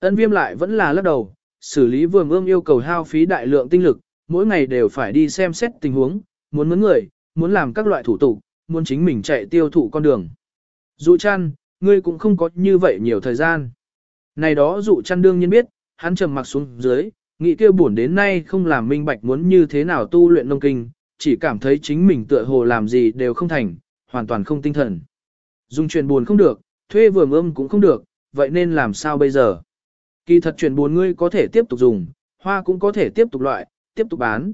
Ân viêm lại vẫn là lắc đầu, xử lý vườn ươm yêu cầu hao phí đại lượng tinh lực, mỗi ngày đều phải đi xem xét tình huống, muốn mướn người, muốn làm các loại thủ tục, muốn chính mình chạy tiêu thụ con đường. Dụ chăn, ngươi cũng không có như vậy nhiều thời gian. Này đó dụ chăn đương nhiên biết, hắn trầm mặc xuống dưới, nghĩ kêu buồn đến nay không làm minh bạch muốn như thế nào tu luyện nông kinh, chỉ cảm thấy chính mình tựa hồ làm gì đều không thành, hoàn toàn không tinh thần. Dùng chuyện buồn không được, thuê vườn ươm cũng không được, vậy nên làm sao bây giờ? Kỳ thật chuyển buồn ngươi có thể tiếp tục dùng, hoa cũng có thể tiếp tục loại, tiếp tục bán.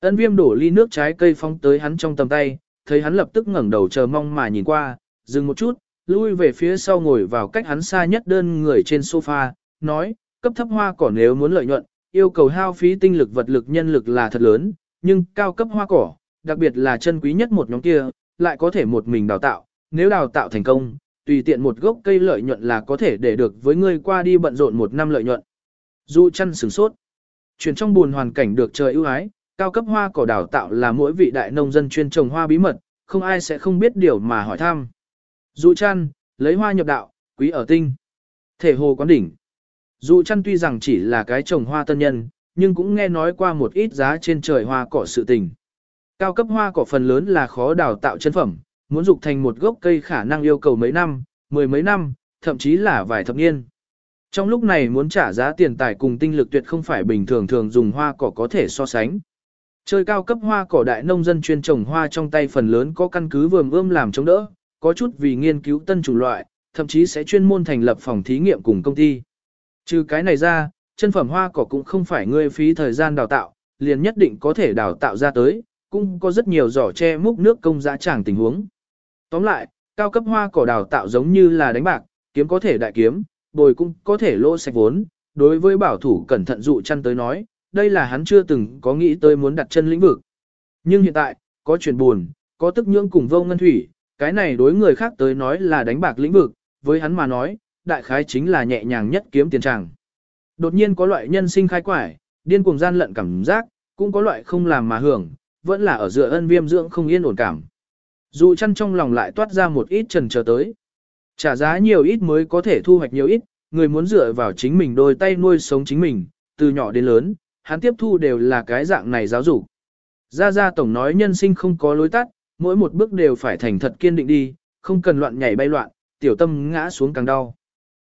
Ân viêm đổ ly nước trái cây phong tới hắn trong tầm tay, thấy hắn lập tức ngẩng đầu chờ mong mà nhìn qua, dừng một chút, lui về phía sau ngồi vào cách hắn xa nhất đơn người trên sofa, nói, cấp thấp hoa cỏ nếu muốn lợi nhuận, yêu cầu hao phí tinh lực vật lực nhân lực là thật lớn, nhưng cao cấp hoa cỏ, đặc biệt là chân quý nhất một nhóm kia, lại có thể một mình đào tạo, nếu đào tạo thành công, tùy tiện một gốc cây lợi nhuận là có thể để được với ngươi qua đi bận rộn một năm lợi nhuận. Du chăn sửng sốt. Chuyển trong buồn hoàn cảnh được trời ưu ái, cao cấp hoa cỏ đào tạo là mỗi vị đại nông dân chuyên trồng hoa bí mật, không ai sẽ không biết điều mà hỏi thăm. Dụ chăn, lấy hoa nhập đạo, quý ở tinh. Thể hồ quán đỉnh. Dụ chăn tuy rằng chỉ là cái trồng hoa tân nhân, nhưng cũng nghe nói qua một ít giá trên trời hoa cỏ sự tình. Cao cấp hoa cỏ phần lớn là khó đào tạo chân phẩm, muốn dục thành một gốc cây khả năng yêu cầu mấy năm, mười mấy năm, thậm chí là vài thập niên. Trong lúc này muốn trả giá tiền tài cùng tinh lực tuyệt không phải bình thường thường dùng hoa cỏ có thể so sánh. Chơi cao cấp hoa cỏ đại nông dân chuyên trồng hoa trong tay phần lớn có căn cứ vườn ươm làm chống đỡ, có chút vì nghiên cứu tân chủng loại, thậm chí sẽ chuyên môn thành lập phòng thí nghiệm cùng công ty. Trừ cái này ra, chân phẩm hoa cỏ cũng không phải ngươi phí thời gian đào tạo, liền nhất định có thể đào tạo ra tới, cũng có rất nhiều giỏ che múc nước công giá chẳng tình huống. Tóm lại, cao cấp hoa cỏ đào tạo giống như là đánh bạc, kiếm có thể đại kiếm, bồi cũng có thể lỗ sạch vốn. Đối với bảo thủ cẩn thận dụ chăn tới nói, đây là hắn chưa từng có nghĩ tới muốn đặt chân lĩnh vực. Nhưng hiện tại, có chuyện buồn, có tức nhưỡng cùng vô ngân thủy, cái này đối người khác tới nói là đánh bạc lĩnh vực, với hắn mà nói, đại khái chính là nhẹ nhàng nhất kiếm tiền tràng. Đột nhiên có loại nhân sinh khai quải, điên cuồng gian lận cảm giác, cũng có loại không làm mà hưởng, vẫn là ở dựa ân viêm dưỡng không yên ổn cảm. Dù chăn trong lòng lại toát ra một ít trần chờ tới. Trả giá nhiều ít mới có thể thu hoạch nhiều ít, người muốn dựa vào chính mình đôi tay nuôi sống chính mình, từ nhỏ đến lớn, hắn tiếp thu đều là cái dạng này giáo dục. Gia Gia Tổng nói nhân sinh không có lối tắt, mỗi một bước đều phải thành thật kiên định đi, không cần loạn nhảy bay loạn, tiểu tâm ngã xuống càng đau.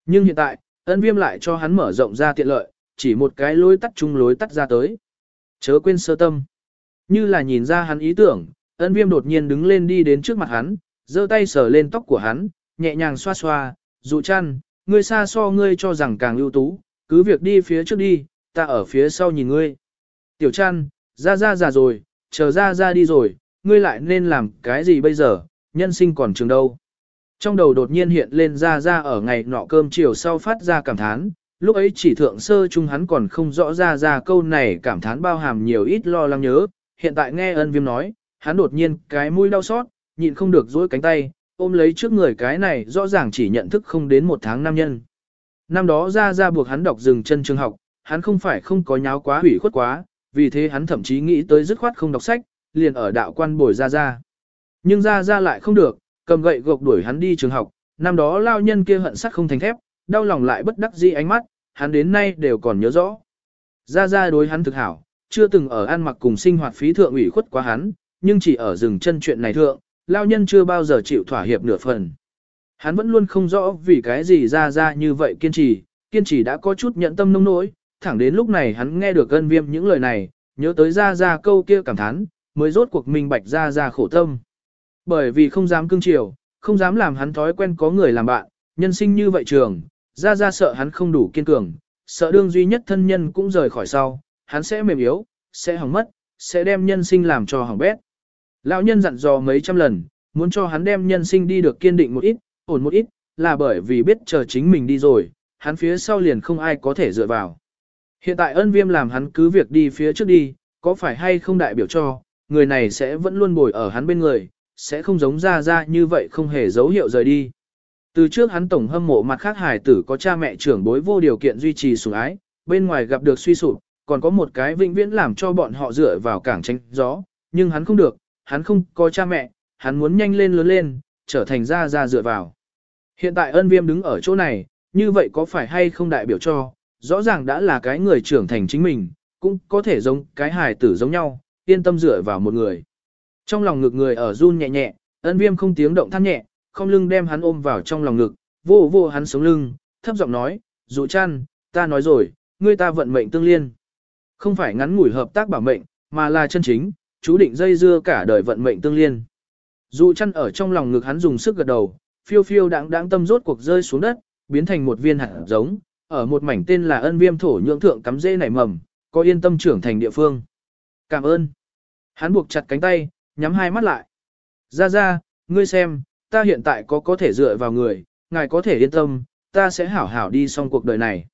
Nhưng hiện tại, ân viêm lại cho hắn mở rộng ra tiện lợi, chỉ một cái lối tắt chung lối tắt ra tới. Chớ quên sơ tâm. Như là nhìn ra hắn ý tưởng, ân viêm đột nhiên đứng lên đi đến trước mặt hắn, giơ tay sờ lên tóc của hắn, nhẹ nhàng xoa xoa, dụ chăn, ngươi xa so ngươi cho rằng càng ưu tú, cứ việc đi phía trước đi, ta ở phía sau nhìn ngươi. Tiểu chăn, ra ra già rồi, chờ ra ra đi rồi, ngươi lại nên làm cái gì bây giờ, nhân sinh còn trường đâu. Trong đầu đột nhiên hiện lên ra ra ở ngày nọ cơm chiều sau phát ra cảm thán, lúc ấy chỉ thượng sơ chung hắn còn không rõ ra ra câu này cảm thán bao hàm nhiều ít lo lắng nhớ, hiện tại nghe ân viêm nói, hắn đột nhiên cái mũi đau xót, nhịn không được dối cánh tay, ôm lấy trước người cái này rõ ràng chỉ nhận thức không đến một tháng nam nhân. Năm đó ra ra buộc hắn đọc dừng chân trường học, hắn không phải không có nháo quá hủy khuất quá, vì thế hắn thậm chí nghĩ tới dứt khoát không đọc sách, liền ở đạo quan bồi ra ra. Nhưng ra ra lại không được, cầm gậy gộc đuổi hắn đi trường học, năm đó lao nhân kia hận sắt không thành thép, đau lòng lại bất đắc dĩ ánh mắt, hắn đến nay đều còn nhớ rõ. Ra ra đối hắn thực hảo, chưa từng ở ăn mặc cùng sinh hoạt phí thượng ủy khuất quá hắn, nhưng chỉ ở rừng chân chuyện này thượng, lao nhân chưa bao giờ chịu thỏa hiệp nửa phần. Hắn vẫn luôn không rõ vì cái gì ra ra như vậy kiên trì, kiên trì đã có chút nhận tâm nông nỗi, thẳng đến lúc này hắn nghe được ân viêm những lời này, nhớ tới ra ra câu kia cảm thán, mới rốt cuộc minh bạch ra ra khổ tâm. Bởi vì không dám cưng chiều, không dám làm hắn thói quen có người làm bạn, nhân sinh như vậy trường, ra ra sợ hắn không đủ kiên cường, sợ đương duy nhất thân nhân cũng rời khỏi sau, hắn sẽ mềm yếu, sẽ hỏng mất, sẽ đem nhân sinh làm cho hỏng bét. Lão nhân dặn dò mấy trăm lần, muốn cho hắn đem nhân sinh đi được kiên định một ít, ổn một ít, là bởi vì biết chờ chính mình đi rồi, hắn phía sau liền không ai có thể dựa vào. Hiện tại ân viêm làm hắn cứ việc đi phía trước đi, có phải hay không đại biểu cho, người này sẽ vẫn luôn bồi ở hắn bên người, sẽ không giống ra ra như vậy không hề dấu hiệu rời đi. Từ trước hắn tổng hâm mộ mặt khác hài tử có cha mẹ trưởng bối vô điều kiện duy trì sủng ái, bên ngoài gặp được suy sụp, còn có một cái vĩnh viễn làm cho bọn họ dựa vào cảng tranh gió, nhưng hắn không được, hắn không có cha mẹ, hắn muốn nhanh lên lớn lên, trở thành ra ra dựa vào. Hiện tại ân viêm đứng ở chỗ này, Như vậy có phải hay không đại biểu cho, rõ ràng đã là cái người trưởng thành chính mình, cũng có thể giống cái hài tử giống nhau, yên tâm dựa vào một người. Trong lòng ngực người ở run nhẹ nhẹ, ân viêm không tiếng động than nhẹ, không lưng đem hắn ôm vào trong lòng ngực, vô vô hắn sống lưng, thấp giọng nói, dụ chăn, ta nói rồi, ngươi ta vận mệnh tương liên. Không phải ngắn ngủi hợp tác bảo mệnh, mà là chân chính, chú định dây dưa cả đời vận mệnh tương liên. dù chăn ở trong lòng ngực hắn dùng sức gật đầu, phiêu phiêu đáng đáng tâm rốt cuộc rơi xuống đất, biến thành một viên hạt giống, ở một mảnh tên là ân viêm thổ nhưỡng thượng cắm dễ nảy mầm, có yên tâm trưởng thành địa phương. Cảm ơn. Hắn buộc chặt cánh tay, nhắm hai mắt lại. Ra ra, ngươi xem, ta hiện tại có có thể dựa vào người, ngài có thể yên tâm, ta sẽ hảo hảo đi xong cuộc đời này.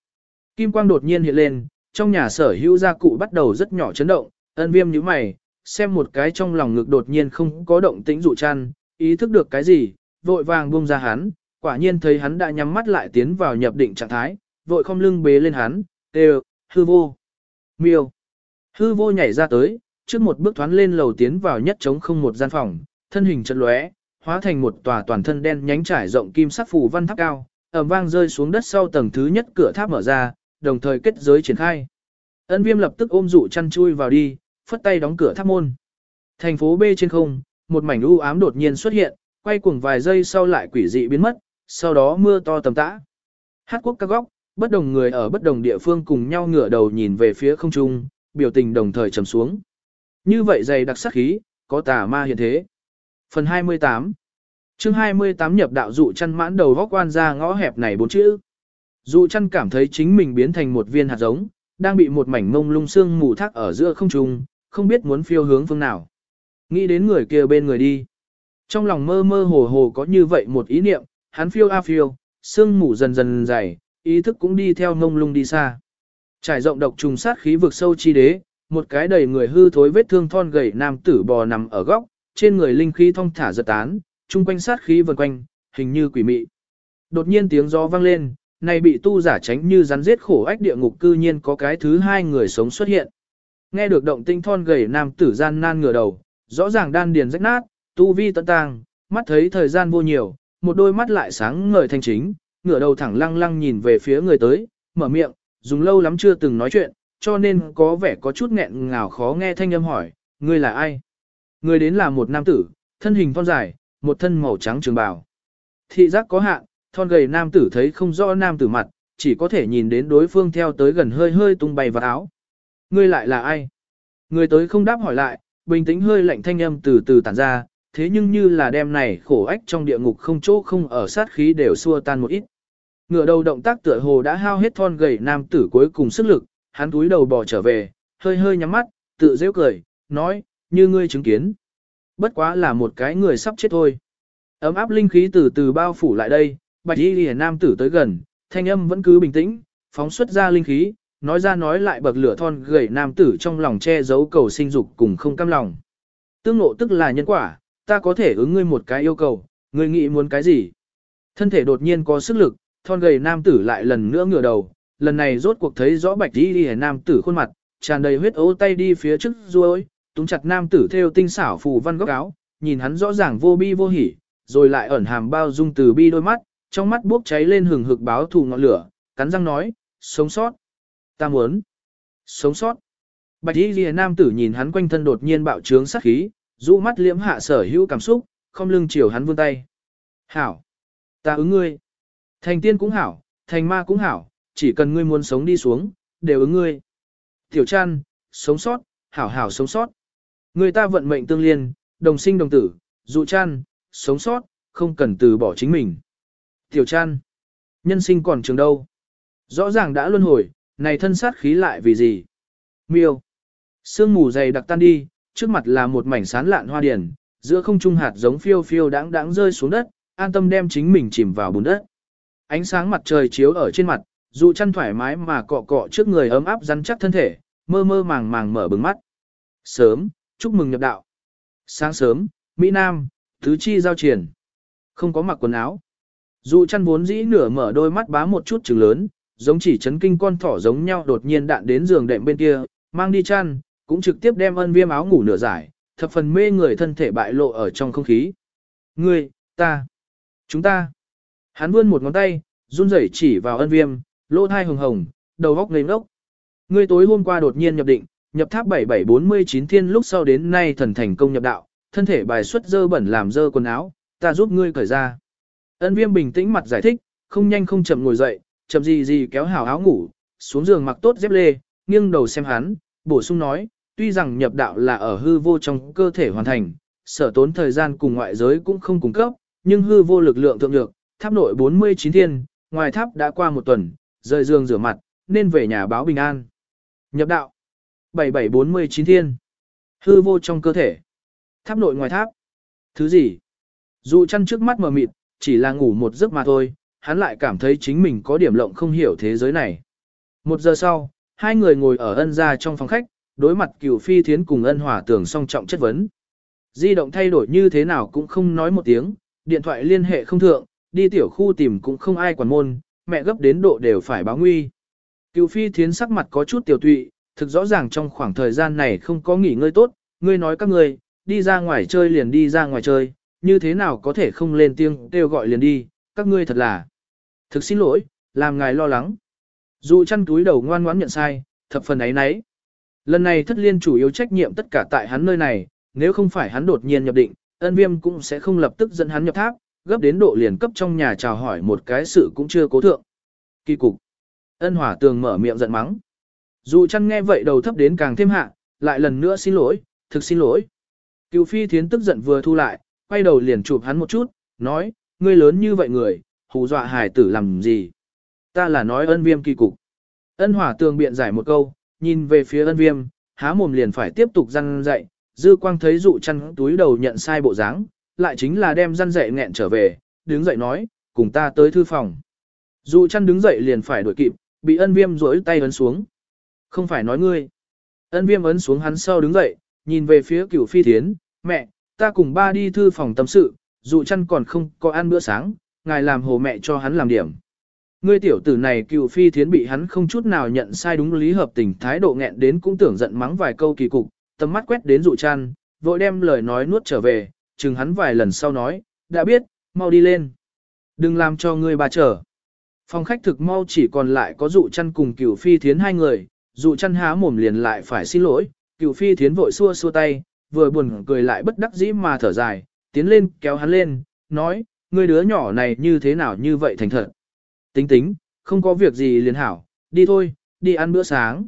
Kim quang đột nhiên hiện lên, trong nhà sở hữu gia cụ bắt đầu rất nhỏ chấn động, ân viêm như mày, xem một cái trong lòng ngực đột nhiên không có động tĩnh dụ chăn, ý thức được cái gì, vội vàng buông ra hắn, quả nhiên thấy hắn đã nhắm mắt lại tiến vào nhập định trạng thái, vội không lưng bế lên hắn, đều, hư vô, miêu. Hư vô nhảy ra tới, trước một bước thoán lên lầu tiến vào nhất trống không một gian phòng, thân hình chật lóe, hóa thành một tòa toàn thân đen nhánh trải rộng kim sắc phủ văn tháp cao, ầm vang rơi xuống đất sau tầng thứ nhất cửa tháp mở ra, đồng thời kết giới triển khai. Ân viêm lập tức ôm dụ chăn chui vào đi, phất tay đóng cửa tháp môn. Thành phố B trên không, một mảnh u ám đột nhiên xuất hiện, quay cuồng vài giây sau lại quỷ dị biến mất, sau đó mưa to tầm tã. Hát quốc các góc, bất đồng người ở bất đồng địa phương cùng nhau ngửa đầu nhìn về phía không trung, biểu tình đồng thời trầm xuống. Như vậy dày đặc sắc khí, có tà ma hiện thế. Phần 28 chương 28 nhập đạo dụ chăn mãn đầu góc quan ra ngõ hẹp này bốn chữ. Dụ chăn cảm thấy chính mình biến thành một viên hạt giống, đang bị một mảnh mông lung xương mù thác ở giữa không trung, không biết muốn phiêu hướng phương nào. Nghĩ đến người kia bên người đi. Trong lòng mơ mơ hồ hồ có như vậy một ý niệm, hắn phiêu a phiêu, xương mù dần dần dày, ý thức cũng đi theo ngông lung đi xa. Trải rộng độc trùng sát khí vực sâu chi đế, một cái đầy người hư thối vết thương thon gầy nam tử bò nằm ở góc, trên người linh khí thong thả giật tán, chung quanh sát khí vần quanh, hình như quỷ mị. Đột nhiên tiếng gió vang lên, này bị tu giả tránh như rắn giết khổ ách địa ngục cư nhiên có cái thứ hai người sống xuất hiện. Nghe được động tinh thon gầy nam tử gian nan ngửa đầu, rõ ràng đan điền rách nát, tu vi tận tàng, mắt thấy thời gian vô nhiều, một đôi mắt lại sáng ngời thanh chính, ngửa đầu thẳng lăng lăng nhìn về phía người tới, mở miệng, dùng lâu lắm chưa từng nói chuyện, cho nên có vẻ có chút nghẹn ngào khó nghe thanh âm hỏi, ngươi là ai? Người đến là một nam tử, thân hình thon dài, một thân màu trắng trường bào. Thị giác có hạn, thon gầy nam tử thấy không rõ nam tử mặt, chỉ có thể nhìn đến đối phương theo tới gần hơi hơi tung bay vào áo. Ngươi lại là ai? Người tới không đáp hỏi lại, bình tĩnh hơi lạnh thanh âm từ từ tản ra, thế nhưng như là đêm này khổ ách trong địa ngục không chỗ không ở sát khí đều xua tan một ít. Ngựa đầu động tác tựa hồ đã hao hết thon gầy nam tử cuối cùng sức lực, hắn túi đầu bò trở về, hơi hơi nhắm mắt, tự dễ cười, nói, như ngươi chứng kiến. Bất quá là một cái người sắp chết thôi. Ấm áp linh khí từ từ bao phủ lại đây, bạch y lìa nam tử tới gần, thanh âm vẫn cứ bình tĩnh, phóng xuất ra linh khí, nói ra nói lại bậc lửa thon gầy nam tử trong lòng che giấu cầu sinh dục cùng không cam lòng. Tương ngộ tức là nhân quả, ta có thể ứng ngươi một cái yêu cầu, ngươi nghĩ muốn cái gì? Thân thể đột nhiên có sức lực, thon gầy nam tử lại lần nữa ngửa đầu, lần này rốt cuộc thấy rõ bạch đi đi nam tử khuôn mặt, tràn đầy huyết ấu tay đi phía trước ruôi, túng chặt nam tử theo tinh xảo phù văn góc áo, nhìn hắn rõ ràng vô bi vô hỉ, rồi lại ẩn hàm bao dung từ bi đôi mắt, trong mắt bốc cháy lên hừng hực báo thù ngọn lửa, cắn răng nói, sống sót. Ta muốn sống sót. Bạch y ghi nam tử nhìn hắn quanh thân đột nhiên bạo trướng sát khí, rũ mắt liễm hạ sở hữu cảm xúc, không lưng chiều hắn vươn tay. Hảo! Ta ứng ngươi. Thành tiên cũng hảo, thành ma cũng hảo, chỉ cần ngươi muốn sống đi xuống, đều ứng ngươi. Tiểu chăn, sống sót, hảo hảo sống sót. Người ta vận mệnh tương liên, đồng sinh đồng tử, dụ chăn, sống sót, không cần từ bỏ chính mình. Tiểu chăn, nhân sinh còn trường đâu. Rõ ràng đã luân hồi, này thân sát khí lại vì gì? Miêu. Sương mù dày đặc tan đi, trước mặt là một mảnh sán lạn hoa điển, giữa không trung hạt giống phiêu phiêu đáng đáng rơi xuống đất, an tâm đem chính mình chìm vào bùn đất. Ánh sáng mặt trời chiếu ở trên mặt, dù chăn thoải mái mà cọ cọ trước người ấm áp rắn chắc thân thể, mơ mơ màng màng mở bừng mắt. Sớm, chúc mừng nhập đạo. Sáng sớm, Mỹ Nam, Thứ Chi giao triển. Không có mặc quần áo. Dù chăn vốn dĩ nửa mở đôi mắt bá một chút trừng lớn, giống chỉ chấn kinh con thỏ giống nhau đột nhiên đạn đến giường đệm bên kia, mang đi chăn, cũng trực tiếp đem ân viêm áo ngủ nửa giải, thập phần mê người thân thể bại lộ ở trong không khí. Ngươi, ta, chúng ta. Hắn vươn một ngón tay, run rẩy chỉ vào ân viêm, lỗ thai hồng hồng, đầu góc ngây ngốc. Ngươi tối hôm qua đột nhiên nhập định, nhập tháp 7749 thiên lúc sau đến nay thần thành công nhập đạo, thân thể bài xuất dơ bẩn làm dơ quần áo, ta giúp ngươi cởi ra. Ân viêm bình tĩnh mặt giải thích, không nhanh không chậm ngồi dậy, chậm gì gì kéo hào áo ngủ, xuống giường mặc tốt dép lê, nghiêng đầu xem hắn, bổ sung nói, tuy rằng nhập đạo là ở hư vô trong cơ thể hoàn thành, sở tốn thời gian cùng ngoại giới cũng không cung cấp, nhưng hư vô lực lượng thượng được, tháp nội 49 thiên, ngoài tháp đã qua một tuần, rời giường rửa mặt, nên về nhà báo bình an. Nhập đạo 7749 thiên, hư vô trong cơ thể, tháp nội ngoài tháp, thứ gì? Dù chăn trước mắt mờ mịt, chỉ là ngủ một giấc mà thôi, hắn lại cảm thấy chính mình có điểm lộng không hiểu thế giới này. Một giờ sau, hai người ngồi ở ân gia trong phòng khách, đối mặt cửu phi thiến cùng ân hòa tưởng song trọng chất vấn. Di động thay đổi như thế nào cũng không nói một tiếng, điện thoại liên hệ không thượng, đi tiểu khu tìm cũng không ai quản môn, mẹ gấp đến độ đều phải báo nguy. Cửu phi thiến sắc mặt có chút tiểu tụy, thực rõ ràng trong khoảng thời gian này không có nghỉ ngơi tốt, ngươi nói các ngươi, đi ra ngoài chơi liền đi ra ngoài chơi, như thế nào có thể không lên tiếng kêu gọi liền đi, các ngươi thật là. Thực xin lỗi, làm ngài lo lắng. Dụ chăn túi đầu ngoan ngoãn nhận sai, thập phần ấy nấy. Lần này thất liên chủ yếu trách nhiệm tất cả tại hắn nơi này, nếu không phải hắn đột nhiên nhập định, ân viêm cũng sẽ không lập tức dẫn hắn nhập tháp, gấp đến độ liền cấp trong nhà chào hỏi một cái sự cũng chưa cố thượng. Kỳ cục. Ân hỏa tường mở miệng giận mắng. Dụ chăn nghe vậy đầu thấp đến càng thêm hạ, lại lần nữa xin lỗi, thực xin lỗi. Cựu phi thiến tức giận vừa thu lại, quay đầu liền chụp hắn một chút, nói, ngươi lớn như vậy người, hù dọa hài tử làm gì. Ta là nói ân viêm kỳ cục. Ân hỏa tường biện giải một câu, nhìn về phía ân viêm, há mồm liền phải tiếp tục răn dạy, dư quang thấy dụ chăn túi đầu nhận sai bộ dáng, lại chính là đem răn dạy nghẹn trở về, đứng dậy nói, cùng ta tới thư phòng. Dụ chăn đứng dậy liền phải đuổi kịp, bị ân viêm rỗi tay ấn xuống. Không phải nói ngươi. Ân viêm ấn xuống hắn sau đứng dậy, nhìn về phía cửu phi thiến, mẹ, ta cùng ba đi thư phòng tâm sự, dụ chăn còn không có ăn bữa sáng, ngài làm hồ mẹ cho hắn làm điểm. Ngươi tiểu tử này cựu phi thiến bị hắn không chút nào nhận sai đúng lý hợp tình thái độ nghẹn đến cũng tưởng giận mắng vài câu kỳ cục, tầm mắt quét đến dụ chăn, vội đem lời nói nuốt trở về, chừng hắn vài lần sau nói, đã biết, mau đi lên. Đừng làm cho ngươi bà chờ. Phòng khách thực mau chỉ còn lại có dụ chăn cùng cựu phi thiến hai người, dụ chăn há mồm liền lại phải xin lỗi, cựu phi thiến vội xua xua tay, vừa buồn cười lại bất đắc dĩ mà thở dài, tiến lên kéo hắn lên, nói, ngươi đứa nhỏ này như thế nào như vậy thành thật. Tính tính, không có việc gì liền hảo, đi thôi, đi ăn bữa sáng.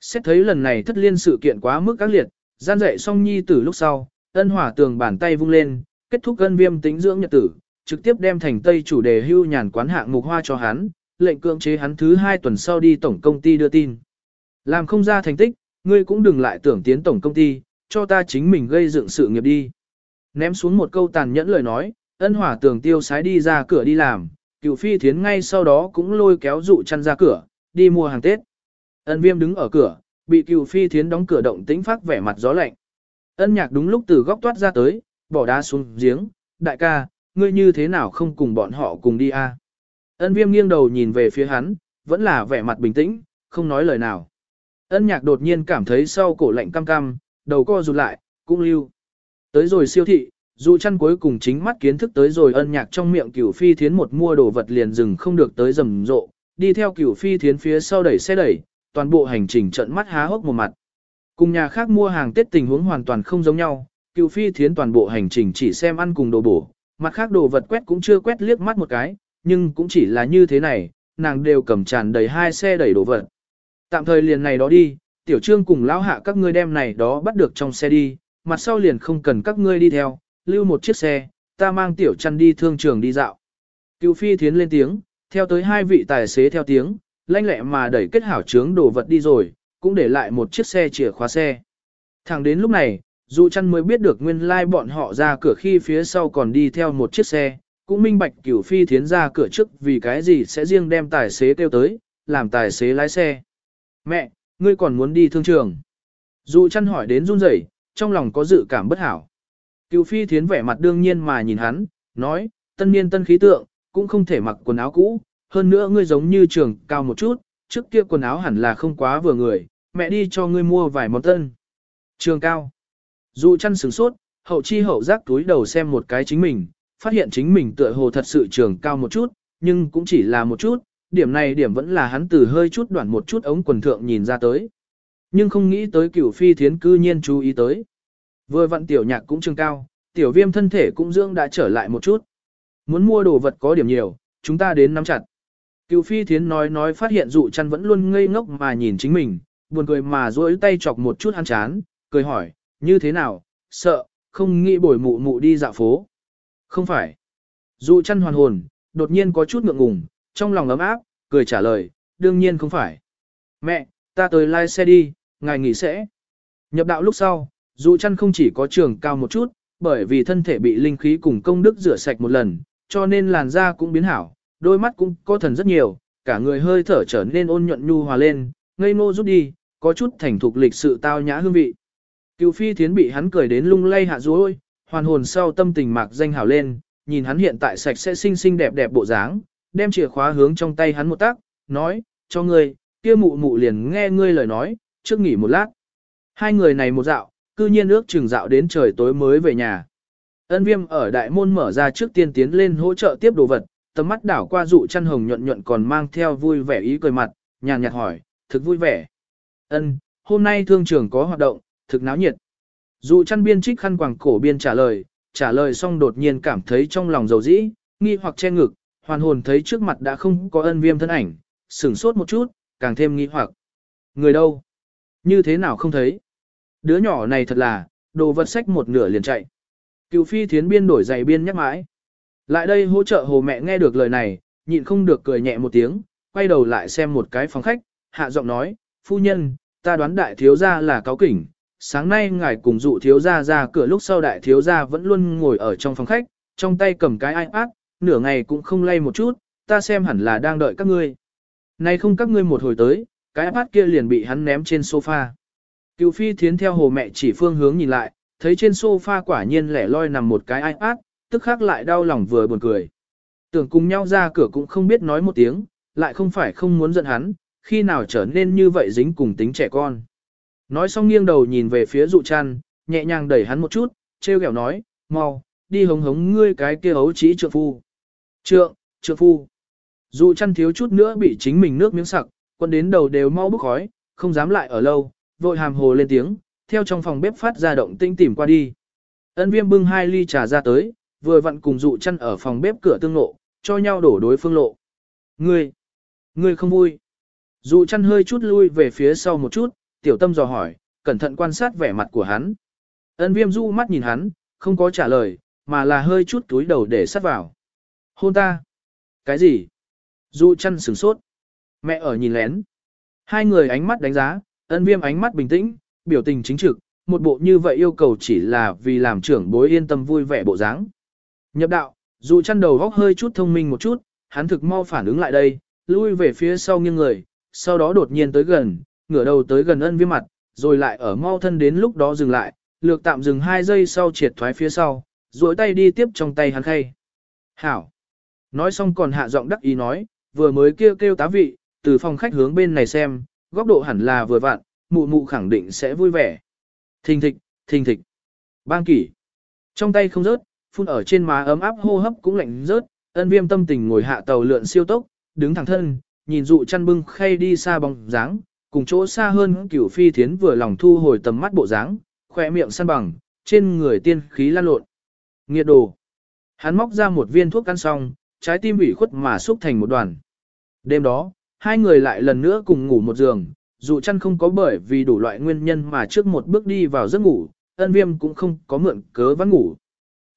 Xét thấy lần này thất liên sự kiện quá mức các liệt, gian dậy Song nhi tử lúc sau, ân hỏa tường bàn tay vung lên, kết thúc ân viêm tính dưỡng nhật tử, trực tiếp đem thành tây chủ đề hưu nhàn quán hạng mục hoa cho hắn, lệnh cưỡng chế hắn thứ hai tuần sau đi tổng công ty đưa tin. Làm không ra thành tích, ngươi cũng đừng lại tưởng tiến tổng công ty, cho ta chính mình gây dựng sự nghiệp đi. Ném xuống một câu tàn nhẫn lời nói, ân hỏa tường tiêu sái đi ra cửa đi làm, cựu phi thiến ngay sau đó cũng lôi kéo dụ chăn ra cửa, đi mua hàng Tết. Ân viêm đứng ở cửa, bị cựu phi thiến đóng cửa động tĩnh phát vẻ mặt gió lạnh. Ân nhạc đúng lúc từ góc toát ra tới, bỏ đá xuống giếng, đại ca, ngươi như thế nào không cùng bọn họ cùng đi a? Ân viêm nghiêng đầu nhìn về phía hắn, vẫn là vẻ mặt bình tĩnh, không nói lời nào. Ân nhạc đột nhiên cảm thấy sau cổ lạnh cam cam, đầu co rụt lại, cũng lưu. Tới rồi siêu thị, dù chăn cuối cùng chính mắt kiến thức tới rồi ân nhạc trong miệng cửu phi thiến một mua đồ vật liền dừng không được tới rầm rộ, đi theo cửu phi thiến phía sau đẩy xe đẩy, toàn bộ hành trình trận mắt há hốc một mặt. Cùng nhà khác mua hàng Tết tình huống hoàn toàn không giống nhau, cửu phi thiến toàn bộ hành trình chỉ xem ăn cùng đồ bổ, mặt khác đồ vật quét cũng chưa quét liếc mắt một cái, nhưng cũng chỉ là như thế này, nàng đều cầm tràn đầy hai xe đẩy đồ vật. Tạm thời liền này đó đi, tiểu trương cùng lão hạ các ngươi đem này đó bắt được trong xe đi, mặt sau liền không cần các ngươi đi theo, lưu một chiếc xe, ta mang tiểu chăn đi thương trường đi dạo. Cựu phi thiến lên tiếng, theo tới hai vị tài xế theo tiếng, lanh lẹ mà đẩy kết hảo trướng đồ vật đi rồi, cũng để lại một chiếc xe chìa khóa xe. Thẳng đến lúc này, dù chăn mới biết được nguyên lai like bọn họ ra cửa khi phía sau còn đi theo một chiếc xe, cũng minh bạch cửu phi thiến ra cửa trước vì cái gì sẽ riêng đem tài xế kêu tới, làm tài xế lái xe. Mẹ, ngươi còn muốn đi thương trường. Dù chăn hỏi đến run rẩy, trong lòng có dự cảm bất hảo. Cựu phi thiến vẻ mặt đương nhiên mà nhìn hắn, nói, tân niên tân khí tượng, cũng không thể mặc quần áo cũ, hơn nữa ngươi giống như trường cao một chút, trước kia quần áo hẳn là không quá vừa người, mẹ đi cho ngươi mua vài món tân. Trường cao. Dù chăn sửng sốt, hậu chi hậu giác túi đầu xem một cái chính mình, phát hiện chính mình tựa hồ thật sự trường cao một chút, nhưng cũng chỉ là một chút, điểm này điểm vẫn là hắn từ hơi chút đoạn một chút ống quần thượng nhìn ra tới. Nhưng không nghĩ tới cửu phi thiến cư nhiên chú ý tới. Vừa vặn tiểu nhạc cũng trương cao, tiểu viêm thân thể cũng dưỡng đã trở lại một chút. Muốn mua đồ vật có điểm nhiều, chúng ta đến nắm chặt. Cựu phi thiến nói nói phát hiện dụ chăn vẫn luôn ngây ngốc mà nhìn chính mình, buồn cười mà duỗi tay chọc một chút ăn chán, cười hỏi, như thế nào, sợ, không nghĩ bổi mụ mụ đi dạo phố. Không phải. Dụ chăn hoàn hồn, đột nhiên có chút ngượng ngùng, trong lòng ấm áp, cười trả lời, đương nhiên không phải. Mẹ, ta tới lai xe đi, ngài nghỉ sẽ. Nhập đạo lúc sau, dù chăn không chỉ có trường cao một chút, bởi vì thân thể bị linh khí cùng công đức rửa sạch một lần, cho nên làn da cũng biến hảo, đôi mắt cũng có thần rất nhiều, cả người hơi thở trở nên ôn nhuận nhu hòa lên, ngây ngô rút đi, có chút thành thục lịch sự tao nhã hương vị. Cựu phi thiến bị hắn cười đến lung lay hạ rối, hoàn hồn sau tâm tình mạc danh hảo lên, nhìn hắn hiện tại sạch sẽ xinh xinh đẹp đẹp bộ dáng, đem chìa khóa hướng trong tay hắn một tác, nói, cho ngươi, kia mụ mụ liền nghe ngươi lời nói, trước nghỉ một lát. Hai người này một dạo, cư nhiên ước chừng dạo đến trời tối mới về nhà. Ân viêm ở đại môn mở ra trước tiên tiến lên hỗ trợ tiếp đồ vật, tầm mắt đảo qua dụ chăn hồng nhuận nhuận còn mang theo vui vẻ ý cười mặt, nhàn nhạt hỏi, thực vui vẻ. Ân, hôm nay thương trường có hoạt động, thực náo nhiệt. Dụ chăn biên trích khăn quàng cổ biên trả lời, trả lời xong đột nhiên cảm thấy trong lòng dầu dĩ, nghi hoặc che ngực, hoàn hồn thấy trước mặt đã không có ân viêm thân ảnh, sửng sốt một chút, càng thêm nghi hoặc. Người đâu? Như thế nào không thấy? Đứa nhỏ này thật là, đồ vật sách một nửa liền chạy. Cựu phi thiến biên đổi giày biên nhắc mãi. Lại đây hỗ trợ hồ mẹ nghe được lời này, nhịn không được cười nhẹ một tiếng, quay đầu lại xem một cái phòng khách, hạ giọng nói, phu nhân, ta đoán đại thiếu gia là cáo kỉnh, sáng nay ngài cùng dụ thiếu gia ra cửa lúc sau đại thiếu gia vẫn luôn ngồi ở trong phòng khách, trong tay cầm cái iPad, nửa ngày cũng không lay một chút, ta xem hẳn là đang đợi các ngươi. Nay không các ngươi một hồi tới, cái iPad kia liền bị hắn ném trên sofa. Cựu phi thiến theo hồ mẹ chỉ phương hướng nhìn lại, thấy trên sofa quả nhiên lẻ loi nằm một cái iPad, tức khắc lại đau lòng vừa buồn cười. Tưởng cùng nhau ra cửa cũng không biết nói một tiếng, lại không phải không muốn giận hắn, khi nào trở nên như vậy dính cùng tính trẻ con. Nói xong nghiêng đầu nhìn về phía dụ chăn, nhẹ nhàng đẩy hắn một chút, treo kẹo nói, mau, đi hống hống ngươi cái kia ấu trí trượng phu. Trượng, trượng phu. Dụ chăn thiếu chút nữa bị chính mình nước miếng sặc, quân đến đầu đều mau bức khói, không dám lại ở lâu, vội hàm hồ lên tiếng, theo trong phòng bếp phát ra động tinh tìm qua đi. Ân viêm bưng hai ly trà ra tới, vừa vặn cùng dụ chăn ở phòng bếp cửa tương lộ, cho nhau đổ đối phương lộ. Ngươi, ngươi không vui. Dụ chăn hơi chút lui về phía sau một chút, tiểu tâm dò hỏi, cẩn thận quan sát vẻ mặt của hắn. Ân viêm du mắt nhìn hắn, không có trả lời, mà là hơi chút túi đầu để sát vào. Hôn ta. Cái gì? Dụ chăn sửng sốt. Mẹ ở nhìn lén. Hai người ánh mắt đánh giá, ân viêm ánh mắt bình tĩnh, biểu tình chính trực, một bộ như vậy yêu cầu chỉ là vì làm trưởng bối yên tâm vui vẻ bộ dáng. Nhập đạo, dù chăn đầu góc hơi chút thông minh một chút, hắn thực mau phản ứng lại đây, lui về phía sau nghiêng người, sau đó đột nhiên tới gần, ngửa đầu tới gần ân viêm mặt, rồi lại ở mau thân đến lúc đó dừng lại, lược tạm dừng hai giây sau triệt thoái phía sau, duỗi tay đi tiếp trong tay hắn khay. Hảo! Nói xong còn hạ giọng đắc ý nói, vừa mới kêu kêu tá vị, từ phòng khách hướng bên này xem, góc độ hẳn là vừa vặn, mụ mụ khẳng định sẽ vui vẻ. Thình thịch, thình thịch. Bang kỷ. Trong tay không rớt, phun ở trên má ấm áp hô hấp cũng lạnh rớt, ân viêm tâm tình ngồi hạ tàu lượn siêu tốc, đứng thẳng thân, nhìn dụ chăn bưng khay đi xa bóng dáng, cùng chỗ xa hơn cửu phi thiến vừa lòng thu hồi tầm mắt bộ dáng, khỏe miệng săn bằng, trên người tiên khí lan lộn. Nghiệt đồ. Hắn móc ra một viên thuốc ăn xong, trái tim ủy khuất mà xúc thành một đoàn. Đêm đó, hai người lại lần nữa cùng ngủ một giường, dù chăn không có bởi vì đủ loại nguyên nhân mà trước một bước đi vào giấc ngủ, ân viêm cũng không có mượn cớ vắng ngủ.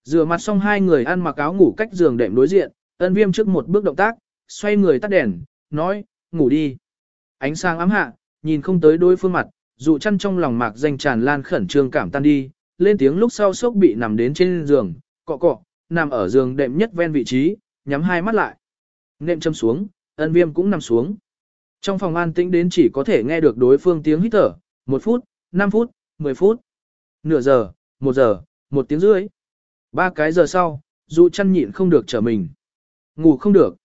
Rửa mặt xong hai người ăn mặc áo ngủ cách giường đệm đối diện, ân viêm trước một bước động tác, xoay người tắt đèn, nói, ngủ đi. Ánh sáng ám hạ, nhìn không tới đôi phương mặt, dù chăn trong lòng mạc danh tràn lan khẩn trương cảm tan đi, lên tiếng lúc sau sốc bị nằm đến trên giường, cọ cọ, nằm ở giường đệm nhất ven vị trí, nhắm hai mắt lại. Nệm châm xuống, ân viêm cũng nằm xuống. Trong phòng an tĩnh đến chỉ có thể nghe được đối phương tiếng hít thở, một phút, 5 phút, 10 phút, nửa giờ, một giờ, một tiếng rưỡi. Ba cái giờ sau, dụ chăn nhịn không được trở mình. Ngủ không được.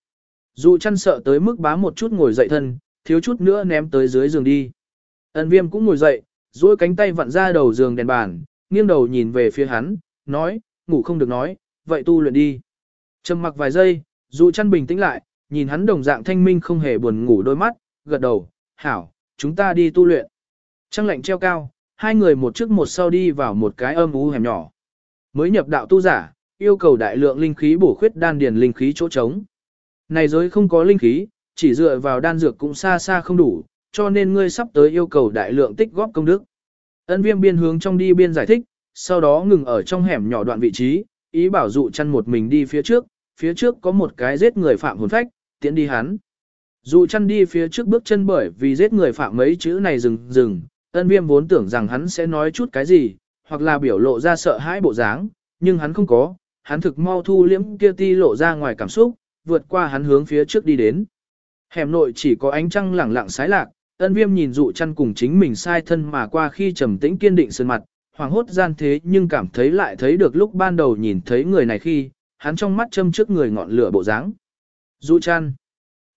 Dụ chăn sợ tới mức bá một chút ngồi dậy thân, thiếu chút nữa ném tới dưới giường đi. Ân viêm cũng ngồi dậy, duỗi cánh tay vặn ra đầu giường đèn bàn, nghiêng đầu nhìn về phía hắn, nói, ngủ không được nói, vậy tu luyện đi. Trầm mặc vài giây, dụ chăn bình tĩnh lại, nhìn hắn đồng dạng thanh minh không hề buồn ngủ đôi mắt, gật đầu, hảo, chúng ta đi tu luyện. Trăng lạnh treo cao, hai người một trước một sau đi vào một cái âm u hẻm nhỏ. Mới nhập đạo tu giả, yêu cầu đại lượng linh khí bổ khuyết đan điền linh khí chỗ trống. Này giới không có linh khí, chỉ dựa vào đan dược cũng xa xa không đủ, cho nên ngươi sắp tới yêu cầu đại lượng tích góp công đức. Ân viêm biên hướng trong đi biên giải thích, sau đó ngừng ở trong hẻm nhỏ đoạn vị trí, ý bảo dụ chăn một mình đi phía trước, phía trước có một cái giết người phạm hồn phách, tiễn đi hắn. Dụ chăn đi phía trước bước chân bởi vì giết người phạm mấy chữ này dừng dừng, ân viêm vốn tưởng rằng hắn sẽ nói chút cái gì, hoặc là biểu lộ ra sợ hãi bộ dáng, nhưng hắn không có, hắn thực mau thu liễm kia ti lộ ra ngoài cảm xúc, vượt qua hắn hướng phía trước đi đến. Hẻm nội chỉ có ánh trăng lẳng lặng sái lạc, ân viêm nhìn dụ chăn cùng chính mình sai thân mà qua khi trầm tĩnh kiên định sơn mặt, hoàng hốt gian thế nhưng cảm thấy lại thấy được lúc ban đầu nhìn thấy người này khi, hắn trong mắt châm trước người ngọn lửa bộ dáng. Dụ chăn.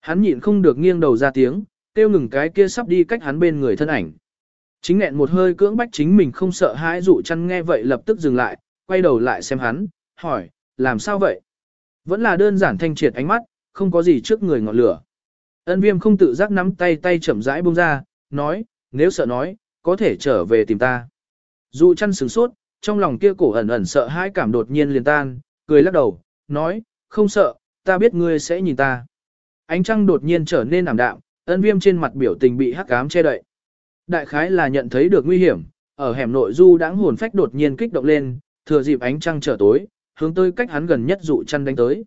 Hắn nhịn không được nghiêng đầu ra tiếng, tiêu ngừng cái kia sắp đi cách hắn bên người thân ảnh. Chính nghẹn một hơi cưỡng bách chính mình không sợ hãi dụ chăn nghe vậy lập tức dừng lại, quay đầu lại xem hắn, hỏi, làm sao vậy? Vẫn là đơn giản thanh triệt ánh mắt, không có gì trước người ngọn lửa. Ân viêm không tự giác nắm tay tay chậm rãi buông ra, nói, nếu sợ nói, có thể trở về tìm ta. Dụ chăn sửng sốt, trong lòng kia cổ ẩn ẩn sợ hãi cảm đột nhiên liền tan, cười lắc đầu, nói, không sợ, ta biết ngươi sẽ nhìn ta. Ánh trăng đột nhiên trở nên ảm đạm, ân viêm trên mặt biểu tình bị hắc ám che đậy. Đại khái là nhận thấy được nguy hiểm, ở hẻm nội du đãng hồn phách đột nhiên kích động lên, thừa dịp ánh trăng trở tối, hướng tới cách hắn gần nhất dụ chăn đánh tới.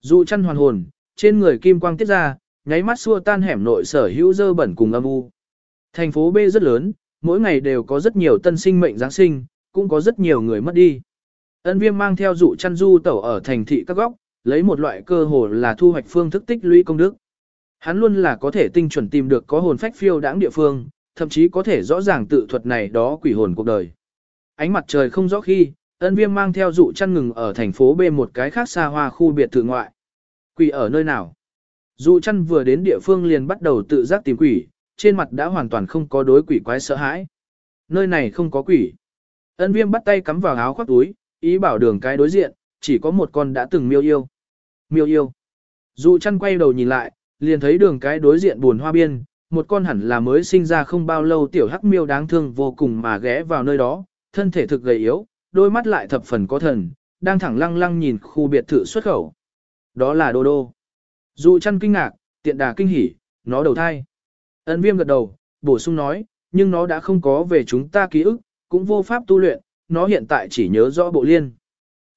Dụ chăn hoàn hồn, trên người kim quang tiết ra, nháy mắt xua tan hẻm nội sở hữu dơ bẩn cùng âm u. Thành phố B rất lớn, mỗi ngày đều có rất nhiều tân sinh mệnh Giáng sinh, cũng có rất nhiều người mất đi. Ân viêm mang theo dụ chăn du tẩu ở thành thị các góc, lấy một loại cơ hồ là thu hoạch phương thức tích lũy công đức. Hắn luôn là có thể tinh chuẩn tìm được có hồn phách phiêu đãng địa phương, thậm chí có thể rõ ràng tự thuật này đó quỷ hồn cuộc đời. Ánh mặt trời không rõ khi, ân viêm mang theo dụ chăn ngừng ở thành phố B một cái khác xa hoa khu biệt thự ngoại. Quỷ ở nơi nào? Dụ chăn vừa đến địa phương liền bắt đầu tự giác tìm quỷ, trên mặt đã hoàn toàn không có đối quỷ quái sợ hãi. Nơi này không có quỷ. Ân viêm bắt tay cắm vào áo khoác túi, ý bảo đường cái đối diện, chỉ có một con đã từng miêu yêu. Miêu yêu. Dụ chăn quay đầu nhìn lại, liền thấy đường cái đối diện buồn hoa biên, một con hẳn là mới sinh ra không bao lâu tiểu hắc miêu đáng thương vô cùng mà ghé vào nơi đó, thân thể thực gầy yếu, đôi mắt lại thập phần có thần, đang thẳng lăng lăng nhìn khu biệt thự xuất khẩu. Đó là Đô Đô. Dụ chăn kinh ngạc, tiện đà kinh hỉ, nó đầu thai. Ấn viêm gật đầu, bổ sung nói, nhưng nó đã không có về chúng ta ký ức, cũng vô pháp tu luyện, nó hiện tại chỉ nhớ rõ bộ liên.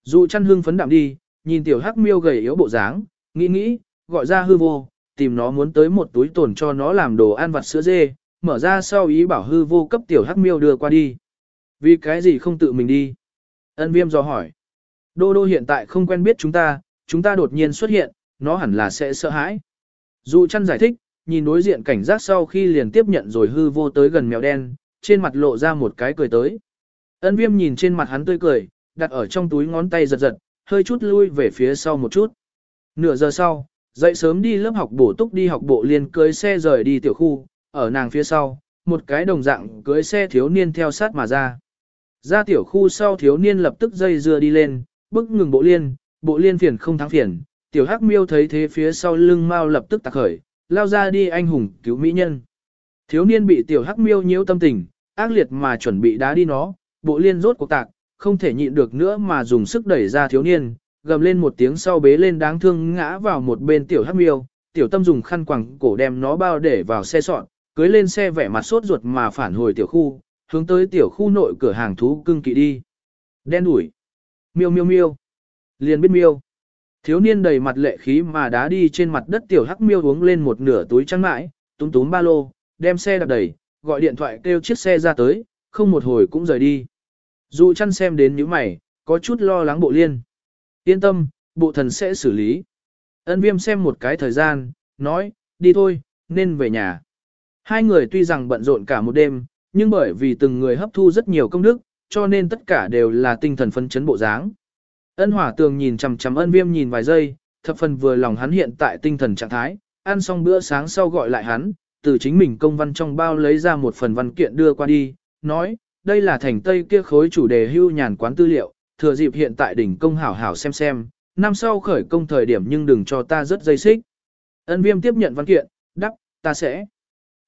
Dụ chăn hương phấn đạm đi, nhìn tiểu hắc miêu gầy yếu bộ dáng, nghĩ nghĩ, gọi ra hư vô, tìm nó muốn tới một túi tổn cho nó làm đồ ăn vặt sữa dê, mở ra sau ý bảo hư vô cấp tiểu hắc miêu đưa qua đi. Vì cái gì không tự mình đi? Ân viêm do hỏi. Đô đô hiện tại không quen biết chúng ta, chúng ta đột nhiên xuất hiện, nó hẳn là sẽ sợ hãi. Dụ chăn giải thích, nhìn đối diện cảnh giác sau khi liền tiếp nhận rồi hư vô tới gần mèo đen, trên mặt lộ ra một cái cười tới. Ân viêm nhìn trên mặt hắn tươi cười, đặt ở trong túi ngón tay giật giật, hơi chút lui về phía sau một chút. Nửa giờ sau, dậy sớm đi lớp học bổ túc đi học bộ liền cưới xe rời đi tiểu khu, ở nàng phía sau, một cái đồng dạng cưới xe thiếu niên theo sát mà ra. Ra tiểu khu sau thiếu niên lập tức dây dưa đi lên, bức ngừng bộ liên, bộ liên phiền không thắng phiền, tiểu hắc miêu thấy thế phía sau lưng mau lập tức tạc khởi, lao ra đi anh hùng cứu mỹ nhân. Thiếu niên bị tiểu hắc miêu nhiễu tâm tình, ác liệt mà chuẩn bị đá đi nó, bộ liên rốt cuộc tạc, không thể nhịn được nữa mà dùng sức đẩy ra thiếu niên, gầm lên một tiếng sau bế lên đáng thương ngã vào một bên tiểu hắc miêu, tiểu tâm dùng khăn quàng cổ đem nó bao để vào xe sọn, cưới lên xe vẻ mặt sốt ruột mà phản hồi tiểu khu, hướng tới tiểu khu nội cửa hàng thú cưng kỵ đi. Đen đuổi. Miêu miêu miêu. Liền biết miêu. Thiếu niên đầy mặt lệ khí mà đá đi trên mặt đất tiểu hắc miêu uống lên một nửa túi trắng mãi, túm túm ba lô, đem xe đạp đẩy, gọi điện thoại kêu chiếc xe ra tới, không một hồi cũng rời đi. Dù chăn xem đến những mày, có chút lo lắng bộ liên. Yên tâm, bộ thần sẽ xử lý. Ân viêm xem một cái thời gian, nói, đi thôi, nên về nhà. Hai người tuy rằng bận rộn cả một đêm, nhưng bởi vì từng người hấp thu rất nhiều công đức, cho nên tất cả đều là tinh thần phấn chấn bộ dáng. Ân hỏa tường nhìn chằm chằm ân viêm nhìn vài giây, thập phần vừa lòng hắn hiện tại tinh thần trạng thái, ăn xong bữa sáng sau gọi lại hắn, từ chính mình công văn trong bao lấy ra một phần văn kiện đưa qua đi, nói, đây là thành tây kia khối chủ đề hưu nhàn quán tư liệu, thừa dịp hiện tại đỉnh công hảo hảo xem xem, năm sau khởi công thời điểm nhưng đừng cho ta rất dây xích. Ân viêm tiếp nhận văn kiện, đắc ta sẽ.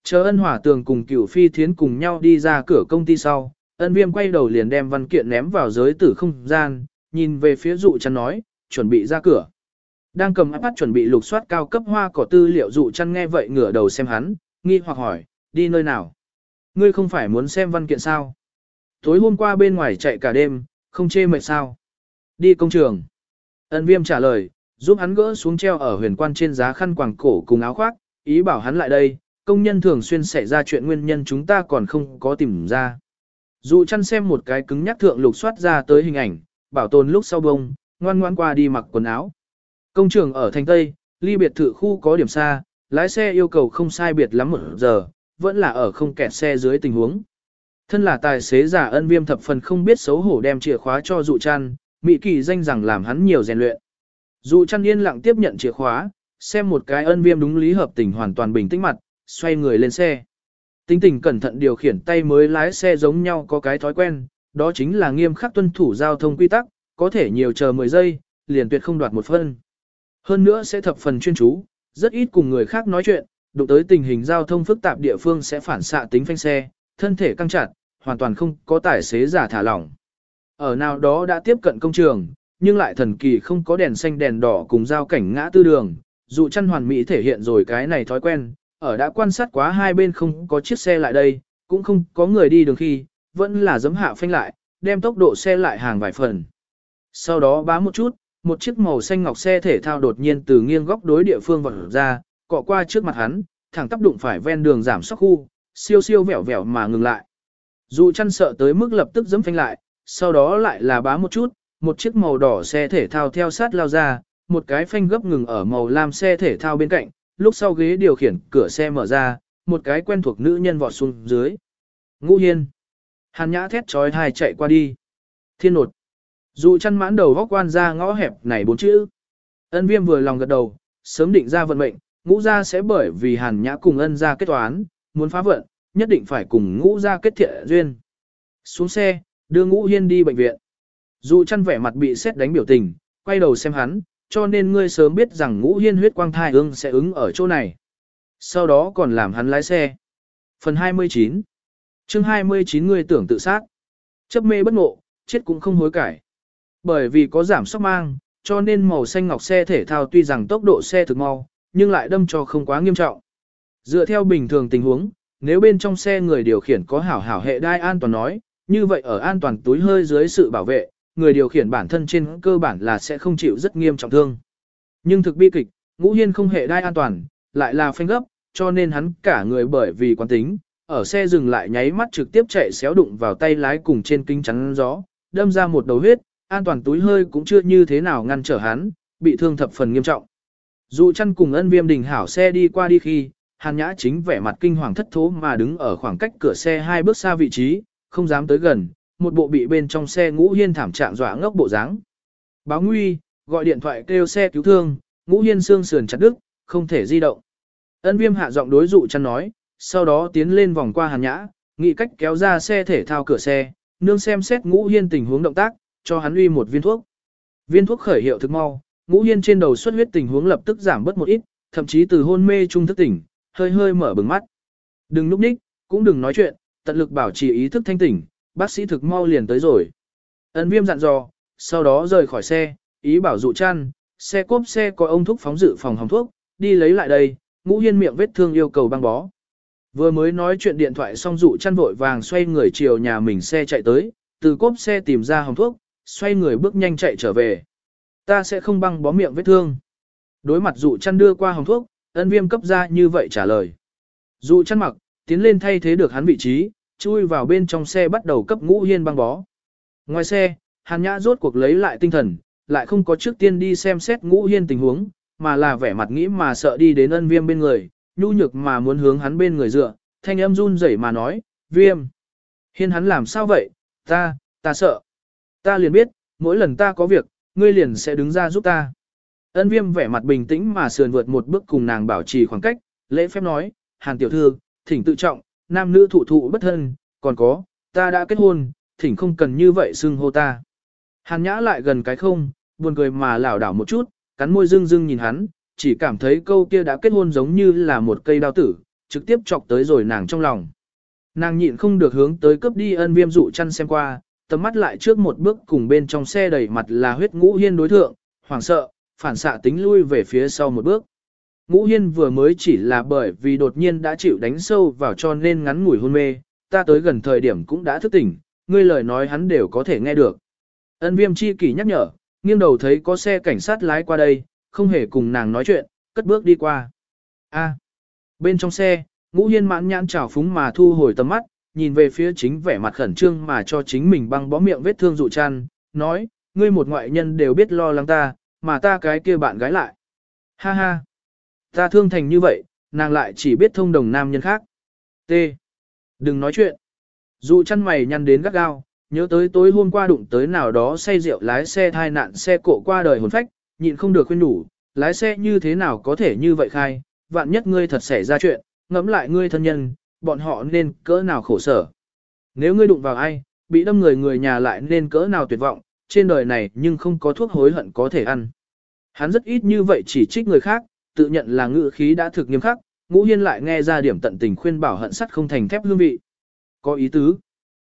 Chờ ân hỏa tường cùng cửu phi thiến cùng nhau đi ra cửa công ty sau, ân viêm quay đầu liền đem văn kiện ném vào giới tử không gian, nhìn về phía dụ chăn nói, chuẩn bị ra cửa. Đang cầm iPad chuẩn bị lục soát cao cấp hoa cỏ tư liệu dụ chăn nghe vậy ngửa đầu xem hắn, nghi hoặc hỏi, đi nơi nào? Ngươi không phải muốn xem văn kiện sao? Tối hôm qua bên ngoài chạy cả đêm, không chê mệt sao? Đi công trường. Ân viêm trả lời, giúp hắn gỡ xuống treo ở huyền quan trên giá khăn quàng cổ cùng áo khoác, ý bảo hắn lại đây, công nhân thường xuyên xảy ra chuyện nguyên nhân chúng ta còn không có tìm ra. Dụ chăn xem một cái cứng nhắc thượng lục soát ra tới hình ảnh, bảo tồn lúc sau bông, ngoan ngoan qua đi mặc quần áo. Công trường ở thành Tây, ly biệt thự khu có điểm xa, lái xe yêu cầu không sai biệt lắm một giờ, vẫn là ở không kẹt xe dưới tình huống. Thân là tài xế giả ân viêm thập phần không biết xấu hổ đem chìa khóa cho dụ chăn, Mỹ kỳ danh rằng làm hắn nhiều rèn luyện. Dụ chăn yên lặng tiếp nhận chìa khóa, xem một cái ân viêm đúng lý hợp tình hoàn toàn bình tĩnh mặt, xoay người lên xe. Tính tình cẩn thận điều khiển tay mới lái xe giống nhau có cái thói quen, đó chính là nghiêm khắc tuân thủ giao thông quy tắc, có thể nhiều chờ 10 giây, liền tuyệt không đoạt một phân. Hơn nữa sẽ thập phần chuyên chú, rất ít cùng người khác nói chuyện, đụng tới tình hình giao thông phức tạp địa phương sẽ phản xạ tính phanh xe, thân thể căng chặt, hoàn toàn không có tài xế giả thả lỏng. Ở nào đó đã tiếp cận công trường, nhưng lại thần kỳ không có đèn xanh đèn đỏ cùng giao cảnh ngã tư đường, dù chăn hoàn mỹ thể hiện rồi cái này thói quen, ở đã quan sát quá hai bên không có chiếc xe lại đây, cũng không có người đi đường khi, vẫn là giấm hạ phanh lại, đem tốc độ xe lại hàng vài phần. Sau đó bám một chút, một chiếc màu xanh ngọc xe thể thao đột nhiên từ nghiêng góc đối địa phương vọt ra, cọ qua trước mặt hắn, thẳng tắp đụng phải ven đường giảm sóc khu, siêu siêu vẹo vẹo mà ngừng lại. Dù chăn sợ tới mức lập tức giẫm phanh lại, sau đó lại là bá một chút, một chiếc màu đỏ xe thể thao theo sát lao ra, một cái phanh gấp ngừng ở màu lam xe thể thao bên cạnh, lúc sau ghế điều khiển cửa xe mở ra, một cái quen thuộc nữ nhân vọt xuống dưới. Ngũ Hiên. Hàn Nhã thét trói thai chạy qua đi. Thiên nột. Dù chăn mãn đầu góc quan ra ngõ hẹp này bốn chữ. Ân viêm vừa lòng gật đầu, sớm định ra vận mệnh, ngũ gia sẽ bởi vì Hàn Nhã cùng ân gia kết toán, muốn phá vận, nhất định phải cùng ngũ gia kết thiện duyên. Xuống xe, đưa ngũ hiên đi bệnh viện. Dù chăn vẻ mặt bị xét đánh biểu tình, quay đầu xem hắn, cho nên ngươi sớm biết rằng ngũ hiên huyết quang thai ương sẽ ứng ở chỗ này. Sau đó còn làm hắn lái xe. Phần 29 chương 29 ngươi tưởng tự sát. Chấp mê bất ngộ, chết cũng không hối cải. Bởi vì có giảm sóc mang, cho nên màu xanh ngọc xe thể thao tuy rằng tốc độ xe thực mau, nhưng lại đâm cho không quá nghiêm trọng. Dựa theo bình thường tình huống, nếu bên trong xe người điều khiển có hảo hảo hệ đai an toàn nói, như vậy ở an toàn túi hơi dưới sự bảo vệ, người điều khiển bản thân trên cơ bản là sẽ không chịu rất nghiêm trọng thương. Nhưng thực bi kịch, ngũ hiên không hệ đai an toàn, lại là phanh gấp, cho nên hắn cả người bởi vì quán tính, ở xe dừng lại nháy mắt trực tiếp chạy xéo đụng vào tay lái cùng trên kính chắn gió, đâm ra một đầu huyết, an toàn túi hơi cũng chưa như thế nào ngăn trở hắn, bị thương thập phần nghiêm trọng. Dù chăn cùng ân viêm đình hảo xe đi qua đi khi, hàn nhã chính vẻ mặt kinh hoàng thất thố mà đứng ở khoảng cách cửa xe hai bước xa vị trí, không dám tới gần, một bộ bị bên trong xe ngũ hiên thảm trạng dọa ngốc bộ dáng. Báo nguy, gọi điện thoại kêu xe cứu thương, ngũ hiên xương sườn chặt đứt, không thể di động. Ân viêm hạ giọng đối dụ chăn nói, sau đó tiến lên vòng qua hàn nhã, nghĩ cách kéo ra xe thể thao cửa xe, nương xem xét ngũ hiên tình huống động tác, cho hắn uy một viên thuốc. Viên thuốc khởi hiệu thực mau, ngũ hiên trên đầu xuất huyết tình huống lập tức giảm bớt một ít, thậm chí từ hôn mê trung thức tỉnh, hơi hơi mở bừng mắt. Đừng núp ních, cũng đừng nói chuyện, tận lực bảo trì ý thức thanh tỉnh, bác sĩ thực mau liền tới rồi. Ân viêm dặn dò, sau đó rời khỏi xe, ý bảo dụ chăn, xe cốp xe có ông thuốc phóng dự phòng hồng thuốc, đi lấy lại đây, ngũ hiên miệng vết thương yêu cầu băng bó. Vừa mới nói chuyện điện thoại xong dụ chăn vội vàng xoay người chiều nhà mình xe chạy tới, từ cốp xe tìm ra hồng thuốc, xoay người bước nhanh chạy trở về. Ta sẽ không băng bó miệng vết thương. Đối mặt dụ chăn đưa qua hồng thuốc, ân viêm cấp ra như vậy trả lời. Dụ chăn mặc, tiến lên thay thế được hắn vị trí, chui vào bên trong xe bắt đầu cấp ngũ hiên băng bó. Ngoài xe, hàn nhã rốt cuộc lấy lại tinh thần, lại không có trước tiên đi xem xét ngũ hiên tình huống, mà là vẻ mặt nghĩ mà sợ đi đến ân viêm bên người, nhu nhược mà muốn hướng hắn bên người dựa, thanh âm run rẩy mà nói, viêm. Hiên hắn làm sao vậy, ta, ta sợ. Ta liền biết, mỗi lần ta có việc, ngươi liền sẽ đứng ra giúp ta. Ân viêm vẻ mặt bình tĩnh mà sườn vượt một bước cùng nàng bảo trì khoảng cách, lễ phép nói, hàn tiểu thư, thỉnh tự trọng, nam nữ thụ thụ bất thân, còn có, ta đã kết hôn, thỉnh không cần như vậy xưng hô ta. Hàn nhã lại gần cái không, buồn cười mà lảo đảo một chút, cắn môi dưng dưng nhìn hắn, chỉ cảm thấy câu kia đã kết hôn giống như là một cây đao tử, trực tiếp chọc tới rồi nàng trong lòng. Nàng nhịn không được hướng tới cướp đi ân viêm dụ chăn xem qua, tầm mắt lại trước một bước cùng bên trong xe đầy mặt là huyết ngũ hiên đối thượng, hoảng sợ, phản xạ tính lui về phía sau một bước. Ngũ hiên vừa mới chỉ là bởi vì đột nhiên đã chịu đánh sâu vào cho nên ngắn ngủi hôn mê, ta tới gần thời điểm cũng đã thức tỉnh, ngươi lời nói hắn đều có thể nghe được. Ân viêm chi kỷ nhắc nhở, nghiêng đầu thấy có xe cảnh sát lái qua đây, không hề cùng nàng nói chuyện, cất bước đi qua. A. bên trong xe, ngũ hiên mãn nhãn trào phúng mà thu hồi tầm mắt, nhìn về phía chính vẻ mặt khẩn trương mà cho chính mình băng bó miệng vết thương dụ chăn, nói, ngươi một ngoại nhân đều biết lo lắng ta, mà ta cái kia bạn gái lại. Ha ha. Ta thương thành như vậy, nàng lại chỉ biết thông đồng nam nhân khác. T. Đừng nói chuyện. Dụ chăn mày nhăn đến gắt gao, nhớ tới tối hôm qua đụng tới nào đó say rượu lái xe thai nạn xe cộ qua đời hồn phách, nhịn không được khuyên đủ, lái xe như thế nào có thể như vậy khai, vạn nhất ngươi thật xảy ra chuyện, ngẫm lại ngươi thân nhân, bọn họ nên cỡ nào khổ sở. Nếu ngươi đụng vào ai, bị đâm người người nhà lại nên cỡ nào tuyệt vọng, trên đời này nhưng không có thuốc hối hận có thể ăn. Hắn rất ít như vậy chỉ trích người khác, tự nhận là ngữ khí đã thực nghiêm khắc, ngũ hiên lại nghe ra điểm tận tình khuyên bảo hận sắt không thành thép hương vị. Có ý tứ.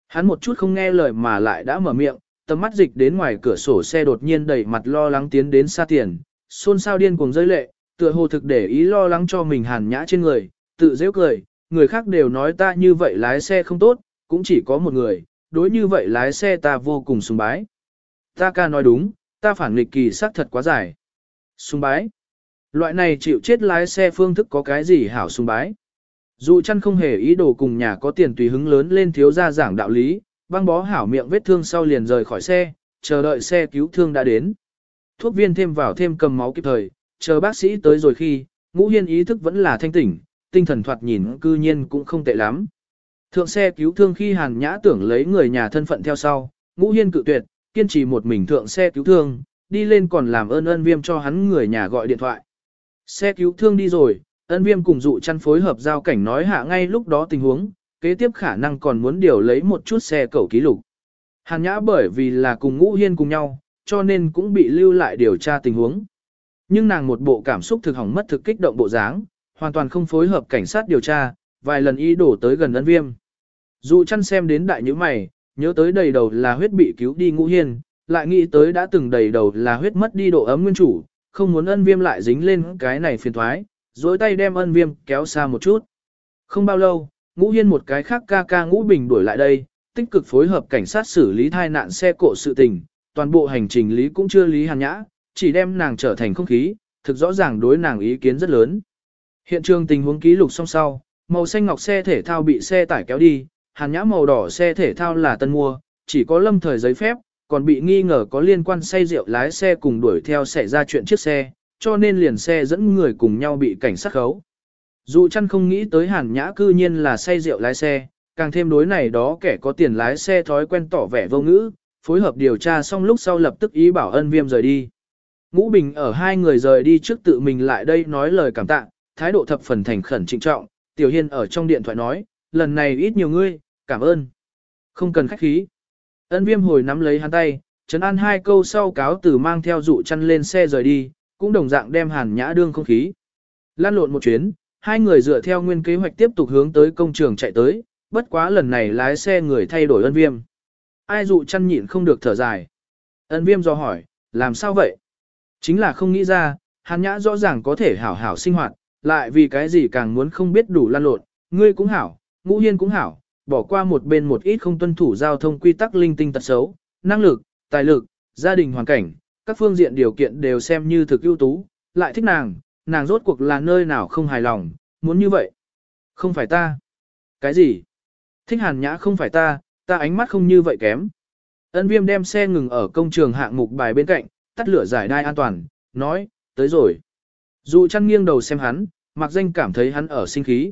Hắn một chút không nghe lời mà lại đã mở miệng, tầm mắt dịch đến ngoài cửa sổ xe đột nhiên đẩy mặt lo lắng tiến đến xa tiền, xôn xao điên cuồng rơi lệ, tựa hồ thực để ý lo lắng cho mình hàn nhã trên người, tự dễ cười, người khác đều nói ta như vậy lái xe không tốt, cũng chỉ có một người, đối như vậy lái xe ta vô cùng sùng bái. Ta ca nói đúng, ta phản nghịch kỳ xác thật quá dài. Sùng bái. Loại này chịu chết lái xe phương thức có cái gì hảo sùng bái. Dù chăn không hề ý đồ cùng nhà có tiền tùy hứng lớn lên thiếu gia giảng đạo lý, băng bó hảo miệng vết thương sau liền rời khỏi xe, chờ đợi xe cứu thương đã đến. Thuốc viên thêm vào thêm cầm máu kịp thời, chờ bác sĩ tới rồi khi, ngũ hiên ý thức vẫn là thanh tỉnh, tinh thần thoạt nhìn cư nhiên cũng không tệ lắm. Thượng xe cứu thương khi hàn nhã tưởng lấy người nhà thân phận theo sau, ngũ hiên cự tuyệt, kiên trì một mình thượng xe cứu thương, đi lên còn làm ơn ân viêm cho hắn người nhà gọi điện thoại. Xe cứu thương đi rồi, ân viêm cùng dụ chăn phối hợp giao cảnh nói hạ ngay lúc đó tình huống, kế tiếp khả năng còn muốn điều lấy một chút xe cầu ký lục. Hàn nhã bởi vì là cùng ngũ hiên cùng nhau, cho nên cũng bị lưu lại điều tra tình huống. Nhưng nàng một bộ cảm xúc thực hỏng mất thực kích động bộ dáng, hoàn toàn không phối hợp cảnh sát điều tra, vài lần ý đổ tới gần ân viêm. Dụ chăn xem đến đại như mày, nhớ tới đầy đầu là huyết bị cứu đi ngũ hiên, lại nghĩ tới đã từng đầy đầu là huyết mất đi độ ấm nguyên chủ, không muốn ân viêm lại dính lên cái này phiền thoái, dối tay đem ân viêm kéo xa một chút. Không bao lâu, ngũ hiên một cái khác ca ca ngũ bình đuổi lại đây, tích cực phối hợp cảnh sát xử lý thai nạn xe cộ sự tình, toàn bộ hành trình lý cũng chưa lý hàn nhã, chỉ đem nàng trở thành không khí, thực rõ ràng đối nàng ý kiến rất lớn. Hiện trường tình huống ký lục xong sau, màu xanh ngọc xe thể thao bị xe tải kéo đi, hàn nhã màu đỏ xe thể thao là tân mua, chỉ có lâm thời giấy phép, còn bị nghi ngờ có liên quan say rượu lái xe cùng đuổi theo xảy ra chuyện chiếc xe, cho nên liền xe dẫn người cùng nhau bị cảnh sát khấu. Dù chăn không nghĩ tới hàn nhã cư nhiên là say rượu lái xe, càng thêm đối này đó kẻ có tiền lái xe thói quen tỏ vẻ vô ngữ, phối hợp điều tra xong lúc sau lập tức ý bảo ân viêm rời đi. Ngũ Bình ở hai người rời đi trước tự mình lại đây nói lời cảm tạ, thái độ thập phần thành khẩn trịnh trọng, Tiểu Hiên ở trong điện thoại nói, lần này ít nhiều ngươi, cảm ơn. Không cần khách khí. Ân viêm hồi nắm lấy hắn tay, trấn an hai câu sau cáo tử mang theo dụ chăn lên xe rời đi, cũng đồng dạng đem hàn nhã đương không khí. Lan lộn một chuyến, hai người dựa theo nguyên kế hoạch tiếp tục hướng tới công trường chạy tới, bất quá lần này lái xe người thay đổi ân viêm. Ai dụ chăn nhịn không được thở dài. Ân viêm do hỏi, làm sao vậy? Chính là không nghĩ ra, hàn nhã rõ ràng có thể hảo hảo sinh hoạt, lại vì cái gì càng muốn không biết đủ lan lộn, ngươi cũng hảo, ngũ hiên cũng hảo, bỏ qua một bên một ít không tuân thủ giao thông quy tắc linh tinh tật xấu, năng lực, tài lực, gia đình hoàn cảnh, các phương diện điều kiện đều xem như thực ưu tú, lại thích nàng, nàng rốt cuộc là nơi nào không hài lòng, muốn như vậy. Không phải ta. Cái gì? Thích hàn nhã không phải ta, ta ánh mắt không như vậy kém. Ân viêm đem xe ngừng ở công trường hạng mục bài bên cạnh, tắt lửa giải đai an toàn, nói, tới rồi. Dù chăn nghiêng đầu xem hắn, mặc danh cảm thấy hắn ở sinh khí.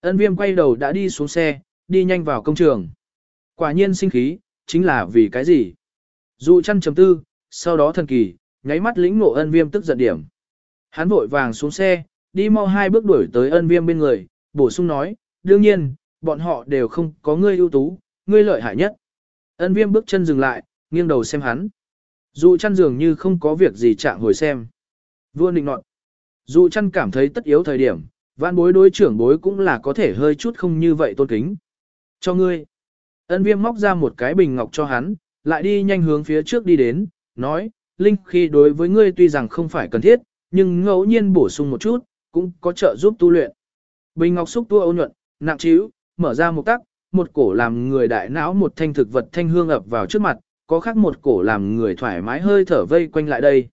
Ân viêm quay đầu đã đi xuống xe, đi nhanh vào công trường. Quả nhiên sinh khí, chính là vì cái gì? Dụ chăn chấm tư, sau đó thần kỳ, nháy mắt lĩnh ngộ ân viêm tức giận điểm. Hắn vội vàng xuống xe, đi mau hai bước đuổi tới ân viêm bên người, bổ sung nói, đương nhiên, bọn họ đều không có ngươi ưu tú, ngươi lợi hại nhất. Ân viêm bước chân dừng lại, nghiêng đầu xem hắn. Dụ chăn dường như không có việc gì chạm hồi xem. Vua nịnh nọt. Dụ chăn cảm thấy tất yếu thời điểm, vạn bối đối trưởng bối cũng là có thể hơi chút không như vậy tôn kính. Cho ngươi. Ân viêm móc ra một cái bình ngọc cho hắn, lại đi nhanh hướng phía trước đi đến, nói, linh khi đối với ngươi tuy rằng không phải cần thiết, nhưng ngẫu nhiên bổ sung một chút, cũng có trợ giúp tu luyện. Bình ngọc xúc tua ôn nhuận, nặng chíu, mở ra một tắc, một cổ làm người đại não một thanh thực vật thanh hương ập vào trước mặt, có khác một cổ làm người thoải mái hơi thở vây quanh lại đây.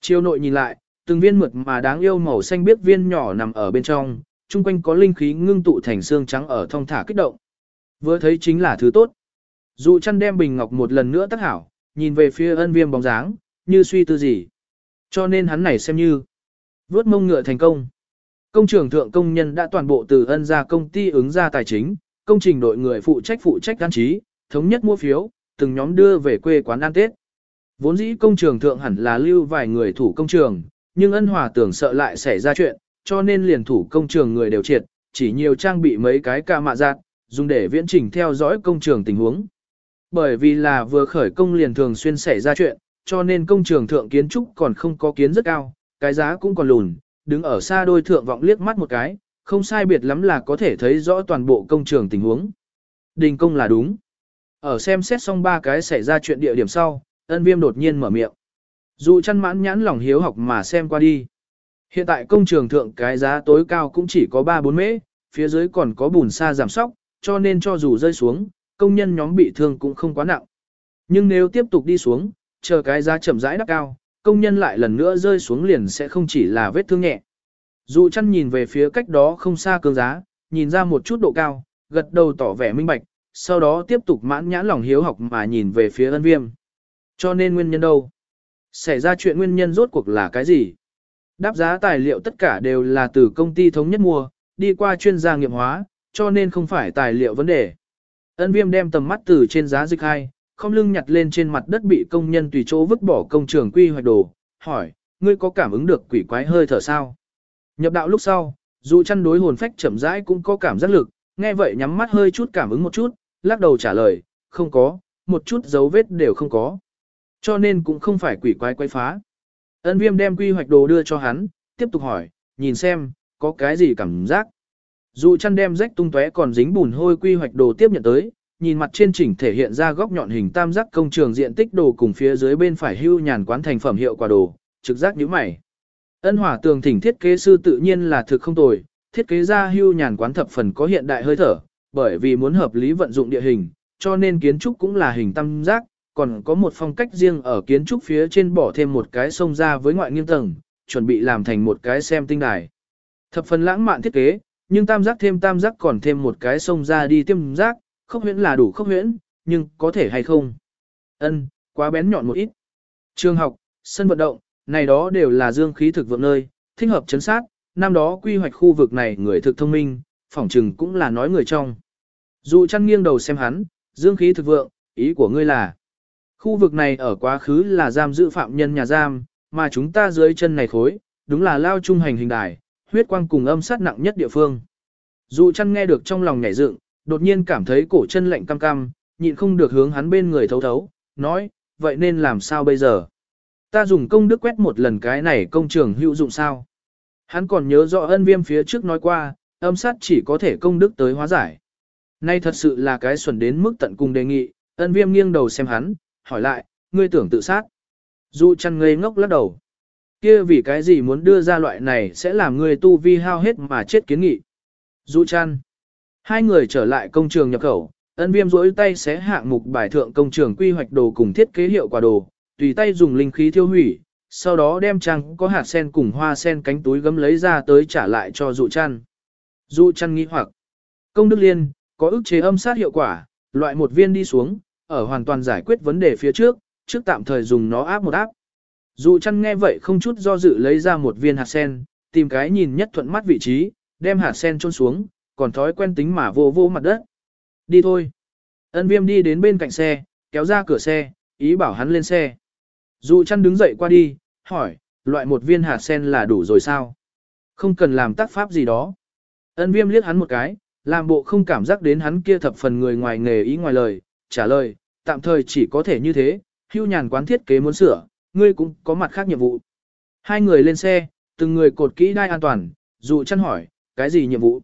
Chiều nội nhìn lại, từng viên mượt mà đáng yêu màu xanh biết viên nhỏ nằm ở bên trong, chung quanh có linh khí ngưng tụ thành xương trắng ở thông thả kích động. Vừa thấy chính là thứ tốt. Dụ chăn đem bình ngọc một lần nữa tác hảo, nhìn về phía ân viêm bóng dáng, như suy tư gì. Cho nên hắn này xem như vớt mông ngựa thành công. Công trường thượng công nhân đã toàn bộ từ ân ra công ty ứng ra tài chính, công trình đội người phụ trách phụ trách đăng trí, thống nhất mua phiếu, từng nhóm đưa về quê quán ăn Tết. Vốn dĩ công trường thượng hẳn là lưu vài người thủ công trường, nhưng ân hòa tưởng sợ lại xảy ra chuyện, cho nên liền thủ công trường người đều triệt, chỉ nhiều trang bị mấy cái ca mạ giạt, dùng để viễn trình theo dõi công trường tình huống. Bởi vì là vừa khởi công liền thường xuyên xảy ra chuyện, cho nên công trường thượng kiến trúc còn không có kiến rất cao, cái giá cũng còn lùn, đứng ở xa đôi thượng vọng liếc mắt một cái, không sai biệt lắm là có thể thấy rõ toàn bộ công trường tình huống. Đình công là đúng. Ở xem xét xong ba cái xảy ra chuyện địa điểm sau, ân viêm đột nhiên mở miệng. Dù chăn mãn nhãn lòng hiếu học mà xem qua đi. Hiện tại công trường thượng cái giá tối cao cũng chỉ có 3-4 mễ, phía dưới còn có bùn xa giảm sóc, cho nên cho dù rơi xuống, công nhân nhóm bị thương cũng không quá nặng. Nhưng nếu tiếp tục đi xuống, chờ cái giá chậm rãi đắp cao, công nhân lại lần nữa rơi xuống liền sẽ không chỉ là vết thương nhẹ. Dù chăn nhìn về phía cách đó không xa cương giá, nhìn ra một chút độ cao, gật đầu tỏ vẻ minh bạch, sau đó tiếp tục mãn nhãn lòng hiếu học mà nhìn về phía ân viêm. Cho nên nguyên nhân đâu? Xảy ra chuyện nguyên nhân rốt cuộc là cái gì? Đáp giá tài liệu tất cả đều là từ công ty thống nhất mua, đi qua chuyên gia nghiệm hóa, cho nên không phải tài liệu vấn đề. Ân viêm đem tầm mắt từ trên giá dịch hai, không lưng nhặt lên trên mặt đất bị công nhân tùy chỗ vứt bỏ công trường quy hoạch đồ, hỏi, ngươi có cảm ứng được quỷ quái hơi thở sao? Nhập đạo lúc sau, dù chăn đối hồn phách chậm rãi cũng có cảm giác lực, nghe vậy nhắm mắt hơi chút cảm ứng một chút, lắc đầu trả lời, không có, một chút dấu vết đều không có. Cho nên cũng không phải quỷ quái quay phá. Ân viêm đem quy hoạch đồ đưa cho hắn, tiếp tục hỏi, nhìn xem, có cái gì cảm giác. Dù chăn đem rách tung tóe còn dính bùn hôi quy hoạch đồ tiếp nhận tới, nhìn mặt trên chỉnh thể hiện ra góc nhọn hình tam giác công trường diện tích đồ cùng phía dưới bên phải hưu nhàn quán thành phẩm hiệu quả đồ, trực giác như mày. Ân hỏa tường thỉnh thiết kế sư tự nhiên là thực không tồi, thiết kế ra hưu nhàn quán thập phần có hiện đại hơi thở, bởi vì muốn hợp lý vận dụng địa hình, cho nên kiến trúc cũng là hình tam giác, còn có một phong cách riêng ở kiến trúc phía trên bỏ thêm một cái sông ra với ngoại nghiêng tầng, chuẩn bị làm thành một cái xem tinh đài. Thập phần lãng mạn thiết kế, nhưng tam giác thêm tam giác còn thêm một cái sông ra đi tiêm giác, khốc huyễn là đủ khốc huyễn, nhưng có thể hay không? Ân, quá bén nhọn một ít. Trường học, sân vận động, này đó đều là dương khí thực vượng nơi, thích hợp chấn sát, năm đó quy hoạch khu vực này người thực thông minh, phỏng trừng cũng là nói người trong. Dù chăn nghiêng đầu xem hắn, dương khí thực vượng, ý của ngươi là, khu vực này ở quá khứ là giam giữ phạm nhân nhà giam, mà chúng ta dưới chân này khối, đúng là lao trung hành hình đài, huyết quang cùng âm sát nặng nhất địa phương. Dụ chăn nghe được trong lòng nhảy dựng, đột nhiên cảm thấy cổ chân lạnh cam cam, nhịn không được hướng hắn bên người thấu thấu, nói, vậy nên làm sao bây giờ? Ta dùng công đức quét một lần cái này công trường hữu dụng sao? Hắn còn nhớ rõ ân viêm phía trước nói qua, âm sát chỉ có thể công đức tới hóa giải. Nay thật sự là cái xuẩn đến mức tận cùng đề nghị, ân viêm nghiêng đầu xem hắn, hỏi lại, ngươi tưởng tự sát. Dụ chăn ngây ngốc lắc đầu. kia vì cái gì muốn đưa ra loại này sẽ làm ngươi tu vi hao hết mà chết kiến nghị. Dụ chăn. Hai người trở lại công trường nhập khẩu, ân viêm rỗi tay xé hạng mục bài thượng công trường quy hoạch đồ cùng thiết kế hiệu quả đồ, tùy tay dùng linh khí thiêu hủy, sau đó đem trang có hạt sen cùng hoa sen cánh túi gấm lấy ra tới trả lại cho dụ chăn. Dụ chăn nghĩ hoặc, công đức liên, có ức chế âm sát hiệu quả, loại một viên đi xuống, ở hoàn toàn giải quyết vấn đề phía trước, trước tạm thời dùng nó áp một áp. Dụ chăn nghe vậy không chút do dự lấy ra một viên hạt sen, tìm cái nhìn nhất thuận mắt vị trí, đem hạt sen trôn xuống, còn thói quen tính mà vô vô mặt đất. Đi thôi. Ân viêm đi đến bên cạnh xe, kéo ra cửa xe, ý bảo hắn lên xe. Dụ chăn đứng dậy qua đi, hỏi, loại một viên hạt sen là đủ rồi sao? Không cần làm tác pháp gì đó. Ân viêm liếc hắn một cái, làm bộ không cảm giác đến hắn kia thập phần người ngoài nghề ý ngoài lời, trả lời, tạm thời chỉ có thể như thế, hưu nhàn quán thiết kế muốn sửa, ngươi cũng có mặt khác nhiệm vụ. Hai người lên xe, từng người cột kỹ đai an toàn, dụ chăn hỏi, cái gì nhiệm vụ?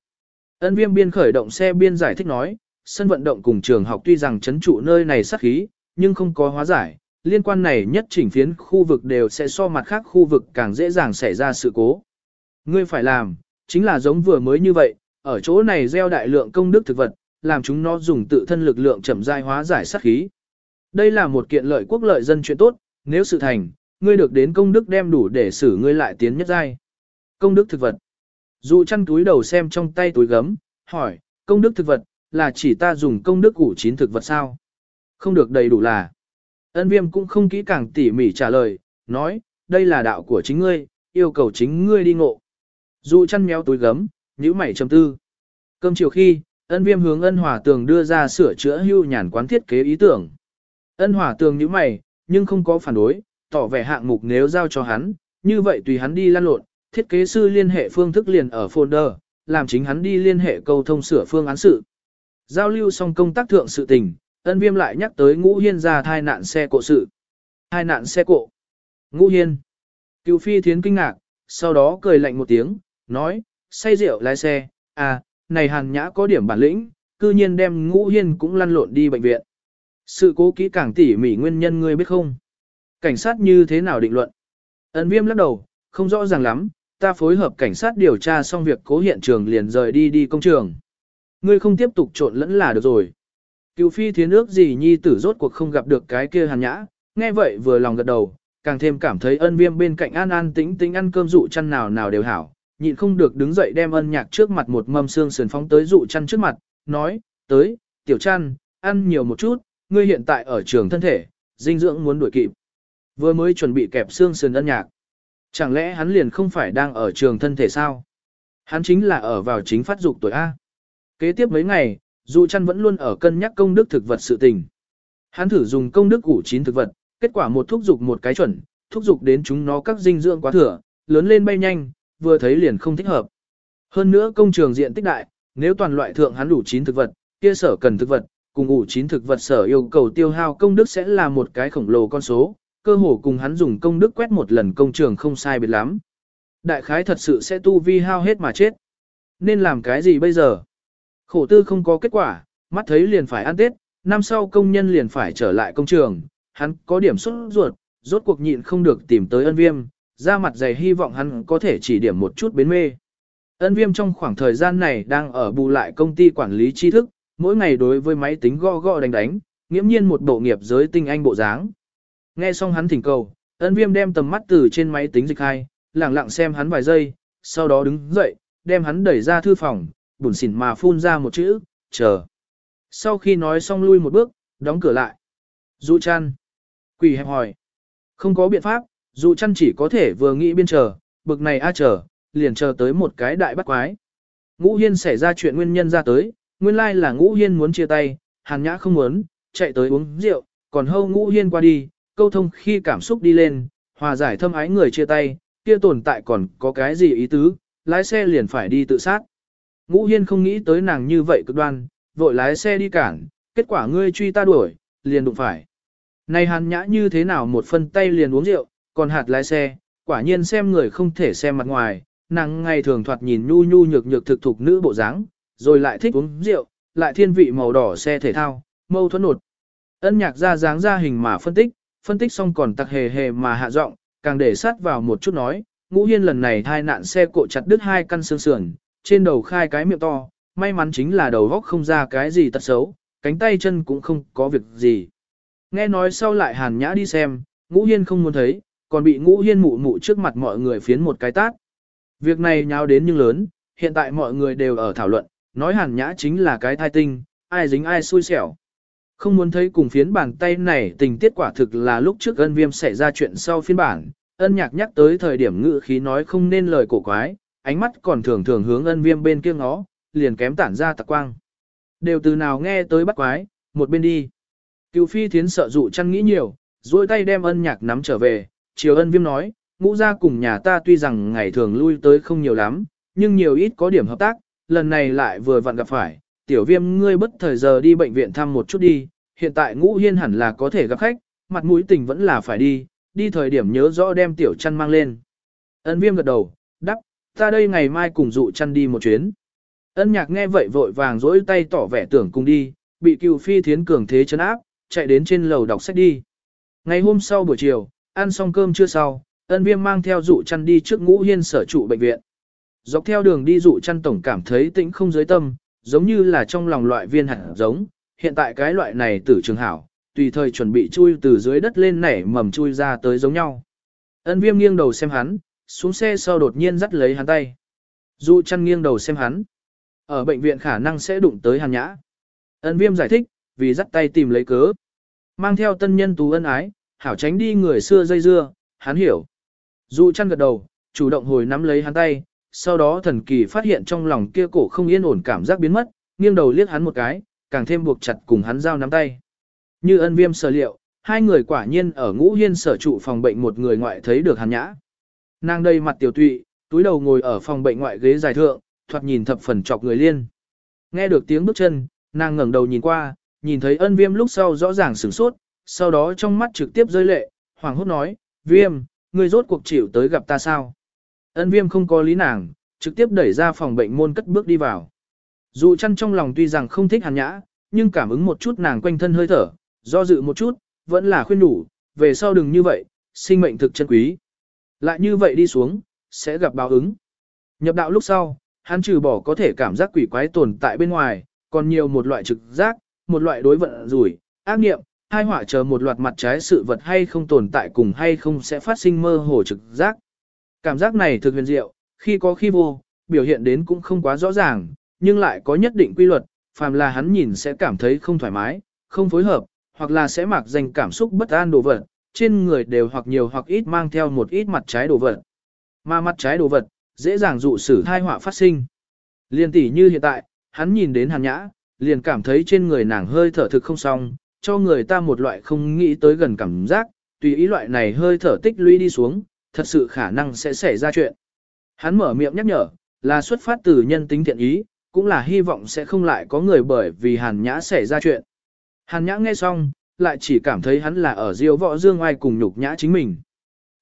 Ân viêm biên khởi động xe biên giải thích nói, sân vận động cùng trường học tuy rằng chấn trụ nơi này sát khí, nhưng không có hóa giải, liên quan này nhất chỉnh phiến khu vực đều sẽ so mặt khác khu vực càng dễ dàng xảy ra sự cố. Ngươi phải làm, chính là giống vừa mới như vậy, ở chỗ này gieo đại lượng công đức thực vật, làm chúng nó dùng tự thân lực lượng chậm rãi hóa giải sát khí. Đây là một kiện lợi quốc lợi dân chuyện tốt, nếu sự thành, ngươi được đến công đức đem đủ để xử ngươi lại tiến nhất giai. Công đức thực vật. Dụ chăn túi đầu xem trong tay túi gấm, hỏi, công đức thực vật, là chỉ ta dùng công đức củ chín thực vật sao? Không được đầy đủ là. Ân viêm cũng không kỹ càng tỉ mỉ trả lời, nói, đây là đạo của chính ngươi, yêu cầu chính ngươi đi ngộ. Dụ chăn méo túi gấm, nhíu mảy trầm tư. Cơm chiều khi, ân viêm hướng ân hòa tường đưa ra sửa chữa hưu nhàn quán thiết kế ý tưởng. Ân hòa tường như mày, nhưng không có phản đối, tỏ vẻ hạng mục nếu giao cho hắn, như vậy tùy hắn đi lan lộn, thiết kế sư liên hệ phương thức liền ở folder, làm chính hắn đi liên hệ câu thông sửa phương án sự. Giao lưu xong công tác thượng sự tình, ân viêm lại nhắc tới ngũ hiên ra thai nạn xe cộ sự. Thai nạn xe cộ. Ngũ hiên. Cựu phi thiến kinh ngạc, sau đó cười lạnh một tiếng, nói, say rượu lái xe, à, này hàn nhã có điểm bản lĩnh, cư nhiên đem ngũ hiên cũng lăn lộn đi bệnh viện. Sự cố kỹ càng tỉ mỉ nguyên nhân ngươi biết không? Cảnh sát như thế nào định luận? Ấn viêm lắc đầu, không rõ ràng lắm, ta phối hợp cảnh sát điều tra xong việc cố hiện trường liền rời đi đi công trường. Ngươi không tiếp tục trộn lẫn là được rồi. Cựu phi thiến ước gì nhi tử rốt cuộc không gặp được cái kia hàn nhã, nghe vậy vừa lòng gật đầu, càng thêm cảm thấy ân viêm bên cạnh an an tĩnh tĩnh ăn cơm dụ chăn nào nào đều hảo, nhịn không được đứng dậy đem ân nhạc trước mặt một mâm xương sườn phóng tới dụ chăn trước mặt, nói, tới, tiểu chăn, ăn nhiều một chút, ngươi hiện tại ở trường thân thể, dinh dưỡng muốn đuổi kịp. Vừa mới chuẩn bị kẹp xương sườn ân nhạc. Chẳng lẽ hắn liền không phải đang ở trường thân thể sao? Hắn chính là ở vào chính phát dục tuổi A. Kế tiếp mấy ngày, dụ chăn vẫn luôn ở cân nhắc công đức thực vật sự tình. Hắn thử dùng công đức củ chín thực vật, kết quả một thúc dục một cái chuẩn, thúc dục đến chúng nó các dinh dưỡng quá thừa, lớn lên bay nhanh, vừa thấy liền không thích hợp. Hơn nữa công trường diện tích đại, nếu toàn loại thượng hắn đủ chín thực vật, kia sở cần thực vật, cùng ủ chín thực vật sở yêu cầu tiêu hao công đức sẽ là một cái khổng lồ con số, cơ hồ cùng hắn dùng công đức quét một lần công trường không sai biệt lắm. Đại khái thật sự sẽ tu vi hao hết mà chết. Nên làm cái gì bây giờ? Khổ tư không có kết quả, mắt thấy liền phải ăn Tết, năm sau công nhân liền phải trở lại công trường, hắn có điểm xuất ruột, rốt cuộc nhịn không được tìm tới ân viêm, ra mặt dày hy vọng hắn có thể chỉ điểm một chút bến mê. Ân viêm trong khoảng thời gian này đang ở bù lại công ty quản lý tri thức, mỗi ngày đối với máy tính gõ gõ đánh đánh, nghiễm nhiên một bộ nghiệp giới tinh anh bộ dáng. Nghe xong hắn thỉnh cầu, ân viêm đem tầm mắt từ trên máy tính dịch hai, lặng lặng xem hắn vài giây, sau đó đứng dậy, đem hắn đẩy ra thư phòng, bùn xỉn mà phun ra một chữ, chờ. Sau khi nói xong lui một bước, đóng cửa lại. Dụ chăn. Quỷ hẹp hỏi. Không có biện pháp, dù chăn chỉ có thể vừa nghĩ biên chờ, bực này a chờ, liền chờ tới một cái đại bắt quái. Ngũ Hiên xảy ra chuyện nguyên nhân ra tới, nguyên lai là Ngũ Hiên muốn chia tay, Hàn Nhã không muốn, chạy tới uống rượu, còn hâu Ngũ Hiên qua đi, câu thông khi cảm xúc đi lên, hòa giải thâm ái người chia tay, kia tồn tại còn có cái gì ý tứ, lái xe liền phải đi tự sát. Ngũ Hiên không nghĩ tới nàng như vậy cực đoan, vội lái xe đi cản, kết quả ngươi truy ta đuổi, liền đụng phải. Này hàn nhã như thế nào một phân tay liền uống rượu, còn hạt lái xe, quả nhiên xem người không thể xem mặt ngoài, nàng ngày thường thoạt nhìn nhu nhu nhược nhược thực thục nữ bộ dáng, rồi lại thích uống rượu, lại thiên vị màu đỏ xe thể thao, mâu thuẫn nột. Ân nhạc ra dáng ra hình mà phân tích, phân tích xong còn tặc hề hề mà hạ giọng, càng để sát vào một chút nói, ngũ hiên lần này thai nạn xe cộ chặt đứt hai căn xương sườn, trên đầu khai cái miệng to, may mắn chính là đầu góc không ra cái gì tật xấu, cánh tay chân cũng không có việc gì. Nghe nói sau lại hàn nhã đi xem, ngũ hiên không muốn thấy, còn bị ngũ hiên mụ mụ trước mặt mọi người phiến một cái tát. Việc này nháo đến nhưng lớn, hiện tại mọi người đều ở thảo luận, nói hàn nhã chính là cái thai tinh, ai dính ai xui xẻo. Không muốn thấy cùng phiến bàn tay này tình tiết quả thực là lúc trước ân viêm xảy ra chuyện sau phiên bản, ân nhạc nhắc tới thời điểm ngự khí nói không nên lời cổ quái, ánh mắt còn thường thường hướng ân viêm bên kia ngó, liền kém tản ra tạc quang. Đều từ nào nghe tới bắt quái, một bên đi. Cựu phi thiến sợ dụ chăn nghĩ nhiều, duỗi tay đem ân nhạc nắm trở về, Triều ân viêm nói, ngũ gia cùng nhà ta tuy rằng ngày thường lui tới không nhiều lắm, nhưng nhiều ít có điểm hợp tác, lần này lại vừa vặn gặp phải, tiểu viêm ngươi bất thời giờ đi bệnh viện thăm một chút đi, hiện tại ngũ hiên hẳn là có thể gặp khách, mặt mũi tình vẫn là phải đi, đi thời điểm nhớ rõ đem tiểu chăn mang lên. Ân viêm gật đầu, Ta đây ngày mai cùng dụ chăn đi một chuyến. Ân nhạc nghe vậy vội vàng dỗi tay tỏ vẻ tưởng cùng đi, bị cựu phi thiến cường thế chấn áp, chạy đến trên lầu đọc sách đi. Ngày hôm sau buổi chiều, ăn xong cơm chưa sau, ân viêm mang theo dụ chăn đi trước ngũ hiên sở trụ bệnh viện. Dọc theo đường đi dụ chăn tổng cảm thấy tĩnh không giới tâm, giống như là trong lòng loại viên hạt giống, hiện tại cái loại này tử trường hảo, tùy thời chuẩn bị chui từ dưới đất lên nảy mầm chui ra tới giống nhau. Ân viêm nghiêng đầu xem hắn, xuống xe sau đột nhiên dắt lấy hắn tay. Dụ chăn nghiêng đầu xem hắn. Ở bệnh viện khả năng sẽ đụng tới hàn nhã. Ân viêm giải thích, vì dắt tay tìm lấy cớ. Mang theo tân nhân tú ân ái, hảo tránh đi người xưa dây dưa, hắn hiểu. Dụ chăn gật đầu, chủ động hồi nắm lấy hắn tay, sau đó thần kỳ phát hiện trong lòng kia cổ không yên ổn cảm giác biến mất, nghiêng đầu liếc hắn một cái, càng thêm buộc chặt cùng hắn giao nắm tay. Như ân viêm sở liệu, hai người quả nhiên ở ngũ hiên sở trụ phòng bệnh một người ngoại thấy được hàn nhã. Nàng đây mặt tiểu tụy, túi đầu ngồi ở phòng bệnh ngoại ghế dài thượng, thoạt nhìn thập phần chọc người liên. Nghe được tiếng bước chân, nàng ngẩng đầu nhìn qua, nhìn thấy ân viêm lúc sau rõ ràng sửng sốt, sau đó trong mắt trực tiếp rơi lệ, hoàng hốt nói, viêm, ngươi rốt cuộc chịu tới gặp ta sao? Ân viêm không có lý nàng, trực tiếp đẩy ra phòng bệnh môn cất bước đi vào. Dù chăn trong lòng tuy rằng không thích hàn nhã, nhưng cảm ứng một chút nàng quanh thân hơi thở, do dự một chút, vẫn là khuyên đủ, về sau đừng như vậy, sinh mệnh thực chân quý. Lại như vậy đi xuống, sẽ gặp báo ứng. Nhập đạo lúc sau, hắn trừ bỏ có thể cảm giác quỷ quái tồn tại bên ngoài, còn nhiều một loại trực giác, một loại đối vận rủi, ác nghiệm, hai họa chờ một loạt mặt trái sự vật hay không tồn tại cùng hay không sẽ phát sinh mơ hồ trực giác. Cảm giác này thực huyền diệu, khi có khi vô, biểu hiện đến cũng không quá rõ ràng, nhưng lại có nhất định quy luật, phàm là hắn nhìn sẽ cảm thấy không thoải mái, không phối hợp, hoặc là sẽ mặc danh cảm xúc bất an đồ vật, trên người đều hoặc nhiều hoặc ít mang theo một ít mặt trái đồ vật. Mà mặt trái đồ vật, dễ dàng dụ sử thai họa phát sinh. Liên tỷ như hiện tại, hắn nhìn đến hàn nhã, liền cảm thấy trên người nàng hơi thở thực không xong, cho người ta một loại không nghĩ tới gần cảm giác, tùy ý loại này hơi thở tích lũy đi xuống, thật sự khả năng sẽ xảy ra chuyện. Hắn mở miệng nhắc nhở, là xuất phát từ nhân tính thiện ý, cũng là hy vọng sẽ không lại có người bởi vì hàn nhã xảy ra chuyện. Hàn nhã nghe xong, lại chỉ cảm thấy hắn là ở diêu võ dương ai cùng nhục nhã chính mình.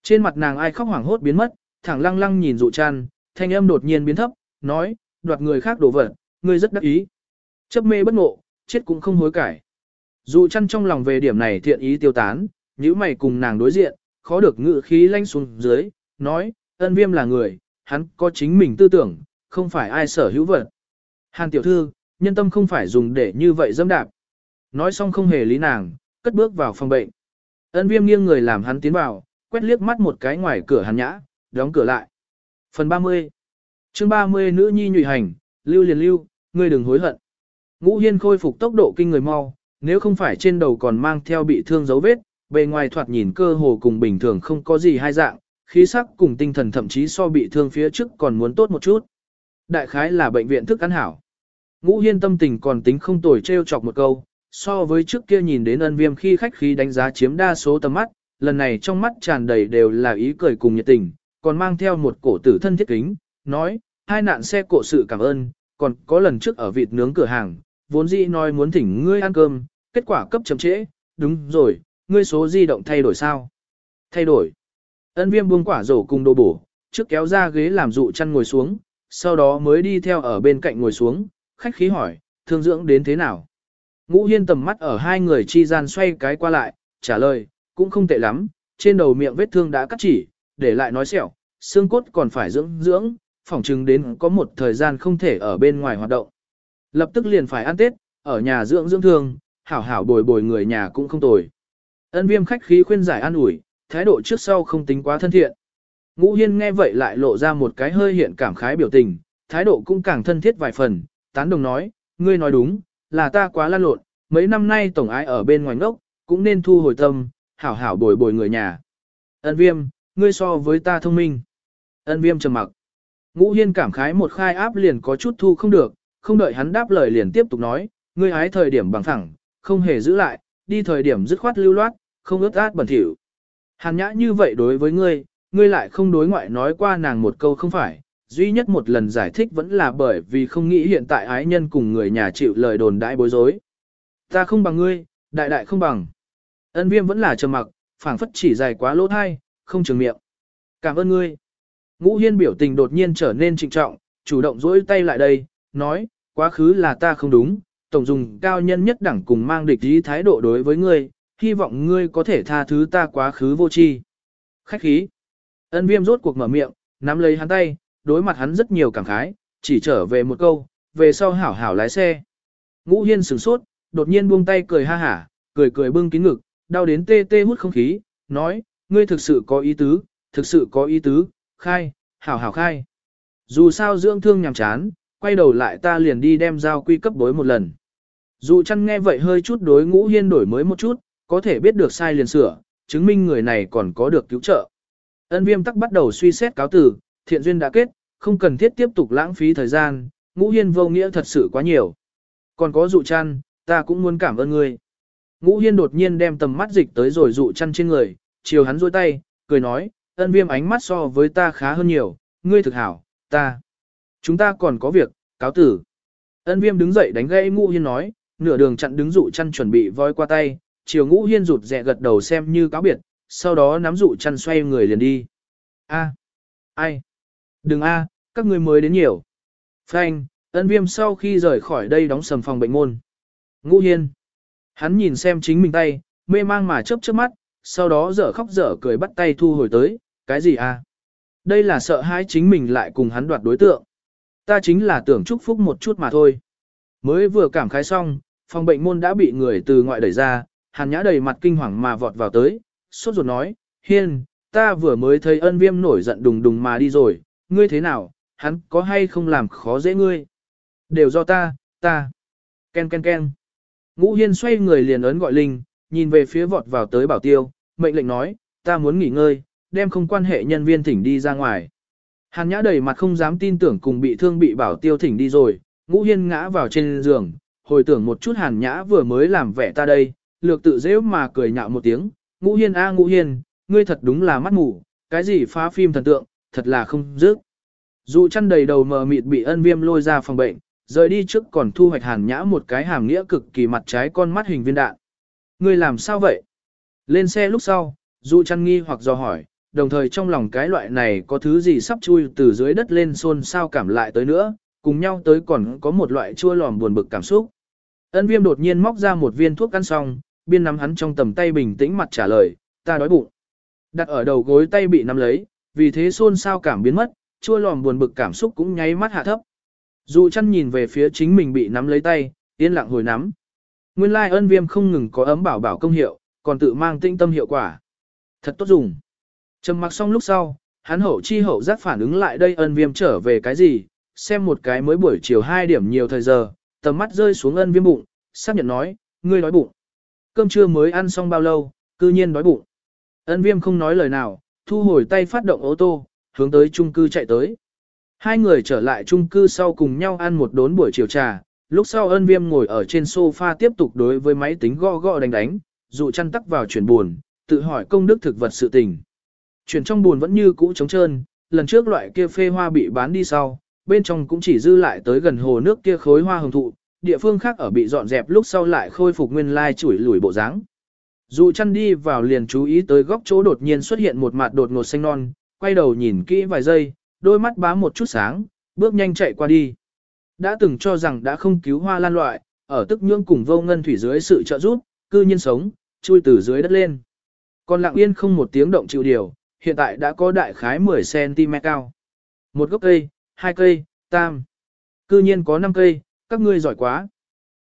Trên mặt nàng ai khóc hoảng hốt biến mất, thẳng lăng lăng nhìn dụ chăn, thanh âm đột nhiên biến thấp, nói, đoạt người khác đổ vật, ngươi rất đắc ý. Chấp mê bất ngộ, chết cũng không hối cải. Dụ chăn trong lòng về điểm này thiện ý tiêu tán, nếu mày cùng nàng đối diện, khó được ngự khí lanh xuống dưới, nói, ân viêm là người, hắn có chính mình tư tưởng, không phải ai sở hữu vật. Hàn tiểu thư, nhân tâm không phải dùng để như vậy dâm đạp. Nói xong không hề lý nàng, cất bước vào phòng bệnh. Ân viêm nghiêng người làm hắn tiến vào, quét liếc mắt một cái ngoài cửa hàn nhã, đóng cửa lại. Phần 30 chương 30 nữ nhi nhụy hành, lưu liền lưu, ngươi đừng hối hận. Ngũ hiên khôi phục tốc độ kinh người mau, nếu không phải trên đầu còn mang theo bị thương dấu vết, bề ngoài thoạt nhìn cơ hồ cùng bình thường không có gì hai dạng, khí sắc cùng tinh thần thậm chí so bị thương phía trước còn muốn tốt một chút. Đại khái là bệnh viện thức ăn hảo. Ngũ hiên tâm tình còn tính không tồi treo chọc một câu, so với trước kia nhìn đến ân viêm khi khách khí đánh giá chiếm đa số tầm mắt, lần này trong mắt tràn đầy đều là ý cười cùng nhiệt tình, còn mang theo một cổ tử thân thiết kính, nói, hai nạn xe cộ sự cảm ơn, còn có lần trước ở vịt nướng cửa hàng, vốn dĩ nói muốn thỉnh ngươi ăn cơm, kết quả cấp chậm trễ, đúng rồi, ngươi số di động thay đổi sao? Thay đổi. Ân viêm buông quả rổ cùng đồ bổ, trước kéo ra ghế làm dụ chăn ngồi xuống, sau đó mới đi theo ở bên cạnh ngồi xuống, khách khí hỏi, thương dưỡng đến thế nào? Ngũ hiên tầm mắt ở hai người chi gian xoay cái qua lại, trả lời, cũng không tệ lắm, trên đầu miệng vết thương đã cắt chỉ, để lại nói sẹo, xương cốt còn phải dưỡng dưỡng, phỏng chừng đến có một thời gian không thể ở bên ngoài hoạt động. Lập tức liền phải ăn Tết, ở nhà dưỡng dưỡng thương, hảo hảo bồi bồi người nhà cũng không tồi. Ân viêm khách khí khuyên giải an ủi, thái độ trước sau không tính quá thân thiện. Ngũ Hiên nghe vậy lại lộ ra một cái hơi hiện cảm khái biểu tình, thái độ cũng càng thân thiết vài phần, tán đồng nói, ngươi nói đúng, là ta quá lan lộn, mấy năm nay tổng ái ở bên ngoài ngốc, cũng nên thu hồi tâm, hảo hảo bồi bồi người nhà. Ân viêm, ngươi so với ta thông minh. Ân viêm trầm mặc. Ngũ Hiên cảm khái một khai áp liền có chút thu không được, không đợi hắn đáp lời liền tiếp tục nói, ngươi hái thời điểm bằng thẳng, không hề giữ lại, đi thời điểm dứt khoát lưu loát, không ướt át bẩn thỉu. Hàn nhã như vậy đối với ngươi, ngươi lại không đối ngoại nói qua nàng một câu không phải, duy nhất một lần giải thích vẫn là bởi vì không nghĩ hiện tại ái nhân cùng người nhà chịu lời đồn đãi bối rối. Ta không bằng ngươi, đại đại không bằng. Ân viêm vẫn là trầm mặc, phảng phất chỉ dài quá lỗ thai, không trường miệng. Cảm ơn ngươi. Ngũ hiên biểu tình đột nhiên trở nên trịnh trọng, chủ động dỗi tay lại đây, nói, quá khứ là ta không đúng, tổng dùng cao nhân nhất đẳng cùng mang địch ý thái độ đối với ngươi, hy vọng ngươi có thể tha thứ ta quá khứ vô tri. Khách khí. Ân viêm rốt cuộc mở miệng, nắm lấy hắn tay, đối mặt hắn rất nhiều cảm khái, chỉ trở về một câu, về sau hảo hảo lái xe. Ngũ hiên sửng sốt, đột nhiên buông tay cười ha hả, cười cười bưng kín ngực, đau đến tê tê hút không khí, nói, ngươi thực sự có ý tứ, thực sự có ý tứ, khai, hảo hảo khai. Dù sao dưỡng thương nhàm chán, quay đầu lại ta liền đi đem giao quy cấp bối một lần. Dù chăn nghe vậy hơi chút đối ngũ hiên đổi mới một chút, có thể biết được sai liền sửa, chứng minh người này còn có được cứu trợ. Ân viêm tắc bắt đầu suy xét cáo tử, thiện duyên đã kết, không cần thiết tiếp tục lãng phí thời gian, ngũ hiên vô nghĩa thật sự quá nhiều. Còn có dụ chăn, ta cũng muốn cảm ơn ngươi. Ngũ hiên đột nhiên đem tầm mắt dịch tới rồi dụ chăn trên người, chiều hắn rôi tay, cười nói, ân viêm ánh mắt so với ta khá hơn nhiều, ngươi thực hảo, ta. Chúng ta còn có việc, cáo tử. Ân viêm đứng dậy đánh gãy ngũ hiên nói, nửa đường chặn đứng dụ chăn chuẩn bị voi qua tay, chiều ngũ hiên rụt rẹ gật đầu xem như cáo biệt, sau đó nắm dụ chăn xoay người liền đi. A. Ai? Đừng a, các ngươi mới đến nhiều. Phanh, ân viêm sau khi rời khỏi đây đóng sầm phòng bệnh môn. Ngũ hiên. Hắn nhìn xem chính mình tay, mê mang mà chớp chớp mắt, sau đó dở khóc dở cười bắt tay thu hồi tới, cái gì a? Đây là sợ hãi chính mình lại cùng hắn đoạt đối tượng. Ta chính là tưởng chúc phúc một chút mà thôi. Mới vừa cảm khái xong, phòng bệnh môn đã bị người từ ngoại đẩy ra, hàn nhã đầy mặt kinh hoàng mà vọt vào tới, sốt ruột nói, hiên, ta vừa mới thấy ân viêm nổi giận đùng đùng mà đi rồi, ngươi thế nào, hắn có hay không làm khó dễ ngươi? Đều do ta, ta. Ken ken ken. Ngũ hiên xoay người liền ấn gọi linh, nhìn về phía vọt vào tới bảo tiêu, mệnh lệnh nói, ta muốn nghỉ ngơi, đem không quan hệ nhân viên thỉnh đi ra ngoài. Hàn nhã đầy mặt không dám tin tưởng cùng bị thương bị bảo tiêu thỉnh đi rồi, ngũ hiên ngã vào trên giường, hồi tưởng một chút hàn nhã vừa mới làm vẻ ta đây, lược tự dễ mà cười nhạo một tiếng, ngũ hiên a ngũ hiên, ngươi thật đúng là mắt mù, cái gì phá phim thần tượng, thật là không dứt. Dù chăn đầy đầu mờ mịt bị ân viêm lôi ra phòng bệnh, rời đi trước còn thu hoạch hàn nhã một cái hàm nghĩa cực kỳ mặt trái con mắt hình viên đạn. Ngươi làm sao vậy? Lên xe lúc sau, dù chăn nghi hoặc dò hỏi, đồng thời trong lòng cái loại này có thứ gì sắp chui từ dưới đất lên xôn sao cảm lại tới nữa, cùng nhau tới còn có một loại chua lòm buồn bực cảm xúc. Ân viêm đột nhiên móc ra một viên thuốc ăn xong, biên nắm hắn trong tầm tay bình tĩnh mặt trả lời, ta đói bụng. Đặt ở đầu gối tay bị nắm lấy, vì thế xôn sao cảm biến mất, chua lòm buồn bực cảm xúc cũng nháy mắt hạ thấp. Dù chăn nhìn về phía chính mình bị nắm lấy tay, yên lặng hồi nắm. Nguyên lai ân viêm không ngừng có ấm bảo bảo công hiệu, còn tự mang tinh tâm hiệu quả. Thật tốt dùng. Trầm mặc xong lúc sau, hắn hậu chi hậu giác phản ứng lại đây ân viêm trở về cái gì, xem một cái mới buổi chiều 2 điểm nhiều thời giờ, tầm mắt rơi xuống ân viêm bụng, xác nhận nói, ngươi đói bụng. Cơm trưa mới ăn xong bao lâu, cư nhiên đói bụng. Ân viêm không nói lời nào, thu hồi tay phát động ô tô, hướng tới chung cư chạy tới. Hai người trở lại chung cư sau cùng nhau ăn một đốn buổi chiều trà, lúc sau ân viêm ngồi ở trên sofa tiếp tục đối với máy tính gõ gõ đánh đánh, dụ chăn tắc vào chuyển buồn, tự hỏi công đức thực vật sự tình. Chuyển trong buồn vẫn như cũ trống trơn, lần trước loại kia phê hoa bị bán đi sau, bên trong cũng chỉ dư lại tới gần hồ nước kia khối hoa hồng thụ, địa phương khác ở bị dọn dẹp lúc sau lại khôi phục nguyên lai chủi lủi bộ dáng. Dù chăn đi vào liền chú ý tới góc chỗ đột nhiên xuất hiện một mặt đột ngột xanh non, quay đầu nhìn kỹ vài giây, đôi mắt bám một chút sáng, bước nhanh chạy qua đi. Đã từng cho rằng đã không cứu hoa lan loại, ở tức nhưỡng cùng vô ngân thủy dưới sự trợ giúp, cư nhiên sống, chui từ dưới đất lên. Còn lặng yên không một tiếng động chịu điều, hiện tại đã có đại khái 10cm cao. Một gốc cây, hai cây, tam. Cư nhiên có 5 cây, các ngươi giỏi quá.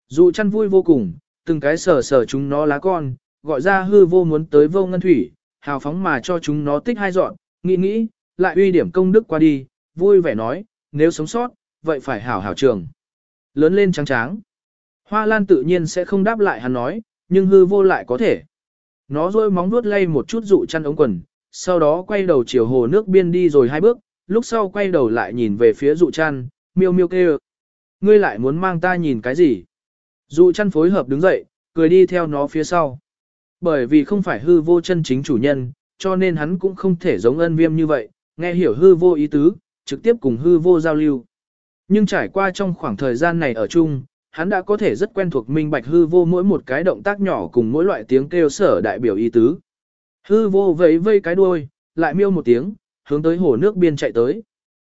Dụ chăn vui vô cùng, từng cái sờ sờ chúng nó lá con, gọi ra hư vô muốn tới vô ngân thủy, hào phóng mà cho chúng nó tích hai dọn, nghĩ nghĩ, lại uy điểm công đức qua đi, vui vẻ nói, nếu sống sót, vậy phải hảo hảo trường. Lớn lên trắng tráng. Hoa lan tự nhiên sẽ không đáp lại hắn nói, nhưng hư vô lại có thể. Nó rôi móng vuốt lay một chút dụ chăn ống quần, sau đó quay đầu chiều hồ nước biên đi rồi hai bước, lúc sau quay đầu lại nhìn về phía dụ chăn, miêu miêu kêu. Ngươi lại muốn mang ta nhìn cái gì? Dụ chăn phối hợp đứng dậy, cười đi theo nó phía sau. Bởi vì không phải hư vô chân chính chủ nhân, cho nên hắn cũng không thể giống ân viêm như vậy, nghe hiểu hư vô ý tứ, trực tiếp cùng hư vô giao lưu. Nhưng trải qua trong khoảng thời gian này ở chung, hắn đã có thể rất quen thuộc minh bạch hư vô mỗi một cái động tác nhỏ cùng mỗi loại tiếng kêu sở đại biểu ý tứ. Hư vô vẫy vây cái đuôi, lại miêu một tiếng, hướng tới hồ nước biên chạy tới.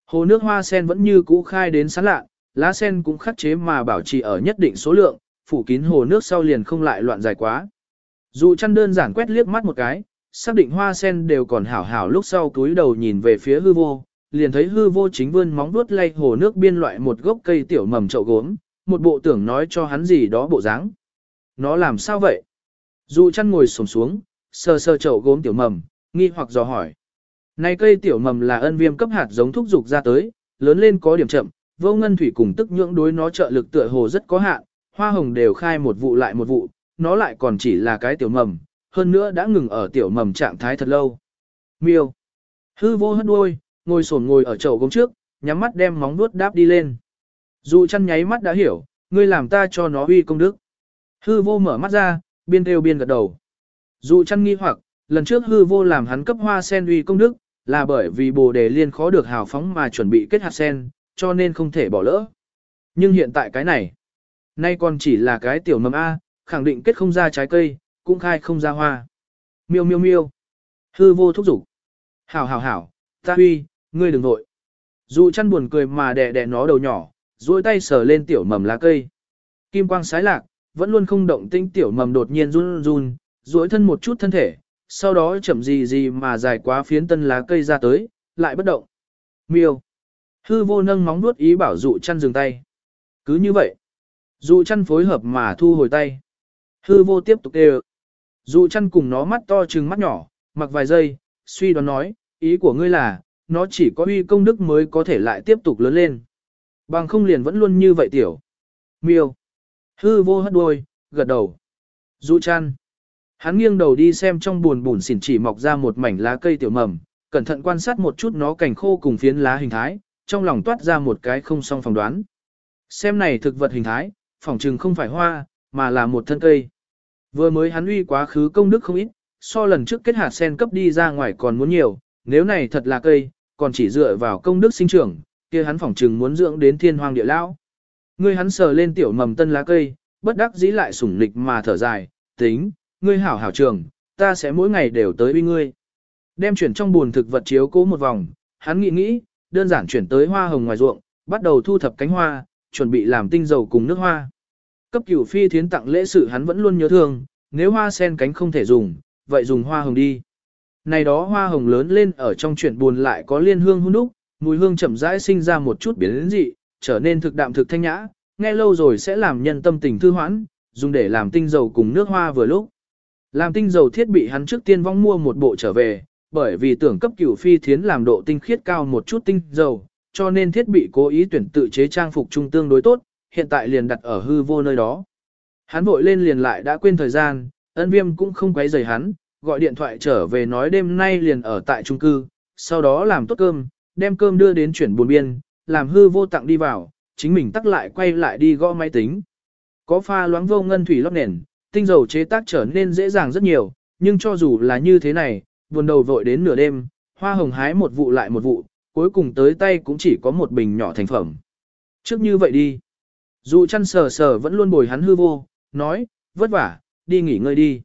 Hồ nước hoa sen vẫn như cũ khai đến sán lạ, lá sen cũng khắc chế mà bảo trì ở nhất định số lượng, phủ kín hồ nước sau liền không lại loạn dài quá. Dù chăn đơn giản quét liếc mắt một cái, xác định hoa sen đều còn hảo hảo lúc sau túi đầu nhìn về phía hư vô, liền thấy hư vô chính vươn móng vuốt lay hồ nước biên loại một gốc cây tiểu mầm chậu gốm, một bộ tưởng nói cho hắn gì đó bộ dáng. Nó làm sao vậy? Dù chăn ngồi sổng xuống, sờ sờ chậu gốm tiểu mầm, nghi hoặc dò hỏi. Này cây tiểu mầm là ân viêm cấp hạt giống thúc dục ra tới, lớn lên có điểm chậm, vô ngân thủy cùng tức nhưỡng đối nó trợ lực tựa hồ rất có hạn, hoa hồng đều khai một vụ lại một vụ, nó lại còn chỉ là cái tiểu mầm, hơn nữa đã ngừng ở tiểu mầm trạng thái thật lâu. Miêu. Hư vô hất đuôi, ngồi sổn ngồi ở chậu gốm trước, nhắm mắt đem móng nuốt đáp đi lên. Dù chăn nháy mắt đã hiểu, ngươi làm ta cho nó uy công đức. Hư vô mở mắt ra, biên đều biên gật đầu. Dù chăn nghi hoặc, lần trước hư vô làm hắn cấp hoa sen uy công đức, là bởi vì bồ đề liên khó được hào phóng mà chuẩn bị kết hạt sen, cho nên không thể bỏ lỡ. Nhưng hiện tại cái này, nay còn chỉ là cái tiểu mầm A, khẳng định kết không ra trái cây, cũng khai không ra hoa. Miêu miêu miêu. Hư vô thúc giục. Hảo hảo hảo, ta huy, ngươi đừng vội. Dù chăn buồn cười mà đè đè nó đầu nhỏ, duỗi tay sờ lên tiểu mầm lá cây. Kim quang sái lạc, vẫn luôn không động tĩnh tiểu mầm đột nhiên run run, duỗi thân một chút thân thể, sau đó chậm gì gì mà dài quá phiến tân lá cây ra tới, lại bất động. Miêu. Hư vô nâng móng nuốt ý bảo dụ chăn dừng tay. Cứ như vậy. Dụ chăn phối hợp mà thu hồi tay. Hư vô tiếp tục đều. Dụ chăn cùng nó mắt to trừng mắt nhỏ, mặc vài giây, suy đoán nói, ý của ngươi là, nó chỉ có uy công đức mới có thể lại tiếp tục lớn lên. Bằng không liền vẫn luôn như vậy tiểu. Miêu. Hư vô hất đuôi, gật đầu. Dụ chăn. Hắn nghiêng đầu đi xem trong buồn bùn xỉn chỉ mọc ra một mảnh lá cây tiểu mầm, cẩn thận quan sát một chút nó cảnh khô cùng phiến lá hình thái, trong lòng toát ra một cái không song phỏng đoán. Xem này thực vật hình thái, phỏng chừng không phải hoa, mà là một thân cây. Vừa mới hắn uy quá khứ công đức không ít, so lần trước kết hạt sen cấp đi ra ngoài còn muốn nhiều, nếu này thật là cây, còn chỉ dựa vào công đức sinh trưởng, kia hắn phỏng chừng muốn dưỡng đến thiên hoàng địa lão. Ngươi hắn sờ lên tiểu mầm tân lá cây, bất đắc dĩ lại sủng lịch mà thở dài, tính, ngươi hảo hảo trường, ta sẽ mỗi ngày đều tới uy ngươi. Đem chuyển trong buồn thực vật chiếu cố một vòng, hắn nghĩ nghĩ, đơn giản chuyển tới hoa hồng ngoài ruộng, bắt đầu thu thập cánh hoa, chuẩn bị làm tinh dầu cùng nước hoa. Cấp cửu phi thiến tặng lễ sự hắn vẫn luôn nhớ thương, nếu hoa sen cánh không thể dùng, vậy dùng hoa hồng đi. Này đó hoa hồng lớn lên ở trong chuyển buồn lại có liên hương hôn đúc, mùi hương chậm rãi sinh ra một chút biến dị, trở nên thực đạm thực thanh nhã, nghe lâu rồi sẽ làm nhân tâm tình thư hoãn, dùng để làm tinh dầu cùng nước hoa vừa lúc. Làm tinh dầu thiết bị hắn trước tiên vong mua một bộ trở về, bởi vì tưởng cấp cửu phi thiến làm độ tinh khiết cao một chút tinh dầu, cho nên thiết bị cố ý tuyển tự chế trang phục trung tương đối tốt, hiện tại liền đặt ở hư vô nơi đó. Hắn vội lên liền lại đã quên thời gian, ân viêm cũng không quấy rầy hắn, gọi điện thoại trở về nói đêm nay liền ở tại trung cư, sau đó làm tốt cơm, đem cơm đưa đến chuyển buồn biên, làm hư vô tặng đi vào, chính mình tắt lại quay lại đi gõ máy tính. Có pha loáng vô ngân thủy lót nền, tinh dầu chế tác trở nên dễ dàng rất nhiều, nhưng cho dù là như thế này, buồn đầu vội đến nửa đêm, hoa hồng hái một vụ lại một vụ, cuối cùng tới tay cũng chỉ có một bình nhỏ thành phẩm. Trước như vậy đi. Dù chăn sờ sờ vẫn luôn bồi hắn hư vô, nói, vất vả, đi nghỉ ngơi đi.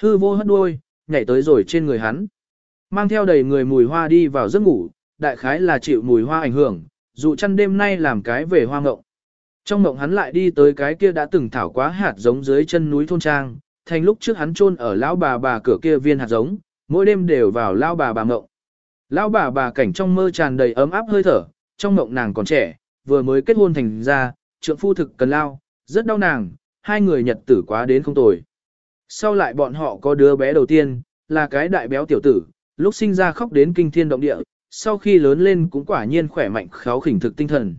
Hư vô hất đuôi, nhảy tới rồi trên người hắn. Mang theo đầy người mùi hoa đi vào giấc ngủ, đại khái là chịu mùi hoa ảnh hưởng, dù chăn đêm nay làm cái về hoa ngộng. Trong mộng hắn lại đi tới cái kia đã từng thảo quá hạt giống dưới chân núi thôn trang, thành lúc trước hắn chôn ở lão bà bà cửa kia viên hạt giống, mỗi đêm đều vào lão bà bà mộng. Lão bà bà cảnh trong mơ tràn đầy ấm áp hơi thở, trong mộng nàng còn trẻ, vừa mới kết hôn thành ra, trượng phu thực cần lao, rất đau nàng, hai người nhật tử quá đến không tồi. Sau lại bọn họ có đứa bé đầu tiên, là cái đại béo tiểu tử, lúc sinh ra khóc đến kinh thiên động địa, sau khi lớn lên cũng quả nhiên khỏe mạnh kháo khỉnh thực tinh thần.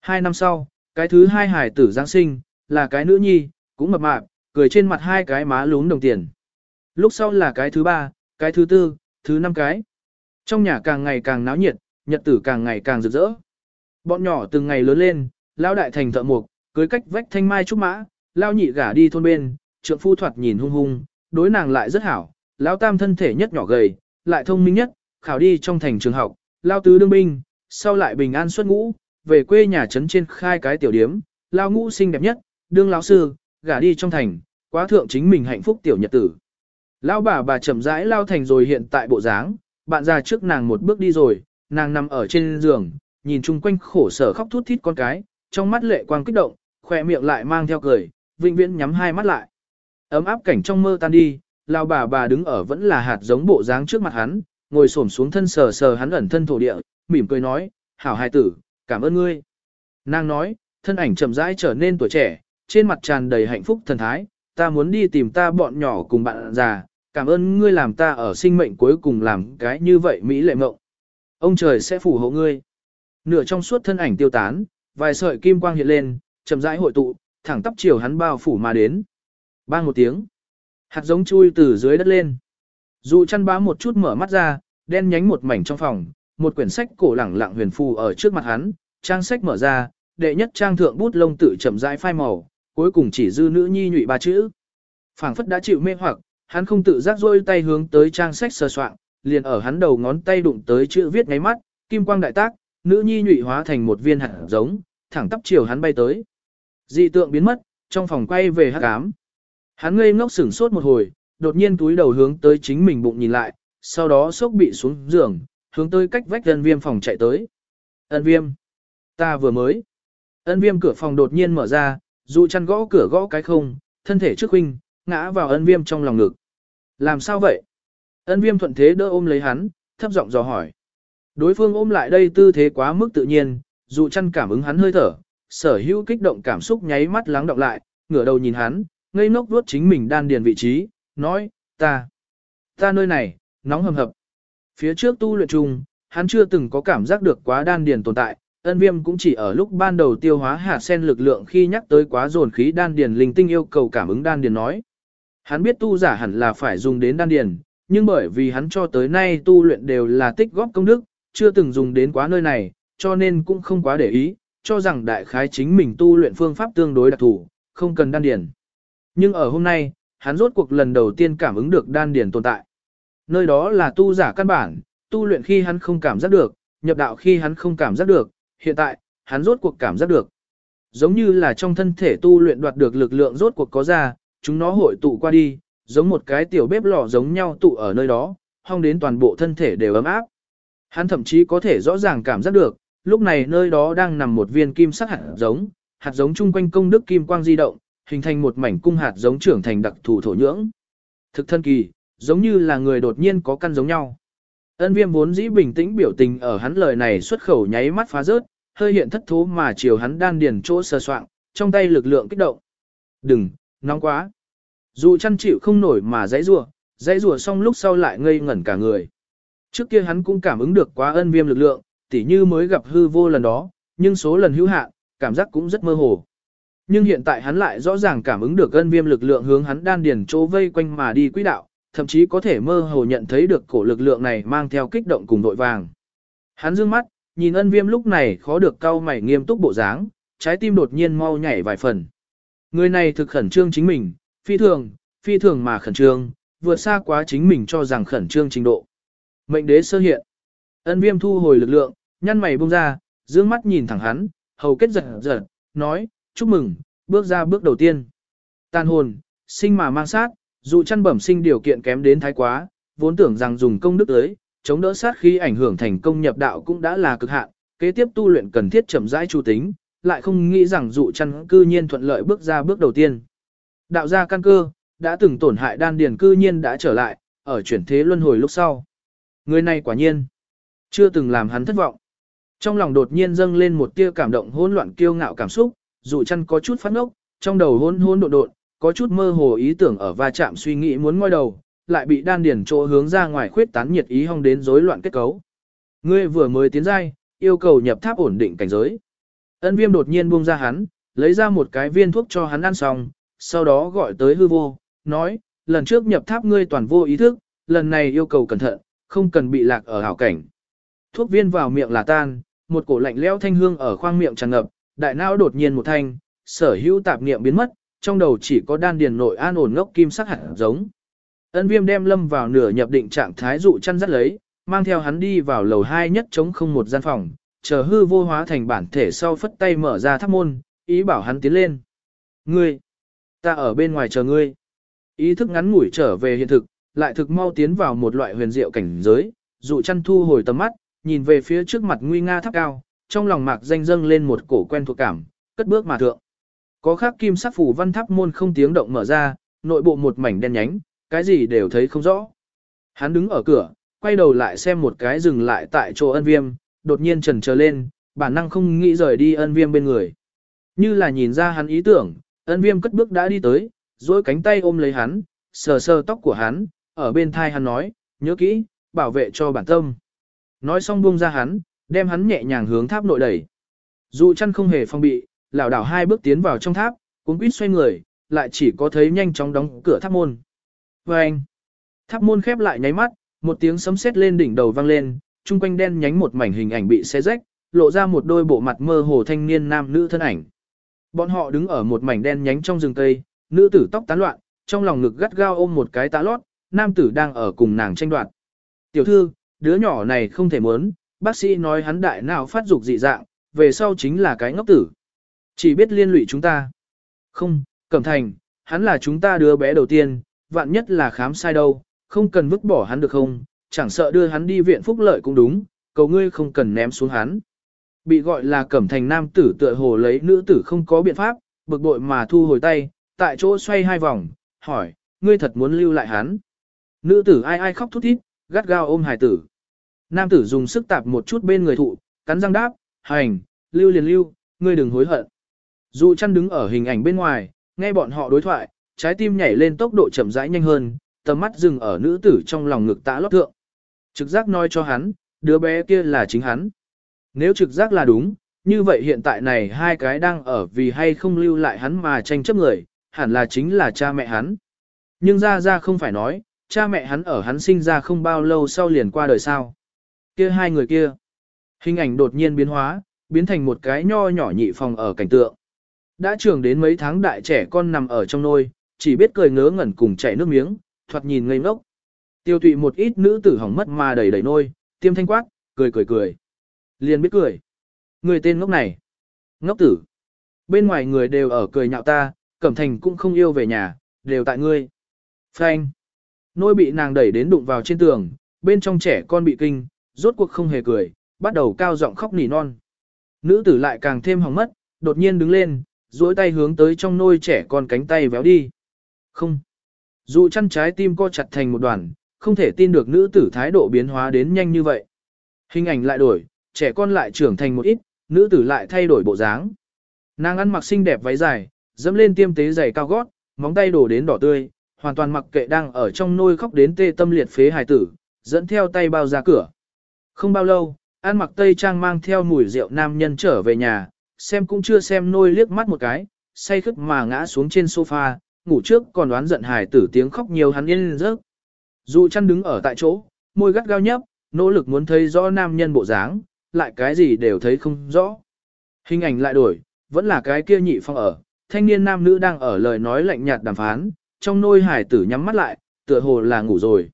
Hai năm sau, cái thứ hai hải tử Giáng sinh, là cái nữ nhi, cũng mập mạp, cười trên mặt hai cái má lún đồng tiền. Lúc sau là cái thứ ba, cái thứ tư, thứ năm cái. Trong nhà càng ngày càng náo nhiệt, nhật tử càng ngày càng rực rỡ. Bọn nhỏ từng ngày lớn lên, lao đại thành thợ mục, cưới cách vách thanh mai trúc mã, lao nhị gả đi thôn bên, trượng phu thoạt nhìn hung hung, đối nàng lại rất hảo, lao tam thân thể nhất nhỏ gầy, lại thông minh nhất, khảo đi trong thành trường học, lao tứ đương binh, sau lại bình an xuất ngũ, về quê nhà trấn trên khai cái tiểu điếm, lao ngũ xinh đẹp nhất, đương lão sư, gả đi trong thành, quá thượng chính mình hạnh phúc tiểu nhật tử. lão bà bà chậm rãi lao thành rồi hiện tại bộ dáng, bạn già trước nàng một bước đi rồi, nàng nằm ở trên giường, nhìn chung quanh khổ sở khóc thút thít con cái, trong mắt lệ quang kích động, khỏe miệng lại mang theo cười, vĩnh viễn nhắm hai mắt lại. Ấm áp cảnh trong mơ tan đi, lao bà bà đứng ở vẫn là hạt giống bộ dáng trước mặt hắn, ngồi xổm xuống thân sờ sờ hắn ẩn thân thổ địa, mỉm cười nói, hảo hài tử, cảm ơn ngươi. Nàng nói, thân ảnh chậm rãi trở nên tuổi trẻ, trên mặt tràn đầy hạnh phúc thần thái, ta muốn đi tìm ta bọn nhỏ cùng bạn già, cảm ơn ngươi làm ta ở sinh mệnh cuối cùng làm cái như vậy Mỹ lệ mộng. Ông trời sẽ phù hộ ngươi. Nửa trong suốt thân ảnh tiêu tán, vài sợi kim quang hiện lên, chậm rãi hội tụ, thẳng tắp chiều hắn bao phủ mà đến. Bang một tiếng. Hạt giống chui từ dưới đất lên. Dụ chăn bá một chút mở mắt ra, đen nhánh một mảnh trong phòng, một quyển sách cổ lẳng lặng huyền phù ở trước mặt hắn, trang sách mở ra, đệ nhất trang thượng bút lông tự chậm rãi phai màu, cuối cùng chỉ dư nữ nhi nhụy ba chữ. Phảng phất đã chịu mê hoặc, hắn không tự giác rôi tay hướng tới trang sách sờ soạn, liền ở hắn đầu ngón tay đụng tới chữ viết ngáy mắt, kim quang đại tác, nữ nhi nhụy hóa thành một viên hạt giống, thẳng tắp chiều hắn bay tới. Dị tượng biến mất, trong phòng quay về hắc ám. Hắn ngây ngốc sửng sốt một hồi, đột nhiên túi đầu hướng tới chính mình bụng nhìn lại, sau đó sốc bị xuống giường, hướng tới cách vách ân viêm phòng chạy tới. Ân viêm. Ta vừa mới. Ân viêm cửa phòng đột nhiên mở ra, dù chăn gõ cửa gõ cái không, thân thể trước huynh, ngã vào ân viêm trong lòng ngực. Làm sao vậy? Ân viêm thuận thế đỡ ôm lấy hắn, thấp giọng dò hỏi. Đối phương ôm lại đây tư thế quá mức tự nhiên, dù chăn cảm ứng hắn hơi thở, sở hữu kích động cảm xúc nháy mắt lắng động lại, ngửa đầu nhìn hắn, ngây ngốc vuốt chính mình đan điền vị trí, nói, ta, ta nơi này, nóng hầm hập. Phía trước tu luyện chung, hắn chưa từng có cảm giác được quá đan điền tồn tại, ân viêm cũng chỉ ở lúc ban đầu tiêu hóa hạt sen lực lượng khi nhắc tới quá dồn khí đan điền linh tinh yêu cầu cảm ứng đan điền nói. Hắn biết tu giả hẳn là phải dùng đến đan điền, nhưng bởi vì hắn cho tới nay tu luyện đều là tích góp công đức, chưa từng dùng đến quá nơi này, cho nên cũng không quá để ý, cho rằng đại khái chính mình tu luyện phương pháp tương đối đặc thù, không cần đan điền. Nhưng ở hôm nay, hắn rốt cuộc lần đầu tiên cảm ứng được đan điền tồn tại. Nơi đó là tu giả căn bản, tu luyện khi hắn không cảm giác được, nhập đạo khi hắn không cảm giác được, hiện tại, hắn rốt cuộc cảm giác được. Giống như là trong thân thể tu luyện đoạt được lực lượng rốt cuộc có ra, chúng nó hội tụ qua đi, giống một cái tiểu bếp lò giống nhau tụ ở nơi đó, hong đến toàn bộ thân thể đều ấm áp. Hắn thậm chí có thể rõ ràng cảm giác được, lúc này nơi đó đang nằm một viên kim sắc hạt giống, hạt giống chung quanh công đức kim quang di động, hình thành một mảnh cung hạt giống trưởng thành đặc thù thổ nhưỡng. Thực thân kỳ, giống như là người đột nhiên có căn giống nhau. Ân viêm vốn dĩ bình tĩnh biểu tình ở hắn lời này xuất khẩu nháy mắt phá rớt, hơi hiện thất thố mà chiều hắn đan điền chỗ sơ soạn, trong tay lực lượng kích động. Đừng, nóng quá. Dù chăn chịu không nổi mà dãy rùa, dãy rùa xong lúc sau lại ngây ngẩn cả người. Trước kia hắn cũng cảm ứng được quá ân viêm lực lượng, tỉ như mới gặp hư vô lần đó, nhưng số lần hữu hạn, cảm giác cũng rất mơ hồ. Nhưng hiện tại hắn lại rõ ràng cảm ứng được ân viêm lực lượng hướng hắn đan điền chỗ vây quanh mà đi quỹ đạo, thậm chí có thể mơ hồ nhận thấy được cổ lực lượng này mang theo kích động cùng đội vàng. Hắn dương mắt, nhìn ân viêm lúc này khó được cau mày nghiêm túc bộ dáng, trái tim đột nhiên mau nhảy vài phần. Người này thực khẩn trương chính mình, phi thường, phi thường mà khẩn trương, vượt xa quá chính mình cho rằng khẩn trương trình độ. Mệnh đế sơ hiện. Ân viêm thu hồi lực lượng, nhăn mày bông ra, dương mắt nhìn thẳng hắn, hầu kết giật giật, nói, chúc mừng, bước ra bước đầu tiên. Tàn hồn, sinh mà mang sát, dù chăn bẩm sinh điều kiện kém đến thái quá, vốn tưởng rằng dùng công đức tới, chống đỡ sát khí ảnh hưởng thành công nhập đạo cũng đã là cực hạn, kế tiếp tu luyện cần thiết chậm rãi chu tính, lại không nghĩ rằng dụ chăn cư nhiên thuận lợi bước ra bước đầu tiên. Đạo gia căn cơ, đã từng tổn hại đan điền cư nhiên đã trở lại, ở chuyển thế luân hồi lúc sau. Người này quả nhiên, chưa từng làm hắn thất vọng. Trong lòng đột nhiên dâng lên một tia cảm động hỗn loạn kiêu ngạo cảm xúc, dụ chăn có chút phát ngốc, trong đầu hỗn hỗn độn độn, có chút mơ hồ ý tưởng ở va chạm suy nghĩ muốn ngoi đầu, lại bị đan điền chỗ hướng ra ngoài khuyết tán nhiệt ý hong đến rối loạn kết cấu. Ngươi vừa mới tiến giai, yêu cầu nhập tháp ổn định cảnh giới. Ân Viêm đột nhiên buông ra hắn, lấy ra một cái viên thuốc cho hắn ăn xong, sau đó gọi tới hư vô, nói, lần trước nhập tháp ngươi toàn vô ý thức, lần này yêu cầu cẩn thận, không cần bị lạc ở hảo cảnh. Thuốc viên vào miệng là tan, một cổ lạnh lẽo thanh hương ở khoang miệng tràn ngập, đại não đột nhiên một thanh, sở hữu tạp niệm biến mất, trong đầu chỉ có đan điền nội an ổn ngốc kim sắc hạt giống. Ân viêm đem lâm vào nửa nhập định trạng thái dụ chăn dắt lấy, mang theo hắn đi vào lầu 2 nhất chống không một gian phòng, chờ hư vô hóa thành bản thể sau phất tay mở ra tháp môn, ý bảo hắn tiến lên. Ngươi, ta ở bên ngoài chờ ngươi. Ý thức ngắn ngủi trở về hiện thực, lại thực mau tiến vào một loại huyền diệu cảnh giới, dụ chăn thu hồi tầm mắt, nhìn về phía trước mặt nguy nga tháp cao, trong lòng mạc danh dâng lên một cổ quen thuộc cảm, cất bước mà thượng. Có khắc kim sắc phủ văn tháp môn không tiếng động mở ra, nội bộ một mảnh đen nhánh, cái gì đều thấy không rõ. Hắn đứng ở cửa, quay đầu lại xem một cái dừng lại tại chỗ ân viêm, đột nhiên trần trở lên, bản năng không nghĩ rời đi ân viêm bên người. Như là nhìn ra hắn ý tưởng, ân viêm cất bước đã đi tới, duỗi cánh tay ôm lấy hắn, sờ sờ tóc của hắn, ở bên thai hắn nói, nhớ kỹ, bảo vệ cho bản tâm. Nói xong buông ra hắn, đem hắn nhẹ nhàng hướng tháp nội đẩy. Dù chăn không hề phong bị, lảo đảo hai bước tiến vào trong tháp, cuốn quýt xoay người, lại chỉ có thấy nhanh chóng đóng cửa tháp môn. Và anh, tháp môn khép lại nháy mắt, một tiếng sấm sét lên đỉnh đầu vang lên, trung quanh đen nhánh một mảnh hình ảnh bị xé rách, lộ ra một đôi bộ mặt mơ hồ thanh niên nam nữ thân ảnh. Bọn họ đứng ở một mảnh đen nhánh trong rừng cây, nữ tử tóc tán loạn, trong lòng ngực gắt gao ôm một cái tá lót, nam tử đang ở cùng nàng tranh đoạt. Tiểu thư, đứa nhỏ này không thể muốn, bác sĩ nói hắn đại nào phát dục dị dạng, về sau chính là cái ngốc tử. Chỉ biết liên lụy chúng ta. Không, Cẩm Thành, hắn là chúng ta đứa bé đầu tiên, vạn nhất là khám sai đâu, không cần vứt bỏ hắn được không, chẳng sợ đưa hắn đi viện phúc lợi cũng đúng, cầu ngươi không cần ném xuống hắn. Bị gọi là Cẩm Thành nam tử tựa hồ lấy nữ tử không có biện pháp, bực bội mà thu hồi tay, tại chỗ xoay hai vòng, hỏi, ngươi thật muốn lưu lại hắn. Nữ tử ai ai khóc thút thít, gắt gao ôm hài tử. Nam tử dùng sức tạp một chút bên người thụ, cắn răng đáp, hành, lưu liền lưu, ngươi đừng hối hận. Dù chăn đứng ở hình ảnh bên ngoài, nghe bọn họ đối thoại, trái tim nhảy lên tốc độ chậm rãi nhanh hơn, tầm mắt dừng ở nữ tử trong lòng ngực tã lót thượng. Trực giác nói cho hắn, đứa bé kia là chính hắn. Nếu trực giác là đúng, như vậy hiện tại này hai cái đang ở vì hay không lưu lại hắn mà tranh chấp người, hẳn là chính là cha mẹ hắn. Nhưng ra ra không phải nói, cha mẹ hắn ở hắn sinh ra không bao lâu sau liền qua đời sao. Kia hai người kia. Hình ảnh đột nhiên biến hóa, biến thành một cái nho nhỏ nhị phòng ở cảnh tượng. Đã trưởng đến mấy tháng đại trẻ con nằm ở trong nôi, chỉ biết cười ngớ ngẩn cùng chảy nước miếng, thoạt nhìn ngây ngốc. Tiêu tụy một ít nữ tử hỏng mất mà đầy đầy nôi, tiêm thanh quát, cười cười cười. Liền biết cười. Người tên ngốc này. Ngốc tử. Bên ngoài người đều ở cười nhạo ta, Cẩm Thành cũng không yêu về nhà, đều tại ngươi. Phanh. Nôi bị nàng đẩy đến đụng vào trên tường, bên trong trẻ con bị kinh, rốt cuộc không hề cười, bắt đầu cao giọng khóc nỉ non. Nữ tử lại càng thêm hỏng mất, đột nhiên đứng lên, duỗi tay hướng tới trong nôi trẻ con cánh tay véo đi. Không. Dù chăn trái tim co chặt thành một đoàn, không thể tin được nữ tử thái độ biến hóa đến nhanh như vậy. Hình ảnh lại đổi, trẻ con lại trưởng thành một ít, nữ tử lại thay đổi bộ dáng. Nàng ăn mặc xinh đẹp váy dài, dẫm lên tiêm tế giày cao gót, móng tay đổ đến đỏ tươi, hoàn toàn mặc kệ đang ở trong nôi khóc đến tê tâm liệt phế hài tử, dẫn theo tay bao ra cửa. Không bao lâu, ăn mặc tây trang mang theo mùi rượu nam nhân trở về nhà, xem cũng chưa xem nôi liếc mắt một cái, say khức mà ngã xuống trên sofa, ngủ trước còn đoán giận hài tử tiếng khóc nhiều hắn yên rớt. Dù chăn đứng ở tại chỗ, môi gắt gao nhấp, nỗ lực muốn thấy rõ nam nhân bộ dáng, lại cái gì đều thấy không rõ. Hình ảnh lại đổi, vẫn là cái kia nhị phong ở, thanh niên nam nữ đang ở lời nói lạnh nhạt đàm phán, trong nôi hải tử nhắm mắt lại, tựa hồ là ngủ rồi.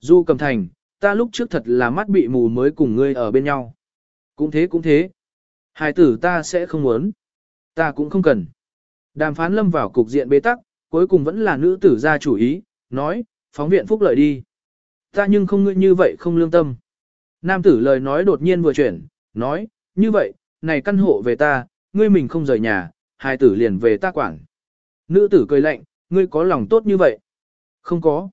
Du cầm thành, ta lúc trước thật là mắt bị mù mới cùng ngươi ở bên nhau. Cũng thế cũng thế. Hải tử ta sẽ không muốn. Ta cũng không cần. Đàm phán lâm vào cục diện bế tắc, cuối cùng vẫn là nữ tử ra chủ ý, nói, phóng viện phúc lợi đi. Ta nhưng không ngươi như vậy không lương tâm. Nam tử lời nói đột nhiên vừa chuyển, nói, như vậy, này căn hộ về ta, ngươi mình không rời nhà, hai tử liền về ta quản. Nữ tử cười lạnh, ngươi có lòng tốt như vậy? Không có.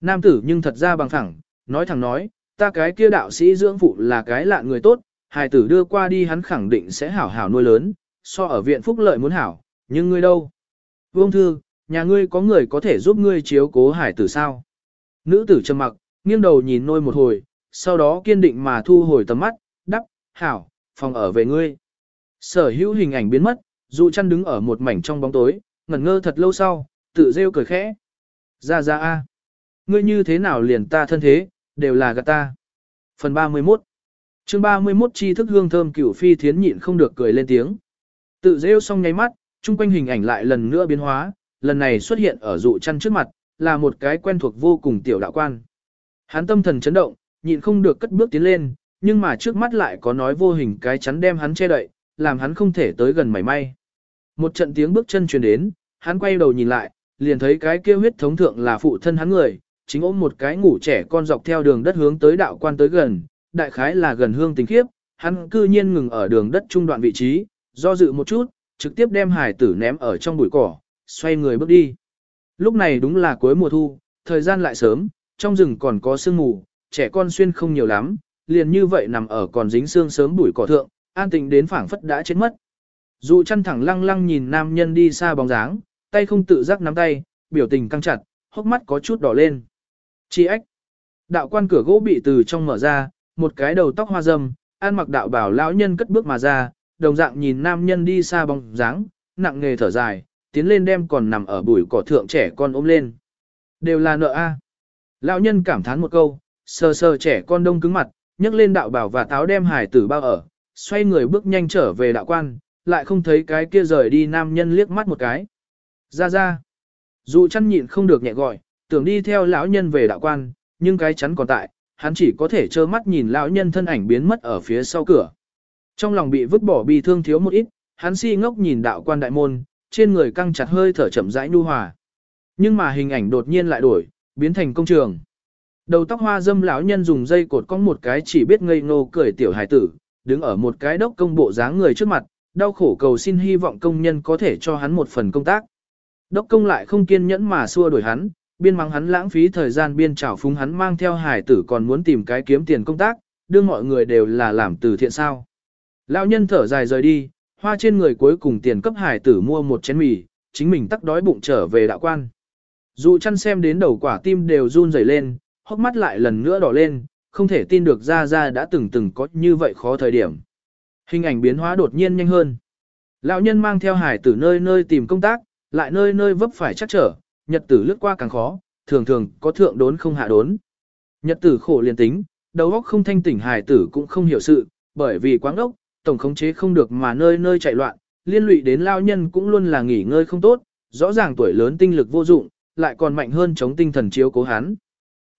Nam tử nhưng thật ra bằng thẳng, nói thẳng nói, ta cái kia đạo sĩ dưỡng phụ là cái lạ người tốt, hài tử đưa qua đi hắn khẳng định sẽ hảo hảo nuôi lớn, so ở viện phúc lợi muốn hảo, nhưng ngươi đâu? Vương thư, nhà ngươi có người có thể giúp ngươi chiếu cố hải tử sao? Nữ tử trầm mặc, nghiêng đầu nhìn nôi một hồi, sau đó kiên định mà thu hồi tầm mắt, đắp, hảo, phòng ở về ngươi. Sở hữu hình ảnh biến mất, dụ chăn đứng ở một mảnh trong bóng tối, ngẩn ngơ thật lâu sau, tự rêu cười khẽ. Ra ra a, Ngươi như thế nào liền ta thân thế, đều là gạt ta. Phần 31 chương 31 chi thức hương thơm cửu phi thiến nhịn không được cười lên tiếng. Tự rêu xong nháy mắt, chung quanh hình ảnh lại lần nữa biến hóa, lần này xuất hiện ở dụ chăn trước mặt, là một cái quen thuộc vô cùng tiểu đạo quan. Hắn tâm thần chấn động, nhịn không được cất bước tiến lên, nhưng mà trước mắt lại có nói vô hình cái chắn đem hắn che đậy, làm hắn không thể tới gần mảy may. Một trận tiếng bước chân truyền đến, hắn quay đầu nhìn lại, liền thấy cái kia huyết thống thượng là phụ thân hắn người, chính ôm một cái ngủ trẻ con dọc theo đường đất hướng tới đạo quan tới gần, đại khái là gần hương tình khiếp, hắn cư nhiên ngừng ở đường đất trung đoạn vị trí, do dự một chút, trực tiếp đem hải tử ném ở trong bụi cỏ, xoay người bước đi. Lúc này đúng là cuối mùa thu, thời gian lại sớm, trong rừng còn có sương mù, trẻ con xuyên không nhiều lắm, liền như vậy nằm ở còn dính xương sớm bụi cỏ thượng, an tĩnh đến phảng phất đã chết mất. Dụ chăn thẳng lăng lăng nhìn nam nhân đi xa bóng dáng, tay không tự giác nắm tay, biểu tình căng chặt, hốc mắt có chút đỏ lên. Chi ếch. Đạo quan cửa gỗ bị từ trong mở ra, một cái đầu tóc hoa râm, an mặc đạo bảo lão nhân cất bước mà ra, đồng dạng nhìn nam nhân đi xa bóng dáng, nặng nghề thở dài, tiến lên đem còn nằm ở bụi cỏ thượng trẻ con ôm lên. Đều là nợ a. Lão nhân cảm thán một câu, sờ sờ trẻ con đông cứng mặt, nhấc lên đạo bảo và táo đem hải tử bao ở, xoay người bước nhanh trở về đạo quan, lại không thấy cái kia rời đi nam nhân liếc mắt một cái. Ra ra. Dù chăn nhịn không được nhẹ gọi, tưởng đi theo lão nhân về đạo quan, nhưng cái chắn còn tại, hắn chỉ có thể trơ mắt nhìn lão nhân thân ảnh biến mất ở phía sau cửa. Trong lòng bị vứt bỏ bi thương thiếu một ít, hắn si ngốc nhìn đạo quan đại môn, trên người căng chặt hơi thở chậm rãi nhu hòa. Nhưng mà hình ảnh đột nhiên lại đổi, biến thành công trường. Đầu tóc hoa dâm lão nhân dùng dây cột cong một cái chỉ biết ngây ngô cười tiểu hải tử, đứng ở một cái đốc công bộ dáng người trước mặt, đau khổ cầu xin hy vọng công nhân có thể cho hắn một phần công tác. Đốc công lại không kiên nhẫn mà xua đuổi hắn, biên mắng hắn lãng phí thời gian biên trảo phúng hắn mang theo hải tử còn muốn tìm cái kiếm tiền công tác, đưa mọi người đều là làm từ thiện sao. Lão nhân thở dài rời đi, hoa trên người cuối cùng tiền cấp hải tử mua một chén mì, chính mình tắc đói bụng trở về đạo quan. Dù chăn xem đến đầu quả tim đều run rẩy lên, hốc mắt lại lần nữa đỏ lên, không thể tin được ra ra đã từng từng có như vậy khó thời điểm. Hình ảnh biến hóa đột nhiên nhanh hơn. Lão nhân mang theo hải tử nơi nơi tìm công tác, lại nơi nơi vấp phải chắc trở, nhật tử lướt qua càng khó, thường thường có thượng đốn không hạ đốn. Nhật tử khổ liền tính, đầu óc không thanh tỉnh hải tử cũng không hiểu sự, bởi vì quáng ốc, tổng khống chế không được mà nơi nơi chạy loạn, liên lụy đến lao nhân cũng luôn là nghỉ ngơi không tốt, rõ ràng tuổi lớn tinh lực vô dụng, lại còn mạnh hơn chống tinh thần chiếu cố hắn.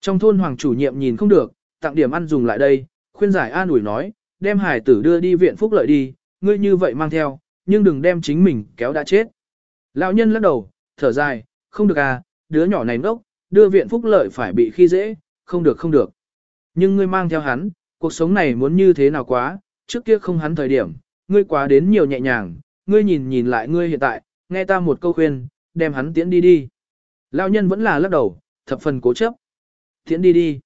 Trong thôn hoàng chủ nhiệm nhìn không được, tặng điểm ăn dùng lại đây, khuyên giải an ủi nói, đem hải tử đưa đi viện phúc lợi đi, ngươi như vậy mang theo, nhưng đừng đem chính mình kéo đã chết. Lão nhân lắc đầu, thở dài, không được à, đứa nhỏ này ngốc, đưa viện phúc lợi phải bị khi dễ, không được không được. Nhưng ngươi mang theo hắn, cuộc sống này muốn như thế nào quá, trước kia không hắn thời điểm, ngươi quá đến nhiều nhẹ nhàng, ngươi nhìn nhìn lại ngươi hiện tại, nghe ta một câu khuyên, đem hắn tiễn đi đi. Lão nhân vẫn là lắc đầu, thập phần cố chấp. Tiễn đi đi.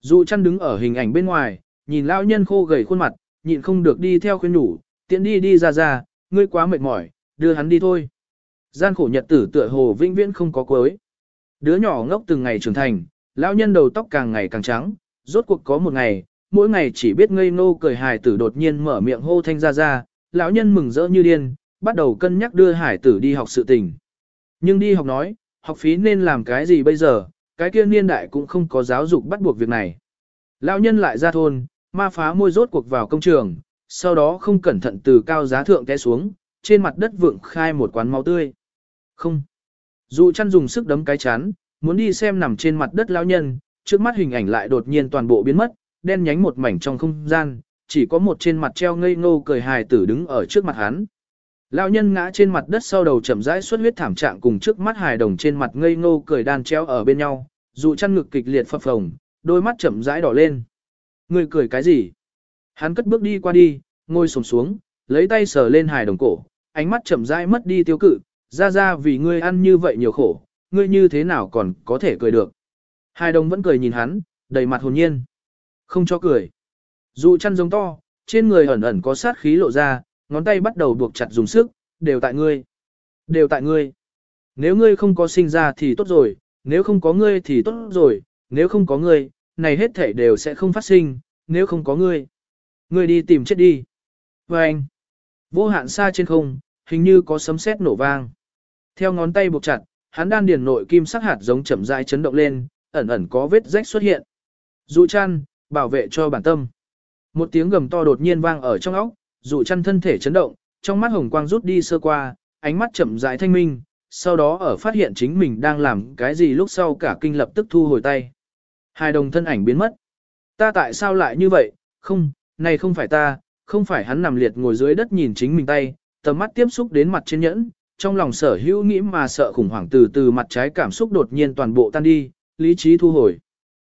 Dụ chăn đứng ở hình ảnh bên ngoài, nhìn lão nhân khô gầy khuôn mặt, nhịn không được đi theo khuyên nhủ, tiễn đi đi ra ra, ngươi quá mệt mỏi, đưa hắn đi thôi. Gian khổ nhật tử tựa hồ vĩnh viễn không có cuối. Đứa nhỏ ngốc từng ngày trưởng thành, lão nhân đầu tóc càng ngày càng trắng, rốt cuộc có một ngày, mỗi ngày chỉ biết ngây ngô cười hài tử đột nhiên mở miệng hô thanh ra ra, lão nhân mừng rỡ như điên, bắt đầu cân nhắc đưa hải tử đi học sự tình. Nhưng đi học nói, học phí nên làm cái gì bây giờ, cái kia niên đại cũng không có giáo dục bắt buộc việc này. Lão nhân lại ra thôn, ma phá môi rốt cuộc vào công trường, sau đó không cẩn thận từ cao giá thượng té xuống, trên mặt đất vượng khai một quán máu tươi. Không. Dù chăn dùng sức đấm cái chán, muốn đi xem nằm trên mặt đất lão nhân, trước mắt hình ảnh lại đột nhiên toàn bộ biến mất, đen nhánh một mảnh trong không gian, chỉ có một trên mặt treo ngây ngô cười hài tử đứng ở trước mặt hắn. Lão nhân ngã trên mặt đất sau đầu chậm rãi xuất huyết thảm trạng cùng trước mắt hài đồng trên mặt ngây ngô cười đan treo ở bên nhau, Dù chăn ngực kịch liệt phập phồng, đôi mắt chậm rãi đỏ lên. Người cười cái gì? Hắn cất bước đi qua đi, ngồi xổm xuống, lấy tay sờ lên hài đồng cổ, ánh mắt chậm rãi mất đi tiêu cự, ra ra vì ngươi ăn như vậy nhiều khổ, ngươi như thế nào còn có thể cười được. Hai đồng vẫn cười nhìn hắn, đầy mặt hồn nhiên. Không cho cười. Dù chăn giống to, trên người ẩn ẩn có sát khí lộ ra, ngón tay bắt đầu buộc chặt dùng sức, đều tại ngươi. Đều tại ngươi. Nếu ngươi không có sinh ra thì tốt rồi, nếu không có ngươi thì tốt rồi, nếu không có ngươi, này hết thể đều sẽ không phát sinh, nếu không có ngươi. Ngươi đi tìm chết đi. Và anh, vô hạn xa trên không, hình như có sấm sét nổ vang. Theo ngón tay buộc chặt, hắn đan điền nội kim sắc hạt giống chậm rãi chấn động lên, ẩn ẩn có vết rách xuất hiện. Dụ chăn, bảo vệ cho bản tâm. Một tiếng gầm to đột nhiên vang ở trong óc, dụ chăn thân thể chấn động, trong mắt hồng quang rút đi sơ qua, ánh mắt chậm rãi thanh minh, sau đó ở phát hiện chính mình đang làm cái gì lúc sau cả kinh lập tức thu hồi tay. Hai đồng thân ảnh biến mất. Ta tại sao lại như vậy? Không, này không phải ta, không phải hắn nằm liệt ngồi dưới đất nhìn chính mình tay, tầm mắt tiếp xúc đến mặt trên nhẫn, trong lòng sở hữu nghĩ mà sợ khủng hoảng từ từ mặt trái cảm xúc đột nhiên toàn bộ tan đi, lý trí thu hồi.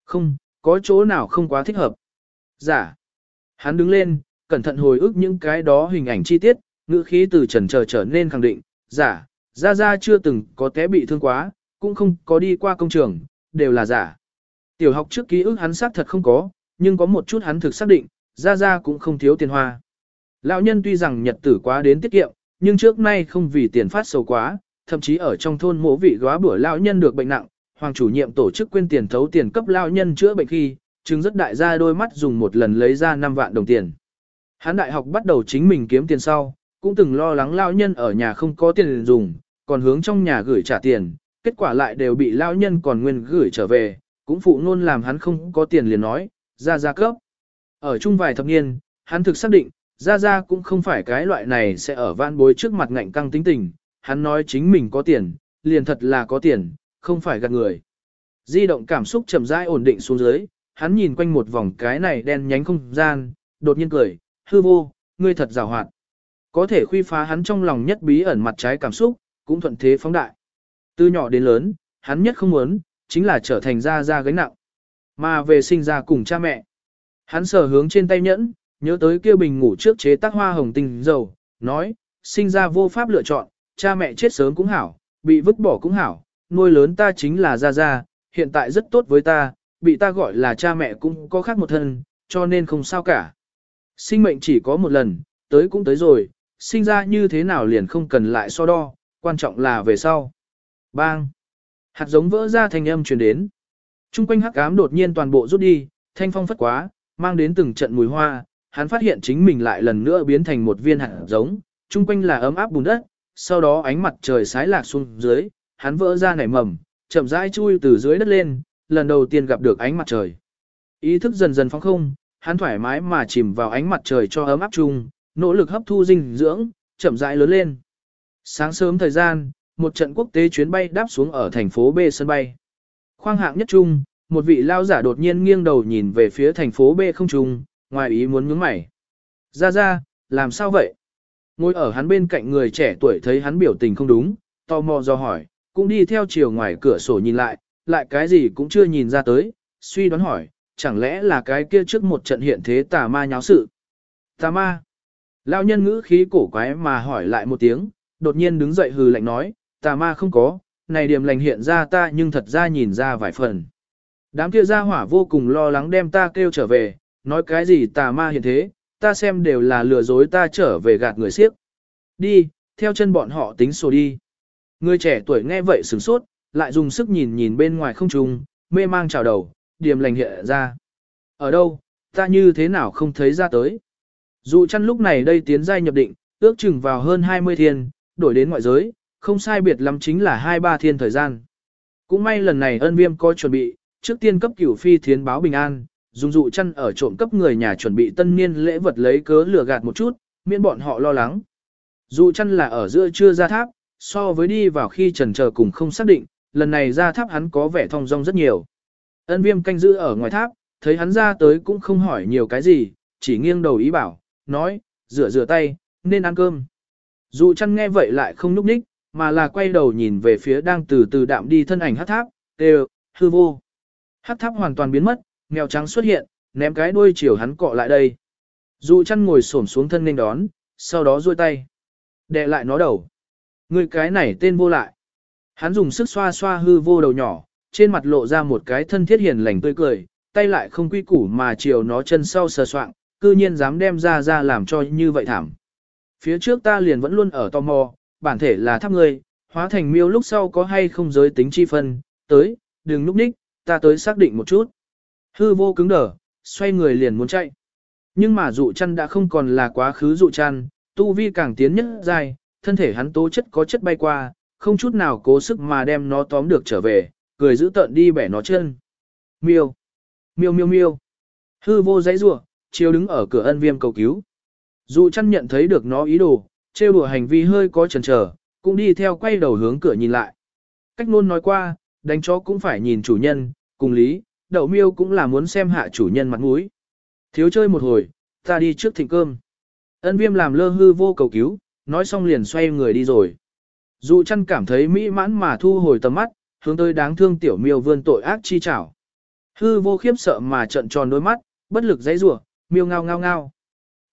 Không, có chỗ nào không quá thích hợp. Giả. Hắn đứng lên, cẩn thận hồi ức những cái đó hình ảnh chi tiết, ngữ khí từ trần chờ trở nên khẳng định, dạ, giả, ra ra chưa từng có té bị thương quá, cũng không có đi qua công trường, đều là giả. Tiểu học trước ký ức hắn xác thật không có, nhưng có một chút hắn thực xác định, ra ra cũng không thiếu tiền hoa. Lão nhân tuy rằng nhật tử quá đến tiết kiệm, nhưng trước nay không vì tiền phát sầu quá, thậm chí ở trong thôn mỗ vị góa bữa lão nhân được bệnh nặng, hoàng chủ nhiệm tổ chức quyên tiền thấu tiền cấp lão nhân chữa bệnh khi, chứng rất đại gia đôi mắt dùng một lần lấy ra 5 vạn đồng tiền. Hắn đại học bắt đầu chính mình kiếm tiền sau, cũng từng lo lắng lão nhân ở nhà không có tiền dùng, còn hướng trong nhà gửi trả tiền, kết quả lại đều bị lão nhân còn nguyên gửi trở về, cũng phụ nôn làm hắn không có tiền liền nói, ra ra cấp. Ở chung vài thập niên, hắn thực xác định, Gia Gia cũng không phải cái loại này sẽ ở van bối trước mặt ngạnh căng tính tình, hắn nói chính mình có tiền, liền thật là có tiền, không phải gạt người. Di động cảm xúc chậm rãi ổn định xuống dưới, hắn nhìn quanh một vòng cái này đen nhánh không gian, đột nhiên cười, hư vô, ngươi thật rào hoạt. Có thể khuy phá hắn trong lòng nhất bí ẩn mặt trái cảm xúc, cũng thuận thế phóng đại. Từ nhỏ đến lớn, hắn nhất không muốn, chính là trở thành ra ra gánh nặng. Mà về sinh ra cùng cha mẹ. Hắn sở hướng trên tay nhẫn, nhớ tới kia bình ngủ trước chế tác hoa hồng tinh dầu, nói, sinh ra vô pháp lựa chọn, cha mẹ chết sớm cũng hảo, bị vứt bỏ cũng hảo, nuôi lớn ta chính là Gia Gia, hiện tại rất tốt với ta, bị ta gọi là cha mẹ cũng có khác một thân, cho nên không sao cả. Sinh mệnh chỉ có một lần, tới cũng tới rồi, sinh ra như thế nào liền không cần lại so đo, quan trọng là về sau. Bang! Hạt giống vỡ ra thành âm truyền đến. Trung quanh hắc ám đột nhiên toàn bộ rút đi, thanh phong phất quá, mang đến từng trận mùi hoa, hắn phát hiện chính mình lại lần nữa biến thành một viên hạt giống, trung quanh là ấm áp bùn đất, sau đó ánh mặt trời sái lạc xuống dưới, hắn vỡ ra nảy mầm, chậm rãi chui từ dưới đất lên, lần đầu tiên gặp được ánh mặt trời. Ý thức dần dần phóng không, hắn thoải mái mà chìm vào ánh mặt trời cho ấm áp chung, nỗ lực hấp thu dinh dưỡng, chậm rãi lớn lên. Sáng sớm thời gian, một trận quốc tế chuyến bay đáp xuống ở thành phố B sân bay. Khoang hạng nhất trung, một vị lao giả đột nhiên nghiêng đầu nhìn về phía thành phố B không trung, ngoài ý muốn nhướng mày. Ra ra, làm sao vậy? Ngồi ở hắn bên cạnh người trẻ tuổi thấy hắn biểu tình không đúng, tò mò do hỏi, cũng đi theo chiều ngoài cửa sổ nhìn lại, lại cái gì cũng chưa nhìn ra tới, suy đoán hỏi, chẳng lẽ là cái kia trước một trận hiện thế tà ma nháo sự. Tà ma. Lão nhân ngữ khí cổ quái mà hỏi lại một tiếng, đột nhiên đứng dậy hừ lạnh nói, tà ma không có, này điểm lành hiện ra ta nhưng thật ra nhìn ra vài phần. Đám kia ra hỏa vô cùng lo lắng đem ta kêu trở về, nói cái gì tà ma hiện thế, ta xem đều là lừa dối ta trở về gạt người siếp. Đi, theo chân bọn họ tính sổ đi. Người trẻ tuổi nghe vậy sửng sốt, lại dùng sức nhìn nhìn bên ngoài không trung, mê mang chào đầu, điểm lành hiện ra. Ở đâu, ta như thế nào không thấy ra tới. Dụ chăn lúc này đây tiến giai nhập định, ước chừng vào hơn 20 thiên, đổi đến ngoại giới, không sai biệt lắm chính là 2-3 thiên thời gian. Cũng may lần này ân viêm có chuẩn bị, trước tiên cấp cửu phi thiến báo bình an, dùng dụ chăn ở trộm cấp người nhà chuẩn bị tân niên lễ vật lấy cớ lừa gạt một chút, miễn bọn họ lo lắng. Dụ chăn là ở giữa chưa ra tháp, so với đi vào khi trần chờ cùng không xác định, lần này ra tháp hắn có vẻ thong dong rất nhiều. Ân viêm canh giữ ở ngoài tháp, thấy hắn ra tới cũng không hỏi nhiều cái gì, chỉ nghiêng đầu ý bảo, nói, rửa rửa tay, nên ăn cơm. Dụ chăn nghe vậy lại không núp ních, mà là quay đầu nhìn về phía đang từ từ đạm đi thân ảnh hát tháp, đều, hư vô. Hát tháp hoàn toàn biến mất, mèo trắng xuất hiện, ném cái đuôi chiều hắn cọ lại đây. Dụ chăn ngồi xổm xuống thân nên đón, sau đó duỗi tay. Đè lại nó đầu. Người cái này tên vô lại. Hắn dùng sức xoa xoa hư vô đầu nhỏ, trên mặt lộ ra một cái thân thiết hiền lành tươi cười, tay lại không quy củ mà chiều nó chân sau sờ soạng, cư nhiên dám đem ra ra làm cho như vậy thảm. Phía trước ta liền vẫn luôn ở tò mò, bản thể là tháp ngươi, hóa thành miêu lúc sau có hay không giới tính chi phân, tới, đừng núp ních, ta tới xác định một chút. Hư vô cứng đờ, xoay người liền muốn chạy. Nhưng mà dụ chăn đã không còn là quá khứ dụ chăn, tu vi càng tiến nhất dài, thân thể hắn tố chất có chất bay qua, không chút nào cố sức mà đem nó tóm được trở về, cười giữ tợn đi bẻ nó chân. Miêu, miêu miêu miêu. Hư vô dãy rủa, chiếu đứng ở cửa ân viêm cầu cứu. Dụ chăn nhận thấy được nó ý đồ, trêu đùa hành vi hơi có chần chờ, cũng đi theo quay đầu hướng cửa nhìn lại. Cách luôn nói qua, đánh chó cũng phải nhìn chủ nhân, cùng lý, đậu miêu cũng là muốn xem hạ chủ nhân mặt mũi. Thiếu chơi một hồi, ta đi trước thịnh cơm. Ân viêm làm lơ hư vô cầu cứu, nói xong liền xoay người đi rồi. Dụ chăn cảm thấy mỹ mãn mà thu hồi tầm mắt, hướng tới đáng thương tiểu miêu vươn tội ác chi chảo. Hư vô khiếp sợ mà trận tròn đôi mắt, bất lực dãy rủa, miêu ngao ngao ngao.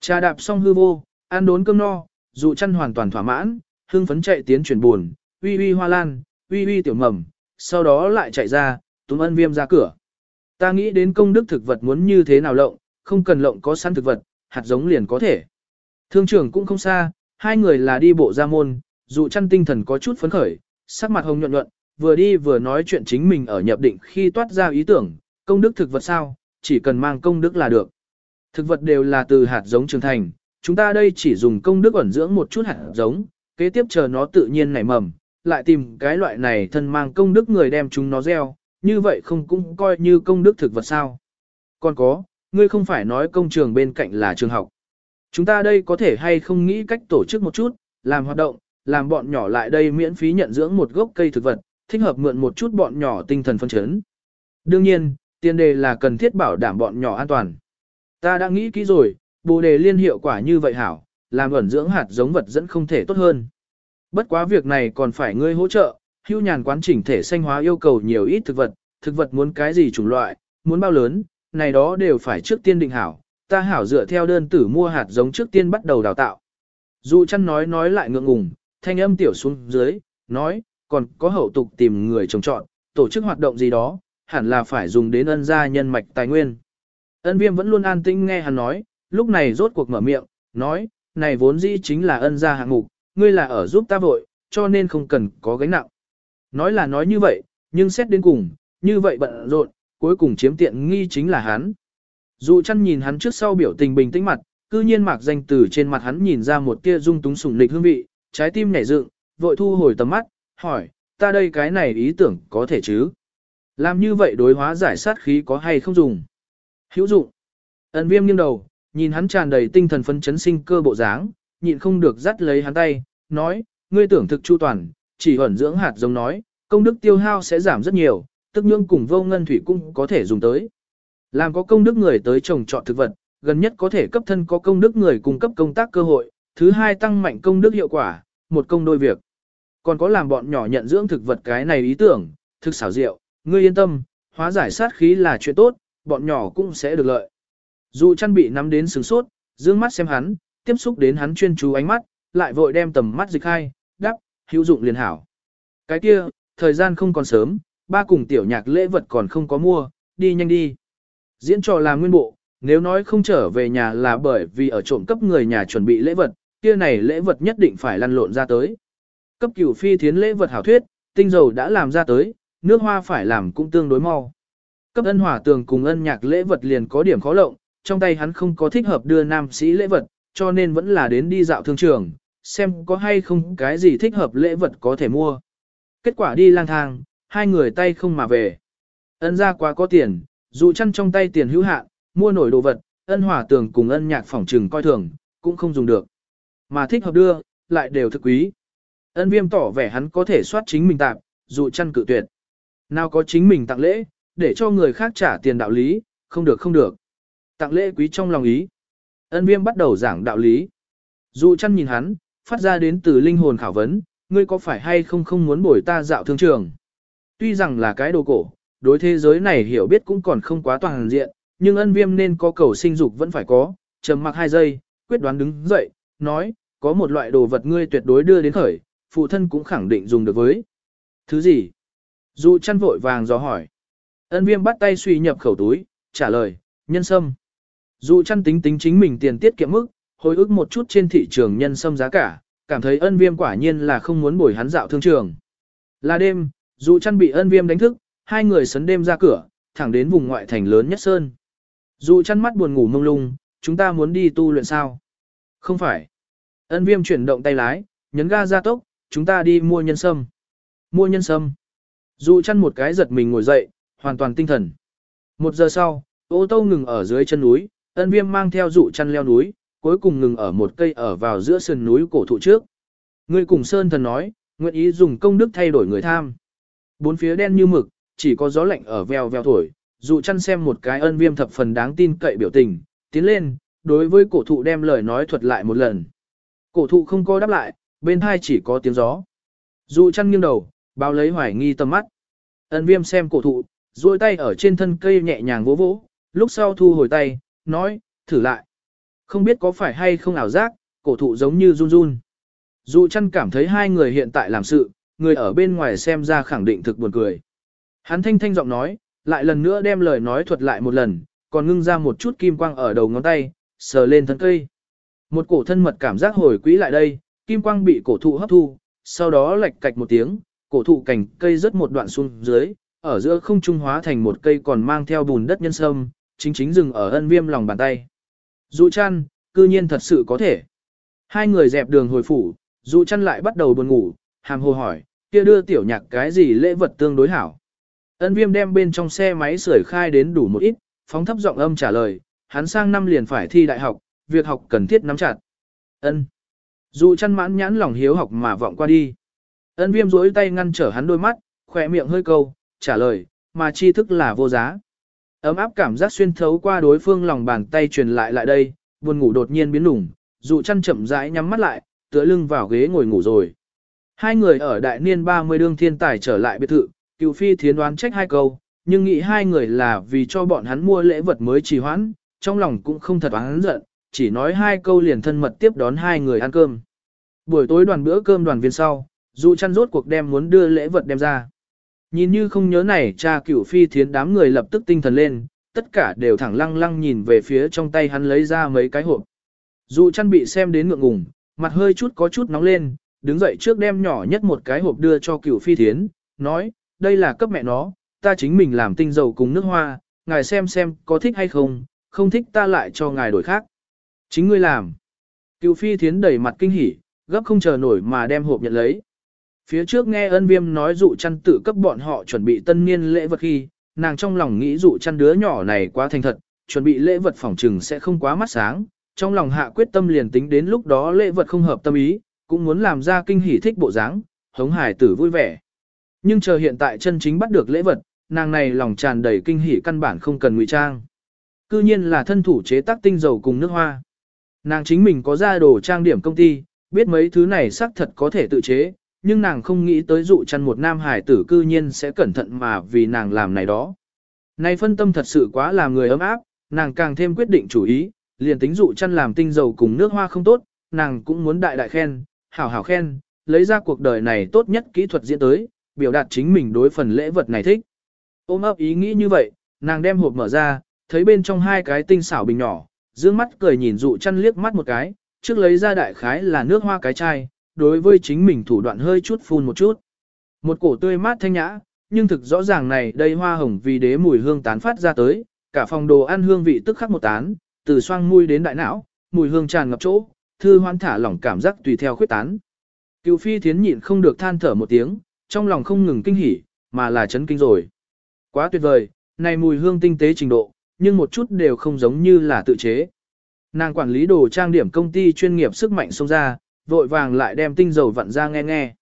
Trà đạp xong hư vô, ăn đốn cơm no, dụ chăn hoàn toàn thỏa mãn, hưng phấn chạy tiến chuyển buồn, uy uy hoa lan, uy uy tiểu mầm, sau đó lại chạy ra, túm ân viêm ra cửa. Ta nghĩ đến công đức thực vật muốn như thế nào lộng, không cần lộng có sẵn thực vật, hạt giống liền có thể. Thương trưởng cũng không xa, hai người là đi bộ ra môn, dù chăn tinh thần có chút phấn khởi, sắc mặt hồng nhuận nhuận, vừa đi vừa nói chuyện chính mình ở nhập định khi toát ra ý tưởng, công đức thực vật sao, chỉ cần mang công đức là được. Thực vật đều là từ hạt giống trưởng thành, chúng ta đây chỉ dùng công đức ẩn dưỡng một chút hạt giống, kế tiếp chờ nó tự nhiên nảy mầm, lại tìm cái loại này thân mang công đức người đem chúng nó gieo, như vậy không cũng coi như công đức thực vật sao. Còn có, ngươi không phải nói công trường bên cạnh là trường học. Chúng ta đây có thể hay không nghĩ cách tổ chức một chút, làm hoạt động, làm bọn nhỏ lại đây miễn phí nhận dưỡng một gốc cây thực vật, thích hợp mượn một chút bọn nhỏ tinh thần phân chấn. Đương nhiên, tiền đề là cần thiết bảo đảm bọn nhỏ an toàn. Ta đã nghĩ kỹ rồi, bồ đề liên hiệu quả như vậy hảo, làm ẩn dưỡng hạt giống vật dẫn không thể tốt hơn. Bất quá việc này còn phải ngươi hỗ trợ, hưu nhàn quán chỉnh thể xanh hóa yêu cầu nhiều ít thực vật, thực vật muốn cái gì chủng loại, muốn bao lớn, này đó đều phải trước tiên định hảo, ta hảo dựa theo đơn tử mua hạt giống trước tiên bắt đầu đào tạo. Dù chăn nói nói lại ngượng ngùng, thanh âm tiểu xuống dưới, nói, còn có hậu tục tìm người trồng trọn, tổ chức hoạt động gì đó, hẳn là phải dùng đến ân gia nhân mạch tài nguyên. Ân viêm vẫn luôn an tĩnh nghe hắn nói, lúc này rốt cuộc mở miệng, nói, này vốn dĩ chính là ân gia hạng mục, ngươi là ở giúp ta vội, cho nên không cần có gánh nặng. Nói là nói như vậy, nhưng xét đến cùng, như vậy bận rộn, cuối cùng chiếm tiện nghi chính là hắn. Dụ chăn nhìn hắn trước sau biểu tình bình tĩnh mặt, cư nhiên mạc danh từ trên mặt hắn nhìn ra một tia dung túng sủng lịch hương vị, trái tim nhảy dựng, vội thu hồi tầm mắt, hỏi, ta đây cái này ý tưởng có thể chứ? Làm như vậy đối hóa giải sát khí có hay không dùng? Hữu dụng. Ấn viêm nghiêng đầu, nhìn hắn tràn đầy tinh thần phấn chấn sinh cơ bộ dáng, nhịn không được dắt lấy hắn tay, nói, ngươi tưởng thực chu toàn, chỉ ẩn dưỡng hạt giống nói, công đức tiêu hao sẽ giảm rất nhiều, tức nhưỡng cùng vô ngân thủy cũng có thể dùng tới. Làm có công đức người tới trồng trọt thực vật, gần nhất có thể cấp thân có công đức người cung cấp công tác cơ hội, thứ hai tăng mạnh công đức hiệu quả, một công đôi việc. Còn có làm bọn nhỏ nhận dưỡng thực vật cái này ý tưởng, thực xảo diệu, ngươi yên tâm, hóa giải sát khí là chuyện tốt, bọn nhỏ cũng sẽ được lợi. Dù chăn bị nắm đến sừng sốt, dương mắt xem hắn, tiếp xúc đến hắn chuyên chú ánh mắt, lại vội đem tầm mắt dịch hai, đắp, hữu dụng liền hảo. Cái kia, thời gian không còn sớm, ba cùng tiểu nhạc lễ vật còn không có mua, đi nhanh đi. Diễn trò là nguyên bộ, nếu nói không trở về nhà là bởi vì ở trộm cấp người nhà chuẩn bị lễ vật, kia này lễ vật nhất định phải lăn lộn ra tới. Cấp cửu phi thiến lễ vật hảo thuyết, tinh dầu đã làm ra tới, nước hoa phải làm cũng tương đối mau. Cấp ân hỏa tường cùng ân nhạc lễ vật liền có điểm khó lộng, trong tay hắn không có thích hợp đưa nam sĩ lễ vật, cho nên vẫn là đến đi dạo thương trường, xem có hay không cái gì thích hợp lễ vật có thể mua. Kết quả đi lang thang, hai người tay không mà về. Ân ra quá có tiền, dù chăn trong tay tiền hữu hạn, mua nổi đồ vật, ân hỏa tường cùng ân nhạc phỏng trừng coi thường, cũng không dùng được. Mà thích hợp đưa, lại đều thực quý. Ân viêm tỏ vẻ hắn có thể soát chính mình tạp, dù chăn cự tuyệt. Nào có chính mình tặng lễ, để cho người khác trả tiền đạo lý, không được không được. Tặng lễ quý trong lòng ý. Ân viêm bắt đầu giảng đạo lý. Dù chăn nhìn hắn, phát ra đến từ linh hồn khảo vấn, ngươi có phải hay không không muốn bồi ta dạo thương trường. Tuy rằng là cái đồ cổ, đối thế giới này hiểu biết cũng còn không quá toàn diện, nhưng ân viêm nên có cầu sinh dục vẫn phải có, trầm mặc hai giây, quyết đoán đứng dậy, nói, có một loại đồ vật ngươi tuyệt đối đưa đến khởi, phụ thân cũng khẳng định dùng được với. Thứ gì? Dù chăn vội vàng dò hỏi. Ân viêm bắt tay suy nhập khẩu túi, trả lời, nhân sâm. Dù chăn tính tính chính mình tiền tiết kiệm mức, hồi ức một chút trên thị trường nhân sâm giá cả, cảm thấy ân viêm quả nhiên là không muốn bồi hắn dạo thương trường. Là đêm, dù chăn bị ân viêm đánh thức, hai người sấn đêm ra cửa, thẳng đến vùng ngoại thành lớn nhất sơn. Dù chăn mắt buồn ngủ mông lung, chúng ta muốn đi tu luyện sao? Không phải. Ân viêm chuyển động tay lái, nhấn ga ra tốc, chúng ta đi mua nhân sâm. Mua nhân sâm. Dù chăn một cái giật mình ngồi dậy, hoàn toàn tinh thần. Một giờ sau, ô tô ngừng ở dưới chân núi, ân viêm mang theo dụ chăn leo núi, cuối cùng ngừng ở một cây ở vào giữa sườn núi cổ thụ trước. Người cùng Sơn Thần nói, nguyện ý dùng công đức thay đổi người tham. Bốn phía đen như mực, chỉ có gió lạnh ở veo veo thổi, dụ chăn xem một cái ân viêm thập phần đáng tin cậy biểu tình, tiến lên, đối với cổ thụ đem lời nói thuật lại một lần. Cổ thụ không có đáp lại, bên hai chỉ có tiếng gió. Dụ chăn nghiêng đầu, bao lấy hoài nghi tầm mắt. Ân viêm xem cổ thụ, duỗi tay ở trên thân cây nhẹ nhàng vỗ vỗ, lúc sau thu hồi tay, nói, thử lại. Không biết có phải hay không ảo giác, cổ thụ giống như run run. Dụ chăn cảm thấy hai người hiện tại làm sự, người ở bên ngoài xem ra khẳng định thực buồn cười. Hắn thanh thanh giọng nói, lại lần nữa đem lời nói thuật lại một lần, còn ngưng ra một chút kim quang ở đầu ngón tay, sờ lên thân cây. Một cổ thân mật cảm giác hồi quỹ lại đây, kim quang bị cổ thụ hấp thu, sau đó lệch cạch một tiếng, cổ thụ cành cây rớt một đoạn xuống dưới, ở giữa không trung hóa thành một cây còn mang theo bùn đất nhân sâm, chính chính dừng ở ân viêm lòng bàn tay. Dụ chăn, cư nhiên thật sự có thể. Hai người dẹp đường hồi phủ, dụ chăn lại bắt đầu buồn ngủ, hàm hồ hỏi, kia đưa tiểu nhạc cái gì lễ vật tương đối hảo. Ân viêm đem bên trong xe máy sưởi khai đến đủ một ít, phóng thấp giọng âm trả lời, hắn sang năm liền phải thi đại học, việc học cần thiết nắm chặt. Ân. Dụ chăn mãn nhãn lòng hiếu học mà vọng qua đi. Ân viêm rối tay ngăn trở hắn đôi mắt, khỏe miệng hơi câu, trả lời, mà tri thức là vô giá. Ấm áp cảm giác xuyên thấu qua đối phương lòng bàn tay truyền lại lại đây, buồn ngủ đột nhiên biến lủng, dụ chăn chậm rãi nhắm mắt lại, tựa lưng vào ghế ngồi ngủ rồi. Hai người ở đại niên 30 đương thiên tài trở lại biệt thự, cựu phi thiến đoán trách hai câu, nhưng nghĩ hai người là vì cho bọn hắn mua lễ vật mới trì hoãn, trong lòng cũng không thật oán giận, chỉ nói hai câu liền thân mật tiếp đón hai người ăn cơm. Buổi tối đoàn bữa cơm đoàn viên sau, dụ chăn rốt cuộc đem muốn đưa lễ vật đem ra. Nhìn như không nhớ này cha cửu phi thiến đám người lập tức tinh thần lên, tất cả đều thẳng lăng lăng nhìn về phía trong tay hắn lấy ra mấy cái hộp. Dụ chăn bị xem đến ngượng ngùng, mặt hơi chút có chút nóng lên, đứng dậy trước đem nhỏ nhất một cái hộp đưa cho cửu phi thiến, nói, đây là cấp mẹ nó, ta chính mình làm tinh dầu cùng nước hoa, ngài xem xem có thích hay không, không thích ta lại cho ngài đổi khác. Chính ngươi làm. Cửu phi thiến đẩy mặt kinh hỉ, gấp không chờ nổi mà đem hộp nhận lấy. Phía trước nghe ân viêm nói dụ chăn tự cấp bọn họ chuẩn bị tân niên lễ vật khi, nàng trong lòng nghĩ dụ chăn đứa nhỏ này quá thành thật, chuẩn bị lễ vật phỏng trừng sẽ không quá mắt sáng, trong lòng hạ quyết tâm liền tính đến lúc đó lễ vật không hợp tâm ý, cũng muốn làm ra kinh hỉ thích bộ dáng, hống hải tử vui vẻ. Nhưng chờ hiện tại chân chính bắt được lễ vật, nàng này lòng tràn đầy kinh hỉ căn bản không cần ngụy trang. Cư nhiên là thân thủ chế tác tinh dầu cùng nước hoa. Nàng chính mình có ra đồ trang điểm công ty, biết mấy thứ này xác thật có thể tự chế, nhưng nàng không nghĩ tới dụ chăn một nam hải tử cư nhiên sẽ cẩn thận mà vì nàng làm này đó. Này phân tâm thật sự quá làm người ấm áp, nàng càng thêm quyết định chủ ý, liền tính dụ chăn làm tinh dầu cùng nước hoa không tốt, nàng cũng muốn đại đại khen, hảo hảo khen, lấy ra cuộc đời này tốt nhất kỹ thuật diễn tới, biểu đạt chính mình đối phần lễ vật này thích. Ôm ấp ý nghĩ như vậy, nàng đem hộp mở ra, thấy bên trong hai cái tinh xảo bình nhỏ, dương mắt cười nhìn dụ chăn liếc mắt một cái, trước lấy ra đại khái là nước hoa cái chai, đối với chính mình thủ đoạn hơi chút phun một chút. Một cổ tươi mát thanh nhã, nhưng thực rõ ràng này đây hoa hồng vì đế mùi hương tán phát ra tới, cả phòng đồ ăn hương vị tức khắc một tán, từ xoang mũi đến đại não, mùi hương tràn ngập chỗ, thư hoan thả lỏng cảm giác tùy theo khuyết tán. Cựu phi thiến nhịn không được than thở một tiếng, trong lòng không ngừng kinh hỉ, mà là chấn kinh rồi. Quá tuyệt vời, này mùi hương tinh tế trình độ, nhưng một chút đều không giống như là tự chế. Nàng quản lý đồ trang điểm công ty chuyên nghiệp sức mạnh xông ra, vội vàng lại đem tinh dầu vặn ra nghe nghe.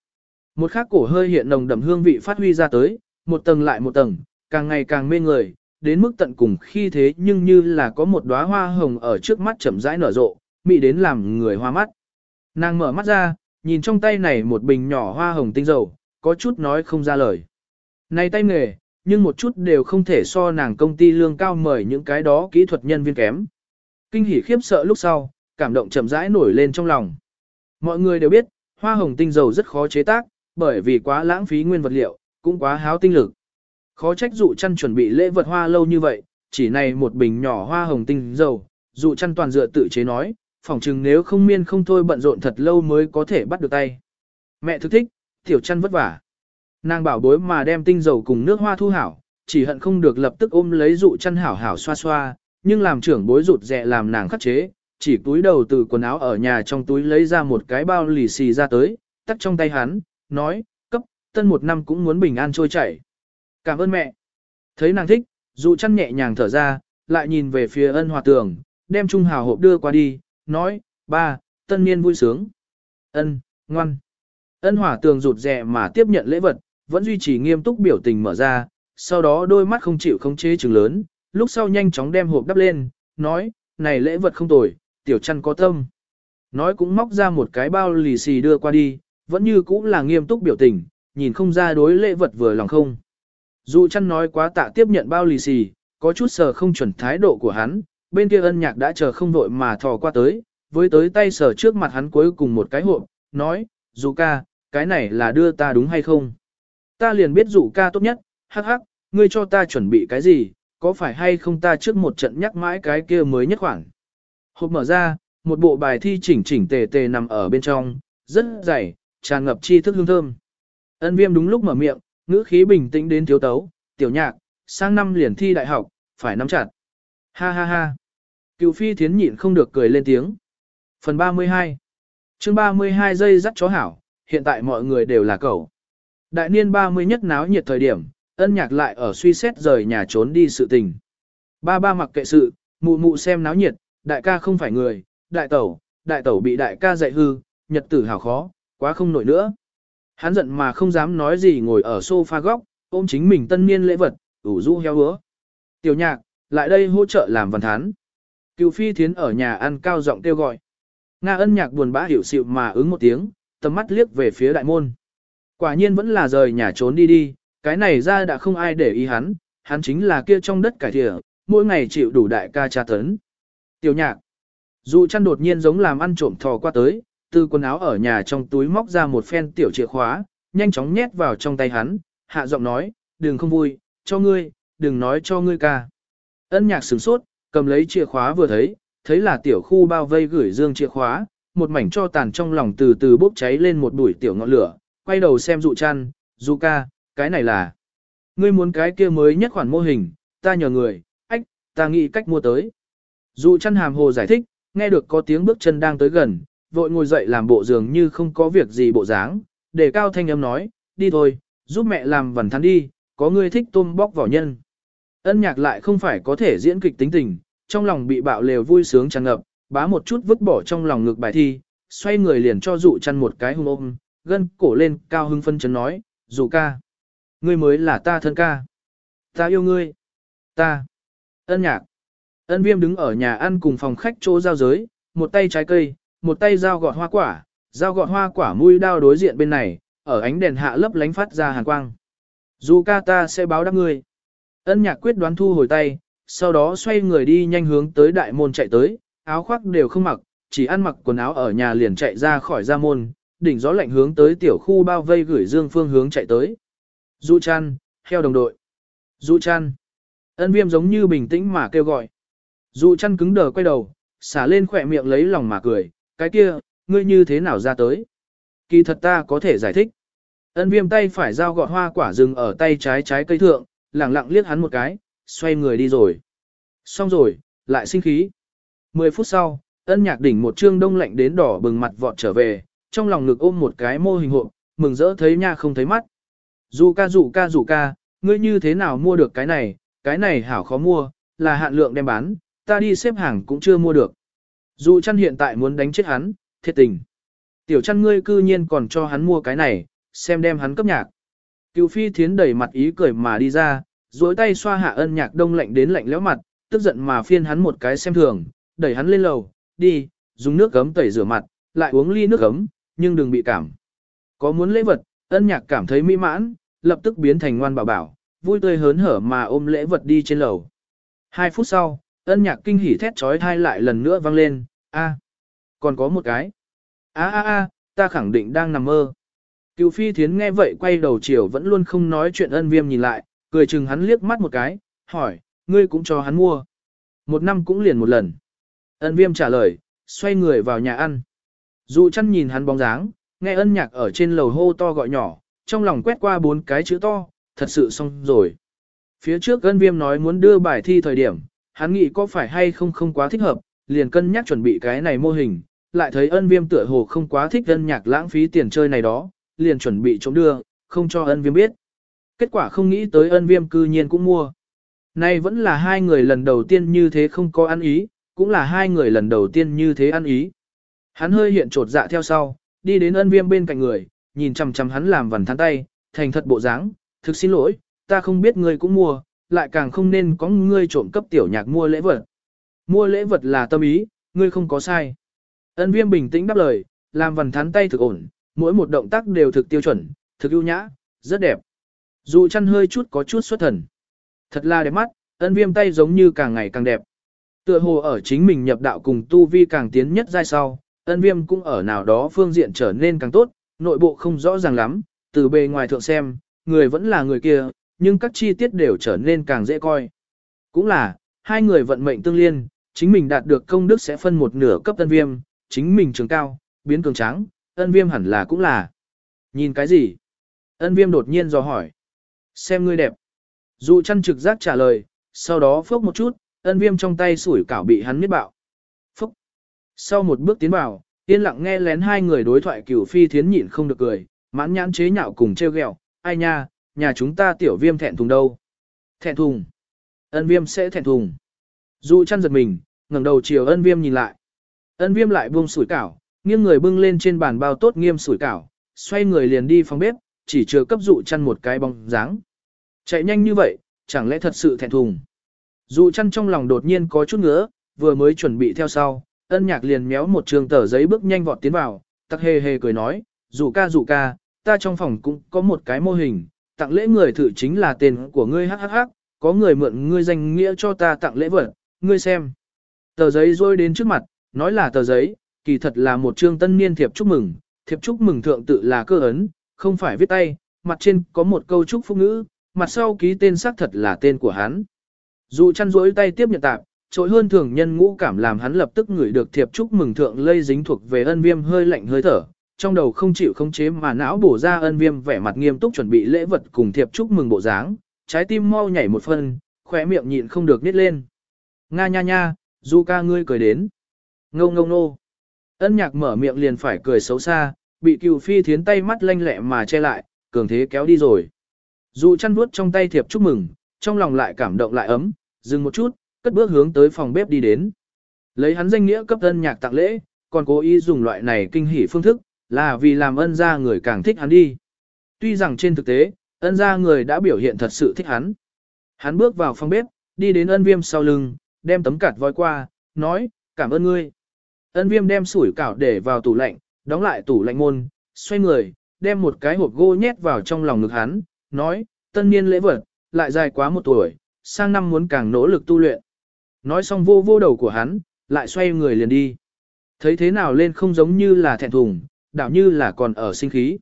Một khắc cổ hơi hiện nồng đậm hương vị phát huy ra tới, một tầng lại một tầng, càng ngày càng mê người, đến mức tận cùng khi thế nhưng như là có một đóa hoa hồng ở trước mắt chậm rãi nở rộ, mị đến làm người hoa mắt. Nàng mở mắt ra, nhìn trong tay này một bình nhỏ hoa hồng tinh dầu, có chút nói không ra lời. Này tay nghề, nhưng một chút đều không thể so nàng công ty lương cao mời những cái đó kỹ thuật nhân viên kém. Kinh hỉ khiếp sợ lúc sau, cảm động chậm rãi nổi lên trong lòng. Mọi người đều biết, hoa hồng tinh dầu rất khó chế tác, bởi vì quá lãng phí nguyên vật liệu, cũng quá háo tinh lực. Khó trách dụ chăn chuẩn bị lễ vật hoa lâu như vậy, chỉ này một bình nhỏ hoa hồng tinh dầu, dụ chăn toàn dựa tự chế nói, phỏng chừng nếu không miên không thôi bận rộn thật lâu mới có thể bắt được tay. Mẹ thức thích, tiểu chăn vất vả. Nàng bảo bối mà đem tinh dầu cùng nước hoa thu hảo, chỉ hận không được lập tức ôm lấy dụ chăn hảo hảo xoa xoa, nhưng làm trưởng bối rụt rẹ làm nàng khắc chế, chỉ túi đầu từ quần áo ở nhà trong túi lấy ra một cái bao lì xì ra tới, tắt trong tay hắn, nói, cấp, tân một năm cũng muốn bình an trôi chảy. Cảm ơn mẹ. Thấy nàng thích, dụ chăn nhẹ nhàng thở ra, lại nhìn về phía ân hòa tường, đem trung hào hộp đưa qua đi, nói, ba, tân niên vui sướng. Ân, ngoan. Ân hỏa tường rụt rè mà tiếp nhận lễ vật, vẫn duy trì nghiêm túc biểu tình mở ra, sau đó đôi mắt không chịu không chế chừng lớn, lúc sau nhanh chóng đem hộp đắp lên, nói, này lễ vật không tồi, tiểu chăn có tâm. Nói cũng móc ra một cái bao lì xì đưa qua đi, vẫn như cũng là nghiêm túc biểu tình, nhìn không ra đối lễ vật vừa lòng không. Dù chăn nói quá tạ tiếp nhận bao lì xì, có chút sờ không chuẩn thái độ của hắn, bên kia ân nhạc đã chờ không vội mà thò qua tới, với tới tay sờ trước mặt hắn cuối cùng một cái hộp, nói, dù ca, cái này là đưa ta đúng hay không? Ta liền biết dù ca tốt nhất, hắc hắc, ngươi cho ta chuẩn bị cái gì, có phải hay không ta trước một trận nhắc mãi cái kia mới nhất khoảng. Hộp mở ra, một bộ bài thi chỉnh chỉnh tề tề nằm ở bên trong, rất dày, tràn ngập chi thức hương thơm. Ân viêm đúng lúc mở miệng, ngữ khí bình tĩnh đến thiếu tấu, tiểu nhạc, sang năm liền thi đại học, phải nắm chặt. Ha ha ha. Cựu phi thiến nhịn không được cười lên tiếng. Phần 32 chương 32 giây dắt chó hảo, hiện tại mọi người đều là cậu. Đại niên 30 nhất náo nhiệt thời điểm, ân nhạc lại ở suy xét rời nhà trốn đi sự tình. Ba ba mặc kệ sự, mụ mụ xem náo nhiệt, đại ca không phải người, đại tẩu, đại tẩu bị đại ca dạy hư, nhật tử hào khó, quá không nổi nữa. Hắn giận mà không dám nói gì ngồi ở sofa góc, ôm chính mình tân niên lễ vật, ủ rũ heo hứa. Tiểu nhạc, lại đây hỗ trợ làm văn thán. Cựu phi thiến ở nhà ăn cao giọng kêu gọi. Nga ân nhạc buồn bã hiểu xịu mà ứng một tiếng, tầm mắt liếc về phía đại môn. Quả nhiên vẫn là rời nhà trốn đi đi, cái này ra đã không ai để ý hắn, hắn chính là kia trong đất cải thịa, mỗi ngày chịu đủ đại ca tra tấn. Tiểu nhạc, dù chăn đột nhiên giống làm ăn trộm thò qua tới, từ quần áo ở nhà trong túi móc ra một phen tiểu chìa khóa, nhanh chóng nhét vào trong tay hắn, hạ giọng nói, đừng không vui, cho ngươi, đừng nói cho ngươi ca. Ân nhạc sửng sốt, cầm lấy chìa khóa vừa thấy, thấy là tiểu khu bao vây gửi dương chìa khóa, một mảnh cho tàn trong lòng từ từ bốc cháy lên một bụi tiểu ngọn lửa, quay đầu xem dụ chăn, dụ ca, cái này là. Ngươi muốn cái kia mới nhất khoản mô hình, ta nhờ người, ách, ta nghĩ cách mua tới. Dụ chăn hàm hồ giải thích, nghe được có tiếng bước chân đang tới gần, vội ngồi dậy làm bộ dường như không có việc gì bộ dáng, để cao thanh âm nói, đi thôi, giúp mẹ làm vần thắn đi, có người thích tôm bóc vỏ nhân. Ân nhạc lại không phải có thể diễn kịch tính tình, trong lòng bị bạo lều vui sướng tràn ngập, bá một chút vứt bỏ trong lòng ngực bài thi, xoay người liền cho dụ chăn một cái hung ôm, gân cổ lên cao hưng phân chấn nói, dụ ca. Ngươi mới là ta thân ca. Ta yêu ngươi. Ta. Ân nhạc. Ân viêm đứng ở nhà ăn cùng phòng khách chỗ giao giới, một tay trái cây, một tay dao gọt hoa quả, dao gọt hoa quả mũi đao đối diện bên này, ở ánh đèn hạ lấp lánh phát ra hàn quang. Dù ca ta sẽ báo đáp ngươi. Ân nhạc quyết đoán thu hồi tay, sau đó xoay người đi nhanh hướng tới đại môn chạy tới, áo khoác đều không mặc, chỉ ăn mặc quần áo ở nhà liền chạy ra khỏi ra môn, đỉnh gió lạnh hướng tới tiểu khu bao vây gửi dương phương hướng chạy tới. Du chăn, heo đồng đội. Du chăn. Ân viêm giống như bình tĩnh mà kêu gọi. Dụ chăn cứng đờ quay đầu, xả lên khỏe miệng lấy lòng mà cười, cái kia, ngươi như thế nào ra tới? Kỳ thật ta có thể giải thích. Ân viêm tay phải dao gọt hoa quả rừng ở tay trái trái cây thượng, lẳng lặng liếc hắn một cái, xoay người đi rồi. Xong rồi, lại sinh khí. Mười phút sau, ân nhạc đỉnh một trương đông lạnh đến đỏ bừng mặt vọt trở về, trong lòng ngực ôm một cái mô hình hộp, mừng rỡ thấy nha không thấy mắt. Dù ca dù ca dù ca, ngươi như thế nào mua được cái này, cái này hảo khó mua, là hạn lượng đem bán, ta đi xếp hàng cũng chưa mua được. Dù chăn hiện tại muốn đánh chết hắn, thiệt tình. Tiểu chăn ngươi cư nhiên còn cho hắn mua cái này, xem đem hắn cấp nhạc. Cựu phi thiến đẩy mặt ý cười mà đi ra, duỗi tay xoa hạ ân nhạc đông lạnh đến lạnh lẽo mặt, tức giận mà phiên hắn một cái xem thường, đẩy hắn lên lầu, đi, dùng nước gấm tẩy rửa mặt, lại uống ly nước gấm, nhưng đừng bị cảm. Có muốn lễ vật, ân nhạc cảm thấy mỹ mãn, lập tức biến thành ngoan bảo bảo, vui tươi hớn hở mà ôm lễ vật đi trên lầu. Hai phút sau, ân nhạc kinh hỉ thét trói thai lại lần nữa vang lên, a, còn có một cái. a a a, ta khẳng định đang nằm mơ. Cựu phi thiến nghe vậy quay đầu chiều vẫn luôn không nói chuyện ân viêm nhìn lại, cười chừng hắn liếc mắt một cái, hỏi, ngươi cũng cho hắn mua. Một năm cũng liền một lần. Ân viêm trả lời, xoay người vào nhà ăn. Dụ chăn nhìn hắn bóng dáng, nghe ân nhạc ở trên lầu hô to gọi nhỏ, trong lòng quét qua bốn cái chữ to, thật sự xong rồi. Phía trước ân viêm nói muốn đưa bài thi thời điểm, hắn nghĩ có phải hay không không quá thích hợp, liền cân nhắc chuẩn bị cái này mô hình, lại thấy ân viêm tựa hồ không quá thích ân nhạc lãng phí tiền chơi này đó, liền chuẩn bị chống đưa, không cho ân viêm biết. Kết quả không nghĩ tới ân viêm cư nhiên cũng mua. Nay vẫn là hai người lần đầu tiên như thế không có ăn ý, cũng là hai người lần đầu tiên như thế ăn ý. Hắn hơi hiện trột dạ theo sau, đi đến ân viêm bên cạnh người, nhìn chầm chầm hắn làm vằn thắn tay, thành thật bộ dáng, thực xin lỗi, ta không biết ngươi cũng mua, lại càng không nên có ngươi trộm cấp tiểu nhạc mua lễ vật. Mua lễ vật là tâm ý, ngươi không có sai. Ân viêm bình tĩnh đáp lời, làm vần thắn tay thực ổn, mỗi một động tác đều thực tiêu chuẩn, thực ưu nhã, rất đẹp. Dù chăn hơi chút có chút xuất thần. Thật là đẹp mắt, ân viêm tay giống như càng ngày càng đẹp. Tựa hồ ở chính mình nhập đạo cùng tu vi càng tiến nhất giai sau, ân viêm cũng ở nào đó phương diện trở nên càng tốt, nội bộ không rõ ràng lắm, từ bề ngoài thượng xem, người vẫn là người kia, nhưng các chi tiết đều trở nên càng dễ coi. Cũng là, hai người vận mệnh tương liên, chính mình đạt được công đức sẽ phân một nửa cấp ân viêm, chính mình trường cao, biến cường tráng, ân viêm hẳn là cũng là. Nhìn cái gì? Ân viêm đột nhiên dò hỏi. Xem ngươi đẹp. Dụ chăn trực giác trả lời, sau đó phốc một chút, ân viêm trong tay sủi cảo bị hắn miết bạo. Phốc. Sau một bước tiến vào, yên lặng nghe lén hai người đối thoại cửu phi thiến nhịn không được cười, mãn nhãn chế nhạo cùng treo ghẹo ai nha, nhà chúng ta tiểu viêm thẹn thùng đâu. Thẹn thùng. Ân viêm sẽ thẹn thùng. Dụ chăn giật mình, ngẩng đầu chiều ân viêm nhìn lại. Ân viêm lại buông sủi cảo, nghiêng người bưng lên trên bàn bao tốt nghiêm sủi cảo, xoay người liền đi phòng bếp, chỉ chưa cấp dụ chăn một cái bóng dáng. Chạy nhanh như vậy, chẳng lẽ thật sự thẹn thùng. Dụ chăn trong lòng đột nhiên có chút ngứa, vừa mới chuẩn bị theo sau, ân nhạc liền méo một trường tờ giấy bước nhanh vọt tiến vào, tắc hề hề cười nói, dụ ca dụ ca, ta trong phòng cũng có một cái mô hình, tặng lễ người thử chính là tên của ngươi hhh, có người mượn ngươi danh nghĩa cho ta tặng lễ vật, ngươi xem. Tờ giấy rôi đến trước mặt, nói là tờ giấy, kỳ thật là một chương tân niên thiệp chúc mừng, thiệp chúc mừng thượng tự là cơ ấn, không phải viết tay, mặt trên có một câu chúc phúc ngữ, mặt sau ký tên xác thật là tên của hắn. Dù chăn rỗi tay tiếp nhận tạp, trội hơn thường nhân ngũ cảm làm hắn lập tức ngửi được thiệp chúc mừng thượng lây dính thuộc về ân viêm hơi lạnh hơi thở, trong đầu không chịu không chế mà não bổ ra ân viêm vẻ mặt nghiêm túc chuẩn bị lễ vật cùng thiệp chúc mừng bộ dáng, trái tim mau nhảy một phân, khỏe miệng nhịn không được nít lên. Nga nha nha, du ca ngươi cười đến. ngông ngô nô. Ân nhạc mở miệng liền phải cười xấu xa, bị cựu phi thiến tay mắt lanh lẹ mà che lại, cường thế kéo đi rồi. Dù chăn vuốt trong tay thiệp chúc mừng, trong lòng lại cảm động lại ấm, dừng một chút, cất bước hướng tới phòng bếp đi đến. Lấy hắn danh nghĩa cấp ân nhạc tặng lễ, còn cố ý dùng loại này kinh hỉ phương thức, là vì làm ân gia người càng thích hắn đi. Tuy rằng trên thực tế, ân gia người đã biểu hiện thật sự thích hắn. Hắn bước vào phòng bếp, đi đến ân viêm sau lưng, đem tấm cạt voi qua, nói, cảm ơn ngươi. Ân viêm đem sủi cảo để vào tủ lạnh, đóng lại tủ lạnh môn, xoay người, đem một cái hộp gỗ nhét vào trong lòng ngực hắn, nói, tân niên lễ vật, lại dài quá một tuổi, sang năm muốn càng nỗ lực tu luyện. Nói xong vô vô đầu của hắn, lại xoay người liền đi. Thấy thế nào lên không giống như là thẹn thùng, đảo như là còn ở sinh khí.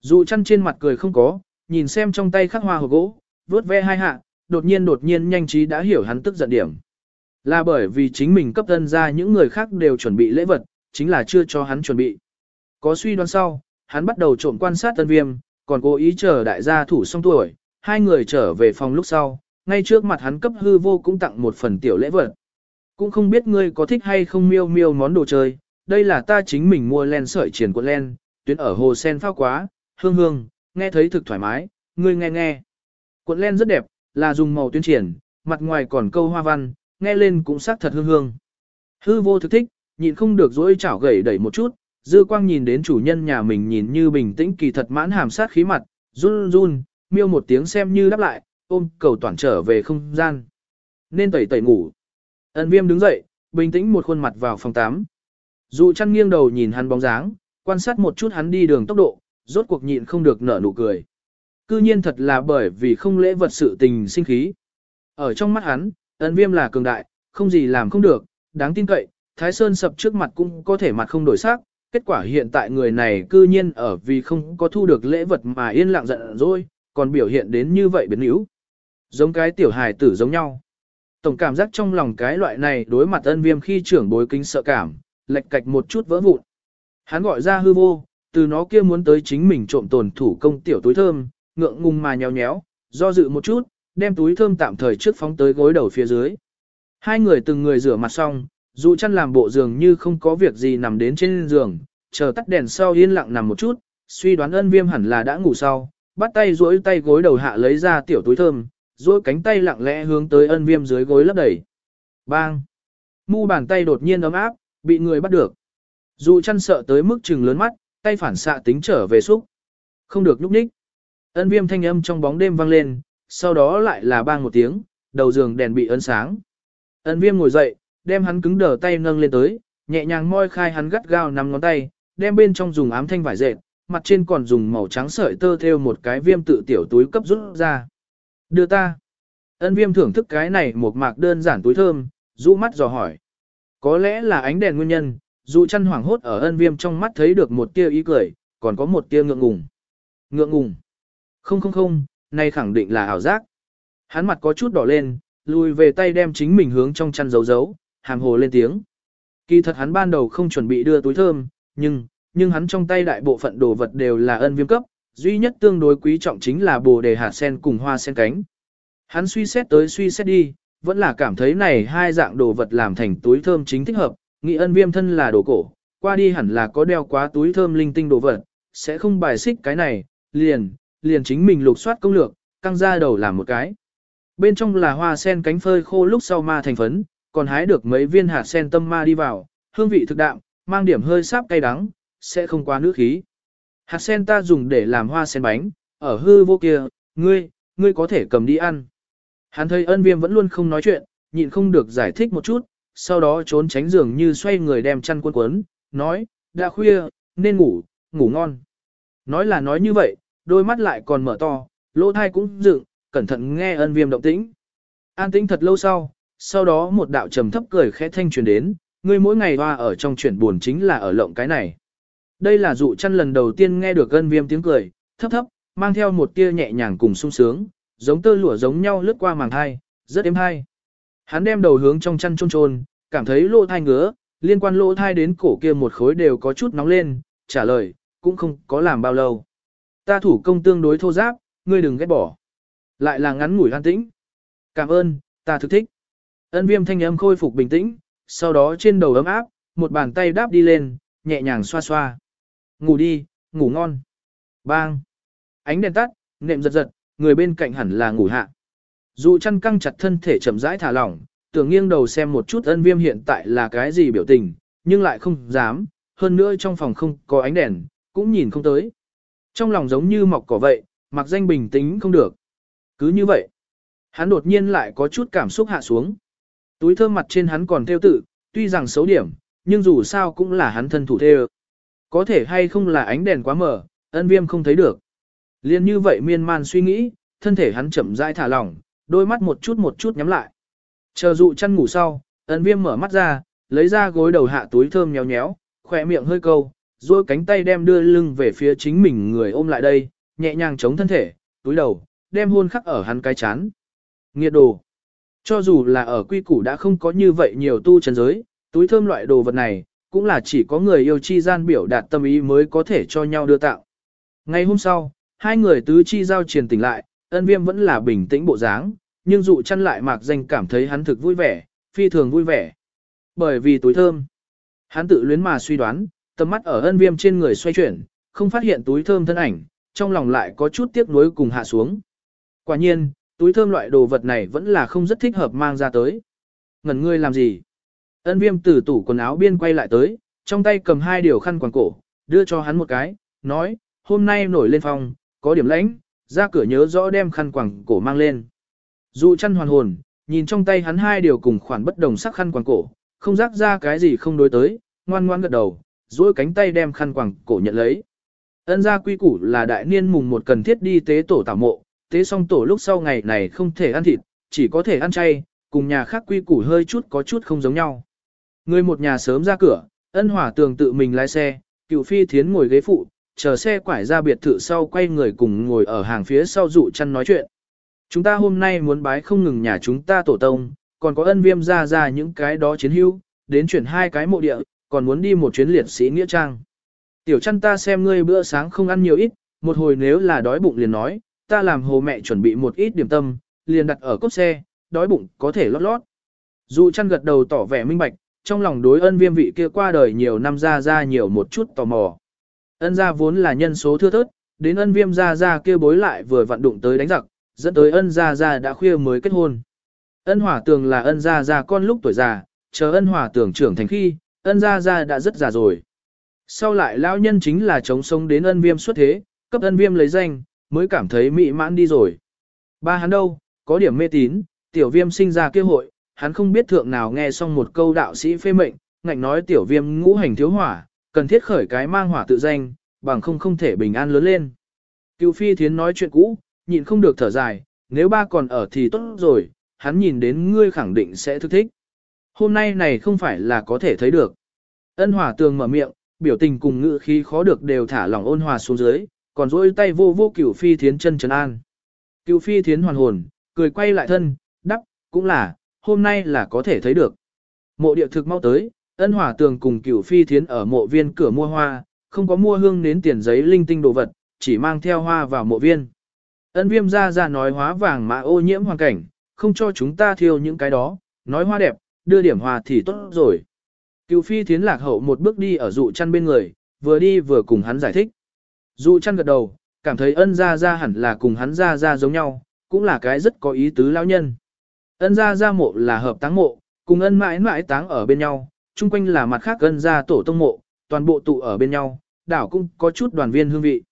Dù chăn trên mặt cười không có, nhìn xem trong tay khắc hoa hộp gỗ, vuốt ve hai hạ, đột nhiên đột nhiên nhanh trí đã hiểu hắn tức giận điểm. Là bởi vì chính mình cấp thân ra những người khác đều chuẩn bị lễ vật, chính là chưa cho hắn chuẩn bị. Có suy đoán sau, hắn bắt đầu trộm quan sát tân viêm, còn cố ý chờ đại gia thủ xong tuổi, hai người trở về phòng lúc sau, ngay trước mặt hắn cấp hư vô cũng tặng một phần tiểu lễ vật. Cũng không biết ngươi có thích hay không miêu miêu món đồ chơi, đây là ta chính mình mua len sợi triển của len, tuyến ở hồ sen phao quá, hương hương, nghe thấy thực thoải mái, ngươi nghe nghe. Cuộn len rất đẹp, là dùng màu tuyến triển, mặt ngoài còn câu hoa văn, nghe lên cũng sắc thật hương hương. Hư vô thực thích, nhịn không được dỗi chảo gầy đẩy một chút, dư quang nhìn đến chủ nhân nhà mình nhìn như bình tĩnh kỳ thật mãn hàm sát khí mặt, run run, miêu một tiếng xem như đáp lại, ôm cầu toàn trở về không gian. Nên tẩy tẩy ngủ. Ân viêm đứng dậy, bình tĩnh một khuôn mặt vào phòng 8. Dù chăn nghiêng đầu nhìn hắn bóng dáng, quan sát một chút hắn đi đường tốc độ, rốt cuộc nhịn không được nở nụ cười. Cư nhiên thật là bởi vì không lễ vật sự tình sinh khí. Ở trong mắt hắn, ấn viêm là cường đại, không gì làm không được, đáng tin cậy, Thái Sơn sập trước mặt cũng có thể mặt không đổi sắc. Kết quả hiện tại người này cư nhiên ở vì không có thu được lễ vật mà yên lặng giận rồi, còn biểu hiện đến như vậy biến yếu. Giống cái tiểu hài tử giống nhau. Tổng cảm giác trong lòng cái loại này đối mặt ân viêm khi trưởng bối kính sợ cảm, lệch cạch một chút vỡ vụn. Hắn gọi ra hư vô, từ nó kia muốn tới chính mình trộm tồn thủ công tiểu túi thơm, ngượng ngùng mà nhéo nhéo, do dự một chút, đem túi thơm tạm thời trước phóng tới gối đầu phía dưới. Hai người từng người rửa mặt xong, dù chăn làm bộ giường như không có việc gì nằm đến trên giường, chờ tắt đèn sau yên lặng nằm một chút, suy đoán ân viêm hẳn là đã ngủ sau, bắt tay duỗi tay gối đầu hạ lấy ra tiểu túi thơm, duỗi cánh tay lặng lẽ hướng tới ân viêm dưới gối lấp đẩy. Bang! Mu bàn tay đột nhiên ấm áp, bị người bắt được. Dù chăn sợ tới mức trừng lớn mắt, tay phản xạ tính trở về xúc. Không được nhúc nhích. Ân viêm thanh âm trong bóng đêm vang lên, sau đó lại là bang một tiếng, đầu giường đèn bị ấn sáng. Ân viêm ngồi dậy, đem hắn cứng đờ tay nâng lên tới, nhẹ nhàng moi khai hắn gắt gao nắm ngón tay, đem bên trong dùng ám thanh vải dệt, mặt trên còn dùng màu trắng sợi tơ theo một cái viêm tự tiểu túi cấp rút ra. Đưa ta. Ân viêm thưởng thức cái này một mạc đơn giản túi thơm, rũ mắt dò hỏi. Có lẽ là ánh đèn nguyên nhân, dù chăn hoảng hốt ở ân viêm trong mắt thấy được một tia ý cười, còn có một tia ngượng ngùng. Ngượng ngùng. Không không không, nay khẳng định là ảo giác. Hắn mặt có chút đỏ lên, lùi về tay đem chính mình hướng trong chăn giấu giấu, hàm hồ lên tiếng. Kỳ thật hắn ban đầu không chuẩn bị đưa túi thơm, nhưng, nhưng hắn trong tay đại bộ phận đồ vật đều là ân viêm cấp, duy nhất tương đối quý trọng chính là bồ đề hạt sen cùng hoa sen cánh. Hắn suy xét tới suy xét đi, vẫn là cảm thấy này hai dạng đồ vật làm thành túi thơm chính thích hợp, nghĩ ân viêm thân là đồ cổ, qua đi hẳn là có đeo quá túi thơm linh tinh đồ vật, sẽ không bài xích cái này, liền, liền chính mình lục soát công lược, căng ra đầu làm một cái. Bên trong là hoa sen cánh phơi khô lúc sau ma thành phấn, còn hái được mấy viên hạt sen tâm ma đi vào, hương vị thực đạm, mang điểm hơi sáp cay đắng, sẽ không quá nước khí. Hạt sen ta dùng để làm hoa sen bánh, ở hư vô kia, ngươi, ngươi có thể cầm đi ăn. Hắn thấy ân viêm vẫn luôn không nói chuyện, nhịn không được giải thích một chút, sau đó trốn tránh giường như xoay người đem chăn cuốn cuốn, nói, đã khuya, nên ngủ, ngủ ngon. Nói là nói như vậy, đôi mắt lại còn mở to, lỗ thai cũng dựng, cẩn thận nghe ân viêm động tĩnh. An tĩnh thật lâu sau, sau đó một đạo trầm thấp cười khẽ thanh truyền đến, ngươi mỗi ngày hoa ở trong chuyện buồn chính là ở lộng cái này. Đây là dụ chăn lần đầu tiên nghe được ân viêm tiếng cười, thấp thấp, mang theo một tia nhẹ nhàng cùng sung sướng, giống tơ lụa giống nhau lướt qua màng thai, rất êm hay. Hắn đem đầu hướng trong chăn trôn trôn, cảm thấy lỗ thai ngứa, liên quan lỗ thai đến cổ kia một khối đều có chút nóng lên, trả lời, cũng không có làm bao lâu. Ta thủ công tương đối thô giáp, ngươi đừng ghét bỏ. Lại là ngắn ngủi an tĩnh. Cảm ơn, ta thực thích. Ân viêm thanh âm khôi phục bình tĩnh, sau đó trên đầu ấm áp, một bàn tay đáp đi lên, nhẹ nhàng xoa xoa. Ngủ đi, ngủ ngon. Bang. Ánh đèn tắt, nệm giật giật, người bên cạnh hẳn là ngủ hạ. Dụ chăn căng chặt thân thể chậm rãi thả lỏng, tưởng nghiêng đầu xem một chút ân viêm hiện tại là cái gì biểu tình, nhưng lại không dám, hơn nữa trong phòng không có ánh đèn, cũng nhìn không tới. Trong lòng giống như mọc cỏ vậy, mặc danh bình tĩnh không được. Cứ như vậy, hắn đột nhiên lại có chút cảm xúc hạ xuống. Túi thơm mặt trên hắn còn theo tự, tuy rằng xấu điểm, nhưng dù sao cũng là hắn thân thủ theo. Có thể hay không là ánh đèn quá mờ, ân viêm không thấy được. Liên như vậy miên man suy nghĩ, thân thể hắn chậm rãi thả lỏng, đôi mắt một chút một chút nhắm lại. Chờ dụ chăn ngủ sau, ấn viêm mở mắt ra, lấy ra gối đầu hạ túi thơm nhéo nhéo, khỏe miệng hơi câu, rồi cánh tay đem đưa lưng về phía chính mình người ôm lại đây, nhẹ nhàng chống thân thể, túi đầu, đem hôn khắc ở hắn cái chán. Nghiệt đồ. Cho dù là ở quy củ đã không có như vậy nhiều tu chân giới, túi thơm loại đồ vật này, cũng là chỉ có người yêu chi gian biểu đạt tâm ý mới có thể cho nhau đưa tạo. Ngày hôm sau, hai người tứ chi giao triền tỉnh lại, ân viêm vẫn là bình tĩnh bộ dáng, nhưng dụ chăn lại mạc danh cảm thấy hắn thực vui vẻ, phi thường vui vẻ. Bởi vì túi thơm, hắn tự luyến mà suy đoán, tầm mắt ở ân viêm trên người xoay chuyển, không phát hiện túi thơm thân ảnh, trong lòng lại có chút tiếc nuối cùng hạ xuống. Quả nhiên, túi thơm loại đồ vật này vẫn là không rất thích hợp mang ra tới. Ngẩn ngươi làm gì? Ân viêm từ tủ quần áo biên quay lại tới, trong tay cầm hai điều khăn quàng cổ, đưa cho hắn một cái, nói, hôm nay nổi lên phòng, có điểm lãnh, ra cửa nhớ rõ đem khăn quàng cổ mang lên. Dụ chăn hoàn hồn, nhìn trong tay hắn hai điều cùng khoản bất đồng sắc khăn quàng cổ, không rắc ra cái gì không đối tới, ngoan ngoan gật đầu, duỗi cánh tay đem khăn quàng cổ nhận lấy. Ân gia quy củ là đại niên mùng một cần thiết đi tế tổ tảo mộ, tế xong tổ lúc sau ngày này không thể ăn thịt, chỉ có thể ăn chay, cùng nhà khác quy củ hơi chút có chút không giống nhau. Người một nhà sớm ra cửa, ân hỏa tường tự mình lái xe, cựu phi thiến ngồi ghế phụ, chờ xe quải ra biệt thự sau quay người cùng ngồi ở hàng phía sau dụ chăn nói chuyện. Chúng ta hôm nay muốn bái không ngừng nhà chúng ta tổ tông, còn có ân viêm ra ra những cái đó chiến hữu, đến chuyển hai cái mộ địa, còn muốn đi một chuyến liệt sĩ nghĩa trang. Tiểu chăn ta xem ngươi bữa sáng không ăn nhiều ít, một hồi nếu là đói bụng liền nói, ta làm hồ mẹ chuẩn bị một ít điểm tâm, liền đặt ở cốc xe, đói bụng có thể lót lót. Dụ chăn gật đầu tỏ vẻ minh bạch, trong lòng đối ân viêm vị kia qua đời nhiều năm ra ra nhiều một chút tò mò. Ân gia vốn là nhân số thưa thớt, đến ân viêm gia gia kia bối lại vừa vận đụng tới đánh giặc, dẫn tới ân gia gia đã khuya mới kết hôn. Ân hỏa tường là ân gia gia con lúc tuổi già, chờ ân hỏa tường trưởng thành khi, ân gia gia đã rất già rồi. Sau lại lão nhân chính là chống sống đến ân viêm xuất thế, cấp ân viêm lấy danh, mới cảm thấy mỹ mãn đi rồi. Ba hắn đâu, có điểm mê tín, tiểu viêm sinh ra kêu hội, hắn không biết thượng nào nghe xong một câu đạo sĩ phê mệnh, ngạnh nói tiểu viêm ngũ hành thiếu hỏa, cần thiết khởi cái mang hỏa tự danh, bằng không không thể bình an lớn lên. Cựu phi thiến nói chuyện cũ, nhịn không được thở dài, nếu ba còn ở thì tốt rồi, hắn nhìn đến ngươi khẳng định sẽ thức thích. Hôm nay này không phải là có thể thấy được. Ân hòa tường mở miệng, biểu tình cùng ngữ khí khó được đều thả lỏng ôn hòa xuống dưới, còn dỗi tay vô vô cửu phi thiến chân trấn an. Cửu phi thiến hoàn hồn, cười quay lại thân, đắp, cũng là, hôm nay là có thể thấy được. Mộ địa thực mau tới, ân hòa tường cùng cửu phi thiến ở mộ viên cửa mua hoa, không có mua hương nến tiền giấy linh tinh đồ vật, chỉ mang theo hoa vào mộ viên. Ân viêm ra ra nói hóa vàng mà ô nhiễm hoàn cảnh, không cho chúng ta thiêu những cái đó, nói hoa đẹp, đưa điểm hoa thì tốt rồi. Cửu phi thiến lạc hậu một bước đi ở dụ chăn bên người, vừa đi vừa cùng hắn giải thích. Dụ chăn gật đầu, cảm thấy ân ra ra hẳn là cùng hắn ra ra giống nhau, cũng là cái rất có ý tứ lao nhân. Ân ra ra mộ là hợp táng mộ, cùng ân mãi mãi táng ở bên nhau, chung quanh là mặt khác ân ra tổ tông mộ, toàn bộ tụ ở bên nhau, đảo cũng có chút đoàn viên hương vị.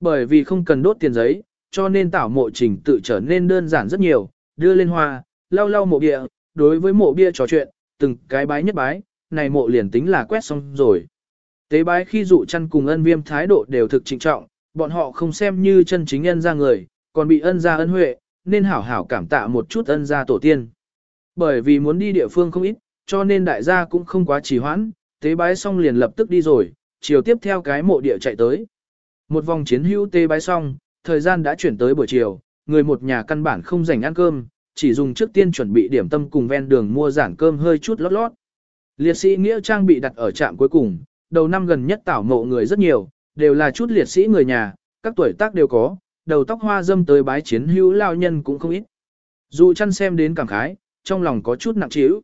Bởi vì không cần đốt tiền giấy, cho nên tảo mộ trình tự trở nên đơn giản rất nhiều, đưa lên hoa, lau lau mộ bia, đối với mộ bia trò chuyện, từng cái bái nhất bái, này mộ liền tính là quét xong rồi. Tế bái khi dụ chăn cùng ân viêm thái độ đều thực trịnh trọng, bọn họ không xem như chân chính ân ra người, còn bị ân ra ân huệ, nên hảo hảo cảm tạ một chút ân ra tổ tiên. Bởi vì muốn đi địa phương không ít, cho nên đại gia cũng không quá trì hoãn, tế bái xong liền lập tức đi rồi, chiều tiếp theo cái mộ địa chạy tới. Một vòng chiến hữu tế bái xong, thời gian đã chuyển tới buổi chiều, người một nhà căn bản không dành ăn cơm, chỉ dùng trước tiên chuẩn bị điểm tâm cùng ven đường mua giản cơm hơi chút lót lót. Liệt sĩ nghĩa trang bị đặt ở trạm cuối cùng, đầu năm gần nhất tảo mộ người rất nhiều, đều là chút liệt sĩ người nhà, các tuổi tác đều có, đầu tóc hoa dâm tới bái chiến hữu lao nhân cũng không ít. Dù chăn xem đến cảm khái, trong lòng có chút nặng trĩu.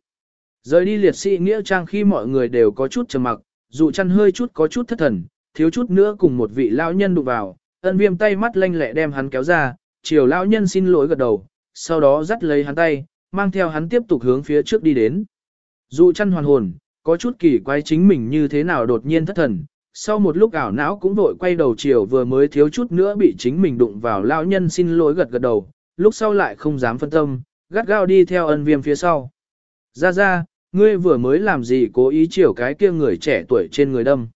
Rời đi liệt sĩ nghĩa trang khi mọi người đều có chút trầm mặc, dù chăn hơi chút có chút thất thần, thiếu chút nữa cùng một vị lão nhân đụng vào, ân viêm tay mắt lanh lẹ đem hắn kéo ra, chiều lão nhân xin lỗi gật đầu, sau đó dắt lấy hắn tay, mang theo hắn tiếp tục hướng phía trước đi đến. Dù chăn hoàn hồn, có chút kỳ quái chính mình như thế nào đột nhiên thất thần, sau một lúc ảo não cũng vội quay đầu chiều vừa mới thiếu chút nữa bị chính mình đụng vào lão nhân xin lỗi gật gật đầu, lúc sau lại không dám phân tâm, gắt gao đi theo ân viêm phía sau. Ra ra, ngươi vừa mới làm gì cố ý chiều cái kia người trẻ tuổi trên người đâm.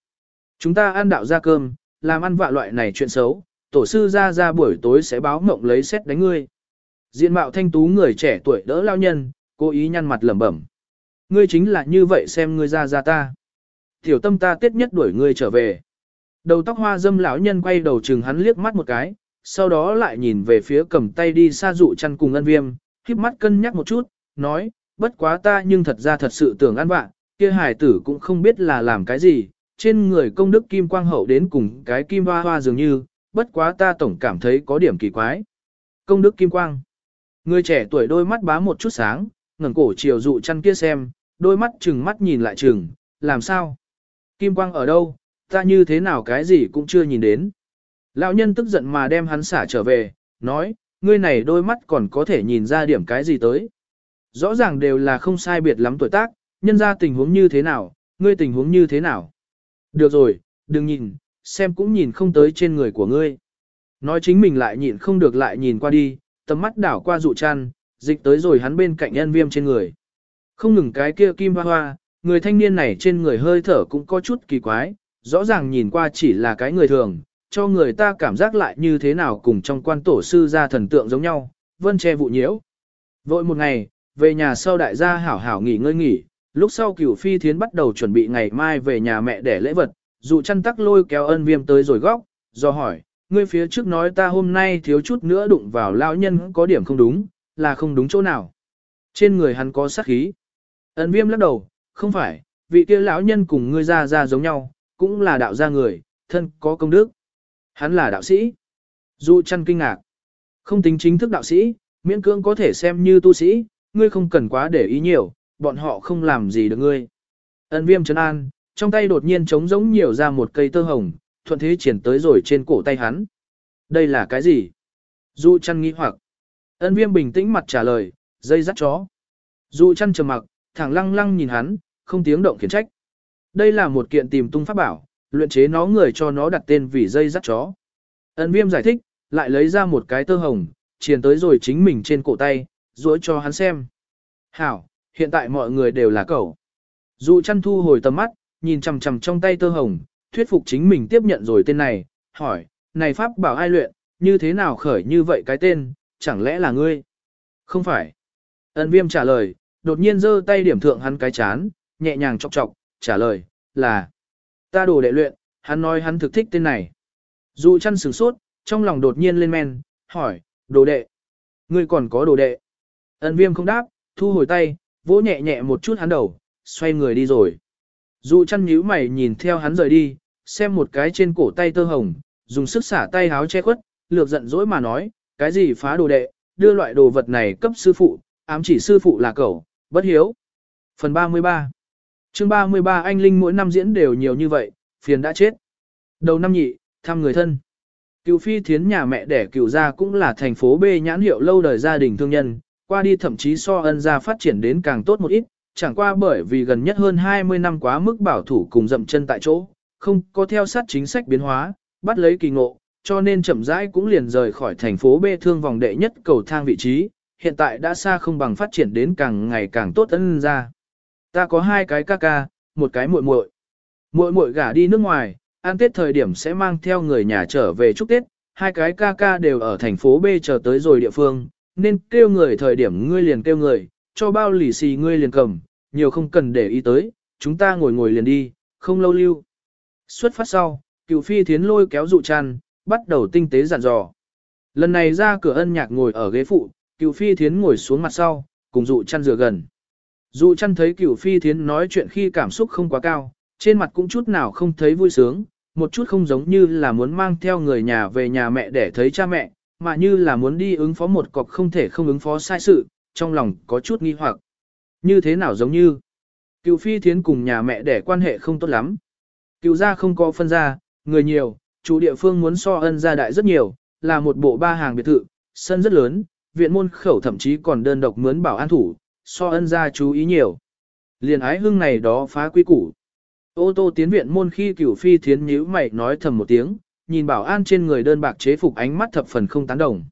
Chúng ta ăn đạo ra cơm, làm ăn vạ loại này chuyện xấu, tổ sư ra ra buổi tối sẽ báo mộng lấy xét đánh ngươi. Diện mạo thanh tú người trẻ tuổi đỡ lao nhân, cố ý nhăn mặt lẩm bẩm. Ngươi chính là như vậy xem ngươi ra ra ta. Tiểu tâm ta tiết nhất đuổi ngươi trở về. Đầu tóc hoa dâm lão nhân quay đầu chừng hắn liếc mắt một cái, sau đó lại nhìn về phía cầm tay đi xa dụ chăn cùng ân viêm, khiếp mắt cân nhắc một chút, nói, bất quá ta nhưng thật ra thật sự tưởng ăn vạ, kia hải tử cũng không biết là làm cái gì, trên người công đức kim quang hậu đến cùng cái kim hoa hoa dường như, bất quá ta tổng cảm thấy có điểm kỳ quái. Công đức kim quang. Người trẻ tuổi đôi mắt bá một chút sáng, ngẩng cổ chiều dụ chăn kia xem, đôi mắt chừng mắt nhìn lại chừng, làm sao? Kim quang ở đâu, ta như thế nào cái gì cũng chưa nhìn đến. Lão nhân tức giận mà đem hắn xả trở về, nói, ngươi này đôi mắt còn có thể nhìn ra điểm cái gì tới. Rõ ràng đều là không sai biệt lắm tuổi tác, nhân ra tình huống như thế nào, ngươi tình huống như thế nào. Được rồi, đừng nhìn, xem cũng nhìn không tới trên người của ngươi. Nói chính mình lại nhịn không được lại nhìn qua đi, tầm mắt đảo qua dụ chăn, dịch tới rồi hắn bên cạnh nhân viêm trên người. Không ngừng cái kia kim hoa hoa, người thanh niên này trên người hơi thở cũng có chút kỳ quái, rõ ràng nhìn qua chỉ là cái người thường, cho người ta cảm giác lại như thế nào cùng trong quan tổ sư ra thần tượng giống nhau, vân che vụ nhiễu. Vội một ngày, về nhà sau đại gia hảo hảo nghỉ ngơi nghỉ, lúc sau cửu phi thiến bắt đầu chuẩn bị ngày mai về nhà mẹ để lễ vật, dụ chăn tắc lôi kéo ân viêm tới rồi góc, do hỏi, ngươi phía trước nói ta hôm nay thiếu chút nữa đụng vào lão nhân có điểm không đúng, là không đúng chỗ nào. Trên người hắn có sát khí. Ân viêm lắc đầu, không phải, vị kia lão nhân cùng ngươi ra ra giống nhau, cũng là đạo gia người, thân có công đức. Hắn là đạo sĩ. Dụ chăn kinh ngạc. Không tính chính thức đạo sĩ, miễn cưỡng có thể xem như tu sĩ, ngươi không cần quá để ý nhiều, bọn họ không làm gì được ngươi. Ân viêm trấn an, trong tay đột nhiên trống giống nhiều ra một cây tơ hồng, thuận thế triển tới rồi trên cổ tay hắn. Đây là cái gì? Dụ chăn nghi hoặc. Ân viêm bình tĩnh mặt trả lời, dây dắt chó. Dụ chăn trầm mặc, thẳng lăng lăng nhìn hắn, không tiếng động khiển trách. Đây là một kiện tìm tung pháp bảo, luyện chế nó người cho nó đặt tên vì dây dắt chó. Ân viêm giải thích, lại lấy ra một cái tơ hồng, triển tới rồi chính mình trên cổ tay, dối cho hắn xem. Hảo, hiện tại mọi người đều là cậu. Dù chăn thu hồi tầm mắt, nhìn chằm chằm trong tay tơ hồng, thuyết phục chính mình tiếp nhận rồi tên này, hỏi, này pháp bảo ai luyện, như thế nào khởi như vậy cái tên, chẳng lẽ là ngươi? Không phải. Ân viêm trả lời, đột nhiên giơ tay điểm thượng hắn cái chán, nhẹ nhàng chọc chọc, trả lời, là ta đồ đệ luyện, hắn nói hắn thực thích tên này. Dù chăn sửng sốt, trong lòng đột nhiên lên men, hỏi, đồ đệ, ngươi còn có đồ đệ. Ân viêm không đáp, thu hồi tay, vỗ nhẹ nhẹ một chút hắn đầu, xoay người đi rồi. Dụ chăn nhíu mày nhìn theo hắn rời đi, xem một cái trên cổ tay tơ hồng, dùng sức xả tay háo che khuất, lược giận dỗi mà nói, cái gì phá đồ đệ, đưa loại đồ vật này cấp sư phụ, ám chỉ sư phụ là cậu, bất hiếu. Phần 33 chương 33 anh Linh mỗi năm diễn đều nhiều như vậy, phiền đã chết. Đầu năm nhị, thăm người thân. Cựu phi thiến nhà mẹ đẻ cựu gia cũng là thành phố B nhãn hiệu lâu đời gia đình thương nhân, qua đi thậm chí so ân gia phát triển đến càng tốt một ít, chẳng qua bởi vì gần nhất hơn 20 năm quá mức bảo thủ cùng dậm chân tại chỗ, không có theo sát chính sách biến hóa, bắt lấy kỳ ngộ, cho nên chậm rãi cũng liền rời khỏi thành phố B thương vòng đệ nhất cầu thang vị trí, hiện tại đã xa không bằng phát triển đến càng ngày càng tốt ân ra. Ta có hai cái ca ca, một cái muội muội. Muội muội gả đi nước ngoài, ăn Tết thời điểm sẽ mang theo người nhà trở về chúc Tết, hai cái ca ca đều ở thành phố B chờ tới rồi địa phương, nên kêu người thời điểm ngươi liền kêu người, cho bao lì xì ngươi liền cầm, nhiều không cần để ý tới, chúng ta ngồi ngồi liền đi, không lâu lưu. Xuất phát sau, cựu phi thiến lôi kéo dụ chăn, bắt đầu tinh tế dặn dò. Lần này ra cửa ân nhạc ngồi ở ghế phụ, cựu phi thiến ngồi xuống mặt sau, cùng dụ chăn rửa gần. Dụ chăn thấy cựu phi thiến nói chuyện khi cảm xúc không quá cao, trên mặt cũng chút nào không thấy vui sướng, một chút không giống như là muốn mang theo người nhà về nhà mẹ để thấy cha mẹ, mà như là muốn đi ứng phó một cọc không thể không ứng phó sai sự, trong lòng có chút nghi hoặc. Như thế nào giống như, cựu phi thiến cùng nhà mẹ để quan hệ không tốt lắm. Cựu gia không có phân gia, người nhiều, chủ địa phương muốn so ân gia đại rất nhiều, là một bộ ba hàng biệt thự, sân rất lớn, viện môn khẩu thậm chí còn đơn độc mướn bảo an thủ, so ân gia chú ý nhiều. Liền ái hưng này đó phá quy củ. Ô tô tiến viện môn khi cửu phi thiến nhíu mày nói thầm một tiếng, nhìn bảo an trên người đơn bạc chế phục ánh mắt thập phần không tán đồng.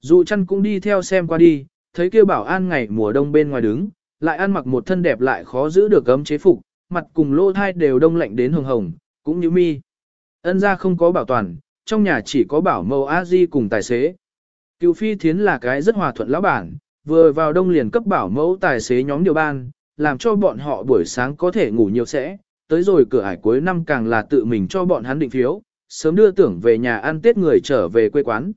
Dụ chăn cũng đi theo xem qua đi, thấy kêu bảo an ngày mùa đông bên ngoài đứng, lại ăn mặc một thân đẹp lại khó giữ được gấm chế phục, mặt cùng lô thai đều đông lạnh đến hồng hồng, cũng như mi. Ân ra không có bảo toàn, trong nhà chỉ có bảo mâu a di cùng tài xế. Cựu phi thiến là cái rất hòa thuận lão bản, vừa vào đông liền cấp bảo mẫu tài xế nhóm điều ban, làm cho bọn họ buổi sáng có thể ngủ nhiều sẽ, tới rồi cửa ải cuối năm càng là tự mình cho bọn hắn định phiếu, sớm đưa tưởng về nhà ăn tết người trở về quê quán.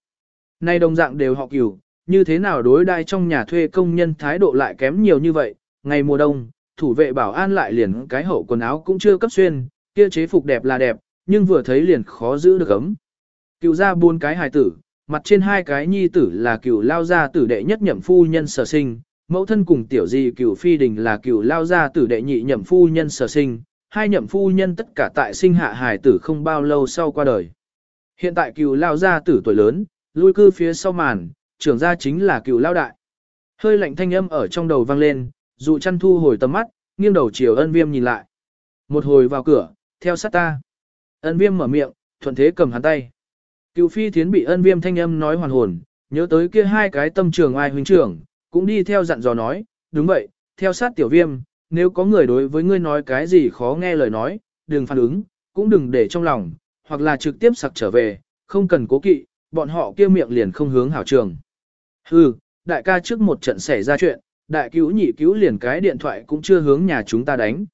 Nay đồng dạng đều họ cửu, như thế nào đối đai trong nhà thuê công nhân thái độ lại kém nhiều như vậy, ngày mùa đông, thủ vệ bảo an lại liền cái hậu quần áo cũng chưa cấp xuyên, kia chế phục đẹp là đẹp, nhưng vừa thấy liền khó giữ được ấm. Cựu ra buôn cái hài tử, mặt trên hai cái nhi tử là cựu lao gia tử đệ nhất nhậm phu nhân sở sinh, mẫu thân cùng tiểu di cựu phi đình là cựu lao gia tử đệ nhị nhậm phu nhân sở sinh, hai nhậm phu nhân tất cả tại sinh hạ hài tử không bao lâu sau qua đời. Hiện tại cựu lao gia tử tuổi lớn, lui cư phía sau màn, trưởng gia chính là cựu lao đại. Hơi lạnh thanh âm ở trong đầu vang lên, dụ chăn thu hồi tầm mắt, nghiêng đầu chiều ân viêm nhìn lại. Một hồi vào cửa, theo sát ta. Ân viêm mở miệng, thuận thế cầm hắn tay. Cựu phi thiến bị ân viêm thanh âm nói hoàn hồn, nhớ tới kia hai cái tâm trường ai huynh trưởng, cũng đi theo dặn dò nói, đúng vậy, theo sát tiểu viêm, nếu có người đối với ngươi nói cái gì khó nghe lời nói, đừng phản ứng, cũng đừng để trong lòng, hoặc là trực tiếp sặc trở về, không cần cố kỵ, bọn họ kia miệng liền không hướng hảo trường. Hừ, đại ca trước một trận xảy ra chuyện, đại cứu nhị cứu liền cái điện thoại cũng chưa hướng nhà chúng ta đánh.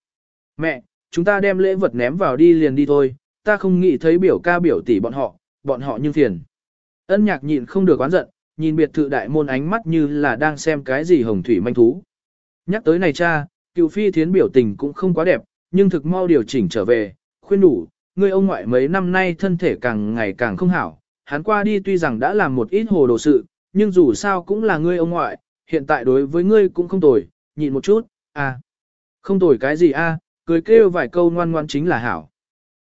Mẹ, chúng ta đem lễ vật ném vào đi liền đi thôi, ta không nghĩ thấy biểu ca biểu tỷ bọn họ, bọn họ nhưng phiền. Ân nhạc nhịn không được oán giận, nhìn biệt thự đại môn ánh mắt như là đang xem cái gì hồng thủy manh thú. Nhắc tới này cha, cựu phi thiến biểu tình cũng không quá đẹp, nhưng thực mau điều chỉnh trở về, khuyên đủ, người ông ngoại mấy năm nay thân thể càng ngày càng không hảo. Hắn qua đi tuy rằng đã làm một ít hồ đồ sự, nhưng dù sao cũng là ngươi ông ngoại, hiện tại đối với ngươi cũng không tồi, nhịn một chút, à. Không tồi cái gì a? cười kêu vài câu ngoan ngoan chính là hảo.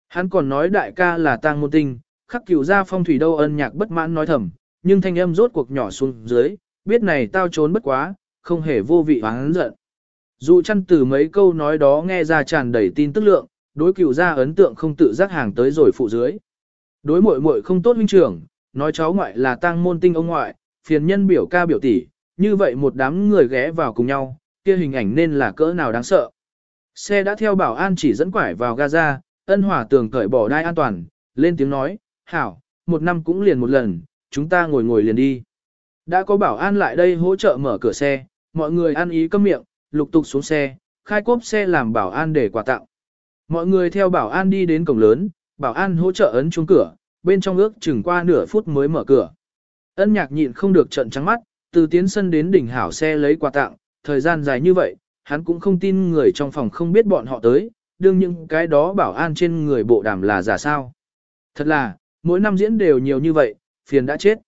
Hắn còn nói đại ca là tang môn tinh, khắc cửu ra phong thủy đâu ân nhạc bất mãn nói thầm, nhưng thanh âm rốt cuộc nhỏ xuống dưới, biết này tao trốn bất quá, không hề vô vị hắn giận. Dù chăn từ mấy câu nói đó nghe ra tràn đầy tin tức lượng, đối cửu ra ấn tượng không tự giác hàng tới rồi phụ dưới. Đối muội muội không tốt huynh trưởng, nói cháu ngoại là tang môn tinh ông ngoại, phiền nhân biểu ca biểu tỷ, như vậy một đám người ghé vào cùng nhau, kia hình ảnh nên là cỡ nào đáng sợ. Xe đã theo bảo an chỉ dẫn quải vào Gaza, ân hỏa tường cởi bỏ đai an toàn, lên tiếng nói, hảo, một năm cũng liền một lần, chúng ta ngồi ngồi liền đi. Đã có bảo an lại đây hỗ trợ mở cửa xe, mọi người ăn ý câm miệng, lục tục xuống xe, khai cốp xe làm bảo an để quà tặng. Mọi người theo bảo an đi đến cổng lớn, bảo an hỗ trợ ấn chuông cửa, bên trong ước chừng qua nửa phút mới mở cửa. Ân nhạc nhịn không được trận trắng mắt, từ tiến sân đến đỉnh hảo xe lấy quà tặng, thời gian dài như vậy, hắn cũng không tin người trong phòng không biết bọn họ tới, đương những cái đó bảo an trên người bộ đàm là giả sao. Thật là, mỗi năm diễn đều nhiều như vậy, phiền đã chết.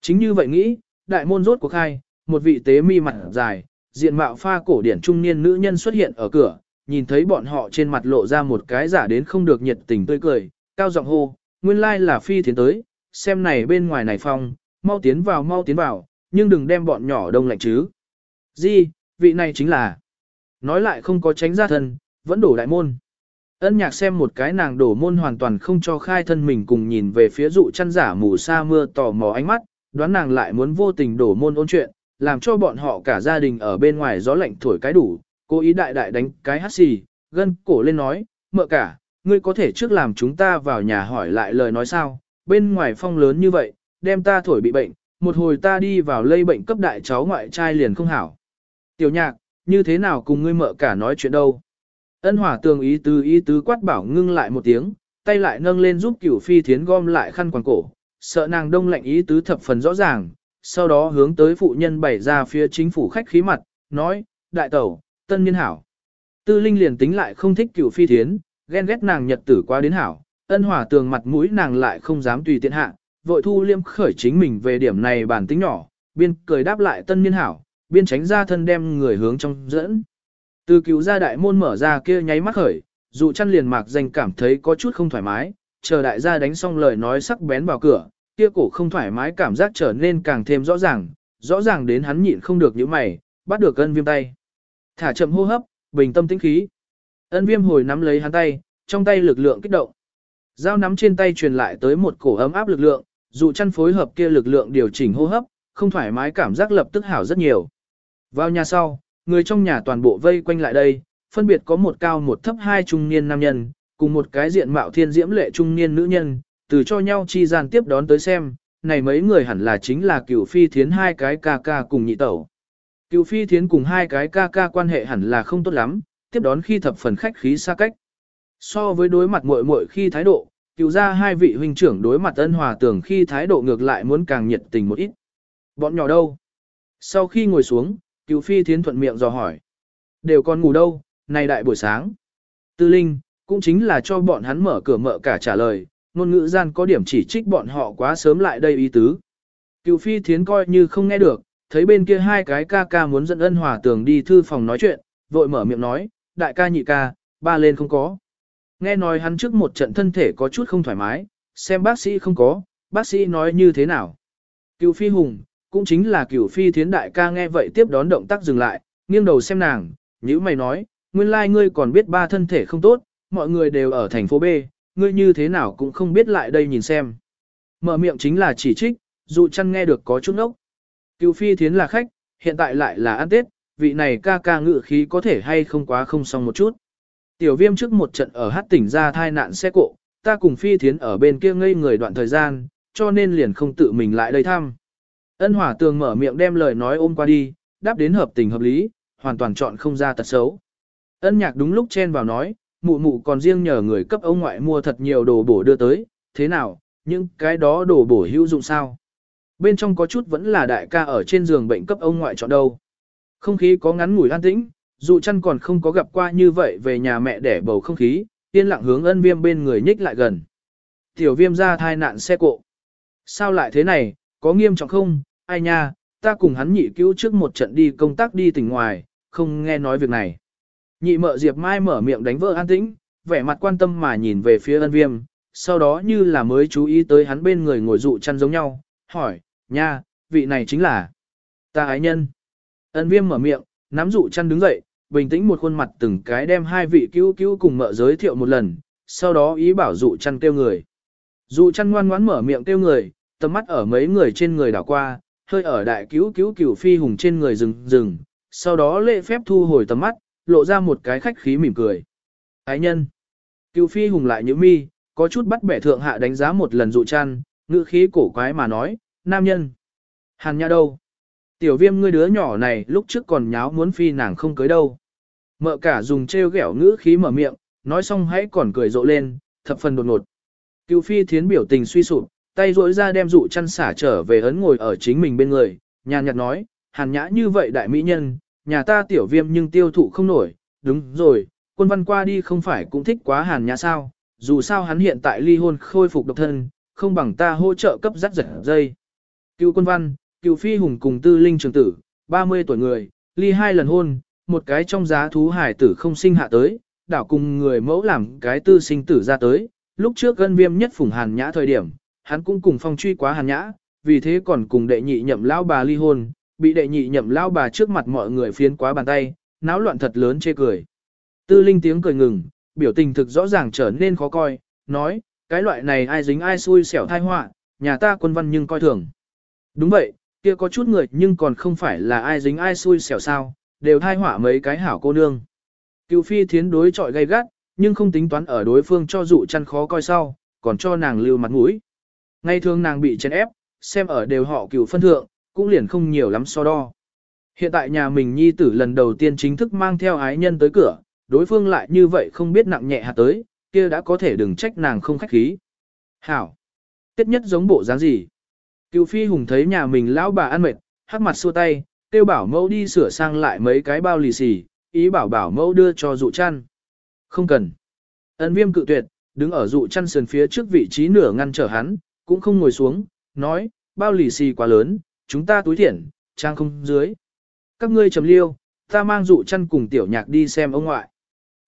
Chính như vậy nghĩ, đại môn rốt cuộc khai, một vị tế mi mặt dài, diện mạo pha cổ điển trung niên nữ nhân xuất hiện ở cửa, nhìn thấy bọn họ trên mặt lộ ra một cái giả đến không được nhiệt tình tươi cười, cao giọng hô, nguyên lai là phi tiến tới, xem này bên ngoài này phong, mau tiến vào mau tiến vào, nhưng đừng đem bọn nhỏ đông lạnh chứ. Di, vị này chính là, nói lại không có tránh ra thân, vẫn đổ đại môn. Ân nhạc xem một cái nàng đổ môn hoàn toàn không cho khai thân mình cùng nhìn về phía dụ chăn giả mù sa mưa tò mò ánh mắt, đoán nàng lại muốn vô tình đổ môn ôn chuyện, làm cho bọn họ cả gia đình ở bên ngoài gió lạnh thổi cái đủ, cố ý đại đại đánh cái hát xì, gân cổ lên nói, mợ cả, ngươi có thể trước làm chúng ta vào nhà hỏi lại lời nói sao, bên ngoài phong lớn như vậy, đem ta thổi bị bệnh, một hồi ta đi vào lây bệnh cấp đại cháu ngoại trai liền không hảo. Tiểu nhạc, như thế nào cùng ngươi mợ cả nói chuyện đâu? Ân hỏa tường ý tứ ý tứ quát bảo ngưng lại một tiếng, tay lại nâng lên giúp cửu phi thiến gom lại khăn quàng cổ, sợ nàng đông lạnh ý tứ thập phần rõ ràng, sau đó hướng tới phụ nhân bày ra phía chính phủ khách khí mặt, nói, đại tẩu, tân niên hảo. Tư linh liền tính lại không thích cửu phi thiến, ghen ghét nàng nhật tử quá đến hảo, ân hỏa tường mặt mũi nàng lại không dám tùy tiện hạ, vội thu liêm khởi chính mình về điểm này bản tính nhỏ, biên cười đáp lại tân niên hảo, biên tránh ra thân đem người hướng trong dẫn. Từ cứu ra đại môn mở ra kia nháy mắt khởi, dụ chăn liền mạc danh cảm thấy có chút không thoải mái, chờ đại gia đánh xong lời nói sắc bén vào cửa, kia cổ không thoải mái cảm giác trở nên càng thêm rõ ràng, rõ ràng đến hắn nhịn không được những mày, bắt được ân viêm tay. Thả chậm hô hấp, bình tâm tĩnh khí. Ân viêm hồi nắm lấy hắn tay, trong tay lực lượng kích động. Dao nắm trên tay truyền lại tới một cổ ấm áp lực lượng, dụ chăn phối hợp kia lực lượng điều chỉnh hô hấp, không thoải mái cảm giác lập tức hảo rất nhiều. Vào nhà sau, người trong nhà toàn bộ vây quanh lại đây, phân biệt có một cao một thấp hai trung niên nam nhân, cùng một cái diện mạo thiên diễm lệ trung niên nữ nhân, từ cho nhau chi gian tiếp đón tới xem, này mấy người hẳn là chính là cửu phi thiến hai cái ca ca cùng nhị tẩu. Cửu phi thiến cùng hai cái ca ca quan hệ hẳn là không tốt lắm, tiếp đón khi thập phần khách khí xa cách. So với đối mặt muội muội khi thái độ, cửu ra hai vị huynh trưởng đối mặt ân hòa tưởng khi thái độ ngược lại muốn càng nhiệt tình một ít. Bọn nhỏ đâu? Sau khi ngồi xuống, cửu phi thiến thuận miệng dò hỏi. Đều còn ngủ đâu, này đại buổi sáng. Tư Linh, cũng chính là cho bọn hắn mở cửa mợ cả trả lời, ngôn ngữ gian có điểm chỉ trích bọn họ quá sớm lại đây ý tứ. Cựu phi thiến coi như không nghe được, thấy bên kia hai cái ca ca muốn dẫn ân hòa tường đi thư phòng nói chuyện, vội mở miệng nói, đại ca nhị ca, ba lên không có. Nghe nói hắn trước một trận thân thể có chút không thoải mái, xem bác sĩ không có, bác sĩ nói như thế nào. Cựu phi hùng, cũng chính là cựu phi thiến đại ca nghe vậy tiếp đón động tác dừng lại, nghiêng đầu xem nàng, nhữ mày nói, nguyên lai like ngươi còn biết ba thân thể không tốt, mọi người đều ở thành phố B, ngươi như thế nào cũng không biết lại đây nhìn xem. Mở miệng chính là chỉ trích, dụ chăn nghe được có chút ốc. Cựu phi thiến là khách, hiện tại lại là ăn tết, vị này ca ca ngự khí có thể hay không quá không xong một chút. Tiểu viêm trước một trận ở hát tỉnh ra thai nạn xe cộ, ta cùng phi thiến ở bên kia ngây người đoạn thời gian, cho nên liền không tự mình lại đây thăm. Ân hỏa tường mở miệng đem lời nói ôm qua đi, đáp đến hợp tình hợp lý, hoàn toàn chọn không ra tật xấu. Ân nhạc đúng lúc chen vào nói, mụ mụ còn riêng nhờ người cấp ông ngoại mua thật nhiều đồ bổ đưa tới, thế nào, những cái đó đồ bổ hữu dụng sao? Bên trong có chút vẫn là đại ca ở trên giường bệnh cấp ông ngoại chọn đâu. Không khí có ngắn ngủi an tĩnh, dù chăn còn không có gặp qua như vậy về nhà mẹ để bầu không khí, yên lặng hướng ân viêm bên người nhích lại gần. Tiểu viêm ra thai nạn xe cộ. Sao lại thế này, có nghiêm trọng không, ai nha, ta cùng hắn nhị cứu trước một trận đi công tác đi tỉnh ngoài, không nghe nói việc này. Nhị mợ Diệp Mai mở miệng đánh vỡ an tĩnh, vẻ mặt quan tâm mà nhìn về phía ân viêm, sau đó như là mới chú ý tới hắn bên người ngồi dụ chăn giống nhau, hỏi, nha, vị này chính là ta ái nhân. Ân viêm mở miệng, nắm dụ chăn đứng dậy, bình tĩnh một khuôn mặt từng cái đem hai vị cứu cứu cùng mợ giới thiệu một lần, sau đó ý bảo dụ chăn kêu người. Dụ chăn ngoan ngoãn mở miệng kêu người, tầm mắt ở mấy người trên người đảo qua, hơi ở đại cứu cứu cửu phi hùng trên người rừng rừng, sau đó lễ phép thu hồi tầm mắt, lộ ra một cái khách khí mỉm cười. Ái nhân. Cựu phi hùng lại như mi, có chút bắt bẻ thượng hạ đánh giá một lần dụ chăn, ngữ khí cổ quái mà nói, nam nhân. Hàn nhã đâu? Tiểu viêm ngươi đứa nhỏ này lúc trước còn nháo muốn phi nàng không cưới đâu. Mợ cả dùng trêu ghẹo ngữ khí mở miệng, nói xong hãy còn cười rộ lên, thập phần đột ngột. Cựu phi thiến biểu tình suy sụp, tay rỗi ra đem dụ chăn xả trở về ấn ngồi ở chính mình bên người, nhàn nhạt nói, hàn nhã như vậy đại mỹ nhân, nhà ta tiểu viêm nhưng tiêu thụ không nổi, đúng rồi, quân văn qua đi không phải cũng thích quá hàn nhã sao, dù sao hắn hiện tại ly hôn khôi phục độc thân, không bằng ta hỗ trợ cấp dắt giật dây. Cựu quân văn, cựu phi hùng cùng tư linh trường tử, 30 tuổi người, ly hai lần hôn, một cái trong giá thú hải tử không sinh hạ tới, đảo cùng người mẫu làm cái tư sinh tử ra tới, lúc trước gân viêm nhất phủng hàn nhã thời điểm, hắn cũng cùng phong truy quá hàn nhã, vì thế còn cùng đệ nhị nhậm lão bà ly hôn, bị đệ nhị nhậm lao bà trước mặt mọi người phiến quá bàn tay, náo loạn thật lớn chê cười. Tư linh tiếng cười ngừng, biểu tình thực rõ ràng trở nên khó coi, nói, cái loại này ai dính ai xui xẻo thai họa, nhà ta quân văn nhưng coi thường. Đúng vậy, kia có chút người nhưng còn không phải là ai dính ai xui xẻo sao, đều thai họa mấy cái hảo cô nương. Cựu phi thiến đối chọi gay gắt, nhưng không tính toán ở đối phương cho dụ chăn khó coi sau, còn cho nàng lưu mặt mũi. Ngay thường nàng bị chèn ép, xem ở đều họ cựu phân thượng, cũng liền không nhiều lắm so đo. Hiện tại nhà mình nhi tử lần đầu tiên chính thức mang theo ái nhân tới cửa, đối phương lại như vậy không biết nặng nhẹ hạt tới, kia đã có thể đừng trách nàng không khách khí. Hảo! Tiết nhất giống bộ dáng gì? Cựu phi hùng thấy nhà mình lão bà ăn mệt, hắc mặt xua tay, kêu bảo mẫu đi sửa sang lại mấy cái bao lì xì, ý bảo bảo mẫu đưa cho dụ chăn. Không cần. Ân viêm cự tuyệt, đứng ở dụ chăn sườn phía trước vị trí nửa ngăn trở hắn, cũng không ngồi xuống, nói, bao lì xì quá lớn, chúng ta túi thiện, trang không dưới. Các ngươi trầm liêu, ta mang dụ chăn cùng tiểu nhạc đi xem ông ngoại.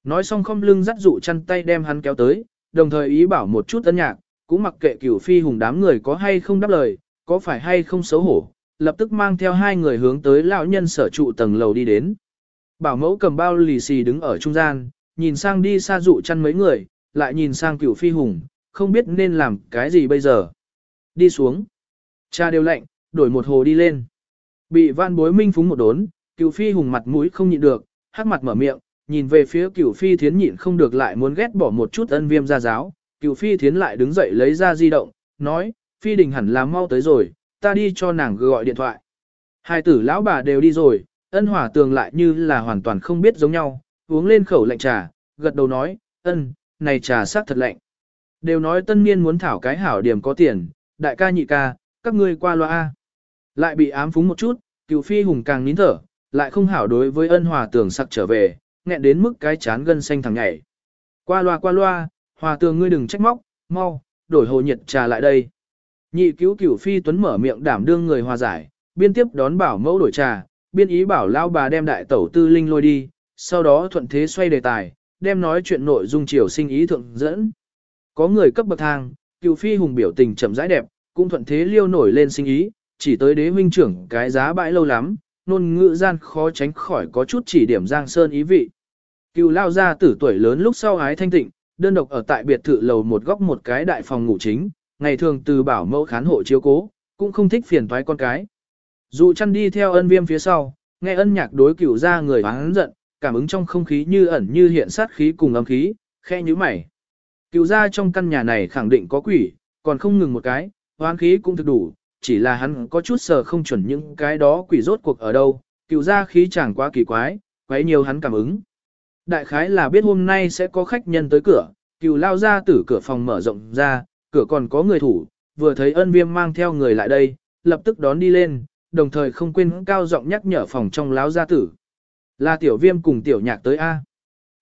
Nói xong không lưng dắt dụ chăn tay đem hắn kéo tới, đồng thời ý bảo một chút tân nhạc, cũng mặc kệ cửu phi hùng đám người có hay không đáp lời, có phải hay không xấu hổ, lập tức mang theo hai người hướng tới lão nhân sở trụ tầng lầu đi đến. Bảo mẫu cầm bao lì xì đứng ở trung gian, nhìn sang đi xa dụ chăn mấy người, lại nhìn sang cửu phi hùng, không biết nên làm cái gì bây giờ. Đi xuống. Cha đều lạnh, đổi một hồ đi lên. Bị van bối minh phúng một đốn, cửu phi hùng mặt mũi không nhịn được, hắc mặt mở miệng, nhìn về phía cửu phi thiến nhịn không được lại muốn ghét bỏ một chút ân viêm ra giáo. Cửu phi thiến lại đứng dậy lấy ra di động, nói, phi đình hẳn là mau tới rồi, ta đi cho nàng gọi điện thoại. Hai tử lão bà đều đi rồi, ân hỏa tường lại như là hoàn toàn không biết giống nhau, uống lên khẩu lạnh trà, gật đầu nói, ân, này trà sắc thật lạnh. Đều nói tân niên muốn thảo cái hảo điểm có tiền, đại ca nhị ca, các ngươi qua loa A. Lại bị ám phúng một chút, cựu phi hùng càng nín thở, lại không hảo đối với ân hòa tường sặc trở về, nghẹn đến mức cái chán gân xanh thằng nhảy. Qua loa qua loa, hòa tường ngươi đừng trách móc, mau, đổi hồ nhiệt trà lại đây. Nhị cứu cửu phi tuấn mở miệng đảm đương người hòa giải, biên tiếp đón bảo mẫu đổi trà, biên ý bảo lao bà đem đại tẩu tư linh lôi đi, sau đó thuận thế xoay đề tài, đem nói chuyện nội dung chiều sinh ý thượng dẫn. Có người cấp bậc thang, cửu phi hùng biểu tình chậm rãi đẹp, cũng thuận thế liêu nổi lên sinh ý, chỉ tới đế huynh trưởng cái giá bãi lâu lắm, nôn ngữ gian khó tránh khỏi có chút chỉ điểm giang sơn ý vị. Cựu lao ra tử tuổi lớn lúc sau ái thanh tịnh, đơn độc ở tại biệt thự lầu một góc một cái đại phòng ngủ chính, ngày thường từ bảo mẫu khán hộ chiếu cố, cũng không thích phiền toái con cái. Dù chăn đi theo ân viêm phía sau, nghe ân nhạc đối cửu ra người hắn giận, cảm ứng trong không khí như ẩn như hiện sát khí cùng âm khí, khe như mày. Cửu ra trong căn nhà này khẳng định có quỷ, còn không ngừng một cái, hoán khí cũng thực đủ, chỉ là hắn có chút sờ không chuẩn những cái đó quỷ rốt cuộc ở đâu, cửu ra khí chẳng quá kỳ quái, quấy nhiều hắn cảm ứng. Đại khái là biết hôm nay sẽ có khách nhân tới cửa, cửu lao ra từ cửa phòng mở rộng ra, cửa còn có người thủ, vừa thấy ân viêm mang theo người lại đây, lập tức đón đi lên, đồng thời không quên cao giọng nhắc nhở phòng trong láo gia tử. Là tiểu viêm cùng tiểu nhạc tới A.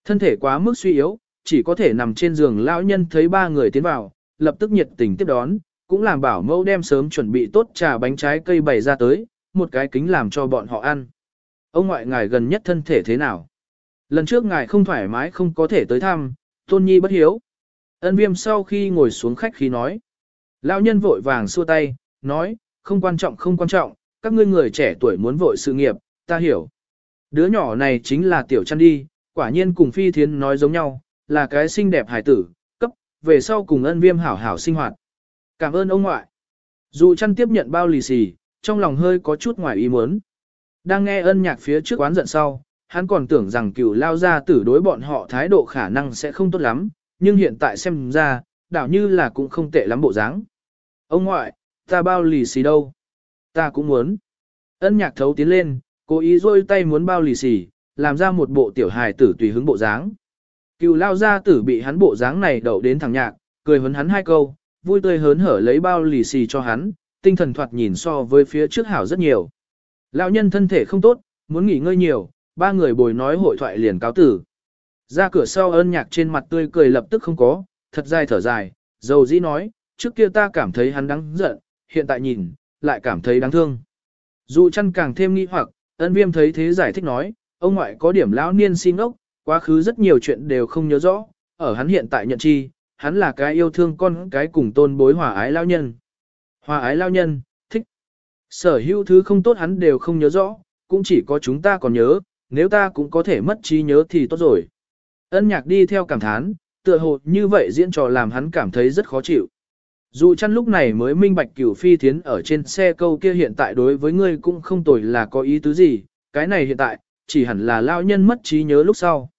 Thân thể quá mức suy yếu, chỉ có thể nằm trên giường lão nhân thấy ba người tiến vào, lập tức nhiệt tình tiếp đón, cũng làm bảo mẫu đem sớm chuẩn bị tốt trà bánh trái cây bày ra tới, một cái kính làm cho bọn họ ăn. Ông ngoại ngài gần nhất thân thể thế nào? Lần trước ngài không thoải mái không có thể tới thăm, tôn nhi bất hiếu. Ân viêm sau khi ngồi xuống khách khí nói. Lão nhân vội vàng xua tay, nói, không quan trọng không quan trọng, các ngươi người trẻ tuổi muốn vội sự nghiệp, ta hiểu. Đứa nhỏ này chính là tiểu chăn đi, quả nhiên cùng phi thiến nói giống nhau, là cái xinh đẹp hài tử, cấp, về sau cùng ân viêm hảo hảo sinh hoạt. Cảm ơn ông ngoại. Dù chăn tiếp nhận bao lì xì, trong lòng hơi có chút ngoài ý muốn. Đang nghe ân nhạc phía trước quán giận sau, hắn còn tưởng rằng cựu lao ra tử đối bọn họ thái độ khả năng sẽ không tốt lắm, nhưng hiện tại xem ra, đảo như là cũng không tệ lắm bộ dáng. Ông ngoại, ta bao lì xì đâu? Ta cũng muốn. Ân nhạc thấu tiến lên, cố ý rôi tay muốn bao lì xì, làm ra một bộ tiểu hài tử tùy hứng bộ dáng. Cựu lao gia tử bị hắn bộ dáng này đậu đến thằng nhạc, cười hấn hắn hai câu, vui tươi hớn hở lấy bao lì xì cho hắn, tinh thần thoạt nhìn so với phía trước hảo rất nhiều. Lão nhân thân thể không tốt, muốn nghỉ ngơi nhiều, ba người bồi nói hội thoại liền cáo tử. Ra cửa sau ơn nhạc trên mặt tươi cười lập tức không có, thật dài thở dài, dầu dĩ nói, trước kia ta cảm thấy hắn đáng giận, hiện tại nhìn, lại cảm thấy đáng thương. Dù chăn càng thêm nghi hoặc, ân viêm thấy thế giải thích nói, ông ngoại có điểm lão niên xin ốc, quá khứ rất nhiều chuyện đều không nhớ rõ, ở hắn hiện tại nhận chi, hắn là cái yêu thương con cái cùng tôn bối hòa ái lao nhân. Hòa ái lao nhân, thích. Sở hữu thứ không tốt hắn đều không nhớ rõ, cũng chỉ có chúng ta còn nhớ, nếu ta cũng có thể mất trí nhớ thì tốt rồi. Ân nhạc đi theo cảm thán, tựa hồ như vậy diễn trò làm hắn cảm thấy rất khó chịu. Dù chăn lúc này mới minh bạch cửu phi thiến ở trên xe câu kia hiện tại đối với ngươi cũng không tồi là có ý tứ gì, cái này hiện tại, chỉ hẳn là lao nhân mất trí nhớ lúc sau.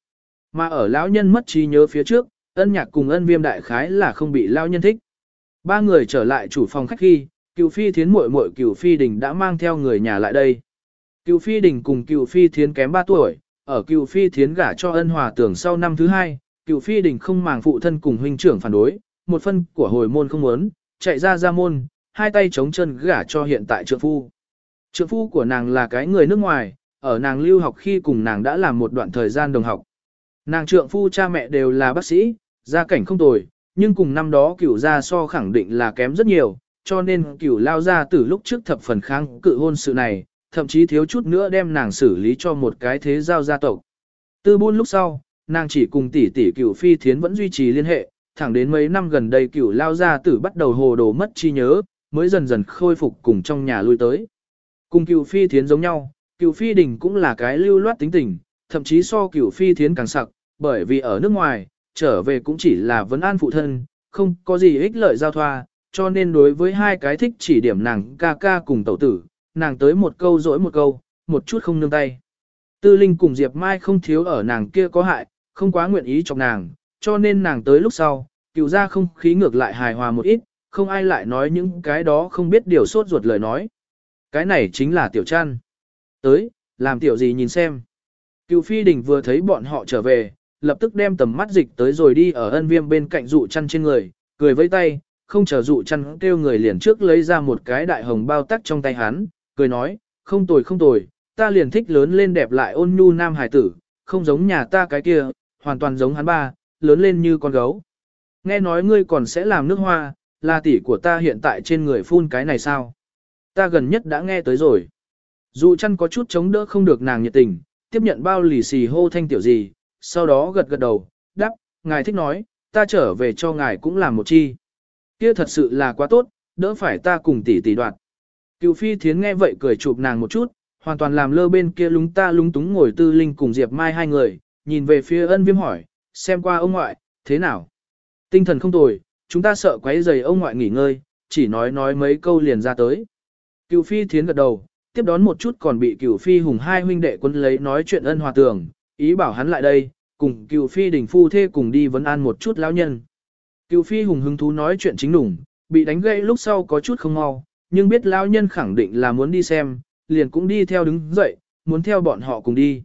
Mà ở lão nhân mất trí nhớ phía trước, ân nhạc cùng ân viêm đại khái là không bị lao nhân thích. Ba người trở lại chủ phòng khách khi, cựu phi thiến muội muội cựu phi đình đã mang theo người nhà lại đây. Cựu phi đình cùng cựu phi thiến kém 3 tuổi, ở cựu phi thiến gả cho ân hòa tưởng sau năm thứ hai, cựu phi đình không màng phụ thân cùng huynh trưởng phản đối, một phân của hồi môn không muốn, chạy ra ra môn, hai tay chống chân gả cho hiện tại trượng phu. Trượng phu của nàng là cái người nước ngoài, ở nàng lưu học khi cùng nàng đã làm một đoạn thời gian đồng học. Nàng trượng phu cha mẹ đều là bác sĩ, gia cảnh không tồi, nhưng cùng năm đó cửu gia so khẳng định là kém rất nhiều, cho nên cửu lao gia từ lúc trước thập phần kháng cự hôn sự này, thậm chí thiếu chút nữa đem nàng xử lý cho một cái thế giao gia tộc. Tư buôn lúc sau, nàng chỉ cùng tỷ tỷ cửu phi thiến vẫn duy trì liên hệ, thẳng đến mấy năm gần đây cửu lao gia tử bắt đầu hồ đồ mất chi nhớ, mới dần dần khôi phục cùng trong nhà lui tới. Cùng cửu phi thiến giống nhau, cửu phi đình cũng là cái lưu loát tính tình, thậm chí so cửu phi thiến càng sặc, bởi vì ở nước ngoài, trở về cũng chỉ là vấn an phụ thân, không có gì ích lợi giao thoa, cho nên đối với hai cái thích chỉ điểm nàng ca ca cùng tẩu tử, nàng tới một câu dỗi một câu, một chút không nương tay. Tư Linh cùng Diệp Mai không thiếu ở nàng kia có hại, không quá nguyện ý chọc nàng, cho nên nàng tới lúc sau, cựu ra không khí ngược lại hài hòa một ít, không ai lại nói những cái đó không biết điều sốt ruột lời nói. Cái này chính là tiểu chăn. Tới, làm tiểu gì nhìn xem. Cựu phi đình vừa thấy bọn họ trở về, lập tức đem tầm mắt dịch tới rồi đi ở ân viêm bên cạnh dụ chăn trên người, cười với tay, không chờ dụ chăn kêu người liền trước lấy ra một cái đại hồng bao tắc trong tay hắn, cười nói, không tồi không tồi, ta liền thích lớn lên đẹp lại ôn nhu nam hải tử, không giống nhà ta cái kia, hoàn toàn giống hắn ba, lớn lên như con gấu. Nghe nói ngươi còn sẽ làm nước hoa, là tỷ của ta hiện tại trên người phun cái này sao? Ta gần nhất đã nghe tới rồi. Dụ chăn có chút chống đỡ không được nàng nhiệt tình, tiếp nhận bao lì xì hô thanh tiểu gì, sau đó gật gật đầu, đáp, ngài thích nói, ta trở về cho ngài cũng làm một chi. Kia thật sự là quá tốt, đỡ phải ta cùng tỷ tỷ đoạt. Cựu phi thiến nghe vậy cười chụp nàng một chút, hoàn toàn làm lơ bên kia lúng ta lúng túng ngồi tư linh cùng Diệp Mai hai người, nhìn về phía ân viêm hỏi, xem qua ông ngoại, thế nào? Tinh thần không tồi, chúng ta sợ quấy rầy ông ngoại nghỉ ngơi, chỉ nói nói mấy câu liền ra tới. Cựu phi thiến gật đầu, tiếp đón một chút còn bị cựu phi hùng hai huynh đệ quân lấy nói chuyện ân hòa tường, ý bảo hắn lại đây, cùng cựu phi đình phu thê cùng đi vấn an một chút lão nhân. Cựu phi hùng hứng thú nói chuyện chính đủng, bị đánh gãy lúc sau có chút không mau, nhưng biết lão nhân khẳng định là muốn đi xem, liền cũng đi theo đứng dậy, muốn theo bọn họ cùng đi.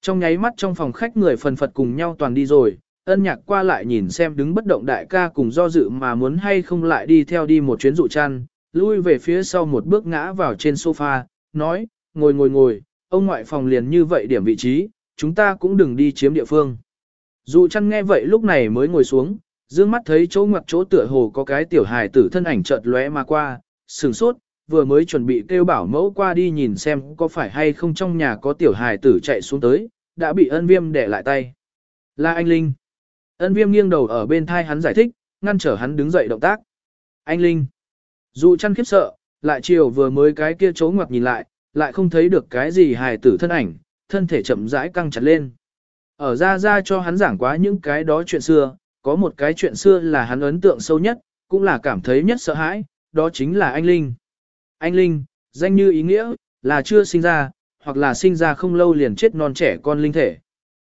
Trong nháy mắt trong phòng khách người phần phật cùng nhau toàn đi rồi, ân nhạc qua lại nhìn xem đứng bất động đại ca cùng do dự mà muốn hay không lại đi theo đi một chuyến dụ chăn, lui về phía sau một bước ngã vào trên sofa, nói, ngồi ngồi ngồi, ông ngoại phòng liền như vậy điểm vị trí, chúng ta cũng đừng đi chiếm địa phương. Dụ chăn nghe vậy lúc này mới ngồi xuống, dương mắt thấy chỗ ngoặc chỗ tựa hồ có cái tiểu hài tử thân ảnh chợt lóe mà qua, sừng sốt, vừa mới chuẩn bị kêu bảo mẫu qua đi nhìn xem có phải hay không trong nhà có tiểu hài tử chạy xuống tới, đã bị ân viêm để lại tay. Là anh Linh. Ân viêm nghiêng đầu ở bên thai hắn giải thích, ngăn trở hắn đứng dậy động tác. Anh Linh. Dụ chăn khiếp sợ, lại chiều vừa mới cái kia chỗ ngoặc nhìn lại, lại không thấy được cái gì hài tử thân ảnh, thân thể chậm rãi căng chặt lên. Ở ra ra cho hắn giảng quá những cái đó chuyện xưa, có một cái chuyện xưa là hắn ấn tượng sâu nhất, cũng là cảm thấy nhất sợ hãi, đó chính là anh Linh. Anh Linh, danh như ý nghĩa, là chưa sinh ra, hoặc là sinh ra không lâu liền chết non trẻ con linh thể.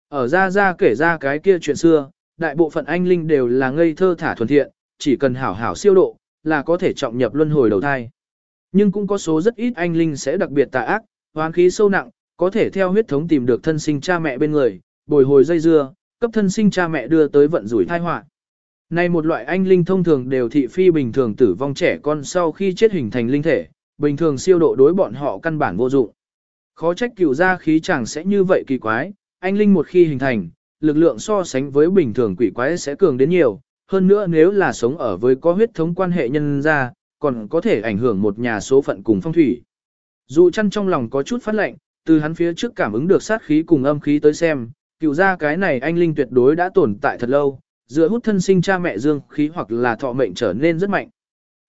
Ở ra ra kể ra cái kia chuyện xưa, đại bộ phận anh linh đều là ngây thơ thả thuần thiện, chỉ cần hảo hảo siêu độ, là có thể trọng nhập luân hồi đầu thai. Nhưng cũng có số rất ít anh linh sẽ đặc biệt tà ác, hoán khí sâu nặng, có thể theo huyết thống tìm được thân sinh cha mẹ bên người, bồi hồi dây dưa, cấp thân sinh cha mẹ đưa tới vận rủi thai họa. Này một loại anh linh thông thường đều thị phi bình thường tử vong trẻ con sau khi chết hình thành linh thể, bình thường siêu độ đối bọn họ căn bản vô dụng. Khó trách cửu gia khí chẳng sẽ như vậy kỳ quái, anh linh một khi hình thành, lực lượng so sánh với bình thường quỷ quái sẽ cường đến nhiều, hơn nữa nếu là sống ở với có huyết thống quan hệ nhân gia, còn có thể ảnh hưởng một nhà số phận cùng phong thủy. Dù chăn trong lòng có chút phát lệnh, từ hắn phía trước cảm ứng được sát khí cùng âm khí tới xem, cựu ra cái này anh linh tuyệt đối đã tồn tại thật lâu, dựa hút thân sinh cha mẹ dương khí hoặc là thọ mệnh trở nên rất mạnh.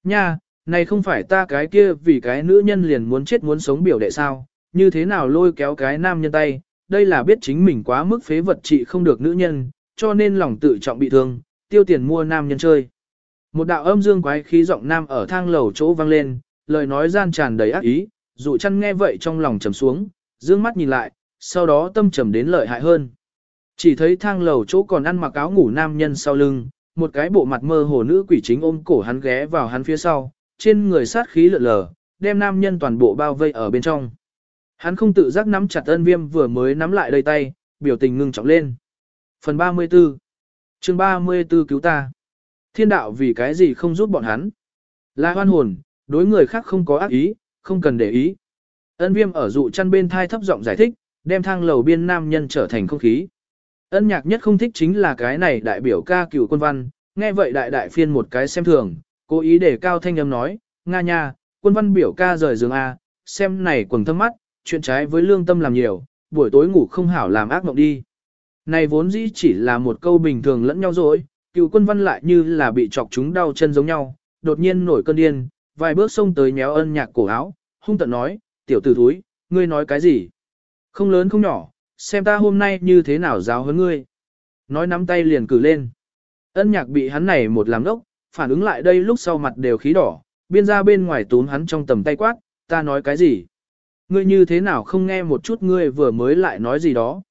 Nha, này không phải ta cái kia vì cái nữ nhân liền muốn chết muốn sống biểu đệ sao, như thế nào lôi kéo cái nam nhân tay, đây là biết chính mình quá mức phế vật trị không được nữ nhân, cho nên lòng tự trọng bị thương, tiêu tiền mua nam nhân chơi. Một đạo âm dương quái khí giọng nam ở thang lầu chỗ vang lên, lời nói gian tràn đầy ác ý, dụ chăn nghe vậy trong lòng trầm xuống, dương mắt nhìn lại, sau đó tâm trầm đến lợi hại hơn. Chỉ thấy thang lầu chỗ còn ăn mặc áo ngủ nam nhân sau lưng, một cái bộ mặt mơ hồ nữ quỷ chính ôm cổ hắn ghé vào hắn phía sau, trên người sát khí lượn lờ, đem nam nhân toàn bộ bao vây ở bên trong. Hắn không tự giác nắm chặt ân viêm vừa mới nắm lại đầy tay, biểu tình ngưng trọng lên. Phần 34 chương 34 cứu ta. Thiên đạo vì cái gì không giúp bọn hắn? Là hoan hồn, đối người khác không có ác ý, không cần để ý. Ân viêm ở dụ chăn bên thai thấp giọng giải thích, đem thang lầu biên nam nhân trở thành không khí. Ân nhạc nhất không thích chính là cái này đại biểu ca cửu quân văn, nghe vậy đại đại phiên một cái xem thường, cố ý để cao thanh âm nói, Nga nha, quân văn biểu ca rời giường A, xem này quần thâm mắt, chuyện trái với lương tâm làm nhiều, buổi tối ngủ không hảo làm ác mộng đi. Này vốn dĩ chỉ là một câu bình thường lẫn nhau rồi, cựu quân văn lại như là bị chọc chúng đau chân giống nhau, đột nhiên nổi cơn điên, vài bước xông tới méo ân nhạc cổ áo, hung tận nói, tiểu tử thúi, ngươi nói cái gì? Không lớn không nhỏ, xem ta hôm nay như thế nào giáo huấn ngươi. Nói nắm tay liền cử lên. Ân nhạc bị hắn này một làm đốc, phản ứng lại đây lúc sau mặt đều khí đỏ, biên ra bên ngoài tốn hắn trong tầm tay quát, ta nói cái gì? Ngươi như thế nào không nghe một chút ngươi vừa mới lại nói gì đó?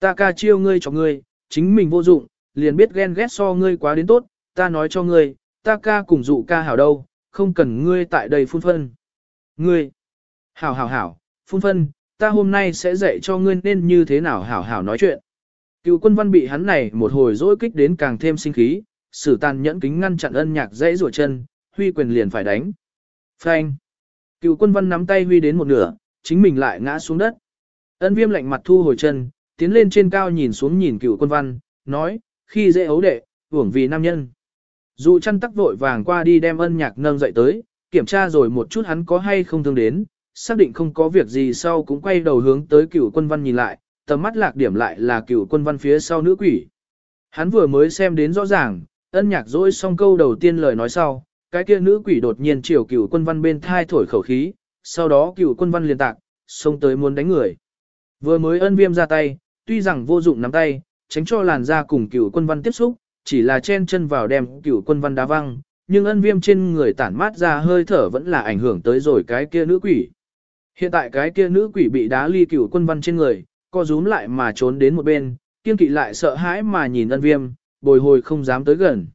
Ta ca chiêu ngươi cho ngươi, chính mình vô dụng, liền biết ghen ghét so ngươi quá đến tốt, ta nói cho ngươi, ta ca cùng dụ ca hảo đâu, không cần ngươi tại đây phun phân. Ngươi, hảo hảo hảo, phun phân, ta hôm nay sẽ dạy cho ngươi nên như thế nào hảo hảo nói chuyện. Cựu quân văn bị hắn này một hồi dỗi kích đến càng thêm sinh khí, sử tàn nhẫn kính ngăn chặn ân nhạc dãy rủa chân, huy quyền liền phải đánh. Phanh. Cựu quân văn nắm tay huy đến một nửa, chính mình lại ngã xuống đất. Ân viêm lạnh mặt thu hồi chân, tiến lên trên cao nhìn xuống nhìn cựu quân văn, nói, khi dễ ấu đệ, hưởng vì nam nhân. Dụ chăn tắc vội vàng qua đi đem ân nhạc nâng dậy tới, kiểm tra rồi một chút hắn có hay không thương đến, xác định không có việc gì sau cũng quay đầu hướng tới cựu quân văn nhìn lại, tầm mắt lạc điểm lại là cựu quân văn phía sau nữ quỷ. Hắn vừa mới xem đến rõ ràng, ân nhạc dỗi xong câu đầu tiên lời nói sau, cái kia nữ quỷ đột nhiên chiều cựu quân văn bên thai thổi khẩu khí, sau đó cựu quân văn liền tạc, xông tới muốn đánh người. Vừa mới ân viêm ra tay, tuy rằng vô dụng nắm tay, tránh cho làn da cùng cựu quân văn tiếp xúc, chỉ là chen chân vào đem cựu quân văn đá văng, nhưng ân viêm trên người tản mát ra hơi thở vẫn là ảnh hưởng tới rồi cái kia nữ quỷ. Hiện tại cái kia nữ quỷ bị đá ly cửu quân văn trên người, co rúm lại mà trốn đến một bên, kiên kỵ lại sợ hãi mà nhìn ân viêm, bồi hồi không dám tới gần.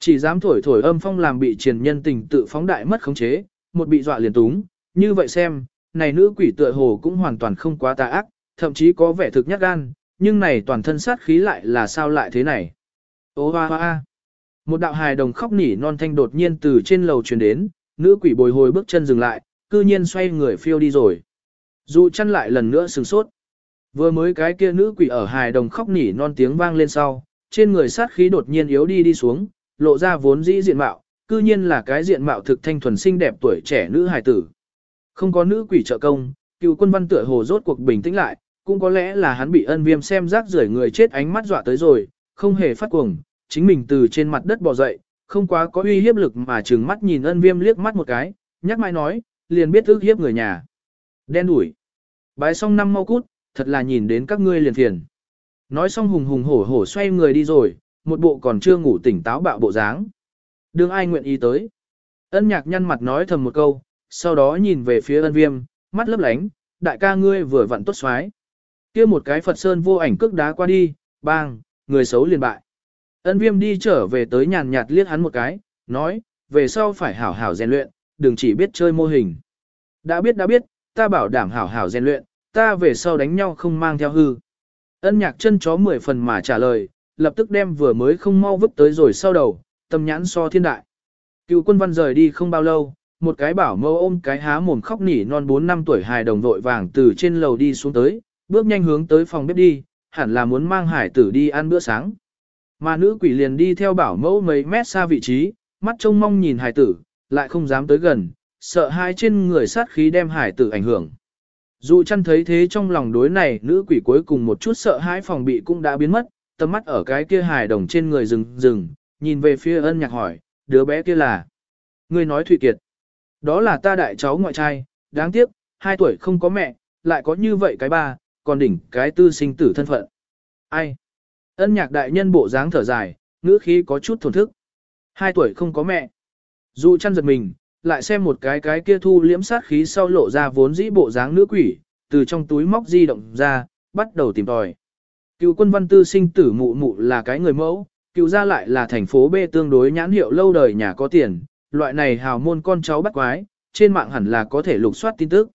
Chỉ dám thổi thổi âm phong làm bị triền nhân tình tự phóng đại mất khống chế, một bị dọa liền túng, như vậy xem, này nữ quỷ tựa hồ cũng hoàn toàn không quá tà ác, thậm chí có vẻ thực nhát gan, nhưng này toàn thân sát khí lại là sao lại thế này. Ô hoa hoa Một đạo hài đồng khóc nỉ non thanh đột nhiên từ trên lầu truyền đến, nữ quỷ bồi hồi bước chân dừng lại, cư nhiên xoay người phiêu đi rồi. Dù chăn lại lần nữa sừng sốt. Vừa mới cái kia nữ quỷ ở hài đồng khóc nỉ non tiếng vang lên sau, trên người sát khí đột nhiên yếu đi đi xuống, lộ ra vốn dĩ diện mạo, cư nhiên là cái diện mạo thực thanh thuần xinh đẹp tuổi trẻ nữ hài tử. Không có nữ quỷ trợ công, cựu quân văn tựa hồ rốt cuộc bình tĩnh lại, cũng có lẽ là hắn bị ân viêm xem rác rưởi người chết ánh mắt dọa tới rồi, không hề phát cuồng, chính mình từ trên mặt đất bò dậy, không quá có uy hiếp lực mà trừng mắt nhìn ân viêm liếc mắt một cái, nhắc mai nói, liền biết ước hiếp người nhà. Đen đuổi. Bái xong năm mau cút, thật là nhìn đến các ngươi liền phiền. Nói xong hùng hùng hổ hổ xoay người đi rồi, một bộ còn chưa ngủ tỉnh táo bạo bộ dáng. Đương ai nguyện ý tới. Ân nhạc nhăn mặt nói thầm một câu, sau đó nhìn về phía ân viêm, mắt lấp lánh, đại ca ngươi vừa vặn tốt xoái. kia một cái Phật Sơn vô ảnh cước đá qua đi, bang, người xấu liền bại. Ân viêm đi trở về tới nhàn nhạt liếc hắn một cái, nói, về sau phải hảo hảo rèn luyện, đừng chỉ biết chơi mô hình. Đã biết đã biết, ta bảo đảm hảo hảo rèn luyện, ta về sau đánh nhau không mang theo hư. Ân nhạc chân chó mười phần mà trả lời, lập tức đem vừa mới không mau vứt tới rồi sau đầu, tâm nhãn so thiên đại. Cựu quân văn rời đi không bao lâu, một cái bảo mâu ôm cái há mồm khóc nỉ non 4 năm tuổi hài đồng vội vàng từ trên lầu đi xuống tới, bước nhanh hướng tới phòng bếp đi, hẳn là muốn mang hải tử đi ăn bữa sáng. Mà nữ quỷ liền đi theo bảo mẫu mấy mét xa vị trí, mắt trông mong nhìn hải tử, lại không dám tới gần, sợ hai trên người sát khí đem hải tử ảnh hưởng. Dù chăn thấy thế trong lòng đối này nữ quỷ cuối cùng một chút sợ hãi phòng bị cũng đã biến mất, tầm mắt ở cái kia hài đồng trên người rừng rừng, nhìn về phía ân nhạc hỏi, đứa bé kia là. Người nói Thụy Kiệt. Đó là ta đại cháu ngoại trai, đáng tiếc, hai tuổi không có mẹ, lại có như vậy cái ba, còn đỉnh cái tư sinh tử thân phận. Ai? Ân nhạc đại nhân bộ dáng thở dài, ngữ khí có chút thổn thức. Hai tuổi không có mẹ. Dù chăn giật mình, lại xem một cái cái kia thu liễm sát khí sau lộ ra vốn dĩ bộ dáng nữ quỷ, từ trong túi móc di động ra, bắt đầu tìm tòi. Cựu quân văn tư sinh tử mụ mụ là cái người mẫu, cựu ra lại là thành phố B tương đối nhãn hiệu lâu đời nhà có tiền, loại này hào môn con cháu bắt quái, trên mạng hẳn là có thể lục soát tin tức.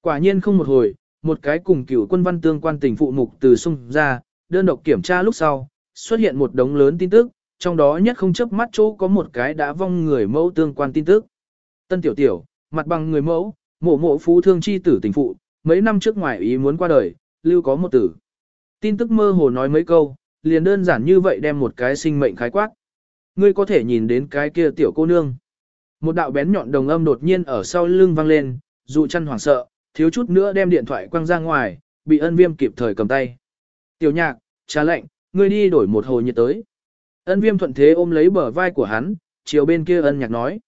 Quả nhiên không một hồi, một cái cùng cựu quân văn tương quan tình phụ mục từ sung ra, đơn độc kiểm tra lúc sau, xuất hiện một đống lớn tin tức, trong đó nhất không chấp mắt chỗ có một cái đã vong người mẫu tương quan tin tức. Tân tiểu tiểu, mặt bằng người mẫu, mộ mộ phú thương chi tử tình phụ, mấy năm trước ngoài ý muốn qua đời, lưu có một tử. Tin tức mơ hồ nói mấy câu, liền đơn giản như vậy đem một cái sinh mệnh khái quát. Ngươi có thể nhìn đến cái kia tiểu cô nương. Một đạo bén nhọn đồng âm đột nhiên ở sau lưng vang lên, dụ chăn hoảng sợ, thiếu chút nữa đem điện thoại quăng ra ngoài, bị ân viêm kịp thời cầm tay. Tiểu nhạc, trà lệnh, ngươi đi đổi một hồ nhiệt tới. Ân viêm thuận thế ôm lấy bờ vai của hắn, chiều bên kia ân nhạc nói.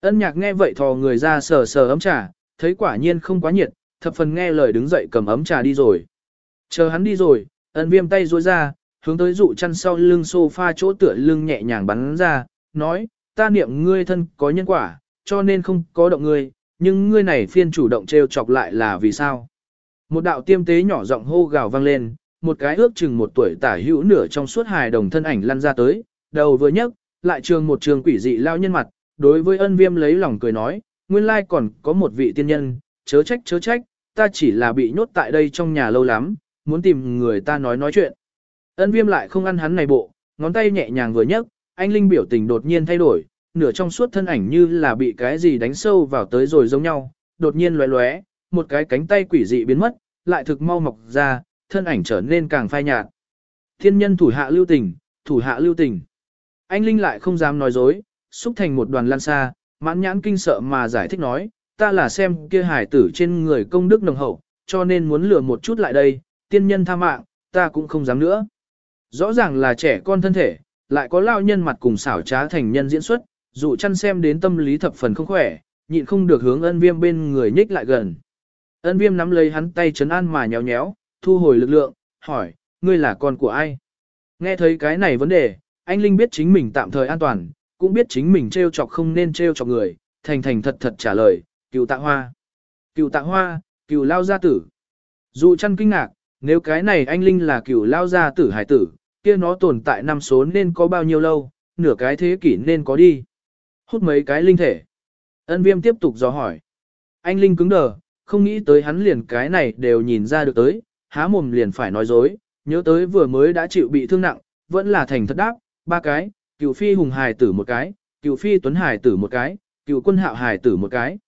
Ân nhạc nghe vậy thò người ra sờ sờ ấm trà, thấy quả nhiên không quá nhiệt, thập phần nghe lời đứng dậy cầm ấm trà đi rồi. Chờ hắn đi rồi, ân viêm tay ruôi ra, hướng tới dụ chăn sau lưng sofa chỗ tựa lưng nhẹ nhàng bắn ra, nói, ta niệm ngươi thân có nhân quả, cho nên không có động ngươi, nhưng ngươi này phiên chủ động trêu chọc lại là vì sao? Một đạo tiêm tế nhỏ giọng hô gào vang lên, một cái ước chừng một tuổi tả hữu nửa trong suốt hài đồng thân ảnh lăn ra tới, đầu vừa nhấc, lại trường một trường quỷ dị lao nhân mặt, đối với ân viêm lấy lòng cười nói, nguyên lai còn có một vị tiên nhân, chớ trách chớ trách, ta chỉ là bị nhốt tại đây trong nhà lâu lắm, muốn tìm người ta nói nói chuyện. Ân viêm lại không ăn hắn này bộ, ngón tay nhẹ nhàng vừa nhấc, anh Linh biểu tình đột nhiên thay đổi, nửa trong suốt thân ảnh như là bị cái gì đánh sâu vào tới rồi giống nhau, đột nhiên lóe lóe, một cái cánh tay quỷ dị biến mất, lại thực mau mọc ra, thân ảnh trở nên càng phai nhạt. Thiên nhân thủ hạ lưu tình, thủ hạ lưu tình. Anh Linh lại không dám nói dối, xúc thành một đoàn lan xa, mãn nhãn kinh sợ mà giải thích nói, ta là xem kia hải tử trên người công đức nồng hậu, cho nên muốn lừa một chút lại đây, tiên nhân tha mạng, ta cũng không dám nữa. Rõ ràng là trẻ con thân thể, lại có lao nhân mặt cùng xảo trá thành nhân diễn xuất, dụ chăn xem đến tâm lý thập phần không khỏe, nhịn không được hướng ân viêm bên người nhích lại gần. Ân viêm nắm lấy hắn tay chấn an mà nhéo nhéo, thu hồi lực lượng, hỏi, ngươi là con của ai? Nghe thấy cái này vấn đề, anh Linh biết chính mình tạm thời an toàn, cũng biết chính mình trêu chọc không nên trêu chọc người, thành thành thật thật trả lời, cựu tạ hoa. Cựu tạ hoa, cựu lao gia tử. Dù chăn kinh ngạc, nếu cái này anh Linh là cựu lao gia tử hải tử, kia nó tồn tại năm số nên có bao nhiêu lâu, nửa cái thế kỷ nên có đi. Hút mấy cái linh thể. Ân viêm tiếp tục dò hỏi. Anh Linh cứng đờ, không nghĩ tới hắn liền cái này đều nhìn ra được tới, há mồm liền phải nói dối, nhớ tới vừa mới đã chịu bị thương nặng, vẫn là thành thật đáp, ba cái, cựu phi hùng hài tử một cái, cựu phi tuấn hài tử một cái, cựu quân hạo hài tử một cái.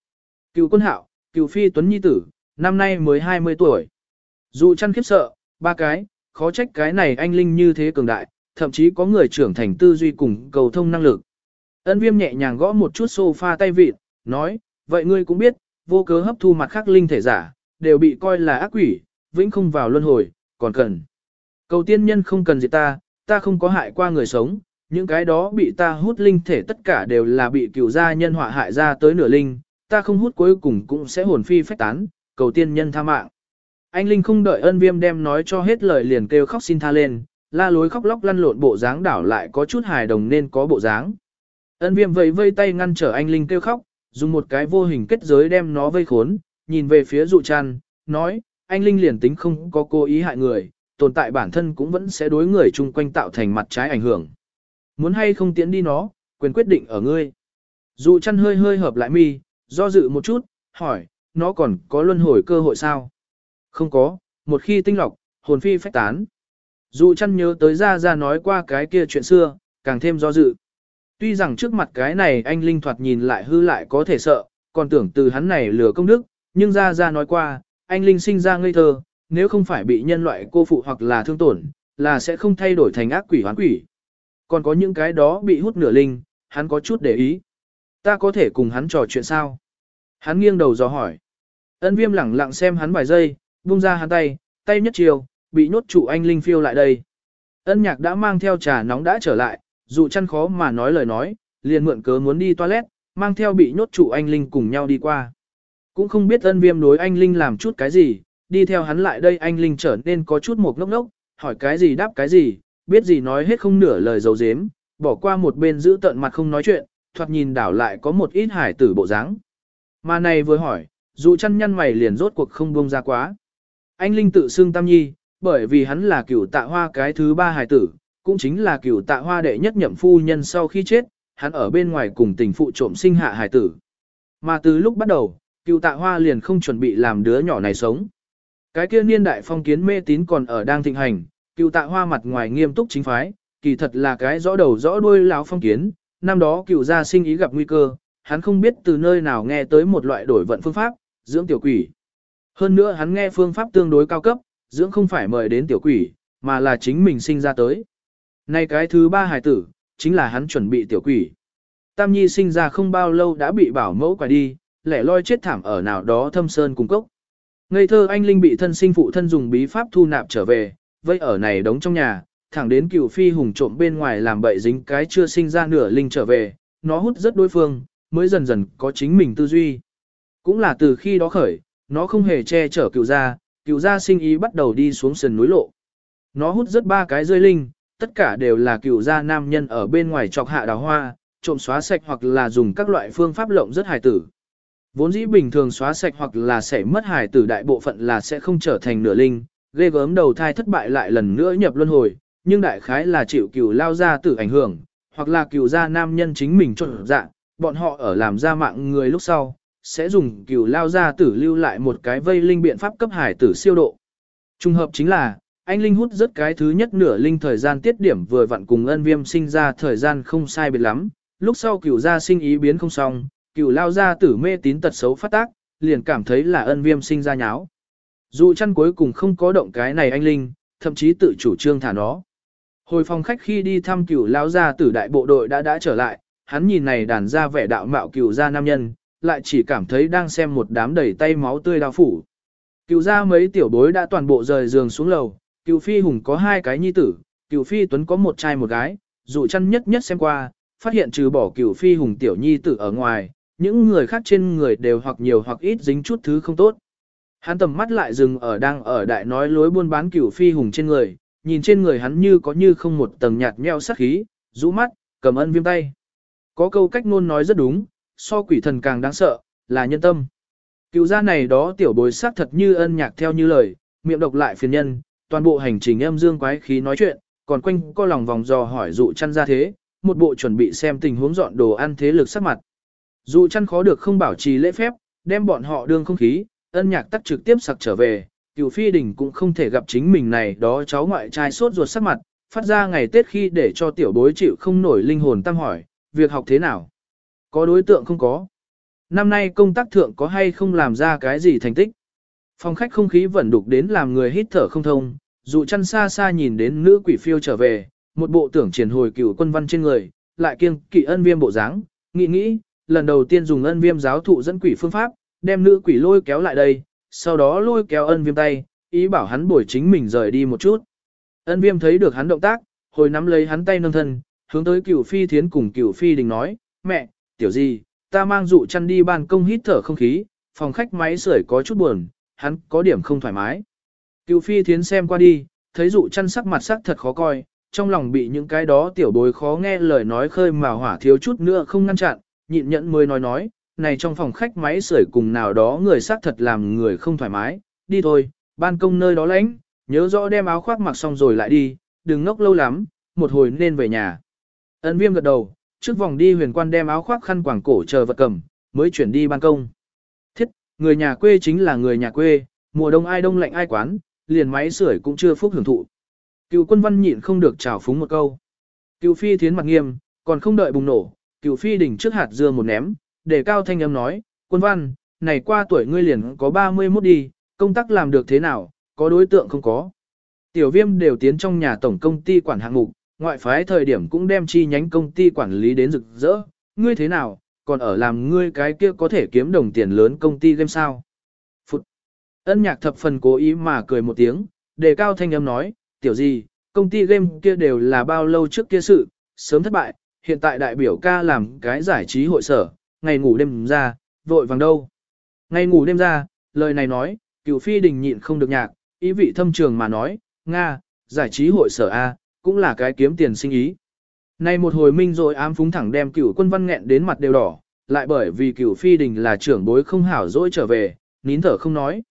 Cựu quân hạo, cựu phi tuấn nhi tử, năm nay mới 20 tuổi. Dù chăn khiếp sợ, ba cái, khó trách cái này anh Linh như thế cường đại, thậm chí có người trưởng thành tư duy cùng cầu thông năng lực. Ân viêm nhẹ nhàng gõ một chút sofa tay vịt, nói, vậy ngươi cũng biết, vô cớ hấp thu mặt khác linh thể giả, đều bị coi là ác quỷ, vĩnh không vào luân hồi, còn cần. Cầu tiên nhân không cần gì ta, ta không có hại qua người sống, những cái đó bị ta hút linh thể tất cả đều là bị cửu gia nhân họa hại ra tới nửa linh, ta không hút cuối cùng cũng sẽ hồn phi phách tán, cầu tiên nhân tha mạng. Anh Linh không đợi ân viêm đem nói cho hết lời liền kêu khóc xin tha lên, la lối khóc lóc lăn lộn bộ dáng đảo lại có chút hài đồng nên có bộ dáng. Ân viêm vẫy vây tay ngăn trở anh Linh kêu khóc, dùng một cái vô hình kết giới đem nó vây khốn, nhìn về phía dụ chăn, nói, anh Linh liền tính không có cố ý hại người, tồn tại bản thân cũng vẫn sẽ đối người chung quanh tạo thành mặt trái ảnh hưởng. Muốn hay không tiến đi nó, quyền quyết định ở ngươi. Dụ chăn hơi hơi hợp lại mi, do dự một chút, hỏi, nó còn có luân hồi cơ hội sao? Không có, một khi tinh lọc, hồn phi phách tán. Dụ chăn nhớ tới ra ra nói qua cái kia chuyện xưa, càng thêm do dự. Tuy rằng trước mặt cái này anh Linh thoạt nhìn lại hư lại có thể sợ, còn tưởng từ hắn này lừa công đức, nhưng ra ra nói qua, anh Linh sinh ra ngây thơ, nếu không phải bị nhân loại cô phụ hoặc là thương tổn, là sẽ không thay đổi thành ác quỷ hoán quỷ. Còn có những cái đó bị hút nửa linh, hắn có chút để ý. Ta có thể cùng hắn trò chuyện sao? Hắn nghiêng đầu dò hỏi. Ân viêm lẳng lặng xem hắn vài giây, buông ra hắn tay, tay nhất chiều, bị nhốt trụ anh Linh phiêu lại đây. Ân nhạc đã mang theo trà nóng đã trở lại, dù chăn khó mà nói lời nói, liền mượn cớ muốn đi toilet, mang theo bị nhốt trụ anh Linh cùng nhau đi qua. Cũng không biết ân viêm đối anh Linh làm chút cái gì, đi theo hắn lại đây anh Linh trở nên có chút một ngốc ngốc, hỏi cái gì đáp cái gì, biết gì nói hết không nửa lời dấu dếm, bỏ qua một bên giữ tận mặt không nói chuyện, thoạt nhìn đảo lại có một ít hải tử bộ dáng. Mà này vừa hỏi, dù chăn nhăn mày liền rốt cuộc không buông ra quá. Anh Linh tự xưng Tam Nhi, bởi vì hắn là cửu tạ hoa cái thứ ba hải tử, cũng chính là cửu tạ hoa đệ nhất nhậm phu nhân sau khi chết, hắn ở bên ngoài cùng tình phụ trộm sinh hạ hải tử. Mà từ lúc bắt đầu, Cựu tạ hoa liền không chuẩn bị làm đứa nhỏ này sống. Cái kia niên đại phong kiến mê tín còn ở đang thịnh hành, cựu tạ hoa mặt ngoài nghiêm túc chính phái, kỳ thật là cái rõ đầu rõ đuôi lão phong kiến, năm đó cựu gia sinh ý gặp nguy cơ, hắn không biết từ nơi nào nghe tới một loại đổi vận phương pháp, dưỡng tiểu quỷ. Hơn nữa hắn nghe phương pháp tương đối cao cấp, dưỡng không phải mời đến tiểu quỷ, mà là chính mình sinh ra tới. Nay cái thứ ba hài tử, chính là hắn chuẩn bị tiểu quỷ. Tam Nhi sinh ra không bao lâu đã bị bảo mẫu quải đi, lẻ loi chết thảm ở nào đó thâm sơn cung cốc. Ngây thơ anh Linh bị thân sinh phụ thân dùng bí pháp thu nạp trở về, vây ở này đóng trong nhà, thẳng đến cựu phi hùng trộm bên ngoài làm bậy dính cái chưa sinh ra nửa Linh trở về, nó hút rất đối phương, mới dần dần có chính mình tư duy. Cũng là từ khi đó khởi, nó không hề che chở cựu gia, cựu gia sinh ý bắt đầu đi xuống sườn núi lộ. Nó hút rất ba cái rơi linh, tất cả đều là cựu gia nam nhân ở bên ngoài chọc hạ đào hoa, trộm xóa sạch hoặc là dùng các loại phương pháp lộng rất hài tử. Vốn dĩ bình thường xóa sạch hoặc là sẽ mất hài tử đại bộ phận là sẽ không trở thành nửa linh, ghê gớm đầu thai thất bại lại lần nữa nhập luân hồi, nhưng đại khái là chịu cửu lao ra tử ảnh hưởng, hoặc là cửu gia nam nhân chính mình trộn dạ, bọn họ ở làm ra mạng người lúc sau, sẽ dùng cửu lao ra tử lưu lại một cái vây linh biện pháp cấp hải tử siêu độ. Trung hợp chính là, anh Linh hút rất cái thứ nhất nửa linh thời gian tiết điểm vừa vặn cùng ân viêm sinh ra thời gian không sai biệt lắm, lúc sau cửu gia sinh ý biến không xong, cửu lao gia tử mê tín tật xấu phát tác, liền cảm thấy là ân viêm sinh ra nháo. Dù chăn cuối cùng không có động cái này anh Linh, thậm chí tự chủ trương thả nó. Hồi phòng khách khi đi thăm cửu lao gia tử đại bộ đội đã đã trở lại, hắn nhìn này đàn ra vẻ đạo mạo cửu gia nam nhân, lại chỉ cảm thấy đang xem một đám đầy tay máu tươi đau phủ. Cửu gia mấy tiểu bối đã toàn bộ rời giường xuống lầu, cửu phi hùng có hai cái nhi tử, cửu phi tuấn có một trai một gái, dù chăn nhất nhất xem qua, phát hiện trừ bỏ cửu phi hùng tiểu nhi tử ở ngoài, những người khác trên người đều hoặc nhiều hoặc ít dính chút thứ không tốt. Hắn tầm mắt lại dừng ở đang ở đại nói lối buôn bán cửu phi hùng trên người, nhìn trên người hắn như có như không một tầng nhạt nheo sắc khí, rũ mắt, cầm ân viêm tay. Có câu cách ngôn nói rất đúng, so quỷ thần càng đáng sợ, là nhân tâm. Cựu gia này đó tiểu bối sắc thật như ân nhạc theo như lời, miệng độc lại phiền nhân, toàn bộ hành trình âm dương quái khí nói chuyện, còn quanh co lòng vòng dò hỏi dụ chăn ra thế, một bộ chuẩn bị xem tình huống dọn đồ ăn thế lực sắc mặt. Dụ chăn khó được không bảo trì lễ phép, đem bọn họ đương không khí, ân nhạc tắc trực tiếp sặc trở về, cựu phi đình cũng không thể gặp chính mình này đó cháu ngoại trai sốt ruột sắc mặt, phát ra ngày Tết khi để cho tiểu bối chịu không nổi linh hồn tăng hỏi, việc học thế nào? Có đối tượng không có? Năm nay công tác thượng có hay không làm ra cái gì thành tích? Phòng khách không khí vẫn đục đến làm người hít thở không thông, dù chăn xa xa nhìn đến nữ quỷ phiêu trở về, một bộ tưởng triển hồi cựu quân văn trên người, lại kiêng kỵ ân viêm bộ dáng, nghĩ nghĩ, lần đầu tiên dùng ân viêm giáo thụ dẫn quỷ phương pháp, đem nữ quỷ lôi kéo lại đây, sau đó lôi kéo ân viêm tay, ý bảo hắn bồi chính mình rời đi một chút. Ân viêm thấy được hắn động tác, hồi nắm lấy hắn tay nâng thân, hướng tới cửu phi thiến cùng cửu phi đình nói, mẹ, tiểu gì, ta mang dụ chăn đi ban công hít thở không khí, phòng khách máy sưởi có chút buồn, hắn có điểm không thoải mái. Cửu phi thiến xem qua đi, thấy dụ chăn sắc mặt sắc thật khó coi, trong lòng bị những cái đó tiểu bối khó nghe lời nói khơi mà hỏa thiếu chút nữa không ngăn chặn, nhịn nhẫn mới nói nói, này trong phòng khách máy sưởi cùng nào đó người xác thật làm người không thoải mái, đi thôi, ban công nơi đó lãnh, nhớ rõ đem áo khoác mặc xong rồi lại đi, đừng ngốc lâu lắm, một hồi nên về nhà. Ân viêm gật đầu, trước vòng đi huyền quan đem áo khoác khăn quàng cổ chờ vật cầm, mới chuyển đi ban công. Thiết, người nhà quê chính là người nhà quê, mùa đông ai đông lạnh ai quán, liền máy sưởi cũng chưa phúc hưởng thụ. Cựu quân văn nhịn không được trào phúng một câu. Cựu phi thiến mặt nghiêm, còn không đợi bùng nổ, cựu phi đỉnh trước hạt dưa một ném, để cao thanh âm nói, quân văn, này qua tuổi ngươi liền có 31 đi, công tác làm được thế nào, có đối tượng không có. Tiểu viêm đều tiến trong nhà tổng công ty quản hạng mục, ngoại phái thời điểm cũng đem chi nhánh công ty quản lý đến rực rỡ, ngươi thế nào, còn ở làm ngươi cái kia có thể kiếm đồng tiền lớn công ty game sao. Phụt! Ân nhạc thập phần cố ý mà cười một tiếng, đề cao thanh âm nói, tiểu gì, công ty game kia đều là bao lâu trước kia sự, sớm thất bại, hiện tại đại biểu ca làm cái giải trí hội sở, ngày ngủ đêm ra, vội vàng đâu. Ngày ngủ đêm ra, lời này nói, cửu phi đình nhịn không được nhạc, ý vị thâm trường mà nói, Nga, giải trí hội sở A, cũng là cái kiếm tiền sinh ý. Nay một hồi minh rồi ám phúng thẳng đem cửu quân văn nghẹn đến mặt đều đỏ, lại bởi vì cửu phi đình là trưởng bối không hảo dỗi trở về, nín thở không nói.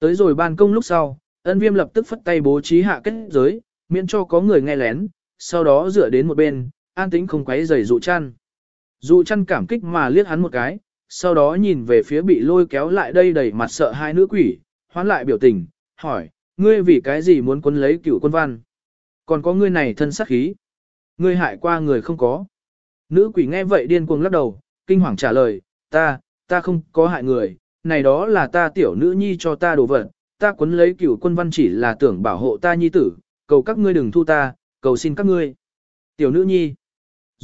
Tới rồi ban công lúc sau, ân viêm lập tức phất tay bố trí hạ kết giới, miễn cho có người nghe lén, sau đó dựa đến một bên, an tĩnh không quấy rầy dụ chăn. Dụ chăn cảm kích mà liếc hắn một cái, sau đó nhìn về phía bị lôi kéo lại đây đầy mặt sợ hai nữ quỷ, hoán lại biểu tình, hỏi, ngươi vì cái gì muốn quấn lấy Cựu quân văn? Còn có ngươi này thân sắc khí. Ngươi hại qua người không có. Nữ quỷ nghe vậy điên cuồng lắc đầu, kinh hoàng trả lời, ta, ta không có hại người, này đó là ta tiểu nữ nhi cho ta đồ vật, ta quấn lấy Cựu quân văn chỉ là tưởng bảo hộ ta nhi tử, cầu các ngươi đừng thu ta, cầu xin các ngươi. Tiểu nữ nhi,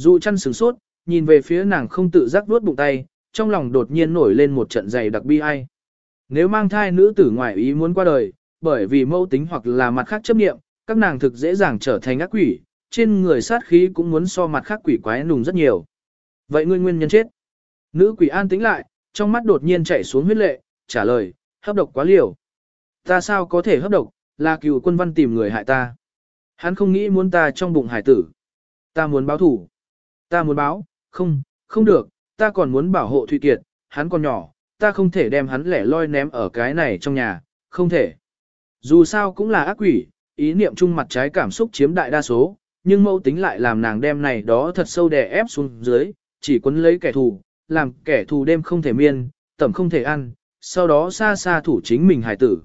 dụ chăn sửng sốt, nhìn về phía nàng không tự giác vuốt bụng tay, trong lòng đột nhiên nổi lên một trận dày đặc bi ai. Nếu mang thai nữ tử ngoại ý muốn qua đời, bởi vì mâu tính hoặc là mặt khác chấp nghiệm, các nàng thực dễ dàng trở thành ác quỷ, trên người sát khí cũng muốn so mặt khác quỷ quái nùng rất nhiều. Vậy ngươi nguyên nhân chết? Nữ quỷ an tĩnh lại, trong mắt đột nhiên chảy xuống huyết lệ, trả lời, hấp độc quá liều. Ta sao có thể hấp độc, là cựu quân văn tìm người hại ta. Hắn không nghĩ muốn ta trong bụng hải tử. Ta muốn báo thủ. Ta muốn báo, không, không được, ta còn muốn bảo hộ Thụy Kiệt, hắn còn nhỏ, ta không thể đem hắn lẻ loi ném ở cái này trong nhà, không thể. Dù sao cũng là ác quỷ, ý niệm chung mặt trái cảm xúc chiếm đại đa số, nhưng mâu tính lại làm nàng đem này đó thật sâu đè ép xuống dưới, chỉ quấn lấy kẻ thù, làm kẻ thù đêm không thể miên, tẩm không thể ăn, sau đó xa xa thủ chính mình hải tử.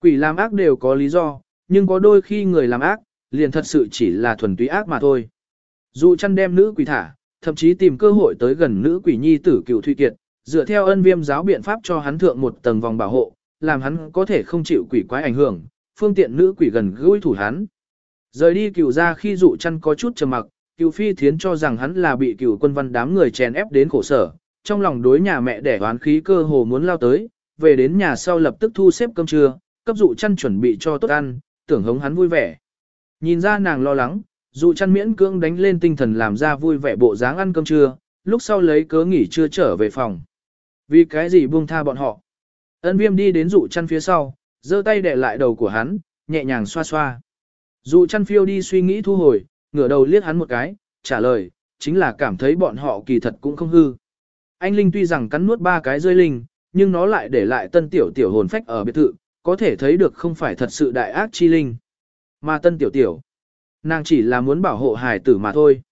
Quỷ làm ác đều có lý do, nhưng có đôi khi người làm ác, liền thật sự chỉ là thuần túy ác mà thôi. Dù chăn đem nữ quỷ thả, thậm chí tìm cơ hội tới gần nữ quỷ nhi tử cựu Thụy Kiệt, dựa theo ân viêm giáo biện pháp cho hắn thượng một tầng vòng bảo hộ, làm hắn có thể không chịu quỷ quái ảnh hưởng, phương tiện nữ quỷ gần gũi thủ hắn. Rời đi cựu ra khi dụ chăn có chút trầm mặc, cựu phi thiến cho rằng hắn là bị cựu quân văn đám người chèn ép đến khổ sở, trong lòng đối nhà mẹ đẻ oán khí cơ hồ muốn lao tới, về đến nhà sau lập tức thu xếp cơm trưa, cấp dụ chăn chuẩn bị cho tốt ăn, tưởng hống hắn vui vẻ. Nhìn ra nàng lo lắng, dụ chăn miễn cưỡng đánh lên tinh thần làm ra vui vẻ bộ dáng ăn cơm trưa, lúc sau lấy cớ nghỉ trưa trở về phòng. Vì cái gì buông tha bọn họ? Ân viêm đi đến dụ chăn phía sau, giơ tay đè lại đầu của hắn, nhẹ nhàng xoa xoa. Dụ chăn phiêu đi suy nghĩ thu hồi, ngửa đầu liếc hắn một cái, trả lời, chính là cảm thấy bọn họ kỳ thật cũng không hư. Anh Linh tuy rằng cắn nuốt ba cái rơi linh, nhưng nó lại để lại tân tiểu tiểu hồn phách ở biệt thự, có thể thấy được không phải thật sự đại ác chi linh. Mà tân tiểu tiểu, nàng chỉ là muốn bảo hộ hài tử mà thôi.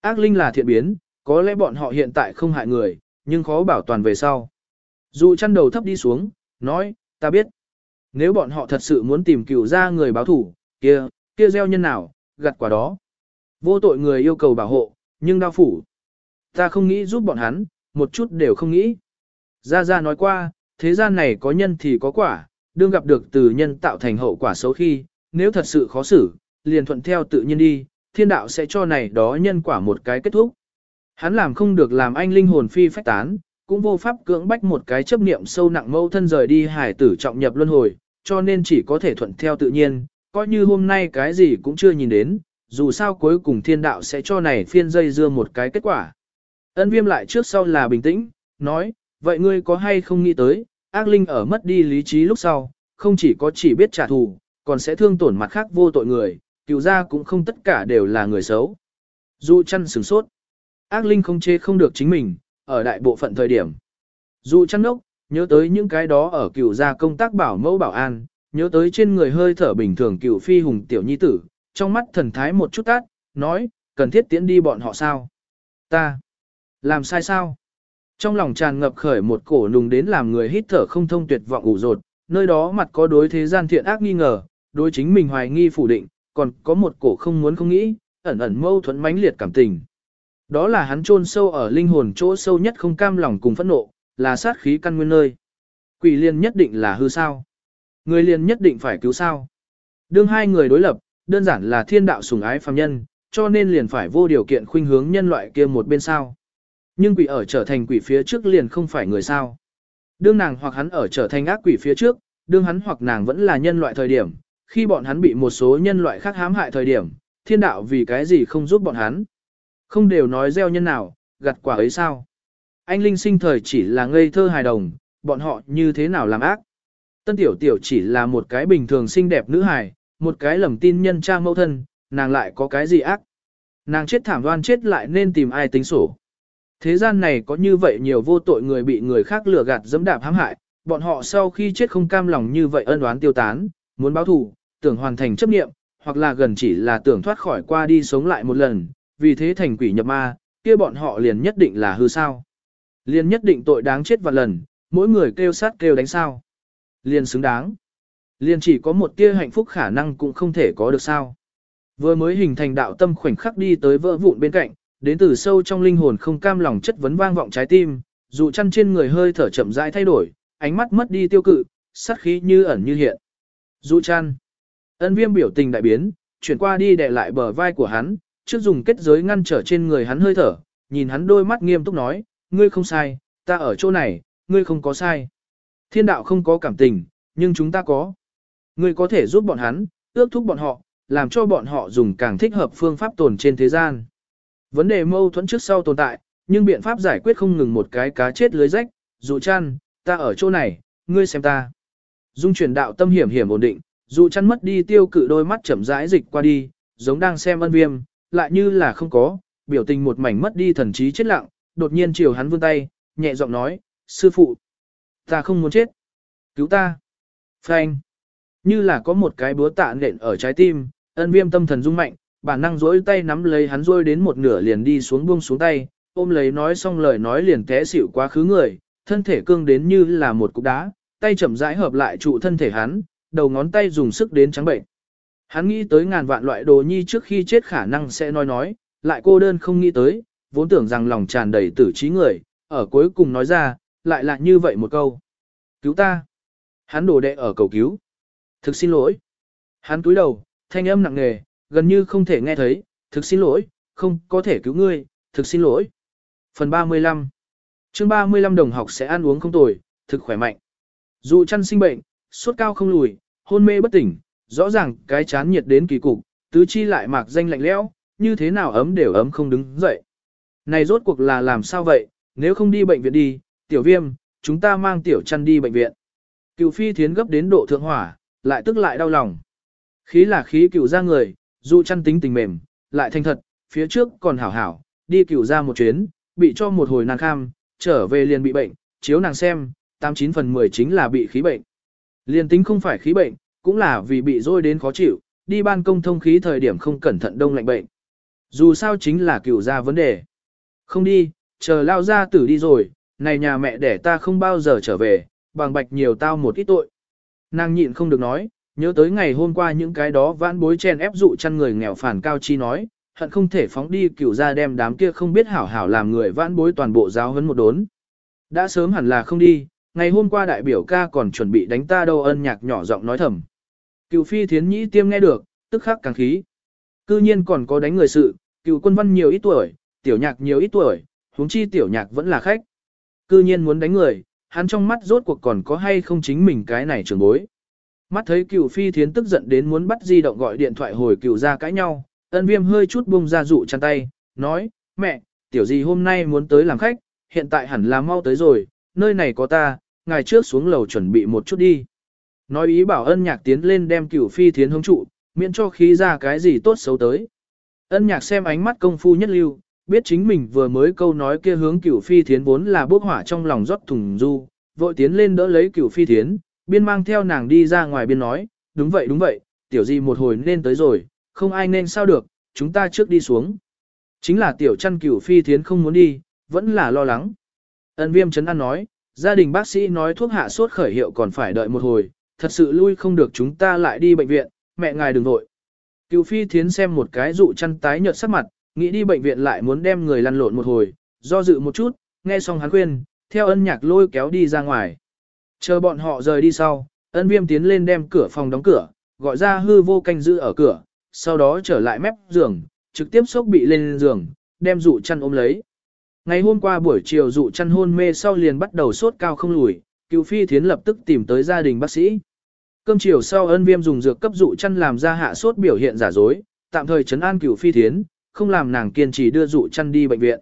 Ác linh là thiện biến, có lẽ bọn họ hiện tại không hại người, nhưng khó bảo toàn về sau. Dụ chăn đầu thấp đi xuống, nói, ta biết. Nếu bọn họ thật sự muốn tìm cựu ra người báo thủ, kia, kia gieo nhân nào, gặt quả đó. Vô tội người yêu cầu bảo hộ, nhưng đau phủ. Ta không nghĩ giúp bọn hắn, một chút đều không nghĩ. Gia Gia nói qua, thế gian này có nhân thì có quả, đương gặp được từ nhân tạo thành hậu quả xấu khi, nếu thật sự khó xử, liền thuận theo tự nhiên đi, thiên đạo sẽ cho này đó nhân quả một cái kết thúc. Hắn làm không được làm anh linh hồn phi phách tán, cũng vô pháp cưỡng bách một cái chấp niệm sâu nặng mâu thân rời đi hải tử trọng nhập luân hồi, cho nên chỉ có thể thuận theo tự nhiên, coi như hôm nay cái gì cũng chưa nhìn đến, dù sao cuối cùng thiên đạo sẽ cho này phiên dây dưa một cái kết quả. Ân viêm lại trước sau là bình tĩnh, nói, vậy ngươi có hay không nghĩ tới, ác linh ở mất đi lý trí lúc sau, không chỉ có chỉ biết trả thù, còn sẽ thương tổn mặt khác vô tội người, cựu gia cũng không tất cả đều là người xấu. Dù chăn sửng sốt. Ác linh không chê không được chính mình, ở đại bộ phận thời điểm. dù chăn nốc, nhớ tới những cái đó ở cựu gia công tác bảo mẫu bảo an, nhớ tới trên người hơi thở bình thường cựu phi hùng tiểu nhi tử, trong mắt thần thái một chút tát, nói, cần thiết tiễn đi bọn họ sao? Ta, làm sai sao? Trong lòng tràn ngập khởi một cổ nùng đến làm người hít thở không thông tuyệt vọng ủ rột, nơi đó mặt có đối thế gian thiện ác nghi ngờ, đối chính mình hoài nghi phủ định, còn có một cổ không muốn không nghĩ, ẩn ẩn mâu thuẫn mãnh liệt cảm tình. Đó là hắn chôn sâu ở linh hồn chỗ sâu nhất không cam lòng cùng phẫn nộ, là sát khí căn nguyên nơi. Quỷ liền nhất định là hư sao. Người liền nhất định phải cứu sao. Đương hai người đối lập, đơn giản là thiên đạo sủng ái phàm nhân, cho nên liền phải vô điều kiện khuynh hướng nhân loại kia một bên sao. Nhưng quỷ ở trở thành quỷ phía trước liền không phải người sao. Đương nàng hoặc hắn ở trở thành ác quỷ phía trước, đương hắn hoặc nàng vẫn là nhân loại thời điểm, khi bọn hắn bị một số nhân loại khác hãm hại thời điểm, thiên đạo vì cái gì không giúp bọn hắn. Không đều nói gieo nhân nào, gặt quả ấy sao. Anh Linh sinh thời chỉ là ngây thơ hài đồng, bọn họ như thế nào làm ác. Tân tiểu tiểu chỉ là một cái bình thường xinh đẹp nữ hài, một cái lầm tin nhân cha mẫu thân, nàng lại có cái gì ác. Nàng chết thảm đoan chết lại nên tìm ai tính sổ. Thế gian này có như vậy nhiều vô tội người bị người khác lừa gạt dẫm đạp hãm hại, bọn họ sau khi chết không cam lòng như vậy ân oán tiêu tán, muốn báo thù, tưởng hoàn thành chấp nghiệm, hoặc là gần chỉ là tưởng thoát khỏi qua đi sống lại một lần, vì thế thành quỷ nhập ma, kia bọn họ liền nhất định là hư sao. Liền nhất định tội đáng chết vạn lần, mỗi người kêu sát kêu đánh sao. Liền xứng đáng. Liền chỉ có một tia hạnh phúc khả năng cũng không thể có được sao. Vừa mới hình thành đạo tâm khoảnh khắc đi tới vỡ vụn bên cạnh, đến từ sâu trong linh hồn không cam lòng chất vấn vang vọng trái tim, dù chăn trên người hơi thở chậm rãi thay đổi, ánh mắt mất đi tiêu cự, sát khí như ẩn như hiện. Dụ chăn. Ân viêm biểu tình đại biến, chuyển qua đi đè lại bờ vai của hắn, trước dùng kết giới ngăn trở trên người hắn hơi thở, nhìn hắn đôi mắt nghiêm túc nói, ngươi không sai, ta ở chỗ này, ngươi không có sai. Thiên đạo không có cảm tình, nhưng chúng ta có. Ngươi có thể giúp bọn hắn, ước thúc bọn họ, làm cho bọn họ dùng càng thích hợp phương pháp tồn trên thế gian. Vấn đề mâu thuẫn trước sau tồn tại, nhưng biện pháp giải quyết không ngừng một cái cá chết lưới rách, dù chăn, ta ở chỗ này, ngươi xem ta. Dung chuyển đạo tâm hiểm hiểm ổn định, dù chăn mất đi tiêu cự đôi mắt chậm rãi dịch qua đi, giống đang xem ân viêm, lại như là không có, biểu tình một mảnh mất đi thần trí chết lặng, đột nhiên chiều hắn vươn tay, nhẹ giọng nói, sư phụ, ta không muốn chết, cứu ta. Frank, như là có một cái búa tạ nện ở trái tim, ân viêm tâm thần rung mạnh, bản năng rỗi tay nắm lấy hắn rôi đến một nửa liền đi xuống buông xuống tay, ôm lấy nói xong lời nói liền té xỉu quá khứ người, thân thể cương đến như là một cục đá, tay chậm rãi hợp lại trụ thân thể hắn, đầu ngón tay dùng sức đến trắng bệnh. Hắn nghĩ tới ngàn vạn loại đồ nhi trước khi chết khả năng sẽ nói nói, lại cô đơn không nghĩ tới, vốn tưởng rằng lòng tràn đầy tử trí người, ở cuối cùng nói ra, lại là như vậy một câu. Cứu ta. Hắn đổ đệ ở cầu cứu. Thực xin lỗi. Hắn túi đầu, thanh âm nặng nề, gần như không thể nghe thấy, thực xin lỗi, không có thể cứu ngươi, thực xin lỗi. Phần 35 chương 35 đồng học sẽ ăn uống không tồi, thực khỏe mạnh. Dù chăn sinh bệnh, sốt cao không lùi, hôn mê bất tỉnh, rõ ràng cái chán nhiệt đến kỳ cục, tứ chi lại mạc danh lạnh lẽo, như thế nào ấm đều ấm không đứng dậy. Này rốt cuộc là làm sao vậy, nếu không đi bệnh viện đi, tiểu viêm, chúng ta mang tiểu chăn đi bệnh viện. Cựu phi thiến gấp đến độ thượng hỏa, lại tức lại đau lòng. Khí là khí cựu ra người, dù chăn tính tình mềm, lại thành thật, phía trước còn hảo hảo, đi cựu ra một chuyến, bị cho một hồi nàng kham, trở về liền bị bệnh, chiếu nàng xem, 89 phần 10 chính là bị khí bệnh. Liên tính không phải khí bệnh, cũng là vì bị rôi đến khó chịu, đi ban công thông khí thời điểm không cẩn thận đông lạnh bệnh. Dù sao chính là cựu ra vấn đề. Không đi, chờ lao ra tử đi rồi, này nhà mẹ đẻ ta không bao giờ trở về, bằng bạch nhiều tao một ít tội. Nàng nhịn không được nói, nhớ tới ngày hôm qua những cái đó vãn bối chen ép dụ chăn người nghèo phản cao chi nói, hận không thể phóng đi cựu ra đem đám kia không biết hảo hảo làm người vãn bối toàn bộ giáo hấn một đốn. Đã sớm hẳn là không đi, ngày hôm qua đại biểu ca còn chuẩn bị đánh ta đâu ân nhạc nhỏ giọng nói thầm. Cựu phi thiến nhĩ tiêm nghe được, tức khắc càng khí. Cư nhiên còn có đánh người sự, cựu quân văn nhiều ít tuổi, tiểu nhạc nhiều ít tuổi, huống chi tiểu nhạc vẫn là khách. Cư nhiên muốn đánh người, hắn trong mắt rốt cuộc còn có hay không chính mình cái này trường bối. Mắt thấy cựu phi thiến tức giận đến muốn bắt di động gọi điện thoại hồi cựu ra cãi nhau, ân viêm hơi chút bung ra dụ chăn tay, nói, mẹ, tiểu gì hôm nay muốn tới làm khách, hiện tại hẳn là mau tới rồi, nơi này có ta, ngài trước xuống lầu chuẩn bị một chút đi. Nói ý bảo ân nhạc tiến lên đem cửu phi thiến hướng trụ, miễn cho khí ra cái gì tốt xấu tới. Ân nhạc xem ánh mắt công phu nhất lưu, biết chính mình vừa mới câu nói kia hướng cửu phi thiến vốn là bốc hỏa trong lòng rót thùng du, vội tiến lên đỡ lấy cửu phi thiến, biên mang theo nàng đi ra ngoài biên nói, đúng vậy đúng vậy, tiểu gì một hồi nên tới rồi, không ai nên sao được, chúng ta trước đi xuống. Chính là tiểu chăn cửu phi thiến không muốn đi, vẫn là lo lắng. Ân viêm chấn an nói, gia đình bác sĩ nói thuốc hạ sốt khởi hiệu còn phải đợi một hồi, thật sự lui không được chúng ta lại đi bệnh viện, mẹ ngài đừng vội. Cửu phi thiến xem một cái dụ chăn tái nhợt sắc mặt, nghĩ đi bệnh viện lại muốn đem người lăn lộn một hồi, do dự một chút, nghe xong hắn khuyên, theo ân nhạc lôi kéo đi ra ngoài. Chờ bọn họ rời đi sau, ân viêm tiến lên đem cửa phòng đóng cửa, gọi ra hư vô canh giữ ở cửa, sau đó trở lại mép giường, trực tiếp sốc bị lên giường, đem dụ chăn ôm lấy. Ngày hôm qua buổi chiều dụ chăn hôn mê sau liền bắt đầu sốt cao không lùi, cựu phi thiến lập tức tìm tới gia đình bác sĩ. Cơm chiều sau ân viêm dùng dược cấp dụ chăn làm ra hạ sốt biểu hiện giả dối, tạm thời chấn an cựu phi thiến, không làm nàng kiên trì đưa dụ chăn đi bệnh viện.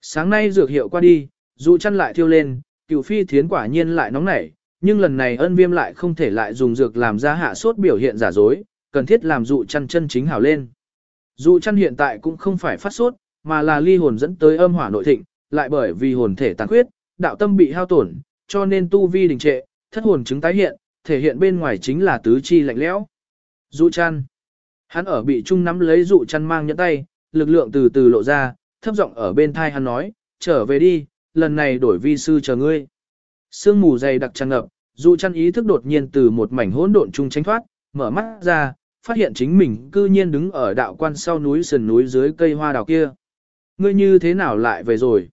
Sáng nay dược hiệu qua đi, dụ chăn lại thiêu lên, cựu phi thiến quả nhiên lại nóng nảy, nhưng lần này ân viêm lại không thể lại dùng dược làm ra hạ sốt biểu hiện giả dối, cần thiết làm dụ chăn chân chính hảo lên. Dụ chăn hiện tại cũng không phải phát sốt, mà là ly hồn dẫn tới âm hỏa nội thịnh, lại bởi vì hồn thể tàn khuyết, đạo tâm bị hao tổn, cho nên tu vi đình trệ, thất hồn chứng tái hiện, thể hiện bên ngoài chính là tứ chi lạnh lẽo. Dụ chăn. Hắn ở bị trung nắm lấy dụ chăn mang nhẫn tay, lực lượng từ từ lộ ra, thấp giọng ở bên thai hắn nói, trở về đi, lần này đổi vi sư chờ ngươi. Sương mù dày đặc tràn ngập, dụ chăn ý thức đột nhiên từ một mảnh hỗn độn trung tránh thoát, mở mắt ra, phát hiện chính mình cư nhiên đứng ở đạo quan sau núi sườn núi dưới cây hoa đào kia. Ngươi như thế nào lại về rồi?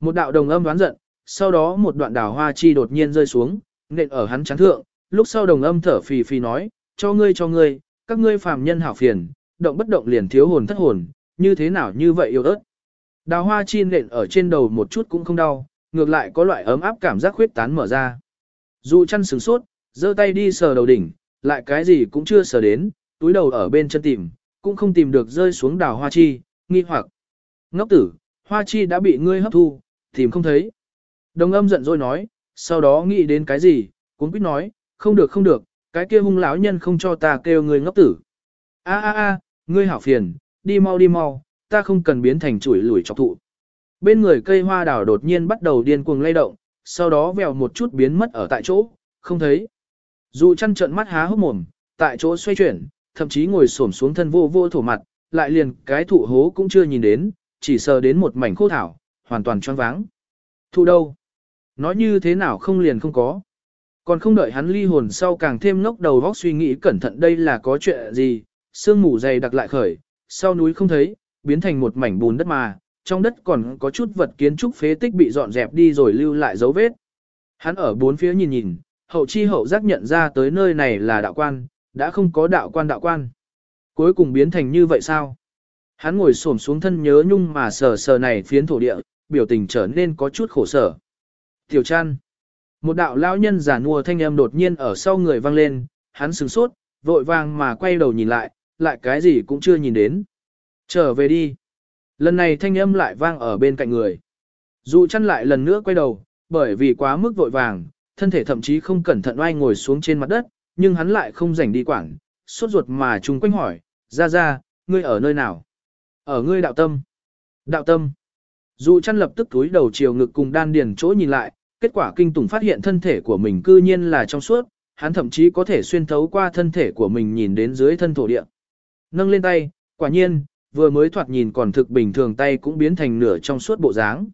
Một đạo đồng âm đoán giận, sau đó một đoạn đào hoa chi đột nhiên rơi xuống, nện ở hắn chán thượng, lúc sau đồng âm thở phì phì nói, cho ngươi cho ngươi, các ngươi phàm nhân hảo phiền, động bất động liền thiếu hồn thất hồn, như thế nào như vậy yêu ớt. Đào hoa chi nện ở trên đầu một chút cũng không đau, ngược lại có loại ấm áp cảm giác khuyết tán mở ra. Dù chăn sừng sốt, giơ tay đi sờ đầu đỉnh, lại cái gì cũng chưa sờ đến, túi đầu ở bên chân tìm, cũng không tìm được rơi xuống đào hoa chi, nghi hoặc. Ngốc tử, hoa chi đã bị ngươi hấp thu, tìm không thấy. Đồng âm giận dỗi nói, sau đó nghĩ đến cái gì, cuốn quýt nói, không được không được, cái kia hung lão nhân không cho ta kêu ngươi ngốc tử. A a a, ngươi hảo phiền, đi mau đi mau, ta không cần biến thành chuỗi lùi chọc thụ. Bên người cây hoa đào đột nhiên bắt đầu điên cuồng lay động, sau đó vèo một chút biến mất ở tại chỗ, không thấy. Dù chăn trận mắt há hốc mồm, tại chỗ xoay chuyển, thậm chí ngồi xổm xuống thân vô vô thổ mặt, lại liền cái thụ hố cũng chưa nhìn đến, chỉ sờ đến một mảnh khô thảo, hoàn toàn choáng váng. thu đâu? Nói như thế nào không liền không có. Còn không đợi hắn ly hồn sau càng thêm ngốc đầu vóc suy nghĩ cẩn thận đây là có chuyện gì, sương mù dày đặc lại khởi, sau núi không thấy, biến thành một mảnh bùn đất mà, trong đất còn có chút vật kiến trúc phế tích bị dọn dẹp đi rồi lưu lại dấu vết. Hắn ở bốn phía nhìn nhìn, hậu chi hậu giác nhận ra tới nơi này là đạo quan, đã không có đạo quan đạo quan. Cuối cùng biến thành như vậy sao? Hắn ngồi xổm xuống thân nhớ nhung mà sờ sờ này phiến thổ địa, biểu tình trở nên có chút khổ sở. Tiểu chăn. Một đạo lão nhân giả nua thanh âm đột nhiên ở sau người vang lên, hắn sửng sốt, vội vàng mà quay đầu nhìn lại, lại cái gì cũng chưa nhìn đến. Trở về đi. Lần này thanh âm lại vang ở bên cạnh người. Dù chăn lại lần nữa quay đầu, bởi vì quá mức vội vàng, thân thể thậm chí không cẩn thận oai ngồi xuống trên mặt đất, nhưng hắn lại không rảnh đi quảng, sốt ruột mà chung quanh hỏi, ra ra, ngươi ở nơi nào? Ở ngươi đạo tâm. Đạo tâm. Dụ chăn lập tức túi đầu chiều ngực cùng đan điền chỗ nhìn lại, kết quả kinh tủng phát hiện thân thể của mình cư nhiên là trong suốt, hắn thậm chí có thể xuyên thấu qua thân thể của mình nhìn đến dưới thân thổ địa. Nâng lên tay, quả nhiên, vừa mới thoạt nhìn còn thực bình thường tay cũng biến thành nửa trong suốt bộ dáng.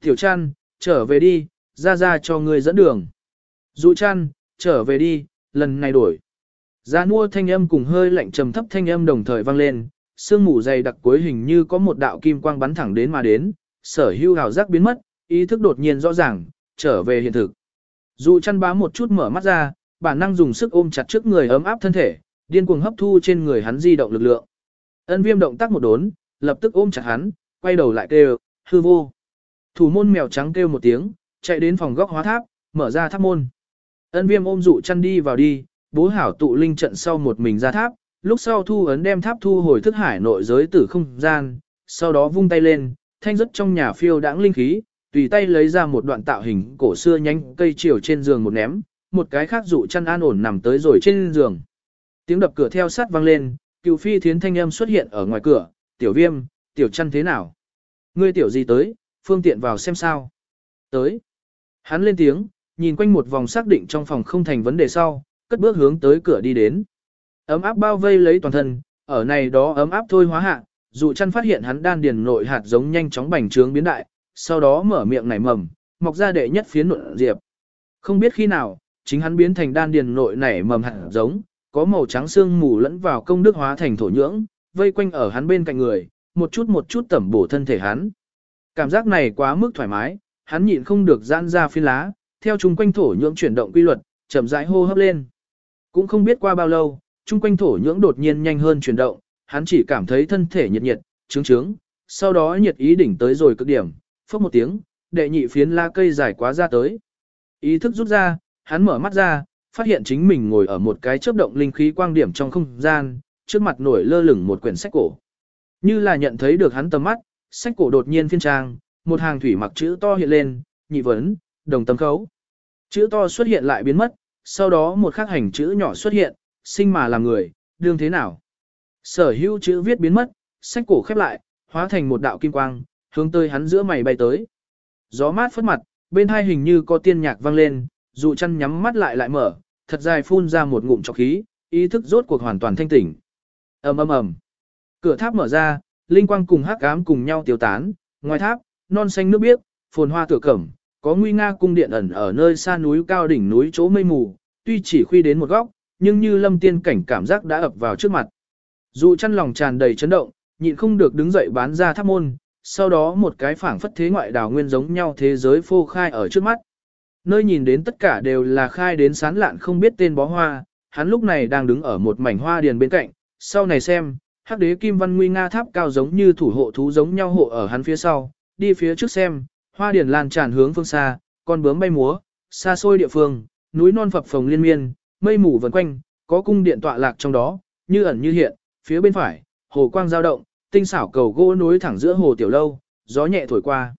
Tiểu chăn, trở về đi, ra ra cho ngươi dẫn đường. Dụ chăn, trở về đi, lần này đổi. Ra mua thanh âm cùng hơi lạnh trầm thấp thanh âm đồng thời vang lên, sương mù dày đặc cuối hình như có một đạo kim quang bắn thẳng đến mà đến, sở hưu hào giác biến mất, ý thức đột nhiên rõ ràng, trở về hiện thực. Dụ chăn bá một chút mở mắt ra, bản năng dùng sức ôm chặt trước người ấm áp thân thể, điên cuồng hấp thu trên người hắn di động lực lượng. Ân viêm động tác một đốn, lập tức ôm chặt hắn, quay đầu lại kêu, hư vô. Thủ môn mèo trắng kêu một tiếng, chạy đến phòng góc hóa tháp, mở ra tháp môn. Ân viêm ôm dụ chăn đi vào đi, bố hảo tụ linh trận sau một mình ra tháp, lúc sau thu ấn đem tháp thu hồi thức hải nội giới tử không gian, sau đó vung tay lên, thanh rất trong nhà phiêu đãng linh khí, tùy tay lấy ra một đoạn tạo hình cổ xưa nhánh cây chiều trên giường một ném, một cái khác dụ chăn an ổn nằm tới rồi trên giường. Tiếng đập cửa theo sát vang lên, cựu phi thiến thanh âm xuất hiện ở ngoài cửa, tiểu viêm, tiểu chăn thế nào? Ngươi tiểu gì tới, phương tiện vào xem sao? Tới. Hắn lên tiếng, nhìn quanh một vòng xác định trong phòng không thành vấn đề sau, cất bước hướng tới cửa đi đến. Ấm áp bao vây lấy toàn thân, ở này đó ấm áp thôi hóa hạ, dụ chăn phát hiện hắn đan điền nội hạt giống nhanh chóng bành trướng biến đại, sau đó mở miệng nảy mầm, mọc ra đệ nhất phiến nội diệp. Không biết khi nào, chính hắn biến thành đan điền nội nảy mầm hạt giống, có màu trắng xương mù lẫn vào công đức hóa thành thổ nhưỡng, vây quanh ở hắn bên cạnh người, một chút một chút tẩm bổ thân thể hắn. Cảm giác này quá mức thoải mái, hắn nhịn không được giãn ra phi lá, theo chung quanh thổ nhưỡng chuyển động quy luật, chậm rãi hô hấp lên. Cũng không biết qua bao lâu, chung quanh thổ nhưỡng đột nhiên nhanh hơn chuyển động, hắn chỉ cảm thấy thân thể nhiệt nhiệt, trướng trướng, sau đó nhiệt ý đỉnh tới rồi cực điểm, phốc một tiếng, đệ nhị phiến lá cây dài quá ra tới. Ý thức rút ra, hắn mở mắt ra, phát hiện chính mình ngồi ở một cái chớp động linh khí quang điểm trong không gian, trước mặt nổi lơ lửng một quyển sách cổ. Như là nhận thấy được hắn tầm mắt, sách cổ đột nhiên phiên trang, một hàng thủy mặc chữ to hiện lên, nhị vấn, đồng tâm khấu. Chữ to xuất hiện lại biến mất, sau đó một khắc hành chữ nhỏ xuất hiện, sinh mà làm người, đương thế nào. Sở hữu chữ viết biến mất, sách cổ khép lại, hóa thành một đạo kim quang, hướng tới hắn giữa mày bay tới. Gió mát phất mặt, bên hai hình như có tiên nhạc vang lên, dụ chăn nhắm mắt lại lại mở, thật dài phun ra một ngụm trọc khí, ý thức rốt cuộc hoàn toàn thanh tỉnh. ầm ầm ầm, cửa tháp mở ra, linh quang cùng hắc ám cùng nhau tiêu tán, ngoài tháp, non xanh nước biếc, phồn hoa tựa cẩm, có nguy nga cung điện ẩn ở nơi xa núi cao đỉnh núi chỗ mây mù, tuy chỉ khuy đến một góc, nhưng như lâm tiên cảnh cảm giác đã ập vào trước mặt. Dù chăn lòng tràn đầy chấn động, nhịn không được đứng dậy bán ra tháp môn, sau đó một cái phảng phất thế ngoại đảo nguyên giống nhau thế giới phô khai ở trước mắt. Nơi nhìn đến tất cả đều là khai đến sán lạn không biết tên bó hoa, hắn lúc này đang đứng ở một mảnh hoa điền bên cạnh, sau này xem, hắc đế kim văn nguy nga tháp cao giống như thủ hộ thú giống nhau hộ ở hắn phía sau, đi phía trước xem, hoa điền lan tràn hướng phương xa, con bướm bay múa, xa xôi địa phương, núi non phập phồng liên miên, mây mù vần quanh, có cung điện tọa lạc trong đó, như ẩn như hiện, phía bên phải, hồ quang dao động, tinh xảo cầu gỗ nối thẳng giữa hồ tiểu lâu, gió nhẹ thổi qua.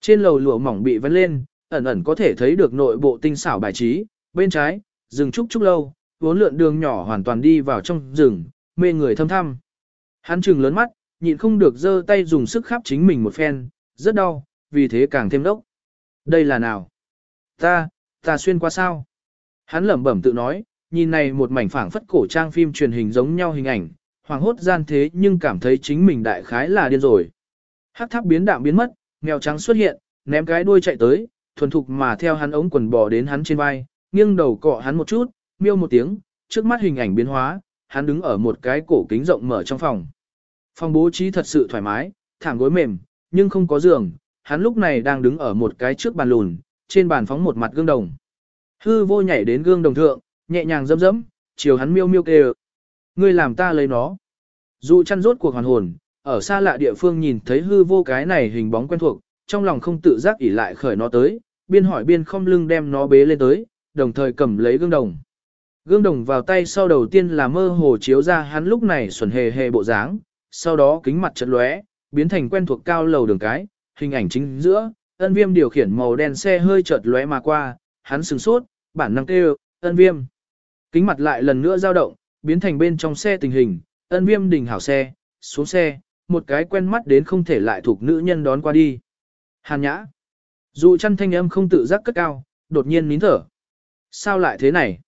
Trên lầu lụa mỏng bị vén lên, ẩn ẩn có thể thấy được nội bộ tinh xảo bài trí, bên trái, rừng trúc trúc lâu, vốn lượn đường nhỏ hoàn toàn đi vào trong rừng, mê người thâm thăm. Hắn trừng lớn mắt, nhịn không được giơ tay dùng sức khắp chính mình một phen, rất đau, vì thế càng thêm đốc. Đây là nào? Ta, ta xuyên qua sao? Hắn lẩm bẩm tự nói, nhìn này một mảnh phảng phất cổ trang phim truyền hình giống nhau hình ảnh, hoàng hốt gian thế nhưng cảm thấy chính mình đại khái là điên rồi. Hắc tháp biến đạm biến mất, mèo trắng xuất hiện, ném cái đuôi chạy tới, thuần thục mà theo hắn ống quần bò đến hắn trên vai, nghiêng đầu cọ hắn một chút, miêu một tiếng, trước mắt hình ảnh biến hóa, hắn đứng ở một cái cổ kính rộng mở trong phòng. Phòng bố trí thật sự thoải mái, thảm gối mềm, nhưng không có giường, hắn lúc này đang đứng ở một cái trước bàn lùn, trên bàn phóng một mặt gương đồng. Hư vô nhảy đến gương đồng thượng, nhẹ nhàng dẫm dẫm, chiều hắn miêu miêu kêu. Ngươi làm ta lấy nó. Dụ chăn rốt cuộc hoàn hồn, ở xa lạ địa phương nhìn thấy hư vô cái này hình bóng quen thuộc, trong lòng không tự giác ỉ lại khởi nó tới, biên hỏi biên không lưng đem nó bế lên tới, đồng thời cầm lấy gương đồng. Gương đồng vào tay sau đầu tiên là mơ hồ chiếu ra hắn lúc này xuẩn hề hề bộ dáng, sau đó kính mặt chật lóe, biến thành quen thuộc cao lầu đường cái, hình ảnh chính giữa, ân viêm điều khiển màu đen xe hơi chợt lóe mà qua, hắn sừng sốt, bản năng kêu, ân viêm. Kính mặt lại lần nữa dao động, biến thành bên trong xe tình hình, ân viêm đình hảo xe, xuống xe, một cái quen mắt đến không thể lại thuộc nữ nhân đón qua đi. Hàn nhã. Dù chăn thanh âm không tự giác cất cao, đột nhiên nín thở. Sao lại thế này?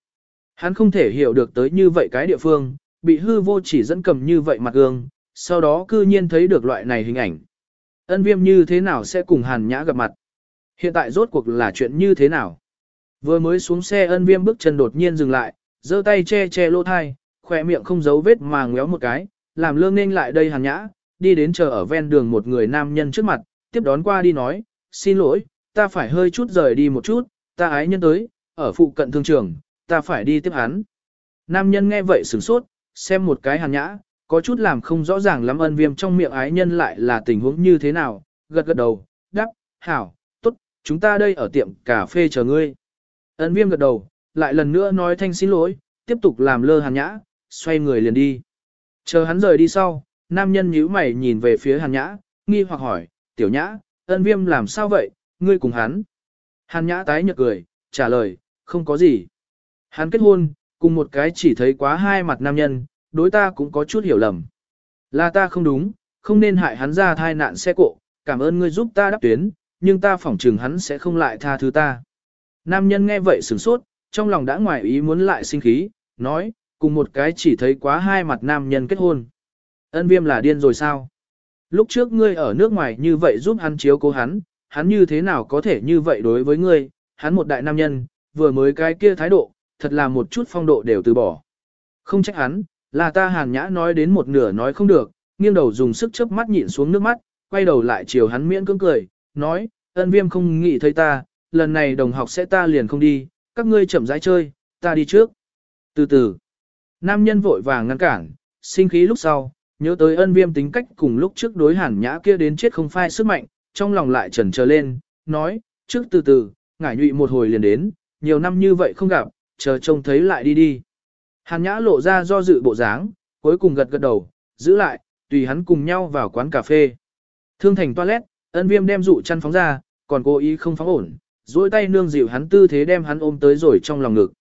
Hắn không thể hiểu được tới như vậy cái địa phương, bị hư vô chỉ dẫn cầm như vậy mặt gương, sau đó cư nhiên thấy được loại này hình ảnh. Ân viêm như thế nào sẽ cùng hàn nhã gặp mặt? Hiện tại rốt cuộc là chuyện như thế nào? Vừa mới xuống xe ân viêm bước chân đột nhiên dừng lại, giơ tay che che lỗ thai, khỏe miệng không giấu vết mà ngéo một cái, làm lương nên lại đây hàn nhã, đi đến chờ ở ven đường một người nam nhân trước mặt, tiếp đón qua đi nói, xin lỗi, ta phải hơi chút rời đi một chút, ta ái nhân tới, ở phụ cận thương trường, ta phải đi tiếp hắn. Nam nhân nghe vậy sửng sốt, xem một cái hàn nhã, có chút làm không rõ ràng lắm ân viêm trong miệng ái nhân lại là tình huống như thế nào, gật gật đầu, đáp, hảo, tốt, chúng ta đây ở tiệm cà phê chờ ngươi. Ân viêm gật đầu, lại lần nữa nói thanh xin lỗi, tiếp tục làm lơ hàn nhã, xoay người liền đi. Chờ hắn rời đi sau, nam nhân nhíu mày nhìn về phía hàn nhã, nghi hoặc hỏi, tiểu nhã, ân viêm làm sao vậy, ngươi cùng hắn. Hàn nhã tái nhợt cười, trả lời, không có gì. Hắn kết hôn, cùng một cái chỉ thấy quá hai mặt nam nhân, đối ta cũng có chút hiểu lầm. Là ta không đúng, không nên hại hắn ra thai nạn xe cộ, cảm ơn ngươi giúp ta đáp tuyến, nhưng ta phỏng chừng hắn sẽ không lại tha thứ ta. Nam nhân nghe vậy sửng sốt, trong lòng đã ngoài ý muốn lại sinh khí, nói, cùng một cái chỉ thấy quá hai mặt nam nhân kết hôn. Ân viêm là điên rồi sao? Lúc trước ngươi ở nước ngoài như vậy giúp hắn chiếu cố hắn, hắn như thế nào có thể như vậy đối với ngươi, hắn một đại nam nhân, vừa mới cái kia thái độ, thật là một chút phong độ đều từ bỏ. Không trách hắn, là ta hàn nhã nói đến một nửa nói không được, nghiêng đầu dùng sức chớp mắt nhịn xuống nước mắt, quay đầu lại chiều hắn miễn cưỡng cười, nói, ân viêm không nghĩ thấy ta, lần này đồng học sẽ ta liền không đi, các ngươi chậm rãi chơi, ta đi trước. Từ từ, nam nhân vội vàng ngăn cản, sinh khí lúc sau, nhớ tới ân viêm tính cách cùng lúc trước đối hàn nhã kia đến chết không phai sức mạnh, trong lòng lại trần trở lên, nói, trước từ từ, ngải nhụy một hồi liền đến, nhiều năm như vậy không gặp, chờ trông thấy lại đi đi. Hàn nhã lộ ra do dự bộ dáng, cuối cùng gật gật đầu, giữ lại, tùy hắn cùng nhau vào quán cà phê. Thương thành toilet, ân viêm đem dụ chăn phóng ra, còn cố ý không phóng ổn, duỗi tay nương dịu hắn tư thế đem hắn ôm tới rồi trong lòng ngực.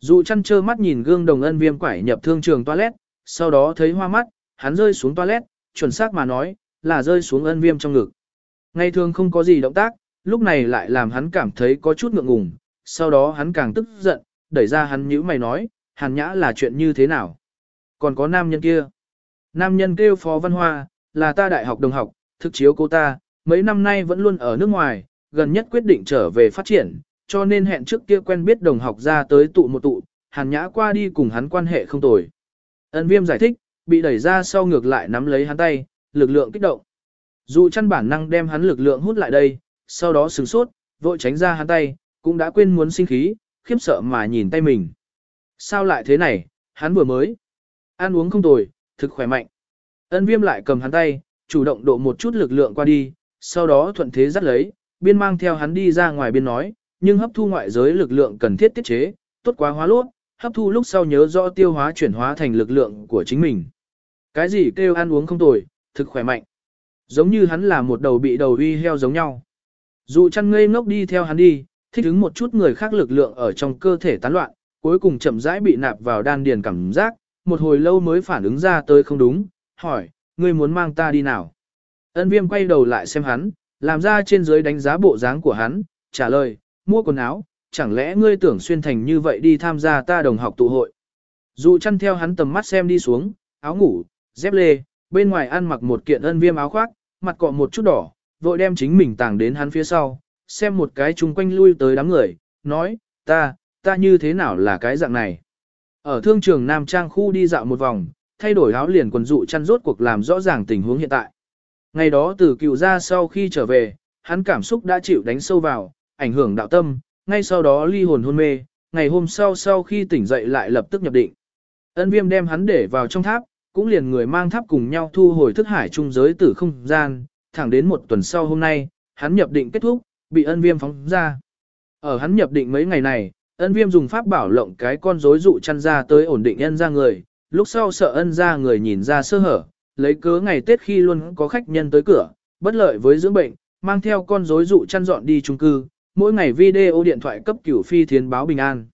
Dụ chăn trơ mắt nhìn gương đồng ân viêm quải nhập thương trường toilet, sau đó thấy hoa mắt, hắn rơi xuống toilet, chuẩn xác mà nói, là rơi xuống ân viêm trong ngực. Ngày thường không có gì động tác, lúc này lại làm hắn cảm thấy có chút ngượng ngùng, sau đó hắn càng tức giận, đẩy ra hắn nhíu mày nói, hàn nhã là chuyện như thế nào. Còn có nam nhân kia. Nam nhân kêu phó văn hoa, là ta đại học đồng học, thực chiếu cô ta, mấy năm nay vẫn luôn ở nước ngoài, gần nhất quyết định trở về phát triển, cho nên hẹn trước kia quen biết đồng học ra tới tụ một tụ, hàn nhã qua đi cùng hắn quan hệ không tồi. Ân viêm giải thích, bị đẩy ra sau ngược lại nắm lấy hắn tay, lực lượng kích động. Dù chăn bản năng đem hắn lực lượng hút lại đây, sau đó sừng sốt, vội tránh ra hắn tay, cũng đã quên muốn sinh khí, khiếp sợ mà nhìn tay mình. Sao lại thế này, hắn vừa mới. Ăn uống không tồi, thực khỏe mạnh. Ân viêm lại cầm hắn tay, chủ động độ một chút lực lượng qua đi, sau đó thuận thế dắt lấy, biên mang theo hắn đi ra ngoài biên nói, nhưng hấp thu ngoại giới lực lượng cần thiết tiết chế, tốt quá hóa lốt, hấp thu lúc sau nhớ rõ tiêu hóa chuyển hóa thành lực lượng của chính mình. Cái gì kêu ăn uống không tồi, thực khỏe mạnh. Giống như hắn là một đầu bị đầu uy heo giống nhau. Dù chăn ngây ngốc đi theo hắn đi, thích ứng một chút người khác lực lượng ở trong cơ thể tán loạn, cuối cùng chậm rãi bị nạp vào đan điền cảm giác, một hồi lâu mới phản ứng ra tới không đúng, hỏi, ngươi muốn mang ta đi nào? Ân viêm quay đầu lại xem hắn, làm ra trên dưới đánh giá bộ dáng của hắn, trả lời, mua quần áo, chẳng lẽ ngươi tưởng xuyên thành như vậy đi tham gia ta đồng học tụ hội. Dù chăn theo hắn tầm mắt xem đi xuống, áo ngủ, dép lê, bên ngoài ăn mặc một kiện ân viêm áo khoác, mặt cọ một chút đỏ, vội đem chính mình tàng đến hắn phía sau, xem một cái chung quanh lui tới đám người, nói, ta, ta như thế nào là cái dạng này. Ở thương trường Nam Trang khu đi dạo một vòng, thay đổi áo liền quần dụ chăn rốt cuộc làm rõ ràng tình huống hiện tại. Ngày đó từ cựu ra sau khi trở về, hắn cảm xúc đã chịu đánh sâu vào, ảnh hưởng đạo tâm, ngay sau đó ly hồn hôn mê, ngày hôm sau sau khi tỉnh dậy lại lập tức nhập định. Ân viêm đem hắn để vào trong tháp, cũng liền người mang tháp cùng nhau thu hồi thức hải trung giới tử không gian, thẳng đến một tuần sau hôm nay, hắn nhập định kết thúc, bị ân viêm phóng ra. Ở hắn nhập định mấy ngày này, ân viêm dùng pháp bảo lộng cái con rối dụ chăn ra tới ổn định ân ra người, lúc sau sợ ân ra người nhìn ra sơ hở, lấy cớ ngày Tết khi luôn có khách nhân tới cửa, bất lợi với dưỡng bệnh, mang theo con rối dụ chăn dọn đi chung cư, mỗi ngày video điện thoại cấp cửu phi thiến báo bình an.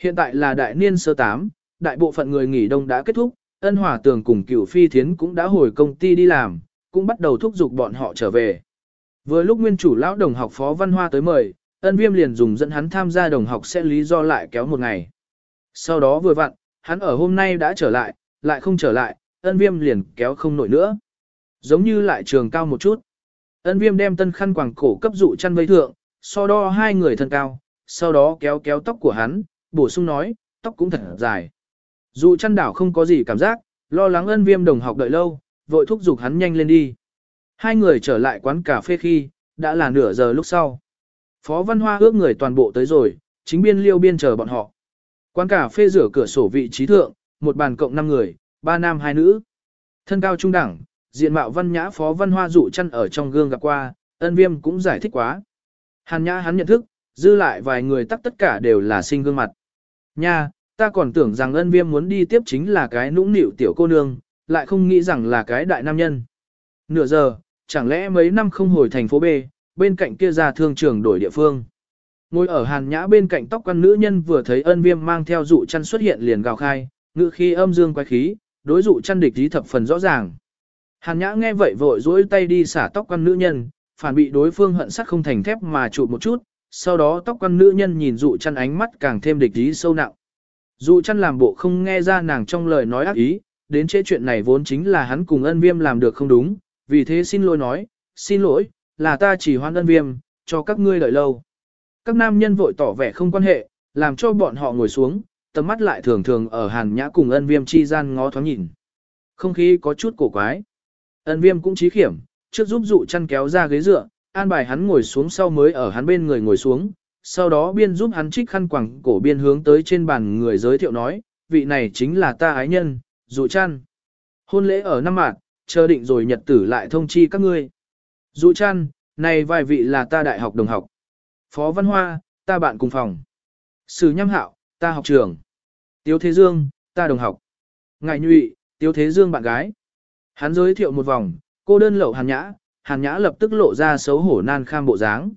Hiện tại là đại niên sơ tám, đại bộ phận người nghỉ đông đã kết thúc, ân hòa tường cùng cửu phi thiến cũng đã hồi công ty đi làm, cũng bắt đầu thúc giục bọn họ trở về. Vừa lúc nguyên chủ lão đồng học phó văn hoa tới mời, ân viêm liền dùng dẫn hắn tham gia đồng học sẽ lý do lại kéo một ngày. Sau đó vừa vặn, hắn ở hôm nay đã trở lại, lại không trở lại, ân viêm liền kéo không nổi nữa. Giống như lại trường cao một chút. Ân viêm đem tân khăn quàng cổ cấp dụ chăn vây thượng, so đo hai người thân cao, sau đó kéo kéo tóc của hắn, bổ sung nói, tóc cũng thật dài. Dụ chăn đảo không có gì cảm giác, lo lắng ân viêm đồng học đợi lâu, vội thúc giục hắn nhanh lên đi. Hai người trở lại quán cà phê khi, đã là nửa giờ lúc sau. Phó Văn Hoa ước người toàn bộ tới rồi, chính biên liêu biên chờ bọn họ. Quán cà phê rửa cửa sổ vị trí thượng, một bàn cộng 5 người, ba nam hai nữ. Thân cao trung đẳng, diện mạo văn nhã Phó Văn Hoa dụ chăn ở trong gương gặp qua, ân viêm cũng giải thích quá. Hàn nhã hắn nhận thức, dư lại vài người tắc tất cả đều là sinh gương mặt. Nha, ta còn tưởng rằng ân viêm muốn đi tiếp chính là cái nũng nịu tiểu cô nương, lại không nghĩ rằng là cái đại nam nhân. Nửa giờ, chẳng lẽ mấy năm không hồi thành phố B, bên cạnh kia ra thương trường đổi địa phương. Ngồi ở hàn nhã bên cạnh tóc quan nữ nhân vừa thấy ân viêm mang theo dụ chăn xuất hiện liền gào khai, ngự khi âm dương quái khí, đối dụ chăn địch ý thập phần rõ ràng. Hàn nhã nghe vậy vội dối tay đi xả tóc quan nữ nhân, phản bị đối phương hận sắt không thành thép mà chụp một chút, sau đó tóc quan nữ nhân nhìn dụ chăn ánh mắt càng thêm địch ý sâu nặng. Dụ chăn làm bộ không nghe ra nàng trong lời nói ác ý, đến chế chuyện này vốn chính là hắn cùng ân viêm làm được không đúng, vì thế xin lỗi nói, xin lỗi, là ta chỉ hoan ân viêm, cho các ngươi đợi lâu. Các nam nhân vội tỏ vẻ không quan hệ, làm cho bọn họ ngồi xuống, tầm mắt lại thường thường ở hàn nhã cùng ân viêm chi gian ngó thoáng nhìn. Không khí có chút cổ quái. Ân viêm cũng trí khiểm, trước giúp dụ chăn kéo ra ghế dựa, an bài hắn ngồi xuống sau mới ở hắn bên người ngồi xuống, sau đó biên giúp hắn trích khăn quẳng cổ biên hướng tới trên bàn người giới thiệu nói, vị này chính là ta ái nhân, dụ chăn. Hôn lễ ở năm mạt, chờ định rồi nhật tử lại thông chi các ngươi. Dụ chăn, này vài vị là ta đại học đồng học. Phó Văn Hoa, ta bạn cùng phòng. Sử Nhâm Hạo, ta học trường. Tiếu Thế Dương, ta đồng học. Ngài Nhụy, Tiếu Thế Dương bạn gái. Hắn giới thiệu một vòng, cô đơn lậu Hàn Nhã, Hàn Nhã lập tức lộ ra xấu hổ nan kham bộ dáng.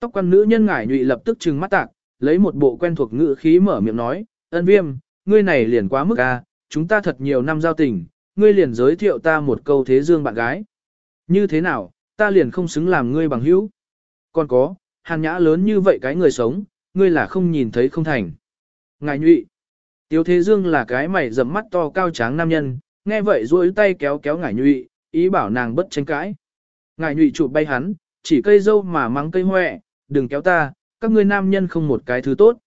Tóc quan nữ nhân ngải nhụy lập tức trừng mắt tạc, lấy một bộ quen thuộc ngữ khí mở miệng nói, ân viêm, ngươi này liền quá mức a, chúng ta thật nhiều năm giao tình, ngươi liền giới thiệu ta một câu thế dương bạn gái. Như thế nào, ta liền không xứng làm ngươi bằng hữu. Còn có, hàn nhã lớn như vậy cái người sống, ngươi là không nhìn thấy không thành. Ngài nhụy, Tiêu Thế Dương là cái mày rậm mắt to cao tráng nam nhân, nghe vậy duỗi tay kéo kéo ngải nhụy, ý bảo nàng bất tranh cãi. Ngải nhụy chụp bay hắn, chỉ cây dâu mà mắng cây hoẹ, đừng kéo ta, các ngươi nam nhân không một cái thứ tốt.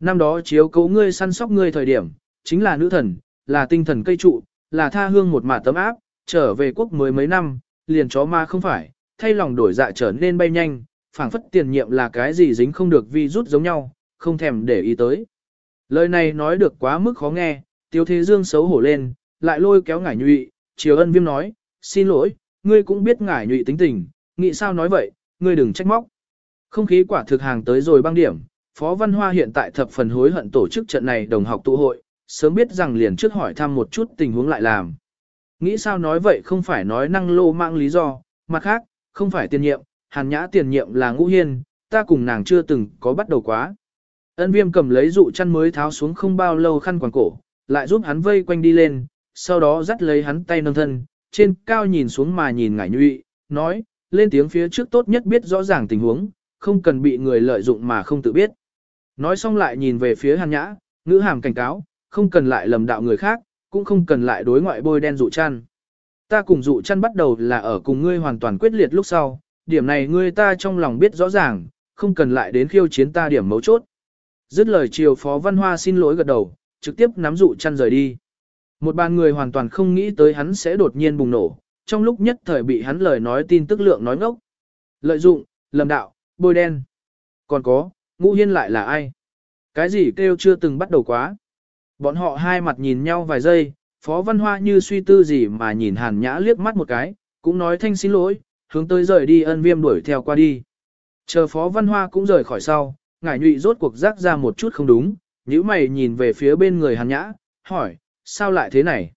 Năm đó chiếu cố ngươi săn sóc ngươi thời điểm, chính là nữ thần, là tinh thần cây trụ, là tha hương một mả tấm áp, trở về quốc mới mấy năm, liền chó ma không phải, thay lòng đổi dạ trở nên bay nhanh, phảng phất tiền nhiệm là cái gì dính không được vi rút giống nhau, không thèm để ý tới. Lời này nói được quá mức khó nghe, tiêu thế dương xấu hổ lên, lại lôi kéo ngải nhụy, chiều ân viêm nói, xin lỗi, ngươi cũng biết ngải nhụy tính tình, nghĩ sao nói vậy, ngươi đừng trách móc. Không khí quả thực hàng tới rồi băng điểm, Phó Văn Hoa hiện tại thập phần hối hận tổ chức trận này đồng học tụ hội, sớm biết rằng liền trước hỏi thăm một chút tình huống lại làm. Nghĩ sao nói vậy không phải nói năng lô mạng lý do, mặt khác, không phải tiền nhiệm, hàn nhã tiền nhiệm là ngũ hiên, ta cùng nàng chưa từng có bắt đầu quá. Ân viêm cầm lấy dụ chăn mới tháo xuống không bao lâu khăn quàng cổ, lại giúp hắn vây quanh đi lên, sau đó dắt lấy hắn tay nâng thân, trên cao nhìn xuống mà nhìn ngải nhụy, nói, lên tiếng phía trước tốt nhất biết rõ ràng tình huống, không cần bị người lợi dụng mà không tự biết. Nói xong lại nhìn về phía hàn nhã, ngữ hàm cảnh cáo, không cần lại lầm đạo người khác, cũng không cần lại đối ngoại bôi đen dụ chăn. Ta cùng dụ chăn bắt đầu là ở cùng ngươi hoàn toàn quyết liệt lúc sau, điểm này ngươi ta trong lòng biết rõ ràng, không cần lại đến khiêu chiến ta điểm mấu chốt. Dứt lời chiều Phó Văn Hoa xin lỗi gật đầu, trực tiếp nắm dụ chăn rời đi. Một bàn người hoàn toàn không nghĩ tới hắn sẽ đột nhiên bùng nổ, trong lúc nhất thời bị hắn lời nói tin tức lượng nói ngốc. Lợi dụng, lầm đạo, bôi đen. Còn có, ngũ hiên lại là ai? Cái gì kêu chưa từng bắt đầu quá? Bọn họ hai mặt nhìn nhau vài giây, Phó Văn Hoa như suy tư gì mà nhìn Hàn Nhã liếc mắt một cái, cũng nói thanh xin lỗi, hướng tới rời đi ân viêm đuổi theo qua đi. Chờ Phó Văn Hoa cũng rời khỏi sau, ngải nhụy rốt cuộc rác ra một chút không đúng, nhíu mày nhìn về phía bên người Hàn Nhã, hỏi, sao lại thế này?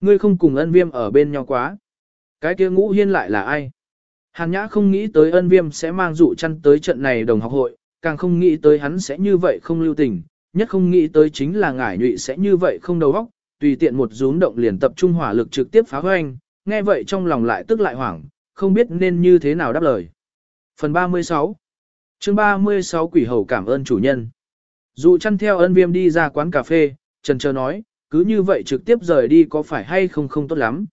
Ngươi không cùng ân viêm ở bên nhau quá. Cái kia ngũ hiên lại là ai? Hàn Nhã không nghĩ tới ân viêm sẽ mang dụ chăn tới trận này đồng học hội, càng không nghĩ tới hắn sẽ như vậy không lưu tình, nhất không nghĩ tới chính là ngải nhụy sẽ như vậy không đầu óc, tùy tiện một rúm động liền tập trung hỏa lực trực tiếp phá hoanh, nghe vậy trong lòng lại tức lại hoảng, không biết nên như thế nào đáp lời. Phần 36 chương 36 Quỷ Hầu cảm ơn chủ nhân. Dụ chăn theo ân viêm đi ra quán cà phê, trần trờ nói, cứ như vậy trực tiếp rời đi có phải hay không không tốt lắm.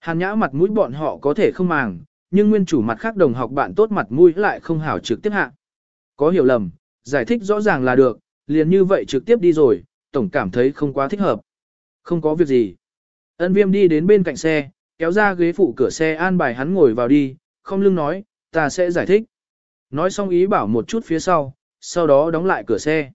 Hàn nhã mặt mũi bọn họ có thể không màng, nhưng nguyên chủ mặt khác đồng học bạn tốt mặt mũi lại không hảo trực tiếp hạ. Có hiểu lầm, giải thích rõ ràng là được, liền như vậy trực tiếp đi rồi, tổng cảm thấy không quá thích hợp. Không có việc gì. Ân viêm đi đến bên cạnh xe, kéo ra ghế phụ cửa xe an bài hắn ngồi vào đi, không lưng nói, ta sẽ giải thích. Nói xong ý bảo một chút phía sau, sau đó đóng lại cửa xe.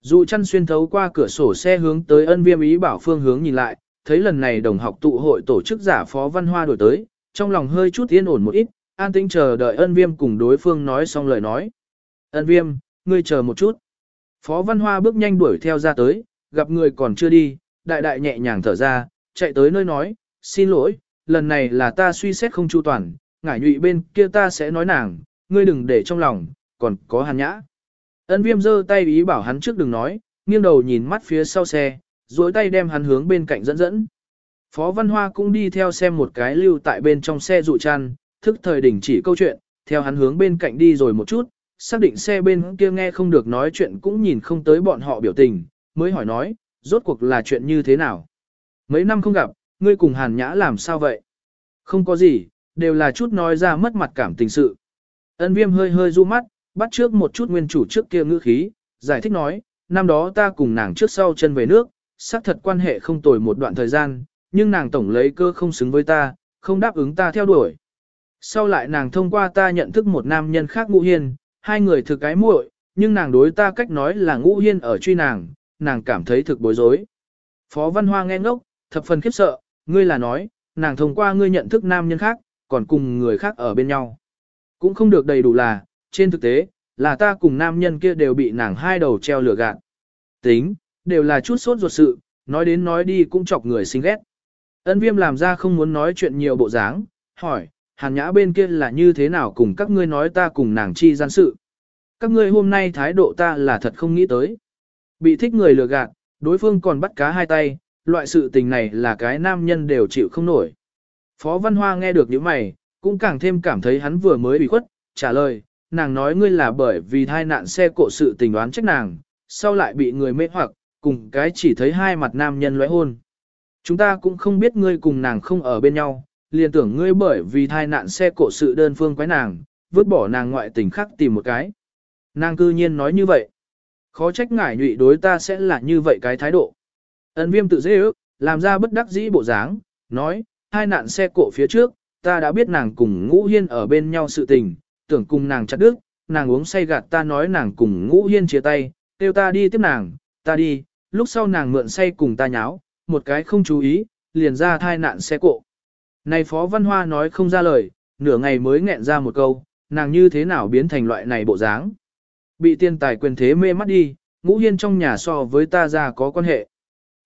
Dụ chăn xuyên thấu qua cửa sổ xe hướng tới ân viêm ý bảo phương hướng nhìn lại, thấy lần này đồng học tụ hội tổ chức giả phó văn hoa đổi tới, trong lòng hơi chút yên ổn một ít, an tĩnh chờ đợi ân viêm cùng đối phương nói xong lời nói. Ân viêm, ngươi chờ một chút. Phó văn hoa bước nhanh đuổi theo ra tới, gặp người còn chưa đi, đại đại nhẹ nhàng thở ra, chạy tới nơi nói, xin lỗi, lần này là ta suy xét không chu toàn, ngải nhụy bên kia ta sẽ nói nàng, ngươi đừng để trong lòng, còn có hàn nhã. Ân viêm giơ tay ý bảo hắn trước đừng nói, nghiêng đầu nhìn mắt phía sau xe, dối tay đem hắn hướng bên cạnh dẫn dẫn. Phó Văn Hoa cũng đi theo xem một cái lưu tại bên trong xe dụ chăn, thức thời đình chỉ câu chuyện, theo hắn hướng bên cạnh đi rồi một chút, xác định xe bên kia nghe không được nói chuyện cũng nhìn không tới bọn họ biểu tình, mới hỏi nói, rốt cuộc là chuyện như thế nào. Mấy năm không gặp, ngươi cùng Hàn Nhã làm sao vậy? Không có gì, đều là chút nói ra mất mặt cảm tình sự. Ân viêm hơi hơi du mắt, bắt trước một chút nguyên chủ trước kia ngữ khí, giải thích nói, năm đó ta cùng nàng trước sau chân về nước, xác thật quan hệ không tồi một đoạn thời gian, nhưng nàng tổng lấy cơ không xứng với ta, không đáp ứng ta theo đuổi. Sau lại nàng thông qua ta nhận thức một nam nhân khác ngũ hiên, hai người thực cái muội, nhưng nàng đối ta cách nói là ngũ hiên ở truy nàng, nàng cảm thấy thực bối rối. Phó Văn Hoa nghe ngốc, thập phần khiếp sợ, ngươi là nói, nàng thông qua ngươi nhận thức nam nhân khác, còn cùng người khác ở bên nhau. Cũng không được đầy đủ là, trên thực tế, là ta cùng nam nhân kia đều bị nàng hai đầu treo lửa gạt. Tính, đều là chút sốt ruột sự, nói đến nói đi cũng chọc người xinh ghét. Ân viêm làm ra không muốn nói chuyện nhiều bộ dáng, hỏi, hàn nhã bên kia là như thế nào cùng các ngươi nói ta cùng nàng chi gian sự. Các ngươi hôm nay thái độ ta là thật không nghĩ tới. Bị thích người lừa gạt, đối phương còn bắt cá hai tay, loại sự tình này là cái nam nhân đều chịu không nổi. Phó Văn Hoa nghe được những mày, cũng càng thêm cảm thấy hắn vừa mới bị khuất, trả lời, nàng nói ngươi là bởi vì thai nạn xe cộ sự tình đoán trách nàng, sau lại bị người mê hoặc, cùng cái chỉ thấy hai mặt nam nhân lóe hôn. Chúng ta cũng không biết ngươi cùng nàng không ở bên nhau, liền tưởng ngươi bởi vì thai nạn xe cộ sự đơn phương quái nàng, vứt bỏ nàng ngoại tình khác tìm một cái. Nàng cư nhiên nói như vậy. Khó trách ngải nhụy đối ta sẽ là như vậy cái thái độ. Ấn viêm tự dễ ước, làm ra bất đắc dĩ bộ dáng, nói, hai nạn xe cộ phía trước, ta đã biết nàng cùng ngũ hiên ở bên nhau sự tình, tưởng cùng nàng chặt đứt, nàng uống say gạt ta nói nàng cùng ngũ hiên chia tay, kêu ta đi tiếp nàng, ta đi, lúc sau nàng mượn say cùng ta nháo, một cái không chú ý, liền ra thai nạn xe cộ. Này Phó Văn Hoa nói không ra lời, nửa ngày mới nghẹn ra một câu, nàng như thế nào biến thành loại này bộ dáng. Bị tiên tài quyền thế mê mắt đi, ngũ hiên trong nhà so với ta ra có quan hệ.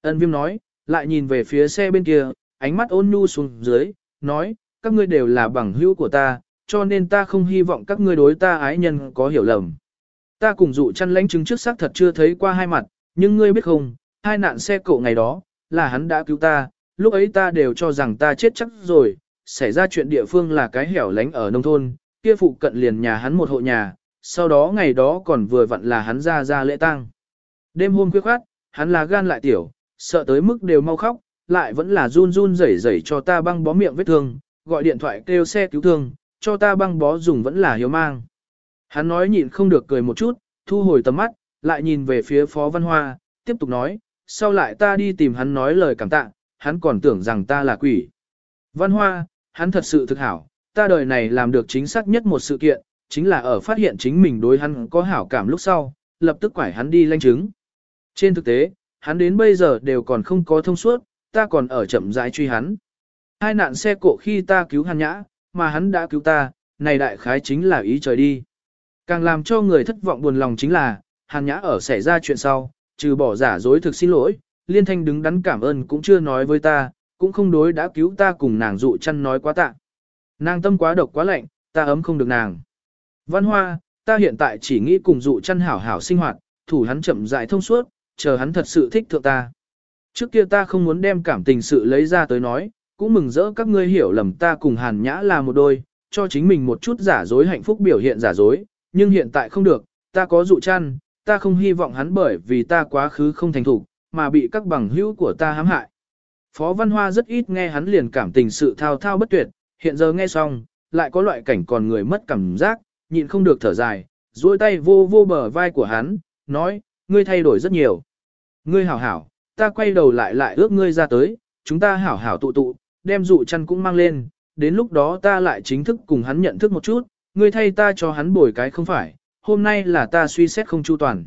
Ân viêm nói, lại nhìn về phía xe bên kia, ánh mắt ôn nhu xuống dưới, nói, các ngươi đều là bằng hữu của ta, cho nên ta không hy vọng các ngươi đối ta ái nhân có hiểu lầm. Ta cùng dụ chăn lãnh chứng trước xác thật chưa thấy qua hai mặt, nhưng ngươi biết không, hai nạn xe cộ ngày đó, là hắn đã cứu ta, lúc ấy ta đều cho rằng ta chết chắc rồi, xảy ra chuyện địa phương là cái hẻo lánh ở nông thôn, kia phụ cận liền nhà hắn một hộ nhà, sau đó ngày đó còn vừa vặn là hắn ra ra lễ tang. Đêm hôm khuya khoát, hắn là gan lại tiểu, sợ tới mức đều mau khóc, lại vẫn là run run rẩy rẩy cho ta băng bó miệng vết thương, gọi điện thoại kêu xe cứu thương, cho ta băng bó dùng vẫn là hiếu mang. Hắn nói nhịn không được cười một chút, thu hồi tầm mắt, lại nhìn về phía Phó Văn Hoa, tiếp tục nói, sau lại ta đi tìm hắn nói lời cảm tạ, hắn còn tưởng rằng ta là quỷ. Văn Hoa, hắn thật sự thực hảo, ta đời này làm được chính xác nhất một sự kiện, chính là ở phát hiện chính mình đối hắn có hảo cảm lúc sau, lập tức quải hắn đi lanh chứng. Trên thực tế, hắn đến bây giờ đều còn không có thông suốt, ta còn ở chậm rãi truy hắn. Hai nạn xe cộ khi ta cứu hàn nhã, mà hắn đã cứu ta, này đại khái chính là ý trời đi. Càng làm cho người thất vọng buồn lòng chính là, hàn nhã ở xảy ra chuyện sau, trừ bỏ giả dối thực xin lỗi, liên thanh đứng đắn cảm ơn cũng chưa nói với ta, cũng không đối đã cứu ta cùng nàng dụ chăn nói quá tạ. Nàng tâm quá độc quá lạnh, ta ấm không được nàng. Văn hoa, ta hiện tại chỉ nghĩ cùng dụ chăn hảo hảo sinh hoạt, thủ hắn chậm rãi thông suốt, chờ hắn thật sự thích thượng ta. Trước kia ta không muốn đem cảm tình sự lấy ra tới nói, cũng mừng rỡ các ngươi hiểu lầm ta cùng hàn nhã là một đôi, cho chính mình một chút giả dối hạnh phúc biểu hiện giả dối, nhưng hiện tại không được, ta có dụ chăn, ta không hy vọng hắn bởi vì ta quá khứ không thành thủ, mà bị các bằng hữu của ta hãm hại. Phó Văn Hoa rất ít nghe hắn liền cảm tình sự thao thao bất tuyệt, hiện giờ nghe xong, lại có loại cảnh còn người mất cảm giác, nhịn không được thở dài, duỗi tay vô vô bờ vai của hắn, nói, ngươi thay đổi rất nhiều. Ngươi hảo hảo, ta quay đầu lại lại ước ngươi ra tới, chúng ta hảo hảo tụ tụ, đem dụ chăn cũng mang lên, đến lúc đó ta lại chính thức cùng hắn nhận thức một chút, ngươi thay ta cho hắn bồi cái không phải, hôm nay là ta suy xét không chu toàn.